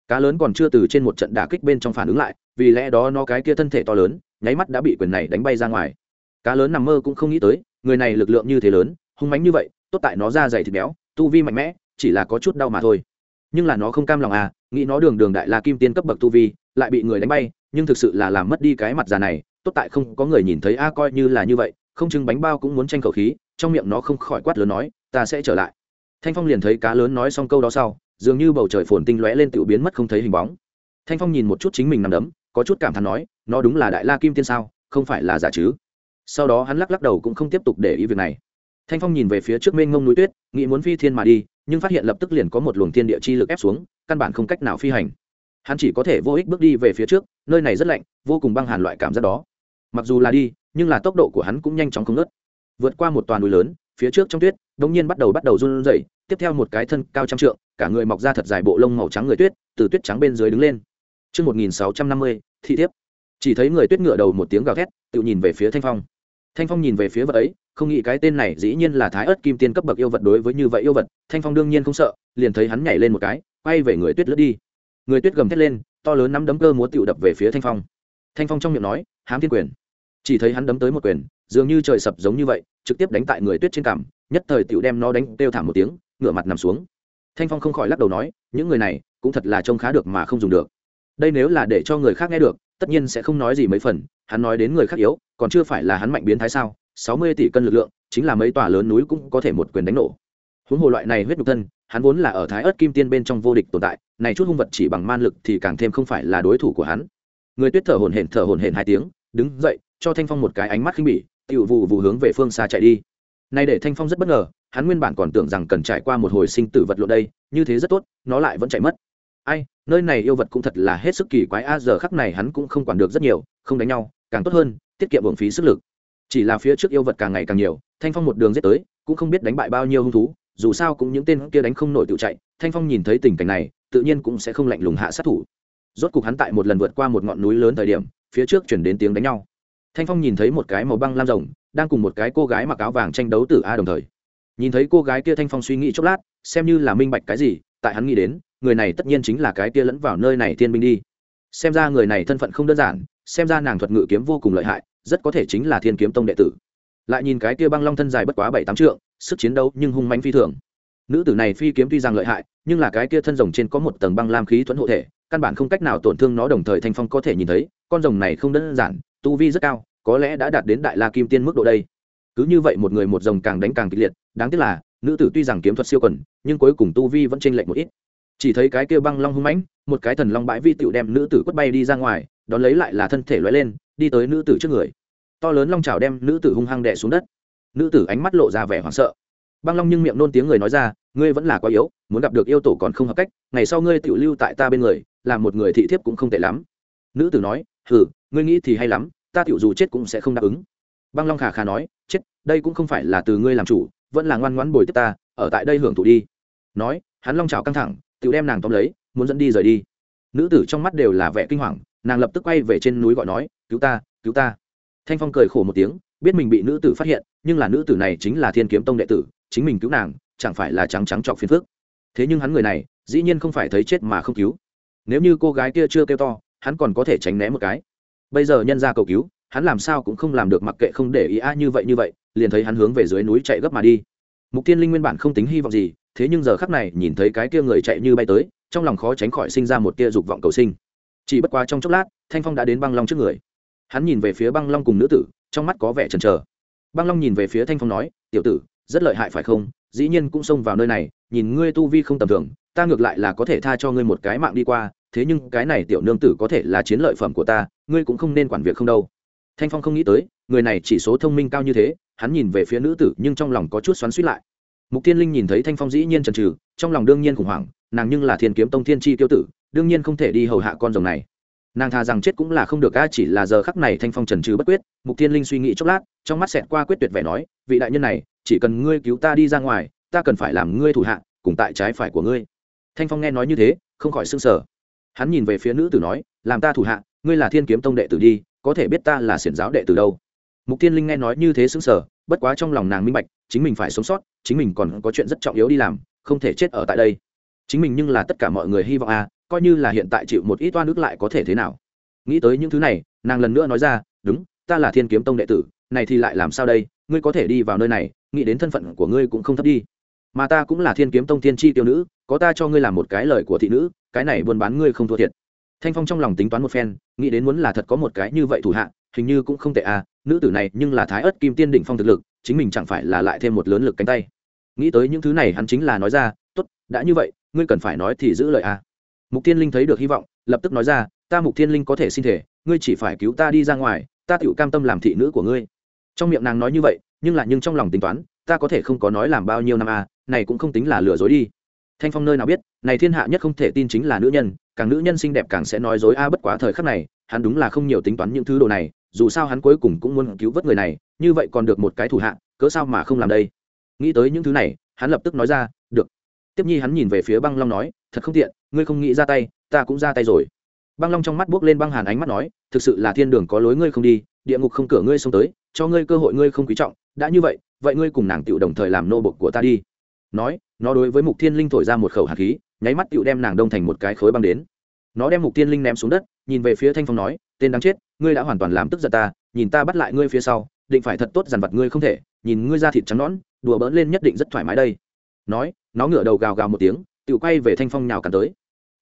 cá lớn còn chưa từ trên một trận đả kích bên trong phản ứng lại, vì lẽ đó nó cái kia thân thể to lớn, nháy mắt đã bị quyền này đánh bay ra ngoài. Cá lớn nằm mơ cũng không nghĩ tới, người này lực lượng như thế lớn, hung mánh như vậy, tốt tại nó ra dày thịt béo, tu vi mạnh mẽ, chỉ là có chút đau mà thôi. Nhưng là nó không cam lòng à nghĩ nó đường đường đại la kim tiên cấp bậc tu vi lại bị người đánh bay, nhưng thực sự là làm mất đi cái mặt già này, tốt tại không có người nhìn thấy, a, coi như là như vậy, không chừng bánh bao cũng muốn tranh khẩu khí, trong miệng nó không khỏi quát lớn nói, ta sẽ trở lại. Thanh phong liền thấy cá lớn nói xong câu đó sau, dường như bầu trời phồn tinh lóe lên tự biến mất không thấy hình bóng. Thanh phong nhìn một chút chính mình nằm đấm, có chút cảm thán nói, nó đúng là đại la kim tiên sao, không phải là giả chứ? Sau đó hắn lắc lắc đầu cũng không tiếp tục để ý việc này. Thanh phong nhìn về phía trước mênh ngông núi tuyết, nghĩ muốn phi thiên mà đi, nhưng phát hiện lập tức liền có một luồng thiên địa chi lực ép xuống, căn bản không cách nào phi hành hắn chỉ có thể vô ích bước đi về phía trước nơi này rất lạnh vô cùng băng hàn loại cảm giác đó mặc dù là đi nhưng là tốc độ của hắn cũng nhanh chóng không ngớt vượt qua một toàn núi lớn phía trước trong tuyết đ ỗ n g nhiên bắt đầu bắt đầu run rẩy tiếp theo một cái thân cao trăm trượng cả người mọc ra thật dài bộ lông màu trắng người tuyết từ tuyết trắng bên dưới đứng lên Trước 1650, thị thiếp. Chỉ thấy người tuyết ngựa đầu một tiếng gào thét, tự nhìn về phía Thanh Phong. Thanh Phong nhìn về phía vật ấy, không nghĩ cái tên này dĩ nhiên là Thái ớt kim tiên cấp bậc yêu vật đối với như vậy yêu vật, Thanh Phong đương nhiên không sợ, liền thấy hắn nhảy lên một cái, quay về người tuyết lướt đi. Người tuyết gầm thét lên, to lớn nắm đấm cơ múa tựu đập về phía Thanh Phong. Thanh Phong trong miệng nói, hám thiên quyền. Chỉ thấy hắn đấm tới một quyền dường như trời sập giống như vậy trực tiếp đánh tại người tuyết trên cằm nhất thời tựu đem nó đánh kêu thảm một tiếng ngửa mặt nằm xuống. Thanh phong không khỏi lắc đầu nói những người này cũng thật là trông khá được mà không dùng được. Đây nếu là để cho người khác nghe được tất nhiên sẽ không nói gì mấy phần hắn nói đến người khác yếu còn chưa phải là hắn mạnh biến thái sao? Sáu mươi tỷ cân lực lượng chính là mấy tòa lớn núi cũng có thể một quyền đánh nổ. Huống hồ loại này huyết nhục thân hắn vốn là ở thái ớt kim tiên bên trong vô địch tồn tại, này chút hung vật chỉ bằng man lực thì càng thêm không phải là đối thủ của hắn. Người tuyết thở hổn hển thở hổn hển hai tiếng, đứng dậy, cho thanh phong một cái ánh mắt khinh bỉ tựu vụ vụ hướng về phương xa chạy đi. Nay để thanh phong rất bất ngờ, hắn nguyên bản còn tưởng rằng cần trải qua một hồi sinh tử vật lộn đây, như thế rất tốt, nó lại vẫn chạy mất. Ai, nơi này yêu vật cũng thật là hết sức kỳ quái a, giờ khắc này hắn cũng không quản được rất nhiều, không đánh nhau, càng tốt hơn, tiết kiệm bổng phí sức lực. Chỉ là phía trước yêu vật càng ngày càng nhiều, thanh phong một đường giết tới, cũng không biết đánh bại bao nhiêu hung thú dù sao cũng những tên kia đánh không nổi tự chạy, thanh phong nhìn thấy tình cảnh này, tự nhiên cũng sẽ không lạnh lùng hạ sát thủ. Rốt cục hắn tại một lần vượt qua một ngọn núi lớn thời điểm, phía trước chuyển đến tiếng đánh nhau. Thanh phong nhìn thấy một cái màu băng lam rồng, đang cùng một cái cô gái mặc áo vàng tranh đấu từ a đồng thời. Nhìn thấy cô gái kia thanh phong suy nghĩ chốc lát, xem như là minh bạch cái gì, tại hắn nghĩ đến, người này tất nhiên chính là cái kia lẫn vào nơi này tiên binh đi. Xem ra người này thân phận không đơn giản, xem ra nàng thuật ngự kiếm vô cùng lợi hại, rất có thể chính là thiên kiếm tông đệ tử lại nhìn cái kia băng long thân dài bất quá bảy tám trượng, sức chiến đấu nhưng hung manh phi thường. Nữ tử này phi kiếm tuy rằng lợi hại, nhưng là cái kia thân rồng trên có một tầng băng lam khí thuẫn hộ thể, căn bản không cách nào tổn thương nó đồng thời thanh phong có thể nhìn thấy, con rồng này không đơn giản, tu vi rất cao, có lẽ đã đạt đến đại la kim tiên mức độ đây. Cứ như vậy một người một rồng càng đánh càng kịch liệt, đáng tiếc là, nữ tử tuy rằng kiếm thuật siêu quần, nhưng cuối cùng tu vi vẫn chênh lệch một ít. Chỉ thấy cái kia băng long hung mãnh, một cái thần long bãi vi tựu đem nữ tử quất bay đi ra ngoài, đón lấy lại là thân thể lóe lên, đi tới nữ tử trước người to lớn long trào đem nữ tử hung hăng đè xuống đất. Nữ tử ánh mắt lộ ra vẻ hoảng sợ. Băng long nhưng miệng nôn tiếng người nói ra, ngươi vẫn là quá yếu, muốn gặp được yêu tổ còn không hợp cách, ngày sau ngươi tự lưu tại ta bên người, làm một người thị thiếp cũng không tệ lắm. Nữ tử nói, hừ, ngươi nghĩ thì hay lắm, ta tự dù chết cũng sẽ không đáp ứng. Băng long khà khà nói, chết, đây cũng không phải là từ ngươi làm chủ, vẫn là ngoan ngoãn bồi tiếp ta, ở tại đây hưởng thụ đi. Nói, hắn long trào căng thẳng tự đem nàng tóm lấy, muốn dẫn đi rời đi. Nữ tử trong mắt đều là vẻ kinh hoàng, nàng lập tức quay về trên núi gọi nói, cứu ta cứu ta thanh phong cười khổ một tiếng, biết mình bị nữ tử phát hiện, nhưng là nữ tử này chính là thiên kiếm tông đệ tử, chính mình cứu nàng, chẳng phải là trắng trắng trọc phiền phức. thế nhưng hắn người này, dĩ nhiên không phải thấy chết mà không cứu. Nếu như cô gái kia chưa kêu to, hắn còn có thể tránh né một cái. Bây giờ nhân ra cầu cứu, hắn làm sao cũng không làm được mặc kệ không để ý a như vậy như vậy, liền thấy hắn hướng về dưới núi chạy gấp mà đi. Mục tiên linh nguyên bản không tính hy vọng gì, thế nhưng giờ khắc này nhìn thấy cái kia người chạy như bay tới, trong lòng khó tránh khỏi sinh ra một tia dục vọng cầu sinh. Chỉ bất quá trong chốc lát, thanh phong đã đến băng long trước người hắn nhìn về phía băng long cùng nữ tử, trong mắt có vẻ chần chờ. Băng long nhìn về phía thanh phong nói, tiểu tử, rất lợi hại phải không? Dĩ nhiên cũng xông vào nơi này, nhìn ngươi tu vi không tầm thường, ta ngược lại là có thể tha cho ngươi một cái mạng đi qua, thế nhưng cái này tiểu nương tử có thể là chiến lợi phẩm của ta, ngươi cũng không nên quản việc không đâu. Thanh phong không nghĩ tới, người này chỉ số thông minh cao như thế, hắn nhìn về phía nữ tử nhưng trong lòng có chút xoắn suýt lại. Mục tiên linh nhìn thấy thanh phong dĩ nhiên trần trừ trong lòng đương nhiên khủng hoảng, nàng nhưng là thiên kiếm tông thiên tri tiêu tử, đương nhiên không thể đi hầu hạ con rồng này nàng thà rằng chết cũng là không được a, chỉ là giờ khắc này thanh phong trần trừ bất quyết, mục tiên linh suy nghĩ chốc lát, trong mắt xẹt qua quyết tuyệt vẻ nói, vị đại nhân này, chỉ cần ngươi cứu ta đi ra ngoài, ta cần phải làm ngươi thủ hạ, cùng tại trái phải của ngươi. Thanh phong nghe nói như thế, không khỏi s ư n g sở hắn nhìn về phía nữ tử nói, làm ta thủ hạ, ngươi là thiên kiếm tông đệ tử đi, có thể biết ta là xiển giáo đệ tử đâu. Mục tiên linh nghe nói như thế xứng sở bất quá trong lòng nàng minh bạch, chính mình phải sống sót, chính mình còn có chuyện rất trọng yếu đi làm, không thể chết ở tại đây. Chính mình nhưng là tất cả mọi người hy vọng à coi như là hiện tại chịu một ít toan ức lại có thể thế nào? Nghĩ tới những thứ này, nàng lần nữa nói ra, đúng, ta là thiên kiếm tông đệ tử, này thì lại làm sao đây? Ngươi có thể đi vào nơi này, nghĩ đến thân phận của ngươi cũng không thấp đi. Mà ta cũng là thiên kiếm tông thiên tri tiêu nữ, có ta cho ngươi làm một cái lời của thị nữ, cái này buôn bán ngươi không thua thiệt. Thanh phong trong lòng tính toán một phen, nghĩ đến muốn là thật có một cái như vậy thủ hạ, hình như cũng không tệ à nữ tử này nhưng là thái ớt kim tiên đỉnh phong thực lực, chính mình chẳng phải là lại thêm một lớn lực cánh tay. Nghĩ tới những thứ này hắn chính là nói ra, tốt, đã như vậy, ngươi cần phải nói thì giữ lời à mục Thiên linh thấy được hy vọng, lập tức nói ra, ta mục Thiên linh có thể xin thể, ngươi chỉ phải cứu ta đi ra ngoài, ta tựu cam tâm làm thị nữ của ngươi. Trong miệng nàng nói như vậy, nhưng lại nhưng trong lòng tính toán, ta có thể không có nói làm bao nhiêu năm à này cũng không tính là lừa dối đi. Thanh phong nơi nào biết, này thiên hạ nhất không thể tin chính là nữ nhân, càng nữ nhân xinh đẹp càng sẽ nói dối a, bất quá thời khắc này, hắn đúng là không nhiều tính toán những thứ đồ này, dù sao hắn cuối cùng cũng muốn cứu vớt người này, như vậy còn được một cái thủ hạ, cớ sao mà không làm đây? Nghĩ tới những thứ này, hắn lập tức nói ra, được. Tiếp nhi hắn nhìn về phía băng long nói thật không tiện, ngươi không nghĩ ra tay, ta cũng ra tay rồi. Băng long trong mắt buốc lên băng hàn ánh mắt nói, thực sự là thiên đường có lối ngươi không đi, địa ngục không cửa ngươi xông tới, cho ngươi cơ hội ngươi không quý trọng, đã như vậy vậy ngươi cùng nàng tựu đồng thời làm nô bộc của ta đi. Nói, nó đối với mục thiên linh thổi ra một khẩu hạt khí, nháy mắt tựu đem nàng đông thành một cái khối băng đến. Nó đem mục thiên linh ném xuống đất, nhìn về phía thanh phong nói, tên đáng chết, ngươi đã hoàn toàn làm tức giận ta, nhìn ta bắt lại ngươi phía sau, định phải thật tốt dằn vặt ngươi không thể, nhìn ngươi ra thịt trắng nõn, đùa bỡn lên nhất định rất thoải mái đây. Nói, nó ngửa đầu gào gào một tiếng tự quay về thanh phong nhào cắn tới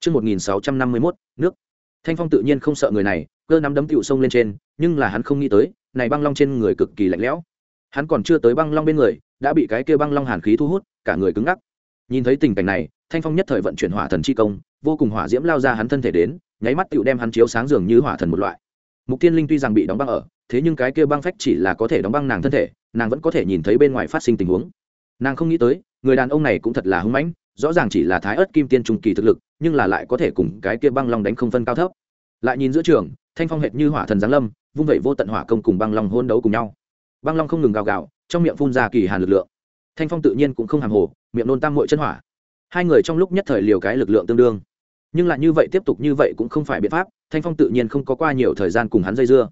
Trước 1651, nước. Thanh phong tự nhiên không sợ người này, cơ nắm đấm tiểu sông lên trên, nhưng là hắn không nghĩ tới, này băng long trên người cực kỳ lạnh lẽo. Hắn còn chưa tới băng long bên người, đã bị cái kia băng long hàn khí thu hút, cả người cứng ngắc. Nhìn thấy tình cảnh này, Thanh phong nhất thời vận chuyển hỏa thần chi công, vô cùng hỏa diễm lao ra hắn thân thể đến, nháy mắt tiểu đem hắn chiếu sáng dường như hỏa thần một loại. Mục Tiên Linh tuy rằng bị đóng băng ở, thế nhưng cái kia băng phách chỉ là có thể đóng băng nàng thân thể, nàng vẫn có thể nhìn thấy bên ngoài phát sinh tình huống nàng không nghĩ tới người đàn ông này cũng thật là hưng mãnh rõ ràng chỉ là thái ớt kim tiên trung kỳ thực lực, nhưng là lại có thể cùng cái kia băng long đánh không phân cao thấp. Lại nhìn giữa trường, thanh phong hệt như hỏa thần giáng lâm, vung vẩy vô tận hỏa công cùng băng long hôn đấu cùng nhau. Băng long không ngừng gào gào, trong miệng phun ra kỳ hàn lực lượng. Thanh phong tự nhiên cũng không hàng hồ, miệng nôn tam mội chân hỏa. Hai người trong lúc nhất thời liều cái lực lượng tương đương. Nhưng lại như vậy tiếp tục như vậy cũng không phải biện pháp, thanh phong tự nhiên không có qua nhiều thời gian cùng hắn dây dưa.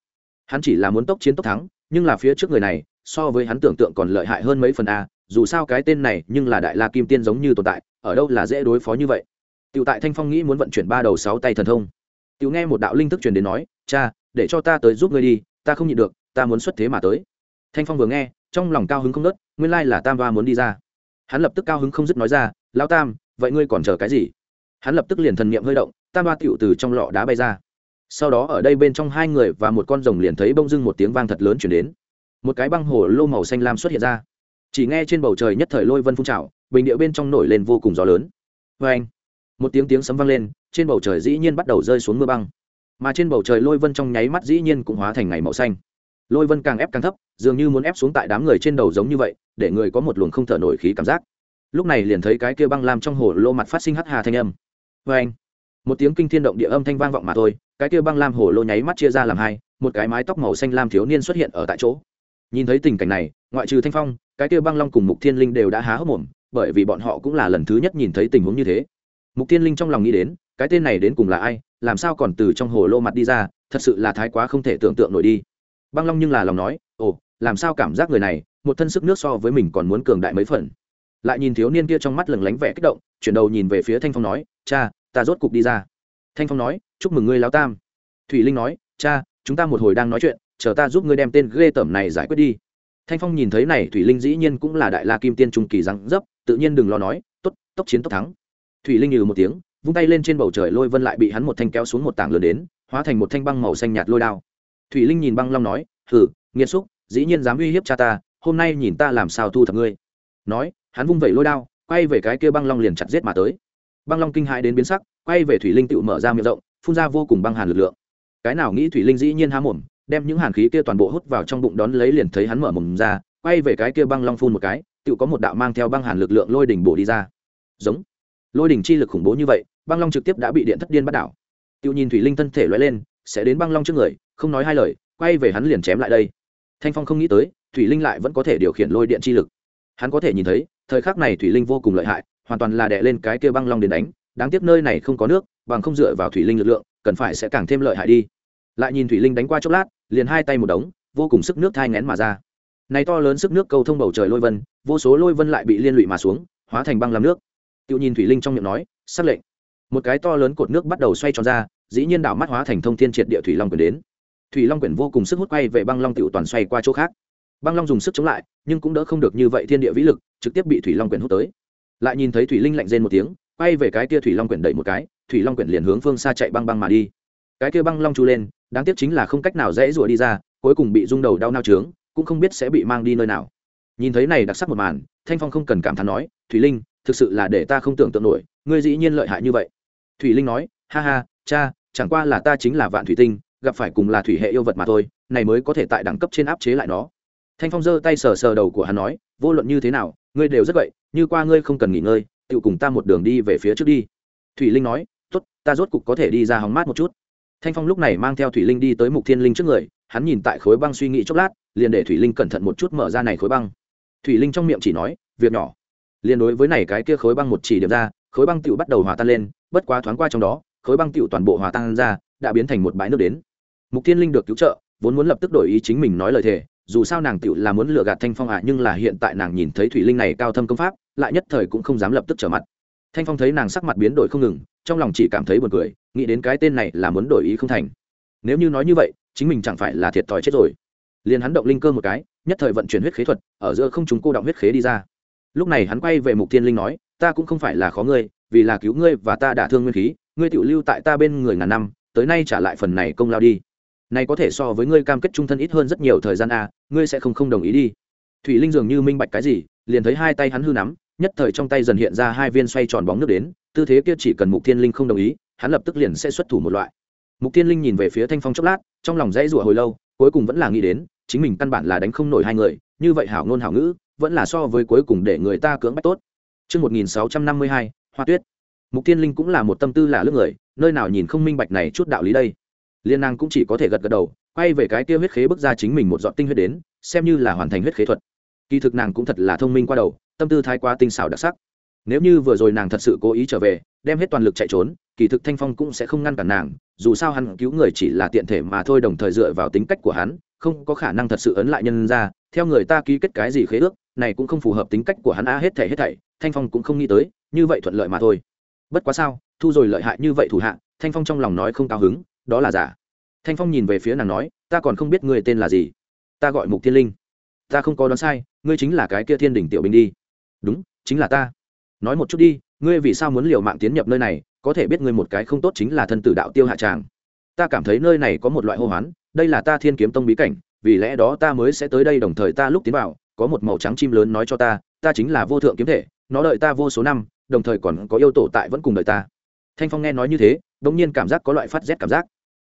Hắn chỉ là muốn tốc chiến tốc thắng, nhưng là phía trước người này, so với hắn tưởng tượng còn lợi hại hơn mấy phần a, dù sao cái tên này nhưng là đại la kim tiên giống như tồn tại ở đâu là dễ đối phó như vậy Tiểu tại Thanh Phong nghĩ muốn vận chuyển ba đầu sáu tay thần thông. Tiểu nghe một đạo linh thức truyền đến nói, "Cha, để cho ta tới giúp ngươi đi, ta không nhịn được, ta muốn xuất thế mà tới." Thanh Phong vừa nghe, trong lòng cao hứng không nớt, nguyên lai là Tam va muốn đi ra. Hắn lập tức cao hứng không dứt nói ra, "Lão Tam, vậy ngươi còn chờ cái gì?" Hắn lập tức liền thần niệm hơi động, Tam va tiểu từ trong lọ đá bay ra. Sau đó ở đây bên trong hai người và một con rồng liền thấy bông dưng một tiếng vang thật lớn truyền đến. Một cái băng hồ lô màu xanh lam xuất hiện ra. Chỉ nghe trên bầu trời nhất thời lôi vân phun trào, bình địa bên trong nổi lên vô cùng gió lớn. Oeng! Anh, một tiếng tiếng sấm vang lên, trên bầu trời dĩ nhiên bắt đầu rơi xuống mưa băng mà trên bầu trời lôi vân trong nháy mắt dĩ nhiên cũng hóa thành ngày màu xanh lôi vân càng ép càng thấp, dường như muốn ép xuống tại đám người trên đầu giống như vậy, để người có một luồng không thở nổi khí cảm giác lúc này liền thấy cái kia băng lam trong hồ lô mặt phát sinh hắt hà thanh âm vê anh, một tiếng kinh thiên động địa âm thanh vang vọng mà thôi, cái kia băng lam hồ lô nháy mắt chia ra làm hai, một cái mái tóc màu xanh lam thiếu niên xuất hiện ở tại chỗ nhìn thấy tình cảnh này, ngoại trừ thanh phong, cái kia băng long cùng mục thiên linh đều đã há hốc mồm bởi vì bọn họ cũng là lần thứ nhất nhìn thấy tình huống như thế. Mục tiên linh trong lòng nghĩ đến, cái tên này đến cùng là ai, làm sao còn từ trong hồ lô mặt đi ra, thật sự là thái quá không thể tưởng tượng nổi đi. Băng long nhưng là lòng nói, ồ, làm sao cảm giác người này, một thân sức nước so với mình còn muốn cường đại mấy phần. Lại nhìn thiếu niên kia trong mắt lừng lánh vẻ kích động, chuyển đầu nhìn về phía thanh phong nói, cha, ta rốt cục đi ra. Thanh phong nói, chúc mừng ngươi lão tam. Thủy linh nói, cha, chúng ta một hồi đang nói chuyện, chờ ta giúp ngươi đem tên ghê tởm này giải quyết đi thanh phong nhìn thấy này, thủy linh dĩ nhiên cũng là đại la kim tiên trung kỳ răng dấp, tự nhiên đừng lo nói t ố t tốc chiến tốc thắng. Thủy linh nhừ một tiếng, vung tay lên trên bầu trời lôi vân lại bị hắn một thanh kéo xuống một tảng lớn đến, hóa thành một thanh băng màu xanh nhạt lôi đao. Thủy linh nhìn băng long nói hử nghiệt xúc, dĩ nhiên dám uy hiếp cha ta, hôm nay nhìn ta làm sao thu thập ngươi. Nói, hắn vung vẩy lôi đao, quay về cái kia băng long liền chặt giết mà tới. Băng long kinh hãi đến biến sắc, quay về thủy linh tự mở ra miệng rộng, phun ra vô cùng băng hàn lực lượng. Cái nào nghĩ thủy linh dĩ nhiên há mồm đem những hàn khí kia toàn bộ hút vào trong bụng đón lấy liền thấy hắn mở mồm ra, quay về cái kia băng long phun một cái tự có một đạo mang theo băng hàn lực lượng lôi đỉnh bổ đi ra. Giống. Lôi đỉnh chi lực khủng bố như vậy, băng long trực tiếp đã bị điện thất điên bắt đảo. Tiêu nhìn thủy linh thân thể loay lên, sẽ đến băng long trước người, không nói hai lời, quay về hắn liền chém lại đây. Thanh phong không nghĩ tới, thủy linh lại vẫn có thể điều khiển lôi điện chi lực. Hắn có thể nhìn thấy, thời khắc này thủy linh vô cùng lợi hại, hoàn toàn là đè lên cái kia băng long đến đánh. Đáng tiếc nơi này không có nước, bằng không dựa vào thủy linh lực lượng, cần phải sẽ càng thêm lợi hại đi. Lại nhìn thủy linh đánh qua chốc lát liền hai tay một đống vô cùng sức nước thai ngén mà ra này to lớn sức nước câu thông bầu trời lôi vân vô số lôi vân lại bị liên lụy mà xuống hóa thành băng làm nước Tiêu nhìn Thủy Linh trong miệng nói, sắc lệnh." Một cái to lớn cột nước bắt đầu xoay tròn ra, dĩ nhiên đảo mắt hóa thành thông thiên triệt địa thủy long quyển đến. Thủy long quyển vô cùng sức hút quay về băng long tiểu toàn xoay qua chỗ khác. Băng long dùng sức chống lại, nhưng cũng đỡ không được như vậy thiên địa vĩ lực, trực tiếp bị thủy long quyển hút tới. Lại nhìn thấy thủy linh lạnh rên một tiếng, quay về cái kia thủy long quyển đẩy một cái, thủy long quyển liền hướng phương xa chạy băng băng mà đi. Cái kia băng long chu lên, đáng tiếc chính là không cách nào dễ rủa đi ra, cuối cùng bị rung đầu đau nao trướng, cũng không biết sẽ bị mang đi nơi nào. Nhìn thấy này đặc sắc một màn, Thanh Phong không cần cảm thán nói, "Thủy Linh, thực sự là để ta không tưởng tượng nổi ngươi dĩ nhiên lợi hại như vậy. Thủy linh nói ha ha cha chẳng qua là ta chính là vạn thủy tinh gặp phải cùng là thủy hệ yêu vật mà thôi này mới có thể tại đẳng cấp trên áp chế lại nó. Thanh phong giơ tay sờ sờ đầu của hắn nói vô luận như thế nào ngươi đều rất vậy như qua ngươi không cần nghỉ ngơi tự cùng ta một đường đi về phía trước đi. Thủy linh nói tốt ta rốt cục có thể đi ra hóng mát một chút thanh phong lúc này mang theo thủy linh đi tới mục thiên linh trước người hắn nhìn tại khối băng suy nghĩ chốc lát liền để thủy linh cẩn thận một chút mở ra này khối băng. Thủy linh trong miệng chỉ nói việc nhỏ. Liên đối với này cái kia khối băng một chỉ điểm ra khối băng tựu bắt đầu hòa tan lên bất quá thoáng qua trong đó khối băng tựu toàn bộ hòa tan ra đã biến thành một bãi nước đến. Mục Thiên linh được cứu trợ vốn muốn lập tức đổi ý chính mình nói lời thề dù sao nàng tựu là muốn lừa gạt thanh phong ạ à, nhưng là hiện tại nàng nhìn thấy thủy linh này cao thâm công pháp lại nhất thời cũng không dám lập tức trở mặt. Thanh phong thấy nàng sắc mặt biến đổi không ngừng trong lòng chỉ cảm thấy buồn cười nghĩ đến cái tên này là muốn đổi ý không thành. Nếu như nói như vậy chính mình chẳng phải là thiệt thòi chết rồi. Liền hắn động linh cơ một cái nhất thời vận chuyển huyết khế thuật ở giữa không chúng cô động huyết khế đi ra. Lúc này hắn quay về mục Thiên linh nói ta cũng không phải là khó ngươi vì là cứu ngươi và ta đã thương nguyên khí ngươi tiểu lưu tại ta bên người ngàn năm tới nay trả lại phần này công lao đi. Này có thể so với ngươi cam kết trung thân ít hơn rất nhiều thời gian a à, ngươi sẽ không không đồng ý đi. Thủy linh dường như minh bạch cái gì liền thấy hai tay hắn hư nắm nhất thời trong tay dần hiện ra hai viên xoay tròn bóng nước đến tư thế kia chỉ cần mục thiên linh không đồng ý hắn lập tức liền sẽ xuất thủ một loại mục thiên linh nhìn về phía thanh phong chốc lát trong lòng dãy rủa hồi lâu cuối cùng vẫn là nghĩ đến chính mình căn bản là đánh không nổi hai người như vậy hảo ngôn hảo ngữ vẫn là so với cuối cùng để người ta cưỡng bách tốt Trước 1652, Hoa Tuyết. Mục thiên Linh cũng là một tâm tư là lướt người, nơi nào nhìn không minh bạch này chút đạo lý đây. Liên nàng cũng chỉ có thể gật gật đầu, quay về cái kia huyết khế bước ra chính mình một dọn tinh huyết đến, xem như là hoàn thành huyết khế thuật. Kỳ thực nàng cũng thật là thông minh qua đầu, tâm tư thái quá tinh xảo đặc sắc. Nếu như vừa rồi nàng thật sự cố ý trở về, đem hết toàn lực chạy trốn, kỳ thực Thanh Phong cũng sẽ không ngăn cản nàng, dù sao hắn cứu người chỉ là tiện thể mà thôi, đồng thời dựa vào tính cách của hắn, không có khả năng thật sự ấn lại nhân ra, theo người ta ký kết cái gì khế ước, này cũng không phù hợp tính cách của hắn a hết thảy hết thảy, Thanh Phong cũng không nghĩ tới, như vậy thuận lợi mà thôi. Bất quá sao, thu rồi lợi hại như vậy thủ hạ, Thanh Phong trong lòng nói không cao hứng, đó là giả. Thanh Phong nhìn về phía nàng nói, ta còn không biết ngươi tên là gì. Ta gọi Mục Thiên Linh. Ta không có đoán sai, ngươi chính là cái kia Thiên đỉnh tiểu binh đi. Đúng, chính là ta. Nói một chút đi, ngươi vì sao muốn liều mạng tiến nhập nơi này, có thể biết ngươi một cái không tốt chính là thân tử đạo tiêu hạ tràng. Ta cảm thấy nơi này có một loại hô hoán đây là ta thiên kiếm tông bí cảnh vì lẽ đó ta mới sẽ tới đây đồng thời ta lúc tiến vào có một màu trắng chim lớn nói cho ta ta chính là vô thượng kiếm thể nó đợi ta vô số năm đồng thời còn có yêu tổ tại vẫn cùng đợi ta. Thanh phong nghe nói như thế đ ỗ n g nhiên cảm giác có loại phát rét cảm giác.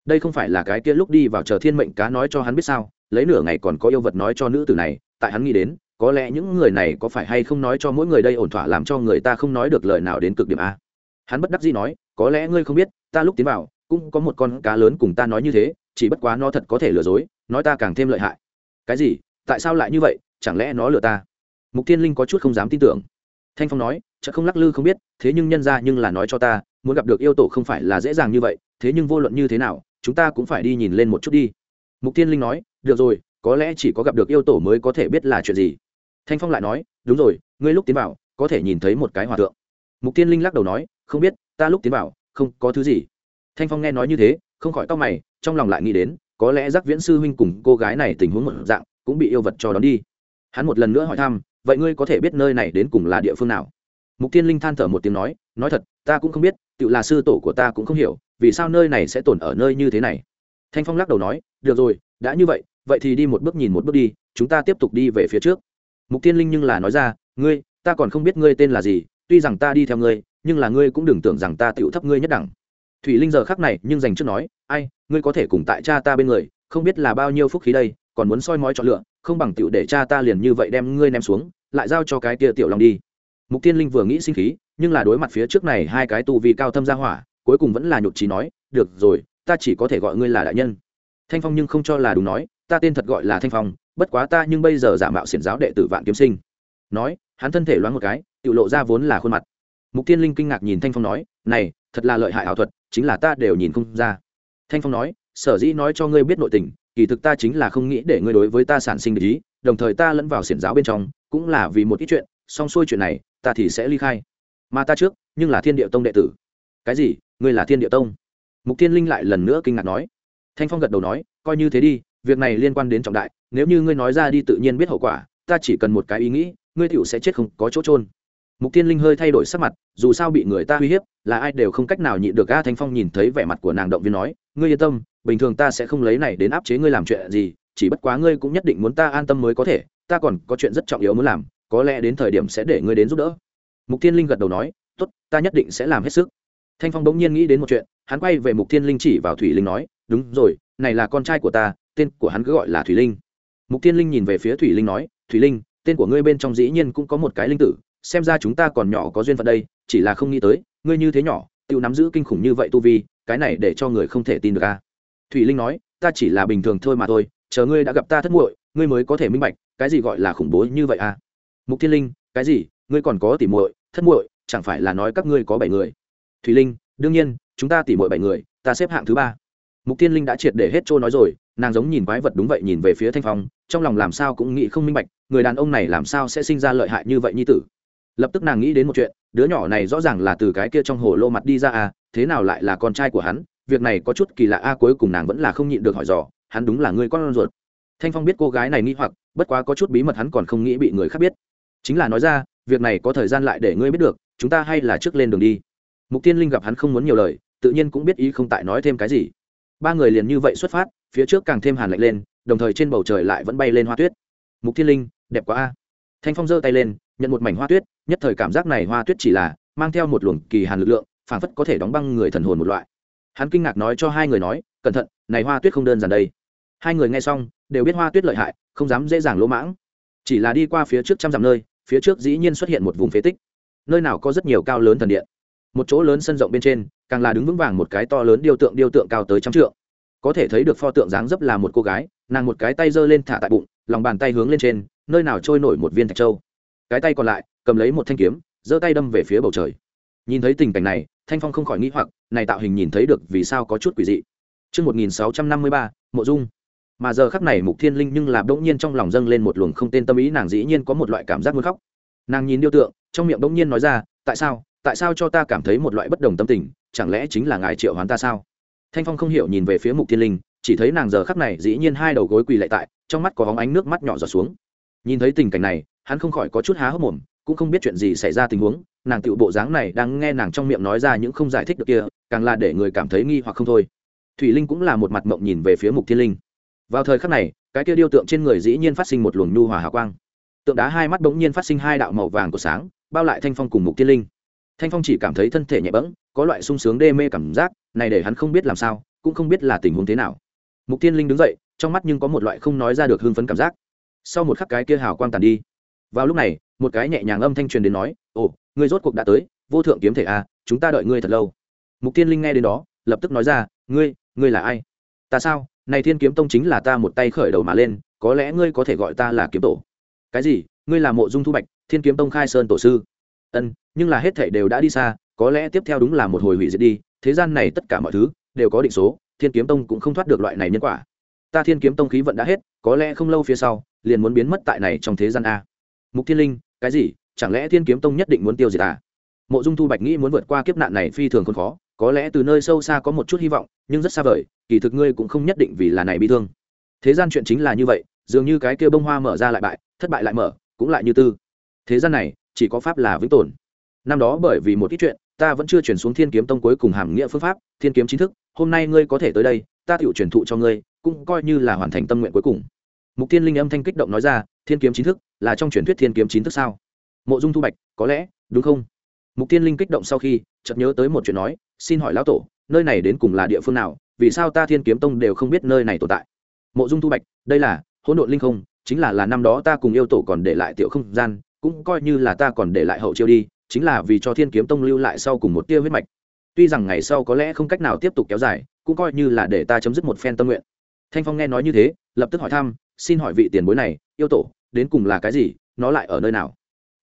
Đây không phải là cái kia lúc đi vào chờ thiên mệnh cá nói cho hắn biết sao lấy nửa ngày còn có yêu vật nói cho nữ tử này tại hắn nghĩ đến có lẽ những người này có phải hay không nói cho mỗi người đây ổn thỏa làm cho người ta không nói được lời nào đến cực điểm a? Hắn bất đắc dĩ nói, có lẽ ngươi không biết, ta lúc tiến vào, cũng có một con cá lớn cùng ta nói như thế, chỉ bất quá nó thật có thể lừa dối, nói ta càng thêm lợi hại. Cái gì? Tại sao lại như vậy? Chẳng lẽ nó lừa ta? Mục tiên linh có chút không dám tin tưởng. Thanh phong nói chợ không lắc lư không biết, thế nhưng nhân ra nhưng là nói cho ta, muốn gặp được yêu tổ không phải là dễ dàng như vậy, thế nhưng vô luận như thế nào, chúng ta cũng phải đi nhìn lên một chút đi. Mục tiên linh nói, được rồi, có lẽ chỉ có gặp được yêu tổ mới có thể biết là chuyện gì thanh phong lại nói, đúng rồi, ngươi lúc tiến vào, có thể nhìn thấy một cái hòa thượng. Mục tiên linh lắc đầu nói, không biết, ta lúc tiến vào, không có thứ gì. Thanh phong nghe nói như thế, không khỏi tóc mày, trong lòng lại nghĩ đến, có lẽ giác viễn sư huynh cùng cô gái này tình huống một dạng, cũng bị yêu vật cho đón đi. Hắn một lần nữa hỏi thăm, vậy ngươi có thể biết nơi này đến cùng là địa phương nào? Mục tiên linh than thở một tiếng nói nói thật, ta cũng không biết, tự là sư tổ của ta cũng không hiểu, vì sao nơi này sẽ tồn ở nơi như thế này? Thanh phong lắc đầu nói, được rồi, đã như vậy vậy thì đi một bước nhìn một bước đi, chúng ta tiếp tục đi về phía trước mục tiên linh nhưng là nói ra, ngươi, ta còn không biết ngươi tên là gì, tuy rằng ta đi theo ngươi, nhưng là ngươi cũng đừng tưởng rằng ta tựu thấp ngươi nhất đẳng. Thủy linh giờ khắc này nhưng dành trước nói, ai, ngươi có thể cùng tại cha ta bên người, không biết là bao nhiêu phúc khí đây, còn muốn soi mói chọn lựa, không bằng tựu để cha ta liền như vậy đem ngươi ném xuống, lại giao cho cái kia tiểu long đi. Mục tiên linh vừa nghĩ sinh khí, nhưng là đối mặt phía trước này hai cái tu vi cao thâm ra hỏa, cuối cùng vẫn là nhục trí nói, được rồi, ta chỉ có thể gọi ngươi là đại nhân. Thanh phong nhưng không cho là đúng nói, ta tên thật gọi là thanh phong bất quá ta nhưng bây giờ giả mạo xiển giáo đệ tử vạn kiếm sinh. Nói, hắn thân thể loáng một cái, tự lộ ra vốn là khuôn mặt. Mục tiên linh kinh ngạc nhìn thanh phong nói, này, thật là lợi hại ảo thuật, chính là ta đều nhìn không ra. Thanh phong nói, sở dĩ nói cho ngươi biết nội tình, kỳ thực ta chính là không nghĩ để ngươi đối với ta sản sinh để ý, đồng thời ta lẫn vào xiển giáo bên trong, cũng là vì một ít chuyện, xong xuôi chuyện này, ta thì sẽ ly khai. Mà ta trước, nhưng là thiên địa tông đệ tử. Cái gì? Ngươi là thiên địa tông? Mục thiên linh lại lần nữa kinh ngạc nói. Thanh phong gật đầu nói, coi như thế đi việc này liên quan đến trọng đại, nếu như ngươi nói ra đi tự nhiên biết hậu quả, ta chỉ cần một cái ý nghĩ, ngươi tựu sẽ chết không có chỗ trôn mục tiên linh hơi thay đổi sắc mặt, dù sao bị người ta uy hiếp, là ai đều không cách nào nhịn được a thanh phong nhìn thấy vẻ mặt của nàng động viên nói, ngươi yên tâm, bình thường ta sẽ không lấy này đến áp chế ngươi làm chuyện gì, chỉ bất quá ngươi cũng nhất định muốn ta an tâm mới có thể, ta còn có chuyện rất trọng yếu muốn làm, có lẽ đến thời điểm sẽ để ngươi đến giúp đỡ. Mục tiên linh gật đầu nói, tốt, ta nhất định sẽ làm hết sức. Thanh phong bỗng nhiên nghĩ đến một chuyện, hắn quay về mục tiên linh chỉ vào thủy linh nói, đúng rồi, này là con trai của ta tên của hắn cứ gọi là thủy linh. Mục tiên linh nhìn về phía thủy linh nói, thủy linh, tên của ngươi bên trong dĩ nhiên cũng có một cái linh tử, xem ra chúng ta còn nhỏ có duyên phận đây, chỉ là không nghĩ tới, ngươi như thế nhỏ tự nắm giữ kinh khủng như vậy tu vi, cái này để cho người không thể tin được a. Thủy linh nói, ta chỉ là bình thường thôi mà thôi, chờ ngươi đã gặp ta thất muội, ngươi mới có thể minh bạch, cái gì gọi là khủng bố như vậy a? Mục thiên linh, cái gì? Ngươi còn có tỉ muội, thất muội, chẳng phải là nói các ngươi có bảy người? Thủy linh, đương nhiên, chúng ta tỉ muội bảy người, ta xếp hạng thứ ba mục thiên linh đã triệt để hết trôi nói rồi, nàng giống nhìn quái vật đúng vậy nhìn về phía thanh phong, trong lòng làm sao cũng nghĩ không minh bạch, người đàn ông này làm sao sẽ sinh ra lợi hại như vậy như tử. Lập tức nàng nghĩ đến một chuyện, đứa nhỏ này rõ ràng là từ cái kia trong hồ lô mặt đi ra à thế nào lại là con trai của hắn, việc này có chút kỳ lạ a, cuối cùng nàng vẫn là không nhịn được hỏi dò, hắn đúng là người con ruột. Thanh phong biết cô gái này nghi hoặc, bất quá có chút bí mật hắn còn không nghĩ bị người khác biết. Chính là nói ra, việc này có thời gian lại để ngươi biết được, chúng ta hay là trước lên đường đi. Mục tiên linh gặp hắn không muốn nhiều lời, tự nhiên cũng biết ý không tại nói thêm cái gì ba người liền như vậy xuất phát, phía trước càng thêm hàn lạnh lên, đồng thời trên bầu trời lại vẫn bay lên hoa tuyết. Mục Thiên linh, đẹp quá a. Thanh phong giơ tay lên, nhận một mảnh hoa tuyết, nhất thời cảm giác này hoa tuyết chỉ là mang theo một luồng kỳ hàn lực lượng, phảng phất có thể đóng băng người thần hồn một loại. Hắn kinh ngạc nói cho hai người nói, cẩn thận, này hoa tuyết không đơn giản đây. Hai người nghe xong, đều biết hoa tuyết lợi hại, không dám dễ dàng lỗ mãng. Chỉ là đi qua phía trước trăm dặm nơi, phía trước dĩ nhiên xuất hiện một vùng phế tích. Nơi nào có rất nhiều cao lớn thần điện một chỗ lớn sân rộng bên trên càng là đứng vững vàng một cái to lớn điêu tượng điêu tượng cao tới trăm trượng. Có thể thấy được pho tượng dáng dấp là một cô gái nàng một cái tay giơ lên thả tại bụng lòng bàn tay hướng lên trên nơi nào trôi nổi một viên thạch châu. Cái tay còn lại cầm lấy một thanh kiếm giơ tay đâm về phía bầu trời. Nhìn thấy tình cảnh này thanh phong không khỏi nghĩ hoặc này tạo hình nhìn thấy được vì sao có chút quỷ dị. Trước 1653, Mộ Dung. Mà giờ khắc này Mục Thiên Linh nhưng là bỗng nhiên trong lòng dâng lên một luồng không tên tâm ý nàng dĩ nhiên có một loại cảm giác muốn khóc. Nàng nhìn điêu tượng, trong miệng bỗng nhiên nói ra, tại sao, tại sao cho ta cảm thấy một loại bất đồng tâm tình, chẳng lẽ chính là ngài triệu hoán ta sao? Thanh Phong không hiểu nhìn về phía Mục Thiên Linh, chỉ thấy nàng giờ khắc này dĩ nhiên hai đầu gối quỳ lại tại, trong mắt có bóng ánh nước mắt nhỏ giọt xuống. Nhìn thấy tình cảnh này, hắn không khỏi có chút há hốc mồm, cũng không biết chuyện gì xảy ra tình huống, nàng tựu bộ dáng này đang nghe nàng trong miệng nói ra những không giải thích được kia, càng là để người cảm thấy nghi hoặc không thôi thủy linh cũng là một mặt mộng nhìn về phía mục thiên linh vào thời khắc này cái kia điêu tượng trên người dĩ nhiên phát sinh một luồng nhu hòa hào quang tượng đá hai mắt bỗng nhiên phát sinh hai đạo màu vàng của sáng bao lại thanh phong cùng mục thiên linh thanh phong chỉ cảm thấy thân thể nhẹ bẫng có loại sung sướng đê mê cảm giác này để hắn không biết làm sao cũng không biết là tình huống thế nào. Mục thiên linh đứng dậy trong mắt nhưng có một loại không nói ra được hưng phấn cảm giác. Sau một khắc cái kia hào quang tàn đi. Vào lúc này một cái nhẹ nhàng âm thanh truyền đến nói ồ ngươi rốt cuộc đã tới vô thượng kiếm thể a à, chúng ta đợi ngươi thật lâu. Mục thiên linh nghe đến đó lập tức nói ra ngươi ngươi là ai? Ta sao? Này thiên kiếm tông chính là ta một tay khởi đầu mà lên có lẽ ngươi có thể gọi ta là kiếm tổ. Cái gì? Ngươi là mộ dung thu bạch thiên kiếm tông khai sơn tổ sư. Ân nhưng là hết thảy đều đã đi xa, có lẽ tiếp theo đúng là một hồi hủy diệt đi, thế gian này tất cả mọi thứ đều có định số, thiên kiếm tông cũng không thoát được loại này nhân quả. Ta thiên kiếm tông khí vận đã hết, có lẽ không lâu phía sau, liền muốn biến mất tại này trong thế gian a. Mục thiên linh, cái gì? Chẳng lẽ thiên kiếm tông nhất định muốn tiêu diệt à? Mộ dung thu bạch nghĩ muốn vượt qua kiếp nạn này phi thường không khó, có lẽ từ nơi sâu xa có một chút hy vọng, nhưng rất xa vời, kỳ thực ngươi cũng không nhất định vì là này bị thương. Thế gian chuyện chính là như vậy, dường như cái kia bông hoa mở ra lại bại, thất bại lại mở, cũng lại như tư. Thế gian này, chỉ có pháp là vĩnh tồn năm đó bởi vì một ít chuyện, ta vẫn chưa chuyển xuống thiên kiếm tông cuối cùng hàm nghĩa phương pháp, thiên kiếm chính thức, hôm nay ngươi có thể tới đây, ta tự truyền thụ cho ngươi, cũng coi như là hoàn thành tâm nguyện cuối cùng. Mục tiên linh âm thanh kích động nói ra, thiên kiếm chính thức, là trong truyền thuyết thiên kiếm chính thức sao? Mộ dung thu bạch, có lẽ, đúng không? Mục tiên linh kích động sau khi, chợt nhớ tới một chuyện nói, xin hỏi lão tổ, nơi này đến cùng là địa phương nào, vì sao ta thiên kiếm tông đều không biết nơi này tồn tại? Mộ dung thu bạch, đây là, hỗn độn linh không, chính là là năm đó ta cùng yêu tổ còn để lại tiểu không gian, cũng coi như là ta còn để lại hậu chiêu đi chính là vì cho thiên kiếm tông lưu lại sau cùng một tia huyết mạch. Tuy rằng ngày sau có lẽ không cách nào tiếp tục kéo dài, cũng coi như là để ta chấm dứt một phen tâm nguyện. Thanh phong nghe nói như thế, lập tức hỏi thăm, xin hỏi vị tiền bối này, yêu tổ, đến cùng là cái gì, nó lại ở nơi nào?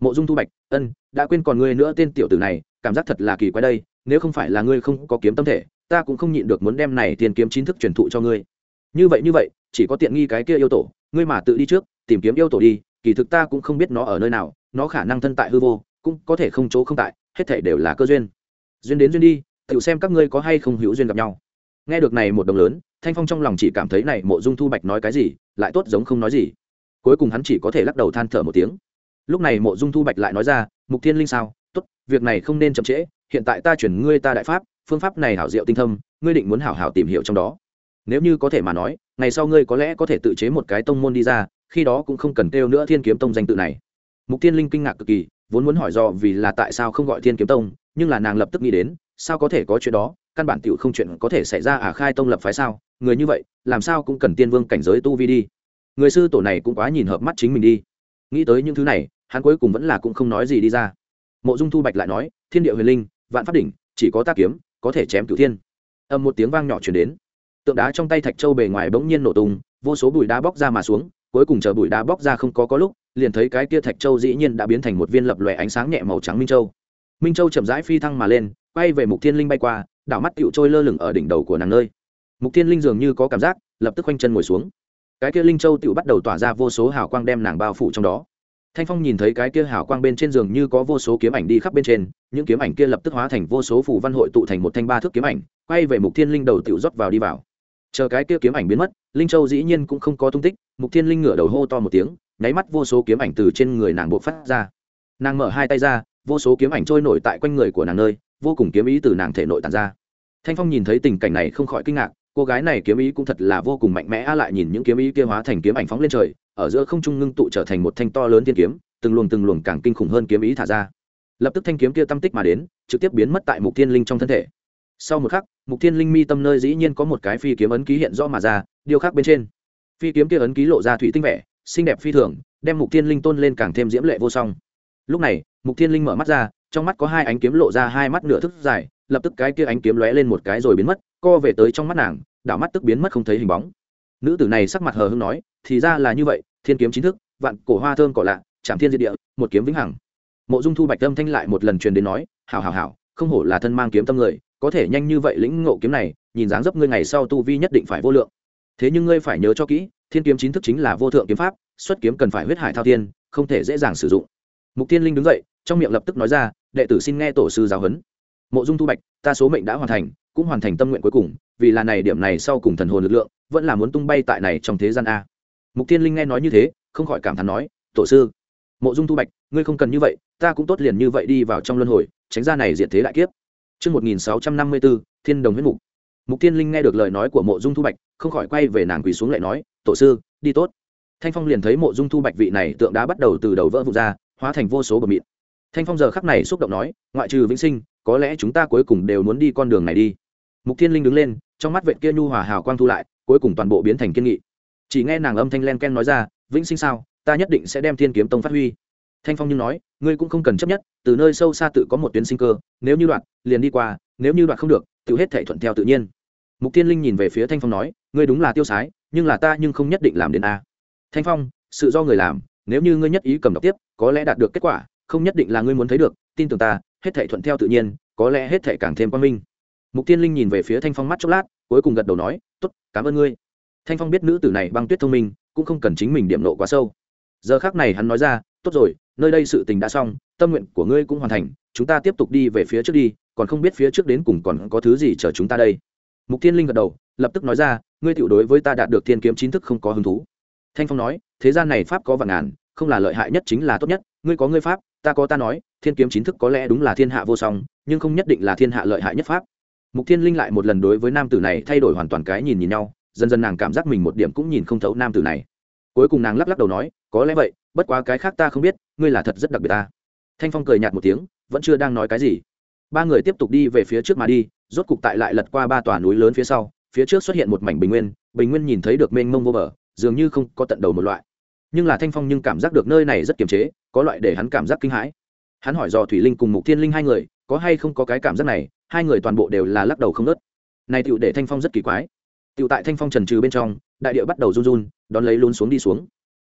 Mộ dung thu bạch, ân, đã quên còn ngươi nữa tên tiểu tử này, cảm giác thật là kỳ quái đây, nếu không phải là ngươi không có kiếm tâm thể, ta cũng không nhịn được muốn đem này tiền kiếm chính thức truyền thụ cho ngươi. Như vậy như vậy, chỉ có tiện nghi cái kia yêu tổ, ngươi mà tự đi trước, tìm kiếm yêu tổ đi, kỳ thực ta cũng không biết nó ở nơi nào, nó khả năng thân tại hư vô cũng có thể không chỗ không tại, hết thể đều là cơ duyên. Duyên đến duyên đi tự xem các ngươi có hay không hữu duyên gặp nhau. Nghe được này một đồng lớn, thanh phong trong lòng chỉ cảm thấy này mộ dung thu bạch nói cái gì, lại tốt giống không nói gì. Cuối cùng hắn chỉ có thể lắc đầu than thở một tiếng. Lúc này mộ dung thu bạch lại nói ra, mục thiên linh sao? Tốt, việc này không nên chậm trễ, hiện tại ta chuyển ngươi ta đại pháp, phương pháp này hảo diệu tinh thâm, ngươi định muốn hảo hảo tìm hiểu trong đó. Nếu như có thể mà nói, ngày sau ngươi có lẽ có thể tự chế một cái tông môn đi ra, khi đó cũng không cần kêu nữa thiên kiếm tông danh tự này. Mục thiên linh kinh ngạc cực kỳ vốn muốn hỏi do vì là tại sao không gọi thiên kiếm tông, nhưng là nàng lập tức nghĩ đến, sao có thể có chuyện đó, căn bản tiểu không chuyện có thể xảy ra à khai tông lập phái sao? Người như vậy, làm sao cũng cần tiên vương cảnh giới tu vi đi. Người sư tổ này cũng quá nhìn hợp mắt chính mình đi. Nghĩ tới những thứ này, hắn cuối cùng vẫn là cũng không nói gì đi ra. Mộ dung thu bạch lại nói, thiên địa huyền linh, vạn pháp đỉnh, chỉ có tác kiếm, có thể chém cửu thiên. Âm một tiếng vang nhỏ chuyển đến. Tượng đá trong tay thạch châu bề ngoài bỗng nhiên nổ tung, vô số bụi đá bóc ra mà xuống, cuối cùng chờ bụi đá bóc ra không có có lúc liền thấy cái kia thạch châu dĩ nhiên đã biến thành một viên lập lòe ánh sáng nhẹ màu trắng minh châu. Minh châu chậm rãi phi thăng mà lên, quay về mục thiên linh bay qua, đảo mắt tựu trôi lơ lửng ở đỉnh đầu của nàng nơi. Mục thiên linh dường như có cảm giác, lập tức quanh chân ngồi xuống. Cái kia linh châu tựu bắt đầu tỏa ra vô số hào quang đem nàng bao phủ trong đó. Thanh phong nhìn thấy cái kia hào quang bên trên giường như có vô số kiếm ảnh đi khắp bên trên, những kiếm ảnh kia lập tức hóa thành vô số phủ văn hội tụ thành một thanh ba thước kiếm ảnh, quay về mục thiên linh đầu tựu rót vào đi vào. Chờ cái kia kiếm ảnh biến mất, linh châu dĩ nhiên cũng không có tung tích, mục thiên linh ngửa đầu hô to một tiếng nháy mắt vô số kiếm ảnh từ trên người nàng buộc phát ra. Nàng mở hai tay ra, vô số kiếm ảnh trôi nổi tại quanh người của nàng nơi, vô cùng kiếm ý từ nàng thể nội tàn ra. Thanh phong nhìn thấy tình cảnh này không khỏi kinh ngạc, cô gái này kiếm ý cũng thật là vô cùng mạnh mẽ, a lại nhìn những kiếm ý kia hóa thành kiếm ảnh phóng lên trời, ở giữa không trung ngưng tụ trở thành một thanh to lớn thiên kiếm, từng luồng từng luồng càng kinh khủng hơn kiếm ý thả ra. Lập tức thanh kiếm kia tâm tích mà đến, trực tiếp biến mất tại mục thiên linh trong thân thể. Sau một khắc, mục thiên linh mi tâm nơi dĩ nhiên có một cái phi kiếm ấn ký hiện rõ mà ra, điêu khắc bên trên. Phi kiếm kia ấn ký lộ ra thủy tinh vẻ xinh đẹp phi thường, đem mục thiên linh tôn lên càng thêm diễm lệ vô song. Lúc này, mục thiên linh mở mắt ra, trong mắt có hai ánh kiếm lộ ra hai mắt nửa thức dài, lập tức cái kia ánh kiếm lóe lên một cái rồi biến mất, co về tới trong mắt nàng, đảo mắt tức biến mất không thấy hình bóng. Nữ tử này sắc mặt hờ hưng nói, thì ra là như vậy, thiên kiếm chính thức, vạn cổ hoa thơm cỏ lạ, chạm thiên diệt địa, một kiếm vĩnh hằng. Mộ dung thu bạch tâm thanh lại một lần truyền đến nói, hảo hảo hảo, không hổ là thân mang kiếm tâm người, có thể nhanh như vậy lĩnh ngộ kiếm này, nhìn dáng dấp ngươi ngày sau tu vi nhất định phải vô lượng. Thế nhưng ngươi phải nhớ cho kỹ thiên kiếm chính thức chính là vô thượng kiếm pháp xuất kiếm cần phải huyết hải thao tiên không thể dễ dàng sử dụng. Mục tiên linh đứng dậy trong miệng lập tức nói ra đệ tử xin nghe tổ sư giáo huấn. Mộ dung thu bạch ta số mệnh đã hoàn thành cũng hoàn thành tâm nguyện cuối cùng vì là này điểm này sau cùng thần hồn lực lượng vẫn là muốn tung bay tại này trong thế gian a. Mục tiên linh nghe nói như thế không khỏi cảm thán nói tổ sư mộ dung thu bạch ngươi không cần như vậy ta cũng tốt liền như vậy đi vào trong luân hồi tránh ra này diện thế đại kiếp. Trước 1654, Thiên Đồng huyết mục. Mục Tiên Linh nghe được lời nói của Mộ Dung Thu Bạch, không khỏi quay về nàng quỳ xuống lại nói, "Tổ sư, đi tốt." Thanh Phong liền thấy Mộ Dung Thu Bạch vị này tượng đá bắt đầu từ đầu vỡ vụn ra, hóa thành vô số bờ mịn. Thanh Phong giờ khắc này xúc động nói, "Ngoại trừ vĩnh sinh, có lẽ chúng ta cuối cùng đều muốn đi con đường này đi." Mục Thiên Linh đứng lên, trong mắt vệ kia nhu hòa hào quang thu lại, cuối cùng toàn bộ biến thành kiên nghị. Chỉ nghe nàng âm thanh len ken nói ra, "Vĩnh sinh sao? Ta nhất định sẽ đem Thiên Kiếm Tông phát huy." thanh phong nhưng nói ngươi cũng không cần chấp nhất từ nơi sâu xa tự có một tuyến sinh cơ nếu như đoạn liền đi qua nếu như đoạn không được tự hết thể thuận theo tự nhiên mục tiên linh nhìn về phía thanh phong nói, ngươi đúng là tiêu sái, nhưng là ta nhưng không nhất định làm đến a. Thanh phong, sự do người làm, nếu như ngươi nhất ý cầm đọc tiếp, có lẽ đạt được kết quả, không nhất định là ngươi muốn thấy được, tin tưởng ta, hết thể thuận theo tự nhiên, có lẽ hết thể càng thêm quan minh. Mục tiên linh nhìn về phía thanh phong mắt chốc lát, cuối cùng gật đầu nói t ố t cảm ơn ngươi. Thanh phong biết nữ tử này băng tuyết thông minh, cũng không cần chính mình điểm nộ quá sâu. Giờ khác này hắn nói ra, tốt rồi, nơi đây sự tình đã xong, tâm nguyện của ngươi cũng hoàn thành, chúng ta tiếp tục đi về phía trước đi, còn không biết phía trước đến cùng còn có thứ gì chờ chúng ta đây mục thiên linh gật đầu, lập tức nói ra, ngươi tiểu đối với ta đạt được thiên kiếm chính thức không có hứng thú. Thanh phong nói, thế gian này pháp có vạn ngàn, không là lợi hại nhất chính là tốt nhất, ngươi có ngươi pháp, ta có ta nói, thiên kiếm chính thức có lẽ đúng là thiên hạ vô song, nhưng không nhất định là thiên hạ lợi hại nhất pháp. Mục thiên linh lại một lần đối với nam tử này thay đổi hoàn toàn cái nhìn nhìn nhau, dần dần nàng cảm giác mình một điểm cũng nhìn không thấu nam tử này. Cuối cùng nàng lắc lắc đầu nói, có lẽ vậy, bất quá cái khác ta không biết, ngươi là thật rất đặc biệt ta. Thanh phong cười nhạt một tiếng, vẫn chưa đang nói cái gì. Ba người tiếp tục đi về phía trước mà đi rốt cục tại lại lật qua ba tòa núi lớn phía sau, phía trước xuất hiện một mảnh bình nguyên bình nguyên nhìn thấy được mênh mông vô bờ, dường như không có tận đầu một loại. Nhưng là thanh phong nhưng cảm giác được nơi này rất kiềm chế, có loại để hắn cảm giác kinh hãi. Hắn hỏi dò thủy linh cùng mục thiên linh hai người, có hay không có cái cảm giác này, hai người toàn bộ đều là lắc đầu không nớt này tựu để thanh phong rất kỳ quái. Tựu tại thanh phong trần trừ bên trong, đại địa bắt đầu run run, đón lấy lún xuống đi xuống.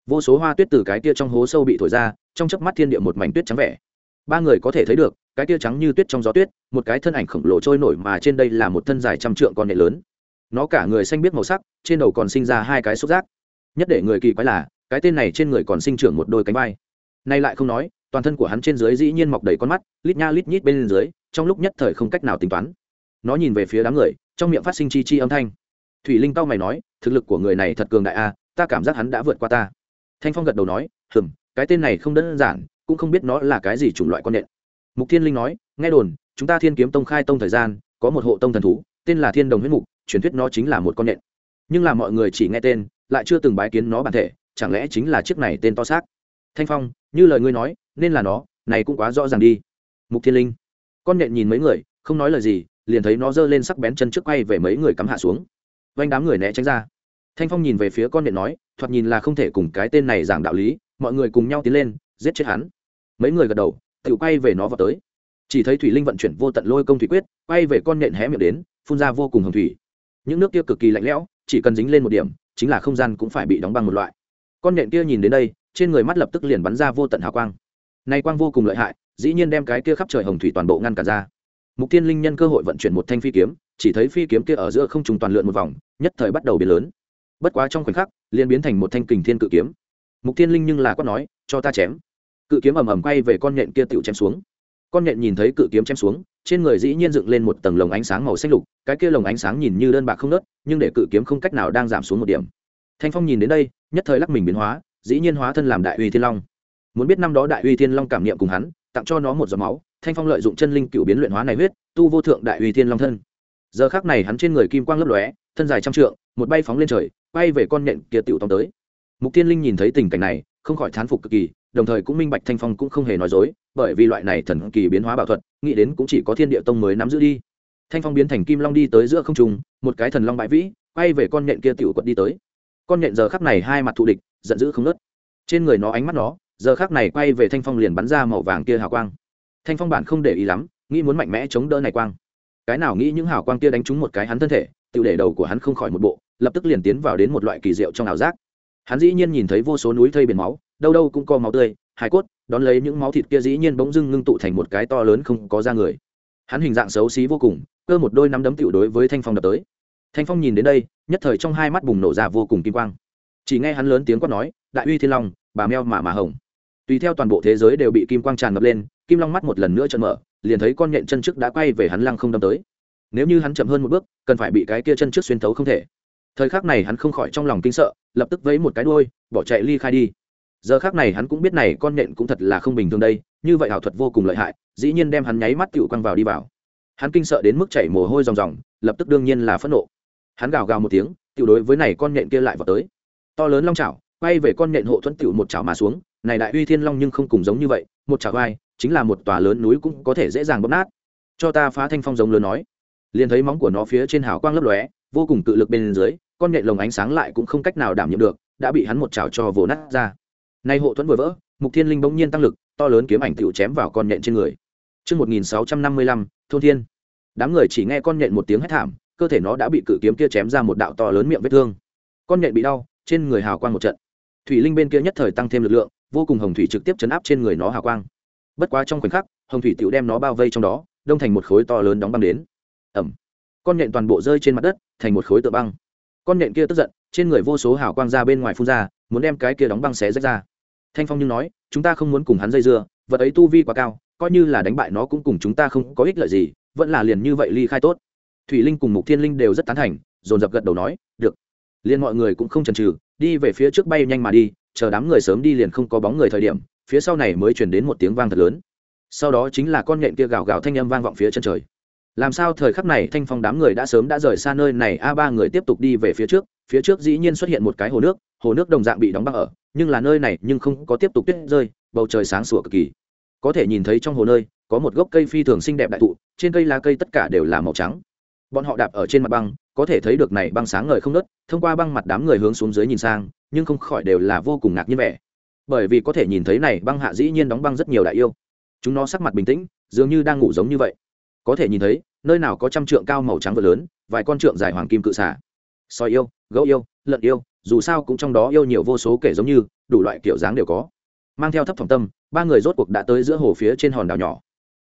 Vô số hoa tuyết từ cái kia trong hố sâu bị thổi ra, trong chớp mắt thiên địa một mảnh tuyết trắng vẻ. Ba người có thể thấy được cái tia trắng như tuyết trong gió tuyết, một cái thân ảnh khổng lồ trôi nổi mà trên đây là một thân dài trăm trượng con nệ lớn. Nó cả người xanh biết màu sắc, trên đầu còn sinh ra hai cái xúc giác. Nhất để người kỳ quái là, cái tên này trên người còn sinh trưởng một đôi cánh vai. Nay lại không nói, toàn thân của hắn trên dưới dĩ nhiên mọc đầy con mắt, lít nha lít nhít bên dưới, trong lúc nhất thời không cách nào tính toán. Nó nhìn về phía đám người, trong miệng phát sinh chi chi âm thanh. Thủy linh cao mày nói, thực lực của người này thật cường đại a, ta cảm giác hắn đã vượt qua ta. Thanh phong gật đầu nói hừm cái tên này không đơn giản, cũng không biết nó là cái gì chủng loại con nện mục thiên linh nói, nghe đồn, chúng ta thiên kiếm tông khai tông thời gian, có một hộ tông thần thú, tên là thiên đồng huyết mục, truyền thuyết nó chính là một con nện nhưng là mọi người chỉ nghe tên, lại chưa từng bái kiến nó bản thể, chẳng lẽ chính là chiếc này tên to xác? Thanh phong, như lời ngươi nói, nên là nó, này cũng quá rõ ràng đi. Mục thiên linh, con nện nhìn mấy người, không nói lời gì, liền thấy nó giơ lên sắc bén chân trước quay về mấy người cắm hạ xuống. Vanh đám người né tránh ra. Thanh phong nhìn về phía con nện nói, thoạt nhìn là không thể cùng cái tên này giảng đạo lý, mọi người cùng nhau tiến lên, giết chết hắn. Mấy người gật đầu tự quay về nó vào tới. Chỉ thấy thủy linh vận chuyển vô tận lôi công thủy quyết, quay về con nện hé miệng đến, phun ra vô cùng hồng thủy. Những nước kia cực kỳ lạnh lẽo, chỉ cần dính lên một điểm, chính là không gian cũng phải bị đóng băng một loại. Con nện kia nhìn đến đây, trên người mắt lập tức liền bắn ra vô tận hào quang. Nay quang vô cùng lợi hại, dĩ nhiên đem cái kia khắp trời hồng thủy toàn bộ ngăn cả ra. Mục tiên linh nhân cơ hội vận chuyển một thanh phi kiếm, chỉ thấy phi kiếm kia ở giữa không trùng toàn lượn một vòng, nhất thời bắt đầu biến lớn. Bất quá trong khoảnh khắc, liền biến thành một thanh kình thiên cự kiếm. Mục thiên linh nhưng là quát nói, cho ta chém cự kiếm ầm ầm quay về con nhện kia tựu chém xuống. Con nhện nhìn thấy cự kiếm chém xuống, trên người dĩ nhiên dựng lên một tầng lồng ánh sáng màu xanh lục, cái kia lồng ánh sáng nhìn như đơn bạc không nớt, nhưng để cự kiếm không cách nào đang giảm xuống một điểm. Thanh phong nhìn đến đây, nhất thời lắc mình biến hóa, dĩ nhiên hóa thân làm đại uy thiên long. Muốn biết năm đó đại uy thiên long cảm niệm cùng hắn, tặng cho nó một giọt máu, thanh phong lợi dụng chân linh cựu biến luyện hóa này huyết, tu vô thượng đại uy thiên long thân. Giờ khác này hắn trên người kim quang lấp lóe, thân dài trăm trượng, một bay phóng lên trời bay về con nhện kia tiểu tông tới. Mục tiên linh nhìn thấy tình cảnh này, không khỏi thán phục cực kỳ đồng thời cũng minh bạch thanh phong cũng không hề nói dối, bởi vì loại này thần kỳ biến hóa bảo thuật, nghĩ đến cũng chỉ có thiên địa tông mới nắm giữ đi. Thanh phong biến thành kim long đi tới giữa không trung, một cái thần long bãi vĩ, quay về con nhện kia tiểu quật đi tới. Con nhện giờ khắc này hai mặt thù địch, giận dữ không nớt trên người nó ánh mắt nó, giờ khắc này quay về thanh phong liền bắn ra màu vàng kia hào quang. Thanh phong bản không để ý lắm, nghĩ muốn mạnh mẽ chống đỡ này quang. Cái nào nghĩ những hào quang kia đánh trúng một cái hắn thân thể tự để đầu của hắn không khỏi một bộ, lập tức liền tiến vào đến một loại kỳ diệu trong ảo giác. Hắn dĩ nhiên nhìn thấy vô số núi thây biển máu đâu đâu cũng có máu tươi hải cốt, đón lấy những máu thịt kia dĩ nhiên bỗng dưng ngưng tụ thành một cái to lớn không có da người. Hắn hình dạng xấu xí vô cùng, cơ một đôi nắm đấm tiểu đối với thanh phong đập tới. Thanh phong nhìn đến đây, nhất thời trong hai mắt bùng nổ ra vô cùng kim quang. Chỉ nghe hắn lớn tiếng quát nói, đại uy thiên long, bà meo mà mà hồng. Tùy theo toàn bộ thế giới đều bị kim quang tràn ngập lên, kim long mắt một lần nữa trợn mở, liền thấy con nhện chân trước đã quay về hắn lăng không đâm tới. Nếu như hắn chậm hơn một bước, cần phải bị cái kia chân trước xuyên thấu không thể. Thời khắc này hắn không khỏi trong lòng kinh sợ, lập tức vẫy một cái đuôi, bỏ chạy ly khai đi giờ khác này hắn cũng biết này con nện cũng thật là không bình thường đây, như vậy ảo thuật vô cùng lợi hại, dĩ nhiên đem hắn nháy mắt tựu quăng vào đi vào. Hắn kinh sợ đến mức chảy mồ hôi ròng ròng, lập tức đương nhiên là phẫn nộ. Hắn gào gào một tiếng tựu đối với này con nện kia lại vào tới. To lớn long chảo, quay về con nện hộ thuẫn tựu một chảo mà xuống, này đại uy thiên long nhưng không cùng giống như vậy, một chảo vai, chính là một tòa lớn núi cũng có thể dễ dàng bóp nát. Cho ta phá thanh phong giống lớn nói. Liền thấy móng của nó phía trên hào quang lấp lóe, vô cùng cự lực bên dưới, con nhện lồng ánh sáng lại cũng không cách nào đảm nhiệm được, đã bị hắn một chảo cho vồ nát ra nay hộ thuẫn vừa vỡ mục thiên linh bỗng nhiên tăng lực to lớn kiếm ảnh tựu chém vào con nhện trên người Trước 1655, thôn thiên. Đám người chỉ nghe con nhện một tiếng hét thảm, cơ thể nó đã bị cự kiếm kia chém ra một đạo to lớn miệng vết thương. Con nhện bị đau, trên người hào quang một trận. Thủy linh bên kia nhất thời tăng thêm lực lượng, vô cùng hồng thủy trực tiếp chấn áp trên người nó hào quang. Bất quá trong khoảnh khắc, hồng thủy tiểu đem nó bao vây trong đó, đông thành một khối to lớn đóng băng đến. Ầm. Con nhện toàn bộ rơi trên mặt đất, thành một khối tựa băng. Con nhện kia tức giận, trên người vô số hào quang ra bên ngoài phun ra, muốn đem cái kia đóng băng xé rách ra thanh phong nhưng nói, chúng ta không muốn cùng hắn dây dưa, vật ấy tu vi quá cao, coi như là đánh bại nó cũng cùng chúng ta không có ích lợi gì, vẫn là liền như vậy ly khai tốt. Thủy linh cùng mục thiên linh đều rất tán thành, dồn dập gật đầu nói, được. Liền mọi người cũng không chần chừ, đi về phía trước bay nhanh mà đi, chờ đám người sớm đi liền không có bóng người thời điểm, phía sau này mới chuyển đến một tiếng vang thật lớn. Sau đó chính là con nhện kia gào gào thanh âm vang vọng phía chân trời. Làm sao thời khắc này thanh phong đám người đã sớm đã rời xa nơi này, a ba người tiếp tục đi về phía trước phía trước dĩ nhiên xuất hiện một cái hồ nước hồ nước đồng dạng bị đóng băng ở nhưng là nơi này nhưng không có tiếp tục tuyết rơi, bầu trời sáng sủa cực kỳ. Có thể nhìn thấy trong hồ nơi, có một gốc cây phi thường xinh đẹp đại thụ, trên cây lá cây tất cả đều là màu trắng. Bọn họ đạp ở trên mặt băng, có thể thấy được này băng sáng ngời không nớt thông qua băng mặt đám người hướng xuống dưới nhìn sang, nhưng không khỏi đều là vô cùng ngạc nhiên vẻ. Bởi vì có thể nhìn thấy này băng hạ dĩ nhiên đóng băng rất nhiều đại yêu. Chúng nó sắc mặt bình tĩnh, dường như đang ngủ giống như vậy. Có thể nhìn thấy, nơi nào có trăm trượng cao màu trắng vợ lớn, vài con trượng dài hoàng kim cự xả soi yêu, gấu yêu, lợn yêu dù sao cũng trong đó yêu nhiều vô số kể giống như, đủ loại kiểu dáng đều có. Mang theo thấp phòng tâm, ba người rốt cuộc đã tới giữa hồ phía trên hòn đảo nhỏ.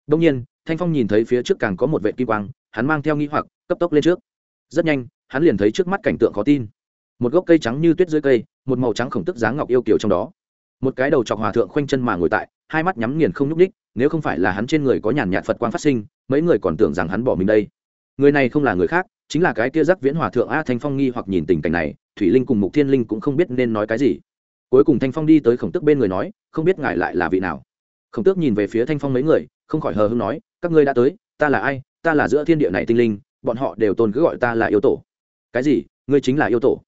Đông nhiên, thanh phong nhìn thấy phía trước càng có một vệ kim quang, hắn mang theo nghi hoặc, cấp tốc lên trước. Rất nhanh, hắn liền thấy trước mắt cảnh tượng khó tin. Một gốc cây trắng như tuyết dưới cây, một màu trắng khổng tức dáng ngọc yêu kiểu trong đó. Một cái đầu chọc hòa thượng khoanh chân mà ngồi tại, hai mắt nhắm nghiền không nhúc ních nếu không phải là hắn trên người có nhàn nhạt phật quang phát sinh, mấy người còn tưởng rằng hắn bỏ mình đây. Người này không là người khác, chính là cái kia giác viễn hòa thượng a thanh phong nghi hoặc nhìn tình cảnh này thủy linh cùng mục thiên linh cũng không biết nên nói cái gì. Cuối cùng thanh phong đi tới khổng tước bên người nói, không biết ngài lại là vị nào? Khổng tước nhìn về phía thanh phong mấy người, không khỏi hờ hưng nói, các ngươi đã tới, ta là ai? Ta là giữa thiên địa này tinh linh, bọn họ đều tôn cứ gọi ta là yêu tổ. Cái gì? Ngươi chính là yêu tổ?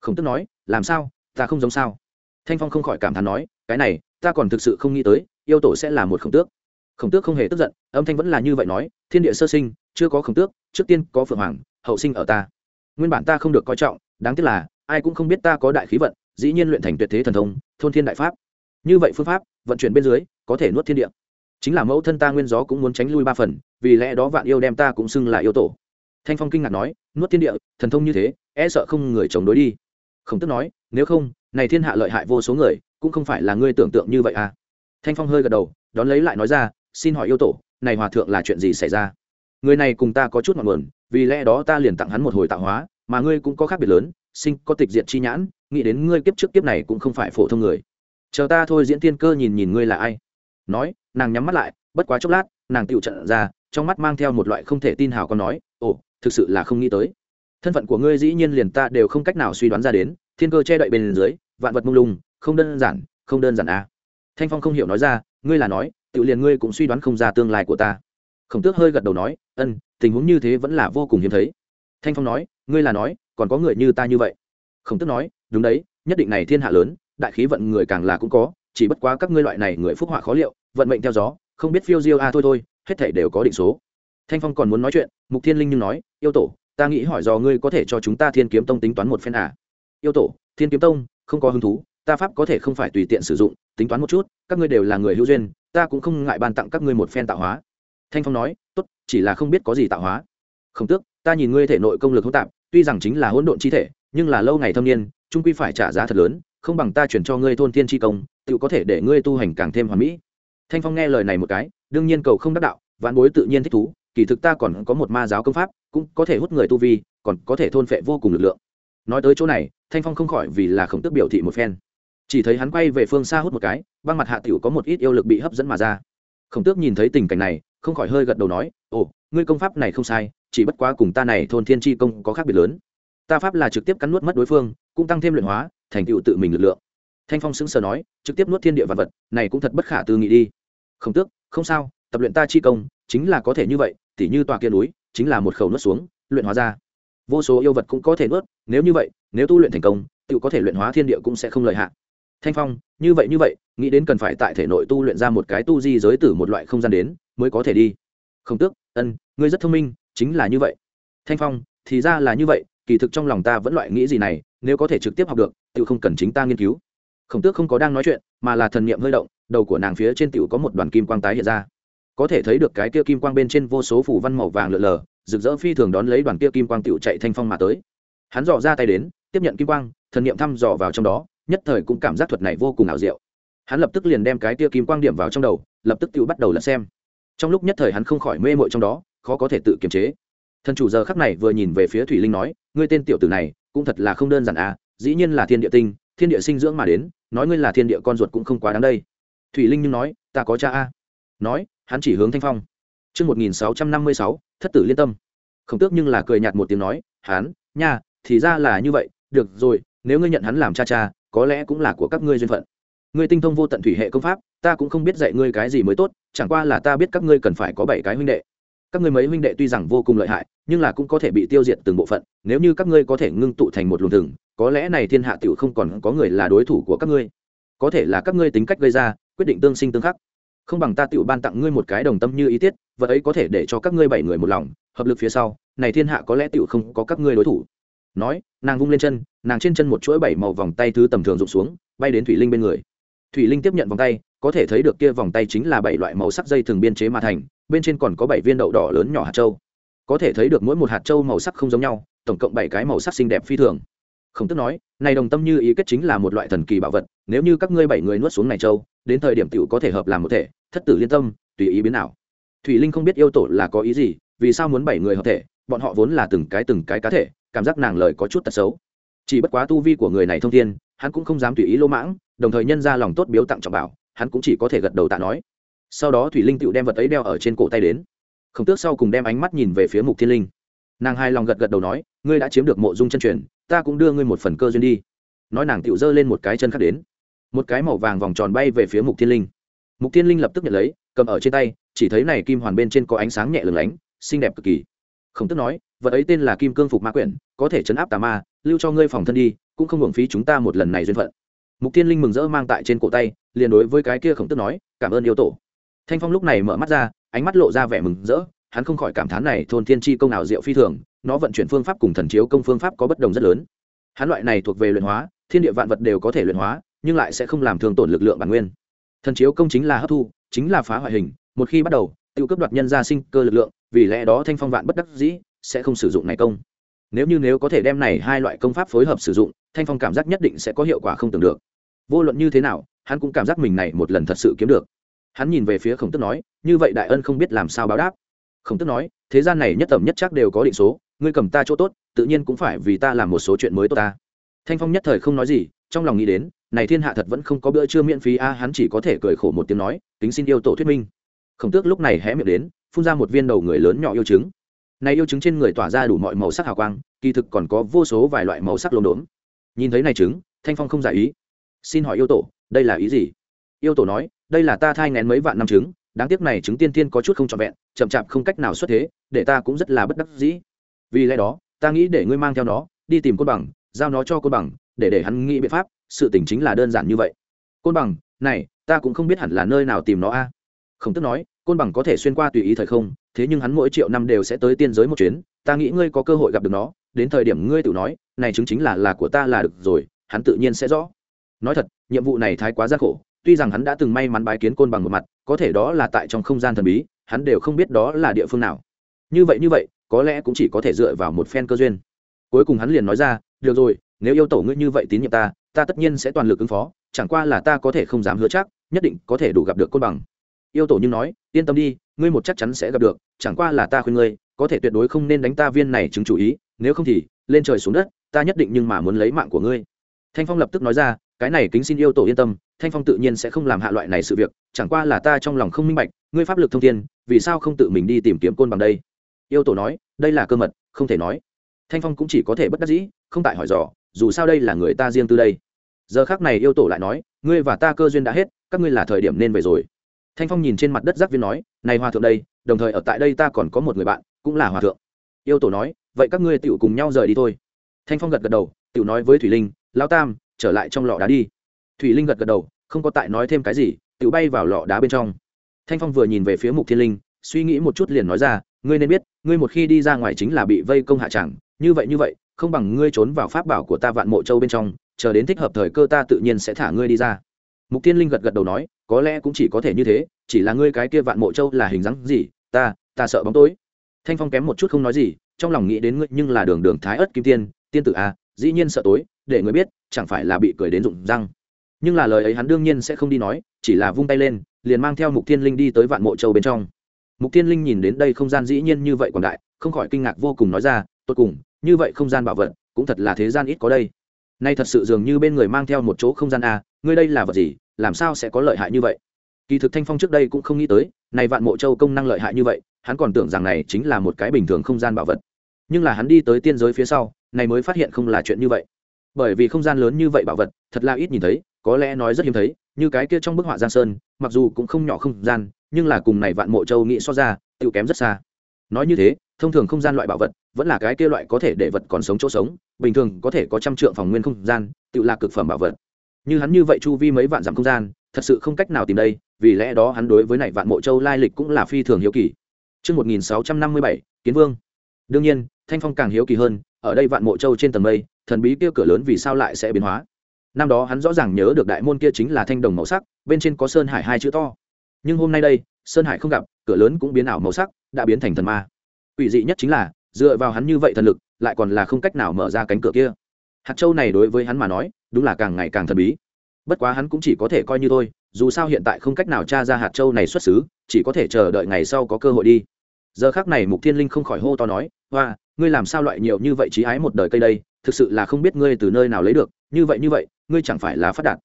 Khổng tước nói, làm sao? Ta không giống sao. Thanh phong không khỏi cảm thán nói, cái này, ta còn thực sự không nghĩ tới, yêu tổ sẽ là một khổng tước. Khổng tước không hề tức giận, âm thanh vẫn là như vậy nói, thiên địa sơ sinh, chưa có khổng tước, trước tiên có phượng hoàng, hậu sinh ở ta. Nguyên bản ta không được coi trọng, đáng tiếc là ai cũng không biết ta có đại khí vận, dĩ nhiên luyện thành tuyệt thế thần thông, thôn thiên đại pháp. Như vậy phương pháp, vận chuyển bên dưới, có thể nuốt thiên địa. Chính là mẫu thân ta nguyên gió cũng muốn tránh lui ba phần, vì lẽ đó vạn yêu đem ta cũng xưng là yêu tổ. Thanh phong kinh ngạc nói, nuốt thiên địa, thần thông như thế e sợ không người chống đối đi. Khổng tức nói, nếu không, này thiên hạ lợi hại vô số người, cũng không phải là ngươi tưởng tượng như vậy à. Thanh phong hơi gật đầu, đón lấy lại nói ra, xin hỏi yêu tổ, này hòa thượng là chuyện gì xảy ra? Người này cùng ta có chút ngọn nguồn, vì lẽ đó ta liền tặng hắn một hồi tạo hóa, mà ngươi cũng có khác biệt lớn sinh có tịch diện chi nhãn, nghĩ đến ngươi kiếp trước kiếp này cũng không phải phổ thông người. Chờ ta thôi diễn thiên cơ nhìn nhìn ngươi là ai. Nói, nàng nhắm mắt lại, bất quá chốc lát, nàng tựu trận ra, trong mắt mang theo một loại không thể tin hào con nói, ồ, thực sự là không nghĩ tới. Thân phận của ngươi dĩ nhiên liền ta đều không cách nào suy đoán ra đến, thiên cơ che đậy bên dưới, vạn vật mông lung, không đơn giản, không đơn giản à. thanh phong không hiểu nói ra, ngươi là nói tự liền ngươi cũng suy đoán không ra tương lai của ta. Khổng tước hơi gật đầu nói, ân, tình huống như thế vẫn là vô cùng hiếm thấy. Thanh phong nói, ngươi là nói còn có người như ta như vậy. Khổng tước nói, đúng đấy, nhất định này thiên hạ lớn, đại khí vận người càng là cũng có, chỉ bất quá các ngươi loại này người phúc họa khó liệu, vận mệnh theo gió, không biết phiêu diêu a à thôi thôi, hết thể đều có định số. Thanh phong còn muốn nói chuyện, mục thiên linh nhưng nói, yêu tổ, ta nghĩ hỏi do ngươi có thể cho chúng ta thiên kiếm tông tính toán một phen à? Yêu tổ, thiên kiếm tông, không có hứng thú, ta pháp có thể không phải tùy tiện sử dụng, tính toán một chút, các ngươi đều là người hữu duyên, ta cũng không ngại ban tặng các ngươi một phen tạo hóa. Thanh phong nói, tốt, chỉ là không biết có gì tạo hóa. Không tước, ta nhìn ngươi thể nội công lực hỗn tạp tuy rằng chính là hỗn độn chi thể, nhưng là lâu ngày thâm niên, trung quy phải trả giá thật lớn, không bằng ta chuyển cho ngươi thôn thiên chi công, tự có thể để ngươi tu hành càng thêm hoàn mỹ. Thanh phong nghe lời này một cái, đương nhiên cầu không đắc đạo vạn bối tự nhiên thích thú, kỳ thực ta còn có một ma giáo công pháp, cũng có thể hút người tu vi, còn có thể thôn phệ vô cùng lực lượng. Nói tới chỗ này, thanh phong không khỏi vì là khổng tước biểu thị một phen. Chỉ thấy hắn quay về phương xa hút một cái, băng mặt hạ tiểu có một ít yêu lực bị hấp dẫn mà ra. Khổng tước nhìn thấy tình cảnh này, không khỏi hơi gật đầu nói, ồ, ngươi công pháp này không sai chỉ bất quá cùng ta này thôn thiên chi công có khác biệt lớn. Ta pháp là trực tiếp cắn nuốt mất đối phương, cũng tăng thêm luyện hóa, thành tựu tự mình lực lượng. Thanh phong sững sờ nói, trực tiếp nuốt thiên địa vật vật, này cũng thật bất khả tư nghị đi. Không tước, không sao, tập luyện ta chi công, chính là có thể như vậy, tỉ như tòa kia núi, chính là một khẩu nuốt xuống, luyện hóa ra. Vô số yêu vật cũng có thể nuốt, nếu như vậy, nếu tu luyện thành công tự có thể luyện hóa thiên địa cũng sẽ không lợi hạn thanh phong, như vậy như vậy, nghĩ đến cần phải tại thể nội tu luyện ra một cái tu di giới tử một loại không gian đến, mới có thể đi. Không tước, ân, ngươi rất thông minh chính là như vậy. Thanh phong, thì ra là như vậy, kỳ thực trong lòng ta vẫn loại nghĩ gì này, nếu có thể trực tiếp học được tự không cần chính ta nghiên cứu. Khổng tước không có đang nói chuyện, mà là thần niệm hơi động, đầu của nàng phía trên tiểu có một đoàn kim quang tái hiện ra. Có thể thấy được cái kia kim quang bên trên vô số phủ văn màu vàng lượn lờ, rực rỡ phi thường đón lấy đoàn kia kim quang tiểu chạy thanh phong mà tới. Hắn dò ra tay đến, tiếp nhận kim quang, thần niệm thăm dò vào trong đó, nhất thời cũng cảm giác thuật này vô cùng ảo diệu. Hắn lập tức liền đem cái kia kim quang điểm vào trong đầu, lập tức tự bắt đầu lật xem. Trong lúc nhất thời hắn không khỏi mê mội trong đó khó có thể tự kiềm chế thần chủ giờ khắc này vừa nhìn về phía thủy linh nói ngươi tên tiểu tử này cũng thật là không đơn giản à dĩ nhiên là thiên địa tinh thiên địa sinh dưỡng mà đến nói ngươi là thiên địa con ruột cũng không quá đáng đây thủy linh nhưng nói ta có cha a nói hắn chỉ hướng thanh phong Trước 1656, thất tử liên tâm. Không tước nhưng là cười nhạt một tiếng nói, hắn, nha, thì ra là như vậy, được rồi, nếu ngươi nhận hắn làm cha cha, có lẽ cũng là của các ngươi duyên phận. Ngươi tinh thông vô tận thủy hệ công pháp, ta cũng không biết dạy ngươi cái gì mới tốt, chẳng qua là ta biết các ngươi cần phải có bảy cái huynh đệ. Các ngươi mấy huynh đệ tuy rằng vô cùng lợi hại, nhưng là cũng có thể bị tiêu diệt từng bộ phận, nếu như các ngươi có thể ngưng tụ thành một luồng thừng, có lẽ này thiên hạ tiểu không còn có người là đối thủ của các ngươi. Có thể là các ngươi tính cách gây ra, quyết định tương sinh tương khắc. Không bằng ta tiểu ban tặng ngươi một cái đồng tâm như ý tiết vật ấy có thể để cho các ngươi bảy người một lòng hợp lực phía sau này thiên hạ có lẽ tiểu không có các ngươi đối thủ. Nói nàng vung lên chân nàng trên chân một chuỗi bảy màu vòng tay thứ tầm thường rụng xuống bay đến thủy linh bên người thủy linh tiếp nhận vòng tay, có thể thấy được kia vòng tay chính là bảy loại màu sắc dây thường biên chế mà thành, bên trên còn có bảy viên đậu đỏ lớn nhỏ hạt châu có thể thấy được mỗi một hạt châu màu sắc không giống nhau, tổng cộng bảy cái màu sắc xinh đẹp phi thường. Không tức nói, này đồng tâm như ý kết chính là một loại thần kỳ bảo vật, nếu như các ngươi bảy người nuốt xuống này châu đến thời điểm tiểu có thể hợp làm một thể, thất tử liên tâm, tùy ý biến nào thủy linh không biết yêu tổ là có ý gì, vì sao muốn bảy người hợp thể, bọn họ vốn là từng cái từng cái cá thể, cảm giác nàng lời có chút tật xấu. Chỉ bất quá tu vi của người này thông thiên, hắn cũng không dám tùy ý lỗ mãng đồng thời nhân ra lòng tốt biếu tặng trọng bảo, hắn cũng chỉ có thể gật đầu tạ nói. Sau đó thủy linh tựu đem vật ấy đeo ở trên cổ tay đến. Khổng tước sau cùng đem ánh mắt nhìn về phía mục thiên linh. Nàng hai lòng gật gật đầu nói, ngươi đã chiếm được mộ dung chân truyền, ta cũng đưa ngươi một phần cơ duyên đi. Nói nàng tựu giơ lên một cái chân khác đến. Một cái màu vàng vòng tròn bay về phía mục thiên linh. Mục thiên linh lập tức nhận lấy, cầm ở trên tay, chỉ thấy này kim hoàn bên trên có ánh sáng nhẹ lửng lánh, xinh đẹp cực kỳ. Khổng tức nói, vật ấy tên là kim cương phục ma quyển, có thể chấn áp tà ma, lưu cho ngươi phòng thân đi, cũng không hưởng phí chúng ta một lần này duyên phận mục thiên linh mừng rỡ mang tại trên cổ tay, liền đối với cái kia khổng tức nói, cảm ơn yêu tổ. Thanh phong lúc này mở mắt ra, ánh mắt lộ ra vẻ mừng rỡ, hắn không khỏi cảm thán này thôn thiên tri công nào diệu phi thường, nó vận chuyển phương pháp cùng thần chiếu công phương pháp có bất đồng rất lớn. Hắn loại này thuộc về luyện hóa, thiên địa vạn vật đều có thể luyện hóa, nhưng lại sẽ không làm thương tổn lực lượng bản nguyên. Thần chiếu công chính là hấp thu, chính là phá hoại hình, một khi bắt đầu tự cấp đoạt nhân gia sinh cơ lực lượng, vì lẽ đó thanh phong vạn bất đắc dĩ, sẽ không sử dụng này công. Nếu như nếu có thể đem này hai loại công pháp phối hợp sử dụng, thanh phong cảm giác nhất định sẽ có hiệu quả không tưởng được vô luận như thế nào, hắn cũng cảm giác mình này một lần thật sự kiếm được. Hắn nhìn về phía khổng tức nói, như vậy đại ân không biết làm sao báo đáp. Khổng tức nói, thế gian này nhất tầm nhất chắc đều có định số, ngươi cầm ta chỗ tốt, tự nhiên cũng phải vì ta làm một số chuyện mới tốt ta. Thanh phong nhất thời không nói gì, trong lòng nghĩ đến, này thiên hạ thật vẫn không có bữa trưa miễn phí a, hắn chỉ có thể cười khổ một tiếng nói tính xin yêu tổ thuyết minh. Khổng tước lúc này hé miệng đến, phun ra một viên đầu người lớn nhỏ yêu trứng. Này yêu trứng trên người tỏa ra đủ mọi màu sắc hào quang, kỳ thực còn có vô số vài loại màu sắc lốm đốm. Nhìn thấy này trứng, thanh phong không giải ý xin hỏi yêu tổ, đây là ý gì? Yêu tổ nói, đây là ta thai ngén mấy vạn năm trứng, đáng tiếc này trứng tiên tiên có chút không trọn vẹn, chậm chạp không cách nào xuất thế, để ta cũng rất là bất đắc dĩ. Vì lẽ đó, ta nghĩ để ngươi mang theo nó, đi tìm côn bằng, giao nó cho côn bằng, để để hắn nghĩ biện pháp, sự tình chính là đơn giản như vậy. Côn bằng, này, ta cũng không biết hẳn là nơi nào tìm nó a. Không tức nói, côn bằng có thể xuyên qua tùy ý thời không, thế nhưng hắn mỗi triệu năm đều sẽ tới tiên giới một chuyến, ta nghĩ ngươi có cơ hội gặp được nó, đến thời điểm ngươi tự nói, này chứng chính là là của ta là được rồi, hắn tự nhiên sẽ rõ nói thật, nhiệm vụ này thái quá gian khổ, tuy rằng hắn đã từng may mắn bái kiến côn bằng một mặt, có thể đó là tại trong không gian thần bí, hắn đều không biết đó là địa phương nào. Như vậy như vậy, có lẽ cũng chỉ có thể dựa vào một phen cơ duyên. Cuối cùng hắn liền nói ra, được rồi, nếu yêu tổ ngươi như vậy tín nhiệm ta ta tất nhiên sẽ toàn lực ứng phó, chẳng qua là ta có thể không dám hứa chắc, nhất định có thể đủ gặp được côn bằng. Yêu tổ nhưng nói, yên tâm đi, ngươi một chắc chắn sẽ gặp được, chẳng qua là ta khuyên ngươi, có thể tuyệt đối không nên đánh ta viên này chứng chủ ý, nếu không thì, lên trời xuống đất, ta nhất định nhưng mà muốn lấy mạng của ngươi. Thanh phong lập tức nói ra cái này kính xin yêu tổ yên tâm, thanh phong tự nhiên sẽ không làm hạ loại này sự việc, chẳng qua là ta trong lòng không minh bạch, ngươi pháp lực thông thiên, vì sao không tự mình đi tìm kiếm côn bằng đây? Yêu tổ nói, đây là cơ mật, không thể nói. Thanh phong cũng chỉ có thể bất đắc dĩ, không tại hỏi dò, dù sao đây là người ta riêng tư đây. Giờ khác này yêu tổ lại nói, ngươi và ta cơ duyên đã hết, các ngươi là thời điểm nên về rồi. Thanh phong nhìn trên mặt đất giác viên nói, này hòa thượng đây, đồng thời ở tại đây ta còn có một người bạn, cũng là hòa thượng. Yêu tổ nói, vậy các ngươi tựu cùng nhau rời đi thôi. Thanh phong gật gật đầu tựu nói với thủy linh lao tam trở lại trong lọ đá đi. Thủy linh gật gật đầu, không có tại nói thêm cái gì, tự bay vào lọ đá bên trong. Thanh phong vừa nhìn về phía mục thiên linh, suy nghĩ một chút liền nói ra, ngươi nên biết, ngươi một khi đi ra ngoài chính là bị vây công hạ chẳng, như vậy như vậy, không bằng ngươi trốn vào pháp bảo của ta vạn mộ châu bên trong, chờ đến thích hợp thời cơ ta tự nhiên sẽ thả ngươi đi ra. Mục tiên linh gật gật đầu nói, có lẽ cũng chỉ có thể như thế, chỉ là ngươi cái kia vạn mộ châu là hình dáng gì, ta ta sợ bóng tối. Thanh phong kém một chút không nói gì, trong lòng nghĩ đến ngươi nhưng là đường đường thái ớt kim tiên tiên tử a dĩ nhiên sợ tối, để người biết, chẳng phải là bị cười đến rụng răng. Nhưng là lời ấy hắn đương nhiên sẽ không đi nói, chỉ là vung tay lên, liền mang theo mục thiên linh đi tới vạn mộ châu bên trong. Mục thiên linh nhìn đến đây không gian dĩ nhiên như vậy quảng đại, không khỏi kinh ngạc vô cùng nói ra, tốt cùng, như vậy không gian bảo vật, cũng thật là thế gian ít có đây. Nay thật sự dường như bên người mang theo một chỗ không gian a ngươi đây là vật gì, làm sao sẽ có lợi hại như vậy? Kỳ thực thanh phong trước đây cũng không nghĩ tới, này vạn mộ châu công năng lợi hại như vậy, hắn còn tưởng rằng này chính là một cái bình thường không gian bảo vật. Nhưng là hắn đi tới tiên giới phía sau này mới phát hiện không là chuyện như vậy. Bởi vì không gian lớn như vậy bảo vật thật là ít nhìn thấy có lẽ nói rất hiếm thấy như cái kia trong bức họa giang sơn mặc dù cũng không nhỏ không gian nhưng là cùng này vạn mộ châu nghĩ so ra tự kém rất xa. Nói như thế thông thường không gian loại bảo vật vẫn là cái kia loại có thể để vật còn sống chỗ sống bình thường có thể có trăm trượng phòng nguyên không gian tự là cực phẩm bảo vật. Như hắn như vậy chu vi mấy vạn dặm không gian thật sự không cách nào tìm đây vì lẽ đó hắn đối với này vạn mộ châu lai lịch cũng là phi thường hiếu kỳ. Trước 1657, Kiến Vương. Đương nhiên, Thanh Phong càng hiếu kỳ hơn, ở đây vạn mộ châu trên tầng mây, thần bí kia cửa lớn vì sao lại sẽ biến hóa. Năm đó hắn rõ ràng nhớ được đại môn kia chính là thanh đồng màu sắc, bên trên có sơn hải hai chữ to. Nhưng hôm nay đây, sơn hải không gặp, cửa lớn cũng biến ảo màu sắc, đã biến thành thần ma. Quỷ dị nhất chính là, dựa vào hắn như vậy thần lực, lại còn là không cách nào mở ra cánh cửa kia. Hạt châu này đối với hắn mà nói, đúng là càng ngày càng thần bí bất quá hắn cũng chỉ có thể coi như thôi dù sao hiện tại không cách nào tra ra hạt châu này xuất xứ chỉ có thể chờ đợi ngày sau có cơ hội đi giờ khác này mục thiên linh không khỏi hô to nói, hoa, ngươi làm sao loại nhiều như vậy trí ái một đời cây đây? Thực sự là không biết ngươi từ nơi nào lấy được, như vậy như vậy, ngươi chẳng phải là phát đạt.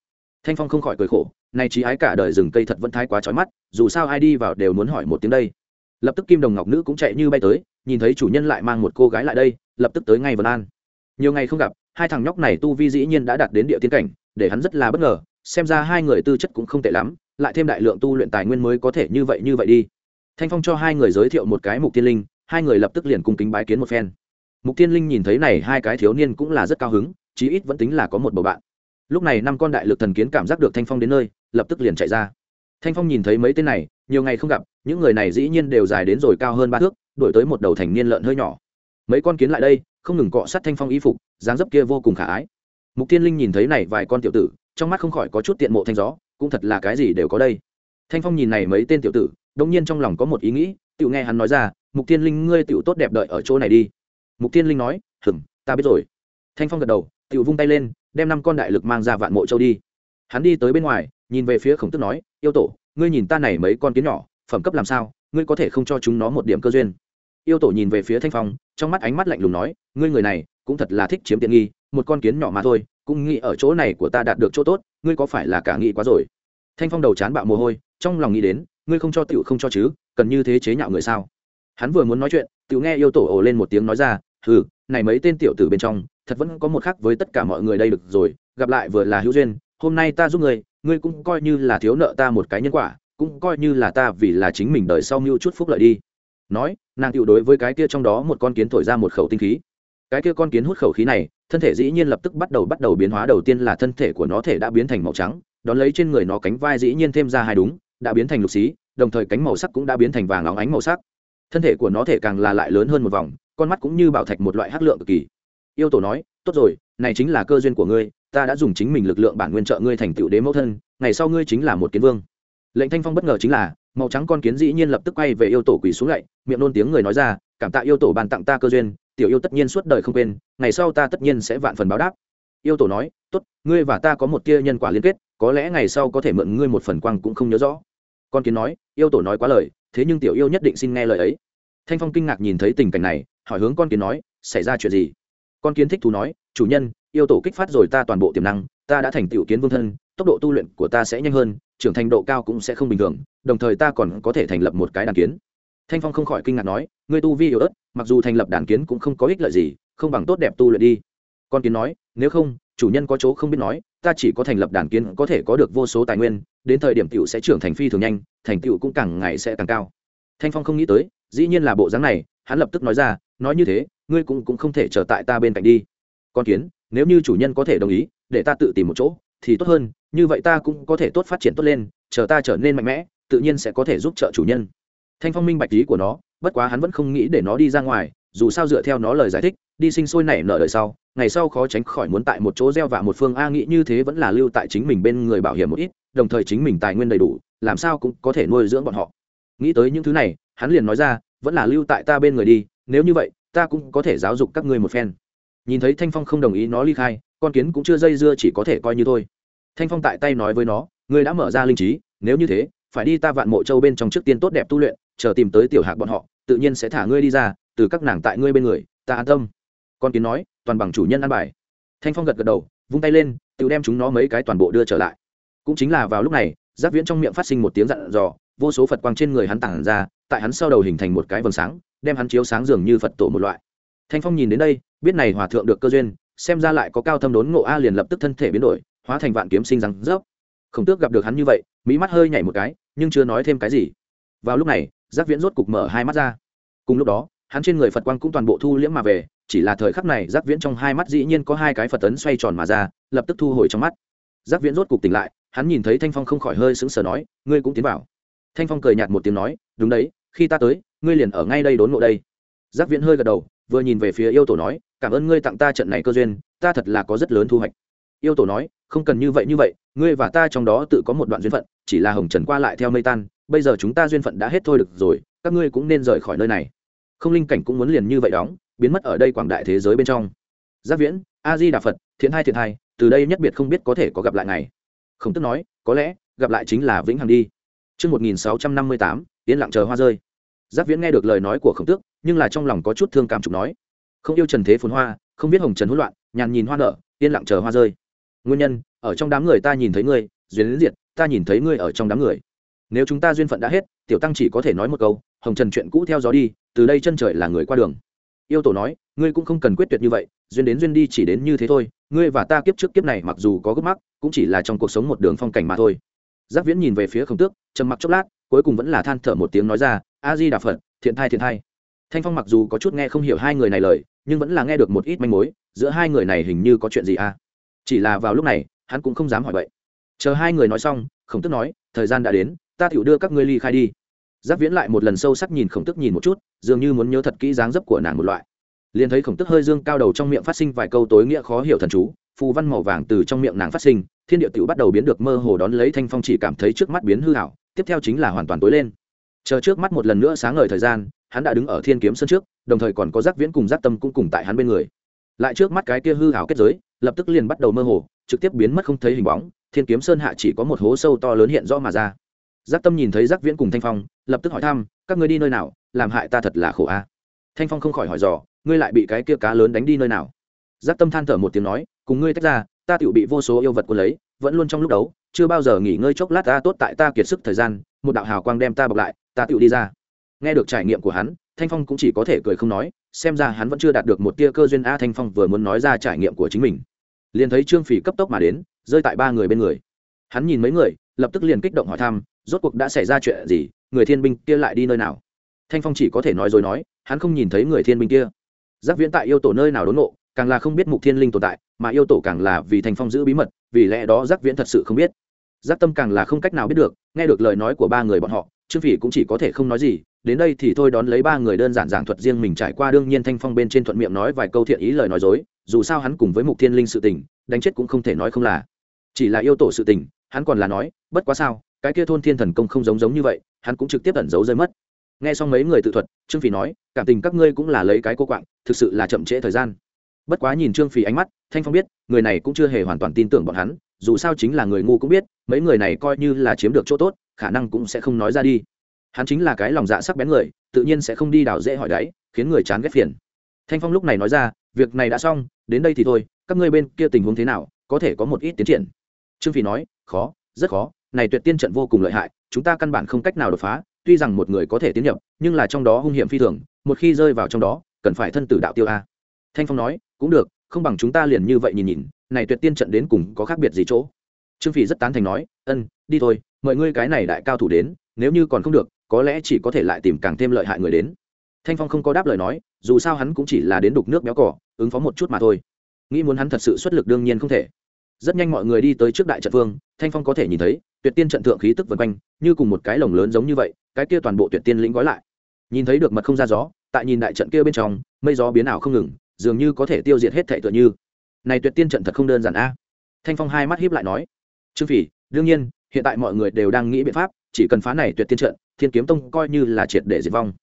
Thanh phong không khỏi cười khổ, nay trí ái cả đời rừng cây thật vẫn thái quá trói mắt, dù sao ai đi vào đều muốn hỏi một tiếng đây. Lập tức kim đồng ngọc nữ cũng chạy như bay tới, nhìn thấy chủ nhân lại mang một cô gái lại đây, lập tức tới ngay vân an. Nhiều ngày không gặp, hai thằng nhóc này tu vi dĩ nhiên đã đạt đến địa tiên cảnh, để hắn rất là bất ngờ, xem ra hai người tư chất cũng không tệ lắm, lại thêm đại lượng tu luyện tài nguyên mới có thể như vậy như vậy đi thanh phong cho hai người giới thiệu một cái mục tiên linh, hai người lập tức liền cùng kính bái kiến một phen. Mục tiên linh nhìn thấy này hai cái thiếu niên cũng là rất cao hứng, chí ít vẫn tính là có một bầu bạn. Lúc này năm con đại lực thần kiến cảm giác được thanh phong đến nơi, lập tức liền chạy ra. Thanh phong nhìn thấy mấy tên này, nhiều ngày không gặp, những người này dĩ nhiên đều dài đến rồi cao hơn ba thước, đổi tới một đầu thành niên lợn hơi nhỏ. Mấy con kiến lại đây, không ngừng cọ sát thanh phong y phục, dáng dấp kia vô cùng khả ái. Mục tiên linh nhìn thấy này vài con tiểu tử, trong mắt không khỏi có chút tiện mộ thanh gió, cũng thật là cái gì đều có đây. Thanh phong nhìn này mấy tên tiểu tử đông nhiên trong lòng có một ý nghĩ tự nghe hắn nói ra, mục tiên linh, ngươi tiểu tốt đẹp đợi ở chỗ này đi. Mục tiên linh nói hừng ta biết rồi. Thanh phong gật đầu, tiểu vung tay lên, đem năm con đại lực mang ra vạn mộ châu đi. Hắn đi tới bên ngoài, nhìn về phía khổng tức nói, yêu tổ, ngươi nhìn ta này mấy con kiến nhỏ, phẩm cấp làm sao? Ngươi có thể không cho chúng nó một điểm cơ duyên. Yêu tổ nhìn về phía thanh phong, trong mắt ánh mắt lạnh lùng nói, ngươi người này, cũng thật là thích chiếm tiện nghi, một con kiến nhỏ mà thôi, cũng nghĩ ở chỗ này của ta đạt được chỗ tốt, ngươi có phải là cả nghĩ quá rồi? Thanh phong đầu chán bạo mồ hôi, trong lòng nghĩ đến ngươi không cho Tiểu không cho chứ, cần như thế chế nhạo người sao? Hắn vừa muốn nói chuyện, Tiểu nghe yêu tổ ồ lên một tiếng nói ra ừ này mấy tên tiểu tử bên trong, thật vẫn có một khác với tất cả mọi người đây được rồi, gặp lại vừa là hữu duyên, hôm nay ta giúp ngươi ngươi cũng coi như là thiếu nợ ta một cái nhân quả, cũng coi như là ta vì là chính mình đời sau mưu chút phúc lợi đi. Nói, nàng tiểu đối với cái kia trong đó một con kiến thổi ra một khẩu tinh khí. Cái kia con kiến hút khẩu khí này, thân thể dĩ nhiên lập tức bắt đầu bắt đầu biến hóa, đầu tiên là thân thể của nó thể đã biến thành màu trắng, đón lấy trên người nó cánh vai dĩ nhiên thêm ra hai đúng đã biến thành lục xí, đồng thời cánh màu sắc cũng đã biến thành vàng óng ánh màu sắc. Thân thể của nó thể càng là lại lớn hơn một vòng, con mắt cũng như bảo thạch một loại hắc lượng cực kỳ. Yêu tổ nói, tốt rồi, này chính là cơ duyên của ngươi, ta đã dùng chính mình lực lượng bản nguyên trợ ngươi thành tựu đế mẫu thân, ngày sau ngươi chính là một kiến vương. Lệnh thanh phong bất ngờ chính là, màu trắng con kiến dĩ nhiên lập tức quay về yêu tổ quỳ xuống lạy miệng nôn tiếng người nói ra, cảm tạ yêu tổ bàn tặng ta cơ duyên, tiểu yêu tất nhiên suốt đời không quên, ngày sau ta tất nhiên sẽ vạn phần báo đáp. Yêu tổ nói, tốt, ngươi và ta có một tia nhân quả liên kết có lẽ ngày sau có thể mượn ngươi một phần quang cũng không nhớ rõ. Con kiến nói, yêu tổ nói quá lời, thế nhưng tiểu yêu nhất định xin nghe lời ấy. Thanh phong kinh ngạc nhìn thấy tình cảnh này, hỏi hướng con kiến nói, xảy ra chuyện gì? Con kiến thích thú nói, chủ nhân, yêu tổ kích phát rồi ta toàn bộ tiềm năng, ta đã thành tiểu kiến vương thân, tốc độ tu luyện của ta sẽ nhanh hơn, trưởng thành độ cao cũng sẽ không bình thường, đồng thời ta còn có thể thành lập một cái đàn kiến. Thanh phong không khỏi kinh ngạc nói, ngươi tu vi yếu ớt, mặc dù thành lập đàn kiến cũng không có ích lợi gì, không bằng tốt đẹp tu luyện đi. Con kiến nói, nếu không, chủ nhân có chỗ không biết nói ta chỉ có thành lập đàn kiến có thể có được vô số tài nguyên, đến thời điểm t sẽ trưởng thành phi thường nhanh, thành tựu cũng càng ngày sẽ càng cao. Thanh phong không nghĩ tới, dĩ nhiên là bộ dáng này, hắn lập tức nói ra, nói như thế, ngươi cũng cũng không thể trở tại ta bên cạnh đi. Con kiến, nếu như chủ nhân có thể đồng ý, để ta tự tìm một chỗ, thì tốt hơn, như vậy ta cũng có thể tốt phát triển tốt lên, chờ ta trở nên mạnh mẽ, tự nhiên sẽ có thể giúp trợ chủ nhân. Thanh phong minh bạch lý của nó, bất quá hắn vẫn không nghĩ để nó đi ra ngoài, dù sao dựa theo nó lời giải thích, đi sinh sôi nảy nở đời sau ngày sau khó tránh khỏi muốn tại một chỗ gieo vạ một phương, a nghĩ như thế vẫn là lưu tại chính mình bên người bảo hiểm một ít, đồng thời chính mình tài nguyên đầy đủ, làm sao cũng có thể nuôi dưỡng bọn họ. Nghĩ tới những thứ này, hắn liền nói ra, vẫn là lưu tại ta bên người đi, nếu như vậy, ta cũng có thể giáo dục các ngươi một phen. Nhìn thấy thanh phong không đồng ý nó ly khai, con kiến cũng chưa dây dưa chỉ có thể coi như thôi. Thanh phong tại tay nói với nó, ngươi đã mở ra linh trí, nếu như thế, phải đi ta vạn mộ châu bên trong trước tiên tốt đẹp tu luyện, chờ tìm tới tiểu hạc bọn họ, tự nhiên sẽ thả ngươi đi ra, từ các nàng tại ngươi bên người, ta an tâm. Con kiến nói toàn bằng chủ nhân ăn bài. Thanh phong gật gật đầu, vung tay lên, tự đem chúng nó mấy cái toàn bộ đưa trở lại. Cũng chính là vào lúc này, giáp viễn trong miệng phát sinh một tiếng dặn dò, vô số phật quang trên người hắn tản ra, tại hắn sau đầu hình thành một cái vầng sáng, đem hắn chiếu sáng dường như phật tổ một loại. Thanh phong nhìn đến đây, biết này hòa thượng được cơ duyên, xem ra lại có cao thâm đốn ngộ a liền lập tức thân thể biến đổi, hóa thành vạn kiếm sinh răng rớp. Khổng tước gặp được hắn như vậy mỹ mắt hơi nhảy một cái, nhưng chưa nói thêm cái gì. Vào lúc này giác viễn rốt cục mở hai mắt ra. Cùng lúc đó, hắn trên người phật quang cũng toàn bộ thu liễm mà về chỉ là thời khắc này giác viễn trong hai mắt dĩ nhiên có hai cái phật tấn xoay tròn mà ra, lập tức thu hồi trong mắt. Giác viễn rốt cục tỉnh lại, hắn nhìn thấy thanh phong không khỏi hơi sững sờ nói, ngươi cũng tiến vào. Thanh phong cười nhạt một tiếng nói, đúng đấy, khi ta tới, ngươi liền ở ngay đây đốn ngộ đây. Giác viễn hơi gật đầu, vừa nhìn về phía yêu tổ nói, cảm ơn ngươi tặng ta trận này cơ duyên, ta thật là có rất lớn thu hoạch. Yêu tổ nói, không cần như vậy như vậy, ngươi và ta trong đó tự có một đoạn duyên phận, chỉ là hồng trần qua lại theo mây tan, bây giờ chúng ta duyên phận đã hết thôi được rồi, các ngươi cũng nên rời khỏi nơi này. Không linh cảnh cũng muốn liền như vậy đóng biến mất ở đây quảng đại thế giới bên trong. Giác viễn a di đà phật thiện hai thiện hai từ đây nhất biệt không biết có thể có gặp lại ngày khổng tức nói có lẽ gặp lại chính là vĩnh hằng đi. Trước 1658, yên lặng chờ hoa rơi. Giác viễn nghe được lời nói của khổng tước nhưng là trong lòng có chút thương cảm chụp nói. Không yêu trần thế phồn hoa không biết hồng trần hỗn loạn nhàn nhìn hoa nở yên lặng chờ hoa rơi. Nguyên nhân ở trong đám người ta nhìn thấy ngươi duyên đến diệt ta nhìn thấy ngươi ở trong đám người. Nếu chúng ta duyên phận đã hết tiểu tăng chỉ có thể nói một câu hồng trần chuyện cũ theo gió đi từ đây chân trời là người qua đường yêu tổ nói, ngươi cũng không cần quyết tuyệt như vậy, duyên đến duyên đi chỉ đến như thế thôi. Ngươi và ta kiếp trước kiếp này mặc dù có gấp mắc, cũng chỉ là trong cuộc sống một đường phong cảnh mà thôi. Giác viễn nhìn về phía khổng tước, trầm mặc chốc lát, cuối cùng vẫn là than thở một tiếng nói ra, a di đà phật, thiện thai thiện thai. Thanh phong mặc dù có chút nghe không hiểu hai người này lời, nhưng vẫn là nghe được một ít manh mối, giữa hai người này hình như có chuyện gì à? Chỉ là vào lúc này, hắn cũng không dám hỏi vậy chờ hai người nói xong, khổng tức nói, thời gian đã đến, ta tựu đưa các ngươi ly khai đi giáp viễn lại một lần sâu sắc nhìn khổng tức nhìn một chút, dường như muốn nhớ thật kỹ dáng dấp của nàng một loại. Liền thấy khổng tức hơi dương cao đầu trong miệng phát sinh vài câu tối nghĩa khó hiểu thần chú, phù văn màu vàng từ trong miệng nàng phát sinh, thiên địa tựu bắt đầu biến được mơ hồ đón lấy thanh phong chỉ cảm thấy trước mắt biến hư hảo tiếp theo chính là hoàn toàn tối lên. Chờ trước mắt một lần nữa sáng ngời thời gian, hắn đã đứng ở thiên kiếm sân trước, đồng thời còn có giác viễn cùng giác tâm cũng cùng tại hắn bên người. Lại trước mắt cái kia hư hảo kết giới, lập tức liền bắt đầu mơ hồ, trực tiếp biến mất không thấy hình bóng, thiên kiếm sơn hạ chỉ có một hố sâu to lớn hiện rõ mà ra giác tâm nhìn thấy giác viễn cùng thanh phong, lập tức hỏi thăm, các ngươi đi nơi nào? Làm hại ta thật là khổ a. Thanh phong không khỏi hỏi dò, ngươi lại bị cái kia cá lớn đánh đi nơi nào? Giác tâm than thở một tiếng nói, cùng ngươi tách ra, ta tự bị vô số yêu vật quân lấy, vẫn luôn trong lúc đấu, chưa bao giờ nghỉ ngơi chốc lát ta tốt tại ta kiệt sức thời gian, một đạo hào quang đem ta bọc lại, ta tự đi ra. Nghe được trải nghiệm của hắn, thanh phong cũng chỉ có thể cười không nói, xem ra hắn vẫn chưa đạt được một tia cơ duyên a, thanh phong vừa muốn nói ra trải nghiệm của chính mình. Liền thấy trương phỉ cấp tốc mà đến, rơi tại ba người bên người. Hắn nhìn mấy người, lập tức liền kích động hỏi thăm rốt cuộc đã xảy ra chuyện gì, người thiên binh kia lại đi nơi nào? Thanh phong chỉ có thể nói rồi nói, hắn không nhìn thấy người thiên binh kia. Giác viễn tại yêu tổ nơi nào đốn nộ càng là không biết mục thiên linh tồn tại, mà yêu tổ càng là vì thanh phong giữ bí mật, vì lẽ đó giác viễn thật sự không biết. Giác tâm càng là không cách nào biết được, nghe được lời nói của ba người bọn họ, trương phỉ cũng chỉ có thể không nói gì, đến đây thì thôi đón lấy ba người đơn giản giảng thuật riêng mình trải qua, đương nhiên thanh phong bên trên thuận miệng nói vài câu thiện ý lời nói dối, dù sao hắn cùng với mục thiên linh sự tình, đánh chết cũng không thể nói không là. Chỉ là yêu tổ sự tình, hắn còn là nói, bất quá sao cái kia thôn thiên thần công không giống giống như vậy, hắn cũng trực tiếp ẩn giấu rơi mất. Nghe xong mấy người tự thuật, trương phỉ nói, cảm tình các ngươi cũng là lấy cái cô quạng, thực sự là chậm trễ thời gian. Bất quá nhìn trương phỉ ánh mắt, thanh phong biết, người này cũng chưa hề hoàn toàn tin tưởng bọn hắn, dù sao chính là người ngu cũng biết, mấy người này coi như là chiếm được chỗ tốt, khả năng cũng sẽ không nói ra đi. Hắn chính là cái lòng dạ sắc bén người, tự nhiên sẽ không đi đào dễ hỏi đáy khiến người chán ghét phiền. Thanh phong lúc này nói ra, việc này đã xong, đến đây thì thôi, các ngươi bên kia tình huống thế nào, có thể có một ít tiến triển. Trương phỉ nói, khó, rất khó này tuyệt tiên trận vô cùng lợi hại, chúng ta căn bản không cách nào đột phá, tuy rằng một người có thể tiến nhập, nhưng là trong đó hung hiểm phi thường, một khi rơi vào trong đó, cần phải thân tử đạo tiêu a. Thanh phong nói, cũng được, không bằng chúng ta liền như vậy nhìn nhìn, này tuyệt tiên trận đến cùng có khác biệt gì chỗ? Trương phỉ rất tán thành nói, ân, đi thôi mời ngươi cái này đại cao thủ đến, nếu như còn không được, có lẽ chỉ có thể lại tìm càng thêm lợi hại người đến. Thanh phong không có đáp lời nói, dù sao hắn cũng chỉ là đến đục nước béo cỏ, ứng phó một chút mà thôi. Nghĩ muốn hắn thật sự xuất lực đương nhiên không thể. Rất nhanh mọi người đi tới trước đại trận phương thanh phong có thể nhìn thấy tuyệt tiên trận thượng khí tức vần quanh, như cùng một cái lồng lớn giống như vậy, cái kia toàn bộ tuyệt tiên lĩnh gói lại. Nhìn thấy được mật không ra gió, tại nhìn đại trận kia bên trong, mây gió biến ảo không ngừng, dường như có thể tiêu diệt hết thệ tựa như. Này tuyệt tiên trận thật không đơn giản a. Thanh phong hai mắt hiếp lại nói, trương phỉ, đương nhiên, hiện tại mọi người đều đang nghĩ biện pháp, chỉ cần phá này tuyệt tiên trận, thiên kiếm tông coi như là triệt để diệt vong.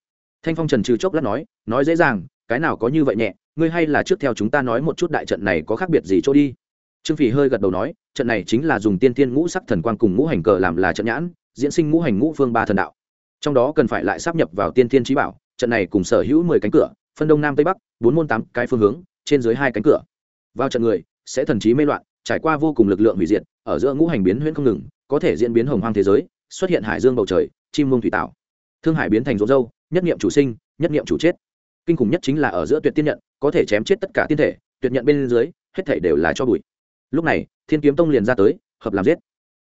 Thanh phong trần trừ chốc lát nói nói dễ dàng, cái nào có như vậy nhẹ, ngươi hay là trước theo chúng ta nói một chút đại trận này có khác biệt gì chỗ đi trương phỉ hơi gật đầu nói, trận này chính là dùng tiên tiên ngũ sắc thần quang cùng ngũ hành cờ làm là trận nhãn, diễn sinh ngũ hành ngũ phương ba thần đạo. Trong đó cần phải lại sắp nhập vào tiên tiên trí bảo, trận này cùng sở hữu mười cánh cửa, phân đông nam tây bắc, bốn môn tám cái phương hướng, trên dưới hai cánh cửa. Vào trận người, sẽ thần trí mê loạn, trải qua vô cùng lực lượng hủy diệt, ở giữa ngũ hành biến huyễn không ngừng, có thể diễn biến hồng hoang thế giới, xuất hiện hải dương bầu trời, chim mông thủy tạo. Thương hải biến thành rỗ dâu, nhất niệm chủ sinh, nhất niệm chủ chết. Kinh khủng nhất chính là ở giữa tuyệt tiên nhận, có thể chém chết tất cả tiên thể, tuyệt nhận bên dưới, hết thể đều là cho bụi lúc này thiên kiếm tông liền ra tới hợp làm giết.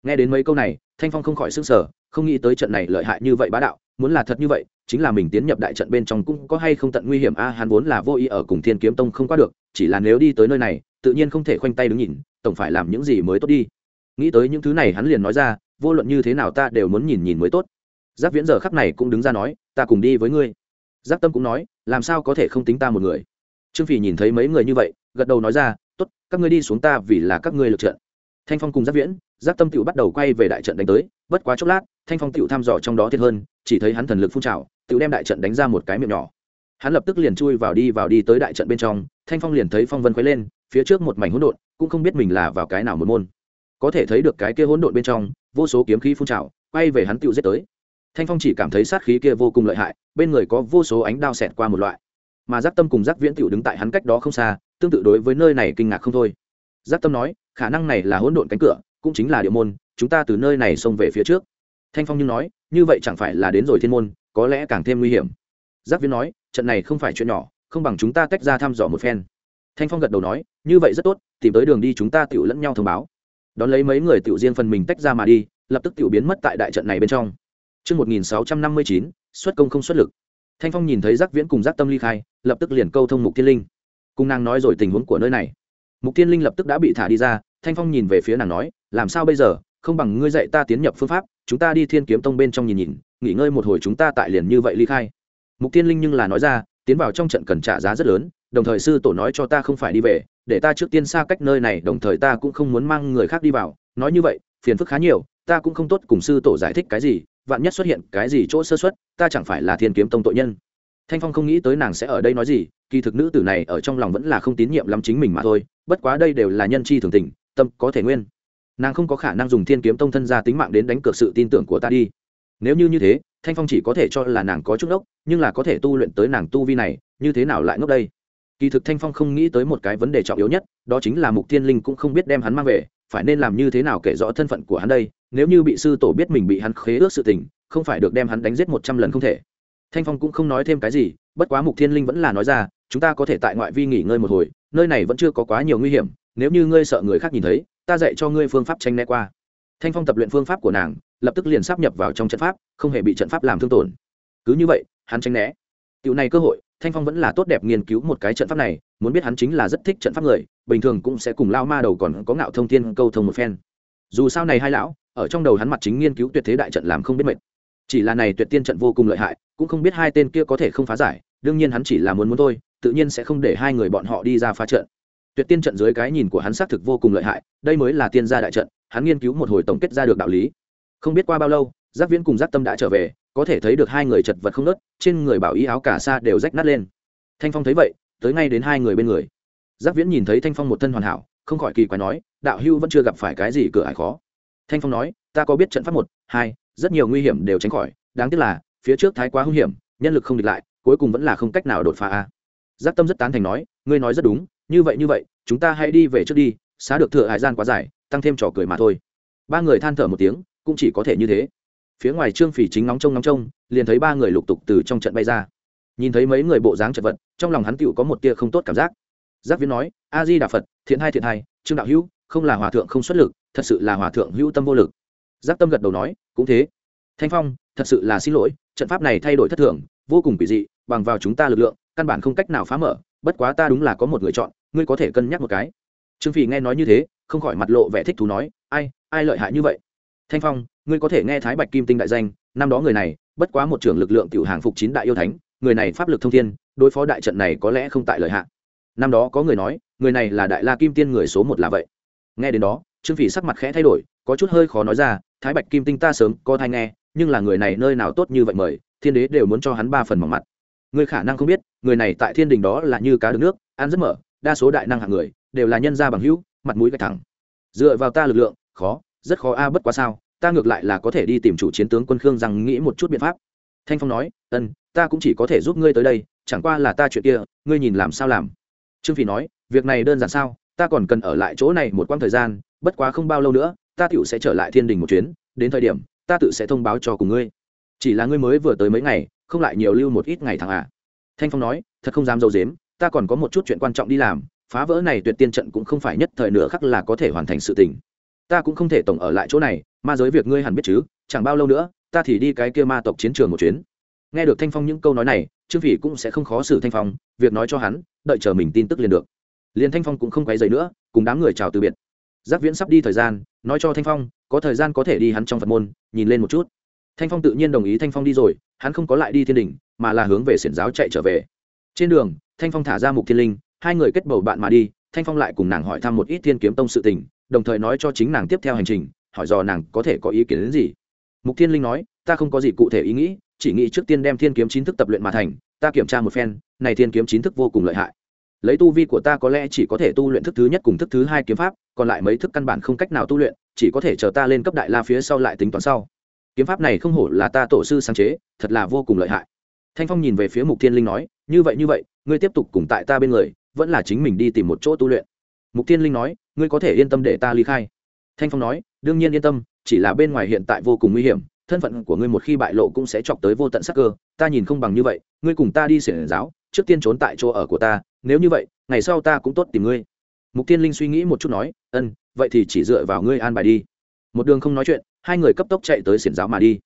Nghe đến mấy câu này thanh phong không khỏi s ư n g sở không nghĩ tới trận này lợi hại như vậy bá đạo muốn là thật như vậy chính là mình tiến nhập đại trận bên trong cũng có hay không tận nguy hiểm a à, hắn vốn là vô ý ở cùng thiên kiếm tông không qua được chỉ là nếu đi tới nơi này tự nhiên không thể khoanh tay đứng nhìn tổng phải làm những gì mới tốt đi. Nghĩ tới những thứ này hắn liền nói ra vô luận như thế nào ta đều muốn nhìn nhìn mới tốt. Giáp viễn giờ khắc này cũng đứng ra nói ta cùng đi với ngươi. Giáp tâm cũng nói làm sao có thể không tính ta một người? Trương phỉ nhìn thấy mấy người như vậy gật đầu nói ra tốt, các ngươi đi xuống ta vì là các ngươi lực trận. Thanh phong cùng giáp viễn, giáp tâm tựu bắt đầu quay về đại trận đánh tới. Bất quá chốc lát, thanh phong tựu thăm dò trong đó thiệt hơn, chỉ thấy hắn thần lực phun trào tựu đem đại trận đánh ra một cái miệng nhỏ. Hắn lập tức liền chui vào đi vào đi tới đại trận bên trong, thanh phong liền thấy phong vân khuấy lên, phía trước một mảnh hỗn độn, cũng không biết mình là vào cái nào một môn. Có thể thấy được cái kia hỗn độn bên trong, vô số kiếm khí phun trào, quay về hắn tựu giết tới. Thanh phong chỉ cảm thấy sát khí kia vô cùng lợi hại, bên người có vô số ánh đao xẹt qua một loại mà giác tâm cùng giác viễn tựu đứng tại hắn cách đó không xa tương tự đối với nơi này kinh ngạc không thôi. Giác tâm nói khả năng này là hỗn độn cánh cửa cũng chính là địa môn chúng ta từ nơi này xông về phía trước. Thanh phong như nói như vậy chẳng phải là đến rồi thiên môn có lẽ càng thêm nguy hiểm. Giác viễn nói trận này không phải chuyện nhỏ không bằng chúng ta tách ra thăm dò một phen. Thanh phong gật đầu nói như vậy rất tốt tìm tới đường đi chúng ta tự lẫn nhau thông báo. Đón lấy mấy người tự riêng phần mình tách ra mà đi lập tức tự biến mất tại đại trận này bên trong. Trước 1659, xuất công không xuất lực. Thanh Phong nhìn thấy Giác Viễn cùng Giác Tâm ly khai, lập tức liền câu thông Mục Thiên Linh. Cùng nàng nói rồi tình huống của nơi này. Mục Thiên Linh lập tức đã bị thả đi ra, Thanh Phong nhìn về phía nàng nói, làm sao bây giờ, không bằng ngươi dạy ta tiến nhập phương pháp, chúng ta đi Thiên Kiếm Tông bên trong nhìn nhìn, nghỉ ngơi một hồi chúng ta tại liền như vậy ly khai. Mục Thiên Linh nhưng là nói ra, tiến vào trong trận cần trả giá rất lớn, đồng thời sư tổ nói cho ta không phải đi về, để ta trước tiên xa cách nơi này, đồng thời ta cũng không muốn mang người khác đi vào, nói như vậy, phiền phức khá nhiều, ta cũng không tốt cùng sư tổ giải thích cái gì, vạn nhất xuất hiện cái gì chỗ sơ xuất, ta chẳng phải là thiên kiếm tông tội nhân. Thanh phong không nghĩ tới nàng sẽ ở đây nói gì, kỳ thực nữ tử này ở trong lòng vẫn là không tín nhiệm lắm chính mình mà thôi, bất quá đây đều là nhân chi thường tình, tâm có thể nguyên. Nàng không có khả năng dùng thiên kiếm tông thân ra tính mạng đến đánh cược sự tin tưởng của ta đi. Nếu như như thế, thanh phong chỉ có thể cho là nàng có chút ốc nhưng là có thể tu luyện tới nàng tu vi này, như thế nào lại ngốc đây? Kỳ thực thanh phong không nghĩ tới một cái vấn đề trọng yếu nhất, đó chính là mục thiên linh cũng không biết đem hắn mang về phải nên làm như thế nào kể rõ thân phận của hắn đây, nếu như bị sư tổ biết mình bị hắn khế ước sự tình, không phải được đem hắn đánh giết một trăm lần không thể. Thanh phong cũng không nói thêm cái gì, bất quá mục thiên linh vẫn là nói ra, chúng ta có thể tại ngoại vi nghỉ ngơi một hồi, nơi này vẫn chưa có quá nhiều nguy hiểm, nếu như ngươi sợ người khác nhìn thấy, ta dạy cho ngươi phương pháp tranh né qua. Thanh phong tập luyện phương pháp của nàng, lập tức liền sắp nhập vào trong trận pháp, không hề bị trận pháp làm thương tổn. Cứ như vậy, hắn tranh né. Tiểu này cơ hội, thanh phong vẫn là tốt đẹp nghiên cứu một cái trận pháp này, muốn biết hắn chính là rất thích trận pháp người bình thường cũng sẽ cùng lao ma đầu còn có ngạo thông thiên câu thông một phen. Dù sao này hai lão, ở trong đầu hắn mặt chính nghiên cứu tuyệt thế đại trận làm không biết mệt. Chỉ là này tuyệt tiên trận vô cùng lợi hại, cũng không biết hai tên kia có thể không phá giải, đương nhiên hắn chỉ là muốn muốn thôi, tự nhiên sẽ không để hai người bọn họ đi ra phá trận. Tuyệt tiên trận dưới cái nhìn của hắn xác thực vô cùng lợi hại, đây mới là tiên gia đại trận, hắn nghiên cứu một hồi tổng kết ra được đạo lý. Không biết qua bao lâu, giác viễn cùng giác tâm đã trở về, có thể thấy được hai người chật vật không nớt trên người bảo y áo cả xa đều rách nát lên. Thanh phong thấy vậy, tới ngay đến hai người bên người giác viễn nhìn thấy thanh phong một thân hoàn hảo, không khỏi kỳ quái nói, đạo hưu vẫn chưa gặp phải cái gì cửa ải khó. Thanh phong nói, ta có biết trận pháp một, hai, rất nhiều nguy hiểm đều tránh khỏi, đáng tiếc là, phía trước thái quá hung hiểm, nhân lực không địch lại, cuối cùng vẫn là không cách nào đột phá a. Giác tâm rất tán thành nói, ngươi nói rất đúng, như vậy như vậy, chúng ta hãy đi về trước đi, xá được thừa hải gian quá dài, tăng thêm trò cười mà thôi. Ba người than thở một tiếng, cũng chỉ có thể như thế. Phía ngoài trương phỉ chính nóng trông nóng trông, liền thấy ba người lục tục từ trong trận bay ra. Nhìn thấy mấy người bộ dáng chật vật, trong lòng hắn tựu có một tia không tốt cảm giác giác viễn nói, a di đà phật, thiện hai thiện hai, trương đạo hữu, không là hòa thượng không xuất lực, thật sự là hòa thượng hữu tâm vô lực. Giác tâm gật đầu nói, cũng thế. Thanh phong, thật sự là xin lỗi, trận pháp này thay đổi thất thường, vô cùng quỷ dị, bằng vào chúng ta lực lượng, căn bản không cách nào phá mở, bất quá ta đúng là có một người chọn, ngươi có thể cân nhắc một cái. Trương Phi nghe nói như thế, không khỏi mặt lộ vẻ thích thú nói, ai ai lợi hại như vậy? Thanh phong, ngươi có thể nghe thái bạch kim tinh đại danh, năm đó người này, bất quá một trưởng lực lượng tiểu hàng phục chín đại yêu thánh, người này pháp lực thông thiên, đối phó đại trận này có lẽ không tại lợi hại năm đó có người nói, người này là đại la kim tiên người số một là vậy. Nghe đến đó, trương phỉ sắc mặt khẽ thay đổi, có chút hơi khó nói ra, thái bạch kim tinh ta sớm có thai nghe, nhưng là người này nơi nào tốt như vậy mời, thiên đế đều muốn cho hắn ba phần mỏng mặt. Người khả năng không biết, người này tại thiên đình đó là như cá đứng nước, ăn rất mở, đa số đại năng hạng người, đều là nhân gia bằng hữu, mặt mũi gạch thẳng. Dựa vào ta lực lượng, khó, rất khó a, bất quá sao, ta ngược lại là có thể đi tìm chủ chiến tướng quân khương rằng nghĩ một chút biện pháp. Thanh phong nói, ân, ta cũng chỉ có thể giúp ngươi tới đây, chẳng qua là ta chuyện kia, ngươi nhìn làm sao làm trương phỉ nói, việc này đơn giản sao? Ta còn cần ở lại chỗ này một quãng thời gian, bất quá không bao lâu nữa, ta tựu sẽ trở lại thiên đình một chuyến, đến thời điểm, ta tự sẽ thông báo cho cùng ngươi. Chỉ là ngươi mới vừa tới mấy ngày, không lại nhiều lưu một ít ngày thằng à? Thanh phong nói, thật không dám dâu dếm, ta còn có một chút chuyện quan trọng đi làm, phá vỡ này tuyệt tiên trận cũng không phải nhất thời nửa khắc là có thể hoàn thành sự tình. Ta cũng không thể tổng ở lại chỗ này, ma giới việc ngươi hẳn biết chứ, chẳng bao lâu nữa, ta thì đi cái kia ma tộc chiến trường một chuyến. Nghe được thanh phong những câu nói này trương phỉ cũng sẽ không khó xử thanh phong, việc nói cho hắn, đợi chờ mình tin tức liền được. Liền thanh phong cũng không quấy dậy nữa, cùng đám người chào từ biệt. Giác viễn sắp đi thời gian, nói cho thanh phong, có thời gian có thể đi hắn trong phật môn, nhìn lên một chút. Thanh phong tự nhiên đồng ý thanh phong đi rồi, hắn không có lại đi thiên đình, mà là hướng về xiển giáo chạy trở về. Trên đường, thanh phong thả ra mục thiên linh, hai người kết bầu bạn mà đi, thanh phong lại cùng nàng hỏi thăm một ít thiên kiếm tông sự tình, đồng thời nói cho chính nàng tiếp theo hành trình, hỏi dò nàng có thể có ý kiến đến gì. Mục thiên linh nói, ta không có gì cụ thể ý nghĩ chỉ nghĩ trước tiên đem thiên kiếm chính thức tập luyện mà thành, ta kiểm tra một phen, này thiên kiếm chính thức vô cùng lợi hại. Lấy tu vi của ta có lẽ chỉ có thể tu luyện thức thứ nhất cùng thức thứ hai kiếm pháp, còn lại mấy thức căn bản không cách nào tu luyện, chỉ có thể chờ ta lên cấp đại la phía sau lại tính toán sau. Kiếm pháp này không hổ là ta tổ sư sáng chế, thật là vô cùng lợi hại. Thanh phong nhìn về phía mục thiên linh nói, như vậy như vậy, ngươi tiếp tục cùng tại ta bên người, vẫn là chính mình đi tìm một chỗ tu luyện. Mục thiên linh nói, ngươi có thể yên tâm để ta ly khai. Thanh phong nói, đương nhiên yên tâm, chỉ là bên ngoài hiện tại vô cùng nguy hiểm thân phận của ngươi một khi bại lộ cũng sẽ chọc tới vô tận sắc cơ, ta nhìn không bằng như vậy, ngươi cùng ta đi xỉn giáo, trước tiên trốn tại chỗ ở của ta, nếu như vậy, ngày sau ta cũng tốt tìm ngươi. Mục tiên linh suy nghĩ một chút nói, ân, vậy thì chỉ dựa vào ngươi an bài đi. Một đường không nói chuyện, hai người cấp tốc chạy tới xiển giáo mà đi.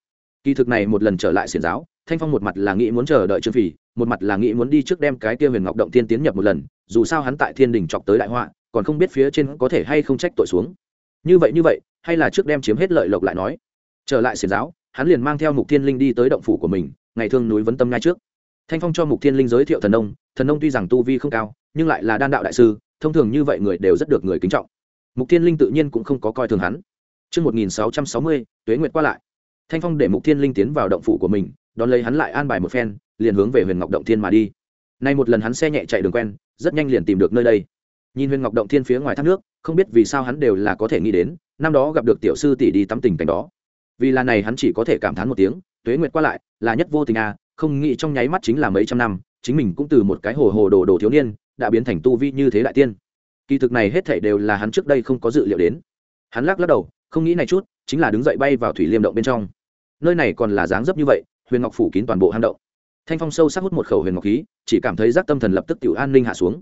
Kỳ thực này một lần trở lại xiển giáo, thanh phong một mặt là nghĩ muốn chờ đợi trương phỉ, một mặt là nghĩ muốn đi trước đem cái kia huyền ngọc động tiên tiến nhập một lần, dù sao hắn tại thiên đình chọc tới đại họa, còn không biết phía trên có thể hay không trách tội xuống. Như vậy như vậy, hay là trước đem chiếm hết lợi lộc lại nói trở lại xiển giáo hắn liền mang theo mục thiên linh đi tới động phủ của mình ngày thương núi vấn tâm ngay trước thanh phong cho mục thiên linh giới thiệu thần nông thần nông tuy rằng tu vi không cao nhưng lại là đan đạo đại sư thông thường như vậy người đều rất được người kính trọng mục thiên linh tự nhiên cũng không có coi thường hắn Trước 1660, tuế nguyệt qua lại. Thanh Phong để Mục Thiên Linh tiến vào động phủ của mình, đón lấy hắn lại an bài một phen, liền hướng về Huyền Ngọc Động Thiên mà đi. Nay một lần hắn xe nhẹ chạy đường quen, rất nhanh liền tìm được nơi đây. Nhìn Huyền Ngọc Động Thiên phía ngoài thác nước, không biết vì sao hắn đều là có thể nghĩ đến, năm đó gặp được tiểu sư tỷ đi tắm tình cảnh đó. Vì là này hắn chỉ có thể cảm thán một tiếng, tuế nguyệt qua lại, là nhất vô tình à, không nghĩ trong nháy mắt chính là mấy trăm năm, chính mình cũng từ một cái hồ hồ đồ đồ thiếu niên, đã biến thành tu vi như thế đại tiên. Kỳ thực này hết thảy đều là hắn trước đây không có dự liệu đến. Hắn lắc lắc đầu, không nghĩ này chút chính là đứng dậy bay vào thủy liêm động bên trong. Nơi này còn là dáng dấp như vậy huyền ngọc phủ kín toàn bộ hang động. Thanh phong sâu sắc hút một khẩu huyền ngọc khí chỉ cảm thấy giác tâm thần lập tức tiểu an ninh hạ xuống.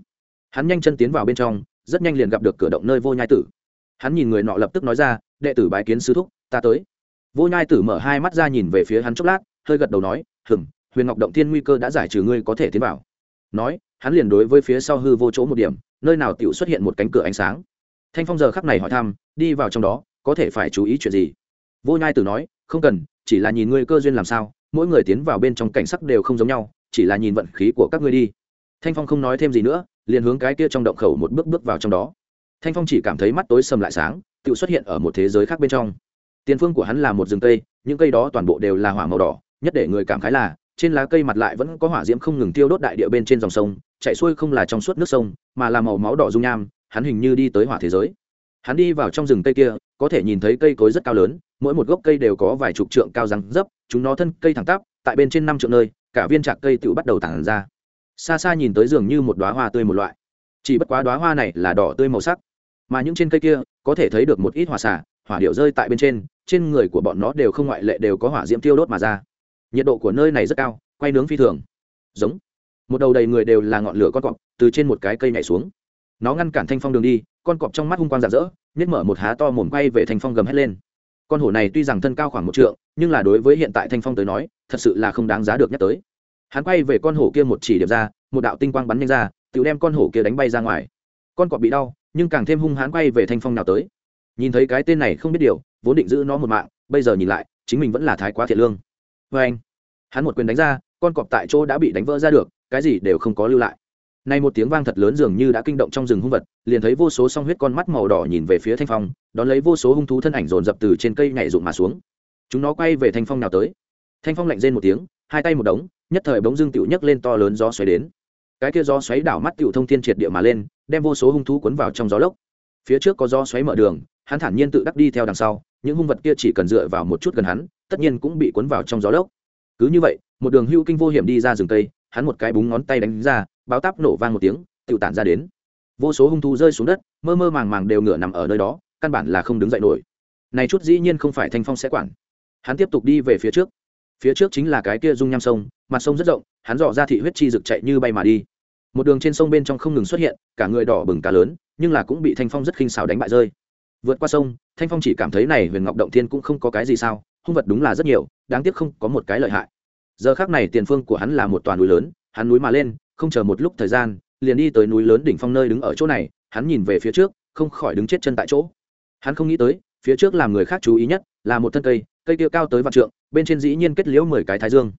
Hắn nhanh chân tiến vào bên trong rất nhanh liền gặp được cửa động nơi vô nhai tử. Hắn nhìn người nọ lập tức nói ra đệ tử bái kiến sư thúc ta tới vô nhai tử mở hai mắt ra nhìn về phía hắn chốc lát, hơi gật đầu nói hừng huyền ngọc động thiên nguy cơ đã giải trừ ngươi có thể tiến vào. Nói, hắn liền đối với phía sau hư vô chỗ một điểm, nơi nào tựu xuất hiện một cánh cửa ánh sáng. Thanh phong giờ khắc này hỏi thăm, đi vào trong đó, có thể phải chú ý chuyện gì? Vô nhai tử nói, không cần, chỉ là nhìn ngươi cơ duyên làm sao, mỗi người tiến vào bên trong cảnh sắc đều không giống nhau, chỉ là nhìn vận khí của các ngươi đi. Thanh phong không nói thêm gì nữa, liền hướng cái kia trong động khẩu một bước bước vào trong đó. Thanh phong chỉ cảm thấy mắt tối sầm lại sáng tự xuất hiện ở một thế giới khác bên trong tiền phương của hắn là một rừng cây, những cây đó toàn bộ đều là hỏa màu đỏ, nhất để người cảm khái là, trên lá cây mặt lại vẫn có hỏa diễm không ngừng tiêu đốt đại địa bên trên dòng sông, chạy xuôi không là trong suốt nước sông, mà là màu máu đỏ dung nham, hắn hình như đi tới hỏa thế giới. Hắn đi vào trong rừng cây kia, có thể nhìn thấy cây cối rất cao lớn, mỗi một gốc cây đều có vài chục trượng cao răng dấp, chúng nó thân cây thẳng tắp, tại bên trên năm trượng nơi, cả viên trạc cây tự bắt đầu tản ra. Xa xa nhìn tới dường như một đoá hoa tươi một loại. Chỉ bất quá đoá hoa này là đỏ tươi màu sắc, mà những trên cây kia có thể thấy được một ít hỏa xả hỏa điệu rơi tại bên trên trên người của bọn nó đều không ngoại lệ đều có hỏa diễm tiêu đốt mà ra. Nhiệt độ của nơi này rất cao, quay nướng phi thường. Giống. Một đầu đầy người đều là ngọn lửa con cọp, từ trên một cái cây nhảy xuống. Nó ngăn cản thanh phong đường đi, con cọp trong mắt hung quang rạng rỡ nhét mở một há to mồm quay về thanh phong gầm hét lên. Con hổ này tuy rằng thân cao khoảng một trượng, nhưng là đối với hiện tại thanh phong tới nói, thật sự là không đáng giá được nhắc tới. Hắn quay về con hổ kia một chỉ điểm ra, một đạo tinh quang bắn nhanh ra, tự đem con hổ kia đánh bay ra ngoài. Con cọp bị đau, nhưng càng thêm hung hãn quay về thanh phong nào tới nhìn thấy cái tên này không biết điều, vốn định giữ nó một mạng, bây giờ nhìn lại, chính mình vẫn là thái quá thiệt lương. Vê anh, hắn một quyền đánh ra, con cọp tại chỗ đã bị đánh vỡ ra được, cái gì đều không có lưu lại. Nay một tiếng vang thật lớn dường như đã kinh động trong rừng hung vật, liền thấy vô số song huyết con mắt màu đỏ nhìn về phía thanh phong, đón lấy vô số hung thú thân ảnh dồn dập từ trên cây nhảy rụng mà xuống. Chúng nó quay về thanh phong nào tới. Thanh phong lạnh rên một tiếng, hai tay một đống, nhất thời bỗng dưng tựu nhấc lên to lớn gió xoáy đến. Cái kia gió xoáy đảo mắt tựu thông thiên triệt địa mà lên, đem vô số hung thú cuốn vào trong gió lốc. Phía trước có gió xoáy mở đường hắn thản nhiên tự đắc đi theo đằng sau, những hung vật kia chỉ cần dựa vào một chút gần hắn, tất nhiên cũng bị cuốn vào trong gió lốc. Cứ như vậy, một đường hưu kinh vô hiểm đi ra rừng cây, hắn một cái búng ngón tay đánh ra, báo táp nổ vang một tiếng tự tản ra đến. Vô số hung thú rơi xuống đất, mơ mơ màng màng đều ngửa nằm ở nơi đó, căn bản là không đứng dậy nổi. Này chút dĩ nhiên không phải thanh phong sẽ quản. Hắn tiếp tục đi về phía trước. Phía trước chính là cái kia dung nham sông, mặt sông rất rộng, hắn dò ra thị huyết chi rực chạy như bay mà đi. Một đường trên sông bên trong không ngừng xuất hiện, cả người đỏ bừng cá lớn, nhưng là cũng bị thanh phong rất khinh xào đánh bại rơi vượt qua sông, thanh phong chỉ cảm thấy này huyền ngọc động thiên cũng không có cái gì sao, hung vật đúng là rất nhiều, đáng tiếc không có một cái lợi hại. Giờ khác này tiền phương của hắn là một toàn núi lớn, hắn núi mà lên, không chờ một lúc thời gian, liền đi tới núi lớn đỉnh phong nơi đứng ở chỗ này, hắn nhìn về phía trước, không khỏi đứng chết chân tại chỗ. Hắn không nghĩ tới, phía trước làm người khác chú ý nhất là một thân cây cây kia cao tới vạn trượng, bên trên dĩ nhiên kết liễu mười cái thái dương.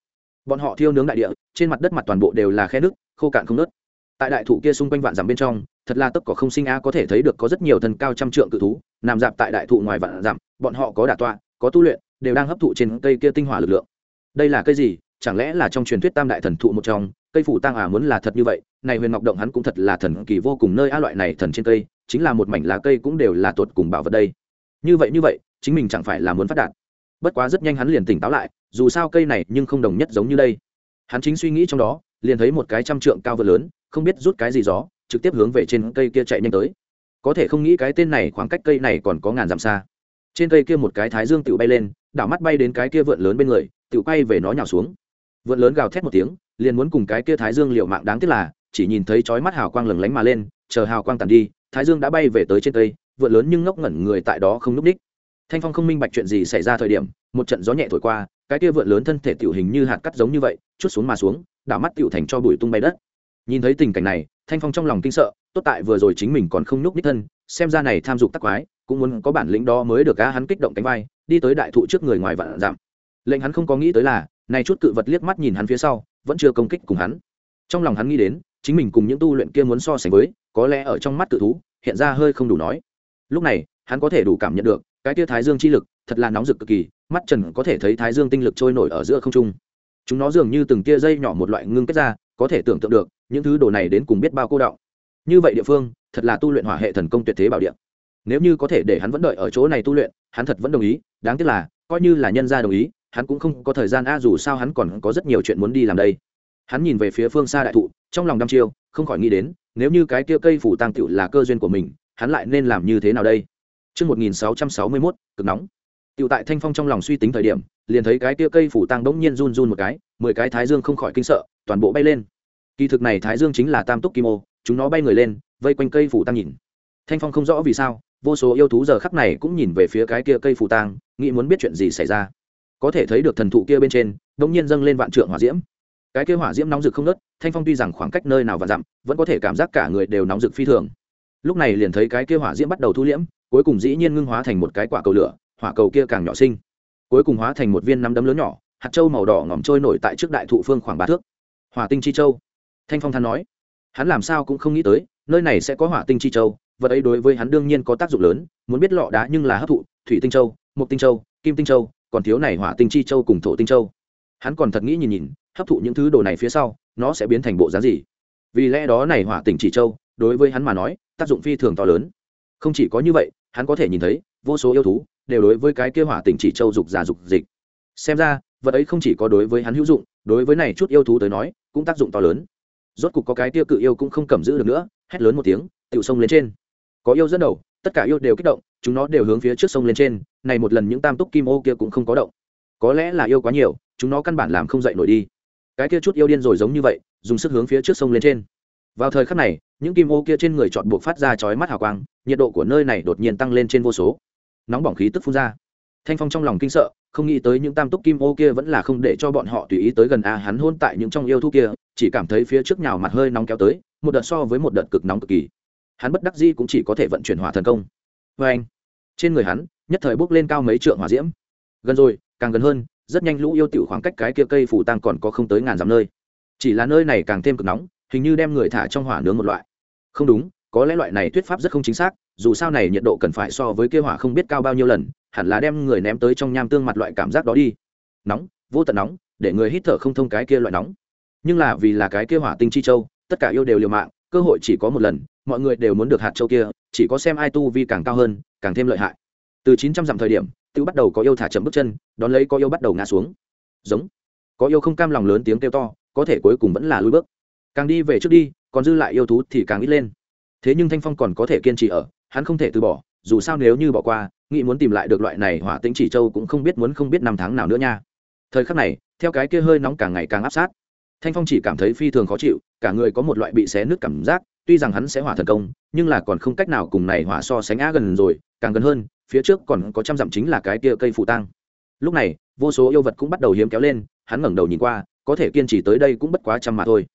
Bọn họ thiêu nướng đại địa, trên mặt đất mặt toàn bộ đều là khe nước khô cạn không nớt tại đại thụ kia xung quanh vạn dặm bên trong thật là tất có không sinh a có thể thấy được có rất nhiều thần cao trăm trượng cự thú, nằm dạp tại đại thụ ngoài vạn dặm, bọn họ có đả tọa, có tu luyện, đều đang hấp thụ trên cây kia tinh hỏa lực lượng. Đây là cây gì? Chẳng lẽ là trong truyền thuyết tam đại thần thụ một trong? Cây phủ tăng à muốn là thật như vậy, này huyền ngọc động hắn cũng thật là thần kỳ vô cùng nơi a loại này thần trên cây, chính là một mảnh lá cây cũng đều là tuột cùng bảo vật đây. Như vậy như vậy, chính mình chẳng phải là muốn phát đạt. Bất quá rất nhanh hắn liền tỉnh táo lại, dù sao cây này nhưng không đồng nhất giống như đây. Hắn chính suy nghĩ trong đó, liền thấy một cái trăm trượng cao vượt lớn, không biết rút cái gì gió trực tiếp hướng về trên cây kia chạy nhanh tới. Có thể không nghĩ cái tên này khoảng cách cây này còn có ngàn dặm xa. Trên cây kia một cái thái dương tự bay lên, đảo mắt bay đến cái kia vượn lớn bên người tự quay về nó nhào xuống. Vượn lớn gào thét một tiếng, liền muốn cùng cái kia thái dương liệu mạng đáng tiếc là, chỉ nhìn thấy chói mắt hào quang lừng lánh mà lên, chờ hào quang tàn đi, thái dương đã bay về tới trên cây, vượn lớn nhưng ngốc ngẩn người tại đó không núp ních. Thanh phong không minh bạch chuyện gì xảy ra thời điểm, một trận gió nhẹ thổi qua, cái kia vượn lớn thân thể tiểu hình như hạt cắt giống như vậy, chút xuống mà xuống, đảo mắt tiểu thành cho bụi tung bay đất nhìn thấy tình cảnh này, thanh phong trong lòng kinh sợ, tốt tại vừa rồi chính mình còn không núp ních thân, xem ra này tham dục tắc quái, cũng muốn có bản lĩnh đó mới được cá hắn kích động cánh vai, đi tới đại thụ trước người ngoài vạn giảm. Lệnh hắn không có nghĩ tới là, này chút cự vật liếc mắt nhìn hắn phía sau, vẫn chưa công kích cùng hắn. Trong lòng hắn nghĩ đến, chính mình cùng những tu luyện kia muốn so sánh với, có lẽ ở trong mắt cự thú, hiện ra hơi không đủ nói. Lúc này, hắn có thể đủ cảm nhận được, cái tia thái dương chi lực, thật là nóng rực cực kỳ, mắt trần có thể thấy thái dương tinh lực trôi nổi ở giữa không trung. Chúng nó dường như từng tia dây nhỏ một loại ngưng kết ra, có thể tưởng tượng được những thứ đồ này đến cùng biết bao cô đọng như vậy địa phương thật là tu luyện hỏa hệ thần công tuyệt thế bảo địa nếu như có thể để hắn vẫn đợi ở chỗ này tu luyện hắn thật vẫn đồng ý đáng tiếc là coi như là nhân gia đồng ý hắn cũng không có thời gian a dù sao hắn còn có rất nhiều chuyện muốn đi làm đây hắn nhìn về phía phương xa đại thụ trong lòng đăm chiêu không khỏi nghĩ đến nếu như cái kia cây phủ tăng tựu là cơ duyên của mình hắn lại nên làm như thế nào đây Trước 1661, cực nóng. Tiểu tại Thanh Phong trong lòng suy tính thời điểm, liền thấy cái kia cây phủ tăng bỗng nhiên run run một cái, mười cái thái dương không khỏi kinh sợ, toàn bộ bay lên. Kỳ thực này thái dương chính là Tam Túc Kim Ô, chúng nó bay người lên, vây quanh cây phủ tăng nhìn. Thanh Phong không rõ vì sao, vô số yêu thú giờ khắc này cũng nhìn về phía cái kia cây phủ tăng, nghĩ muốn biết chuyện gì xảy ra. Có thể thấy được thần thụ kia bên trên đ ỗ n g nhiên dâng lên vạn trượng hỏa diễm. Cái kia hỏa diễm nóng rực không nớt thanh phong tuy rằng khoảng cách nơi nào và dặm vẫn có thể cảm giác cả người đều nóng rực phi thường. Lúc này liền thấy cái kia hỏa diễm bắt đầu thu liễm cuối cùng dĩ nhiên ngưng hóa thành một cái quả cầu lửa hỏa cầu kia càng nhỏ sinh cuối cùng hóa thành một viên nắm đấm lớn nhỏ hạt trâu màu đỏ ngỏm trôi nổi tại trước đại thụ phương khoảng ba thước. Hòa tinh chi châu thanh phong than nói, hắn làm sao cũng không nghĩ tới, nơi này sẽ có hỏa tinh chi châu, vật ấy đối với hắn đương nhiên có tác dụng lớn, muốn biết lọ đá nhưng là hấp thụ, thủy tinh châu mục tinh châu, kim tinh châu, còn thiếu này hỏa tinh chi châu cùng thổ tinh châu. Hắn còn thật nghĩ nhìn nhìn, hấp thụ những thứ đồ này phía sau, nó sẽ biến thành bộ giá gì? Vì lẽ đó này hỏa tinh chỉ châu, đối với hắn mà nói, tác dụng phi thường to lớn. Không chỉ có như vậy, hắn có thể nhìn thấy, vô số yêu thú, đều đối với cái kia hỏa tinh chỉ châu dục giả dục dịch. Xem ra, vật ấy không chỉ có đối với hắn hữu dụng, đối với này chút yêu thú tới nói, cũng tác dụng to lớn rốt cục có cái tia cự yêu cũng không cầm giữ được nữa, hét lớn một tiếng tự sông lên trên. Có yêu dẫn đầu, tất cả yêu đều kích động, chúng nó đều hướng phía trước sông lên trên, này một lần những tam túc kim ô kia cũng không có động. Có lẽ là yêu quá nhiều, chúng nó căn bản làm không dậy nổi đi. Cái kia chút yêu điên rồi giống như vậy, dùng sức hướng phía trước sông lên trên. Vào thời khắc này, những kim ô kia trên người chọn buộc phát ra chói mắt hào quang, nhiệt độ của nơi này đột nhiên tăng lên trên vô số. Nóng bỏng khí tức phun ra. Thanh phong trong lòng kinh sợ, không nghĩ tới những tam túc kim ô kia vẫn là không để cho bọn họ tùy ý tới gần a hắn hôn tại những trong yêu thú kia chỉ cảm thấy phía trước nhào mặt hơi nóng kéo tới, một đợt so với một đợt cực nóng cực kỳ. Hắn bất đắc di cũng chỉ có thể vận chuyển hỏa thần công. Vê anh, trên người hắn, nhất thời bốc lên cao mấy trượng hỏa diễm. Gần rồi, càng gần hơn, rất nhanh lũ yêu tiểu khoảng cách cái kia cây phủ tăng còn có không tới ngàn dặm nơi. Chỉ là nơi này càng thêm cực nóng, hình như đem người thả trong hỏa nướng một loại. Không đúng, có lẽ loại này thuyết pháp rất không chính xác, dù sao này nhiệt độ cần phải so với kia hỏa không biết cao bao nhiêu lần, hẳn là đem người ném tới trong nham tương mặt loại cảm giác đó đi. Nóng, vô tận nóng, để người hít thở không thông cái kia loại nóng nhưng là vì là cái kia hỏa tinh chi châu, tất cả yêu đều liều mạng, cơ hội chỉ có một lần, mọi người đều muốn được hạt châu kia, chỉ có xem ai tu vi càng cao hơn, càng thêm lợi hại. Từ chín trăm dặm thời điểm tự bắt đầu có yêu thả chậm bước chân, đón lấy có yêu bắt đầu ngã xuống. Giống. Có yêu không cam lòng lớn tiếng kêu to, có thể cuối cùng vẫn là lui bước. Càng đi về trước đi, còn dư lại yêu thú thì càng ít lên. Thế nhưng thanh phong còn có thể kiên trì ở, hắn không thể từ bỏ, dù sao nếu như bỏ qua, nghĩ muốn tìm lại được loại này hỏa tĩnh chỉ châu cũng không biết muốn không biết năm tháng nào nữa nha. Thời khắc này, theo cái kia hơi nóng càng ngày càng áp sát thanh phong chỉ cảm thấy phi thường khó chịu, cả người có một loại bị xé nứt cảm giác, tuy rằng hắn sẽ hỏa thần công, nhưng là còn không cách nào cùng này hỏa so sánh á gần rồi, càng gần hơn, phía trước còn có trăm dặm chính là cái kia cây phụ tăng lúc này, vô số yêu vật cũng bắt đầu hiếm kéo lên, hắn ngẩng đầu nhìn qua, có thể kiên trì tới đây cũng bất quá trăm mà thôi.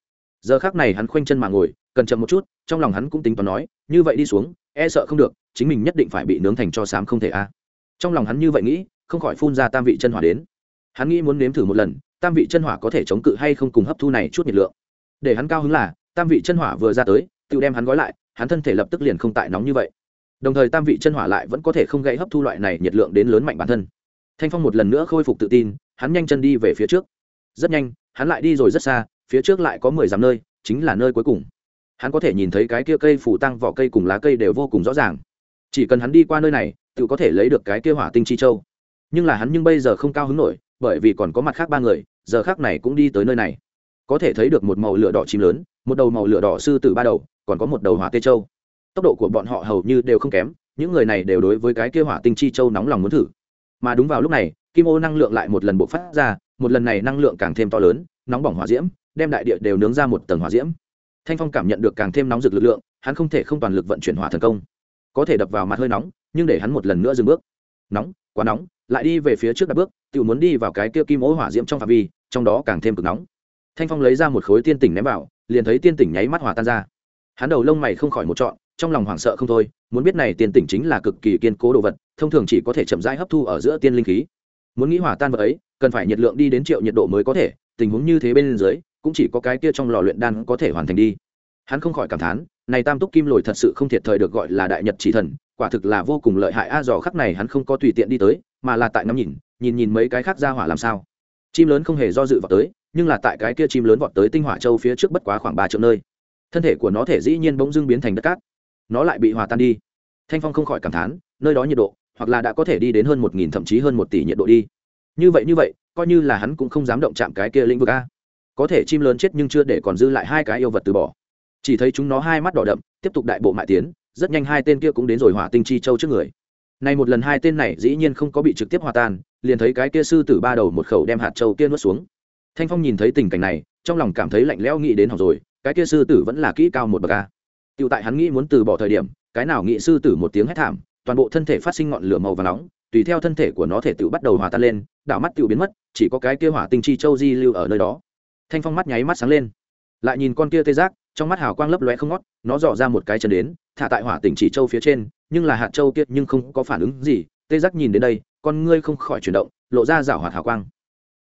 Giờ khác này hắn khoanh chân mà ngồi, cần chậm một chút, trong lòng hắn cũng tính toán nói, như vậy đi xuống e sợ không được, chính mình nhất định phải bị nướng thành cho sám không thể a. Trong lòng hắn như vậy nghĩ, không khỏi phun ra tam vị chân hỏa đến. Hắn nghĩ muốn nếm thử một lần tam vị chân hỏa có thể chống cự hay không cùng hấp thu này chút nhiệt lượng. Để hắn cao hứng là, tam vị chân hỏa vừa ra tới, tự đem hắn gói lại, hắn thân thể lập tức liền không tại nóng như vậy. Đồng thời tam vị chân hỏa lại vẫn có thể không gây hấp thu loại này nhiệt lượng đến lớn mạnh bản thân. Thanh phong một lần nữa khôi phục tự tin, hắn nhanh chân đi về phía trước. Rất nhanh, hắn lại đi rồi rất xa, phía trước lại có mười dặm nơi, chính là nơi cuối cùng. Hắn có thể nhìn thấy cái kia cây phủ tăng, vỏ cây cùng lá cây đều vô cùng rõ ràng. Chỉ cần hắn đi qua nơi này, tự có thể lấy được cái kia hỏa tinh chi châu. Nhưng là hắn nhưng bây giờ không cao hứng nổi bởi vì còn có mặt khác ba người, giờ khác này cũng đi tới nơi này. Có thể thấy được một màu lửa đỏ chim lớn, một đầu màu lửa đỏ sư tử ba đầu, còn có một đầu hỏa tê châu. Tốc độ của bọn họ hầu như đều không kém, những người này đều đối với cái kia hỏa tinh chi châu nóng lòng muốn thử. Mà đúng vào lúc này, kim ô năng lượng lại một lần bộc phát ra, một lần này năng lượng càng thêm to lớn, nóng bỏng hỏa diễm, đem đại địa đều nướng ra một tầng hỏa diễm. Thanh phong cảm nhận được càng thêm nóng rực lực lượng, hắn không thể không toàn lực vận chuyển hỏa thần công. Có thể đập vào mặt hơi nóng, nhưng để hắn một lần nữa dừng bước. Nóng, quá nóng lại đi về phía trước đặt bước tự muốn đi vào cái kia kim ố hỏa diễm trong phạm vi, trong đó càng thêm cực nóng. Thanh phong lấy ra một khối tiên tỉnh ném vào, liền thấy tiên tỉnh nháy mắt hỏa tan ra. Hắn đầu lông mày không khỏi một trọn, trong lòng hoảng sợ không thôi, muốn biết này tiên tỉnh chính là cực kỳ kiên cố đồ vật, thông thường chỉ có thể chậm rãi hấp thu ở giữa tiên linh khí. Muốn nghĩ hỏa tan vật ấy, cần phải nhiệt lượng đi đến triệu nhiệt độ mới có thể, tình huống như thế bên dưới, cũng chỉ có cái kia trong lò luyện đan có thể hoàn thành đi. Hắn không khỏi cảm thán, này tam túc kim lồi thật sự không thiệt thời được gọi là đại nhật chỉ thần, quả thực là vô cùng lợi hại. A dò khắc này hắn không có tùy tiện đi tới mà là tại ngắm nhìn nhìn nhìn mấy cái khác ra hỏa làm sao. Chim lớn không hề do dự vào tới, nhưng là tại cái kia chim lớn vọt tới tinh hỏa châu phía trước bất quá khoảng ba triệu nơi. Thân thể của nó thể dĩ nhiên bỗng dưng biến thành đất cát. Nó lại bị hòa tan đi. Thanh phong không khỏi cảm thán, nơi đó nhiệt độ, hoặc là đã có thể đi đến hơn một nghìn thậm chí hơn một tỷ nhiệt độ đi. Như vậy như vậy, coi như là hắn cũng không dám động chạm cái kia lĩnh vực a. Có thể chim lớn chết nhưng chưa để còn dư lại hai cái yêu vật từ bỏ. Chỉ thấy chúng nó hai mắt đỏ đậm, tiếp tục đại bộ mại tiến, rất nhanh hai tên kia cũng đến rồi hỏa tinh chi châu trước người nay một lần hai tên này dĩ nhiên không có bị trực tiếp hòa tan, liền thấy cái kia sư tử ba đầu một khẩu đem hạt châu kia nuốt xuống. Thanh phong nhìn thấy tình cảnh này, trong lòng cảm thấy lạnh lẽo nghĩ đến học rồi, cái kia sư tử vẫn là kỹ cao một bậc a. Tựu tại hắn nghĩ muốn từ bỏ thời điểm, cái nào nghĩ sư tử một tiếng hét thảm, toàn bộ thân thể phát sinh ngọn lửa màu vàng nóng, tùy theo thân thể của nó thể tự bắt đầu hòa tan lên, đạo mắt tiểu biến mất, chỉ có cái kia hỏa tinh chi châu di lưu ở nơi đó. Thanh phong mắt nháy mắt sáng lên, lại nhìn con kia tê giác trong mắt hào quang lấp lóe không ngót, nó dò ra một cái chân đến, thả tại hỏa tỉnh chỉ châu phía trên, nhưng là hạt châu kia nhưng không có phản ứng gì, tê giác nhìn đến đây, con ngươi không khỏi chuyển động, lộ ra rảo hoạt hào quang.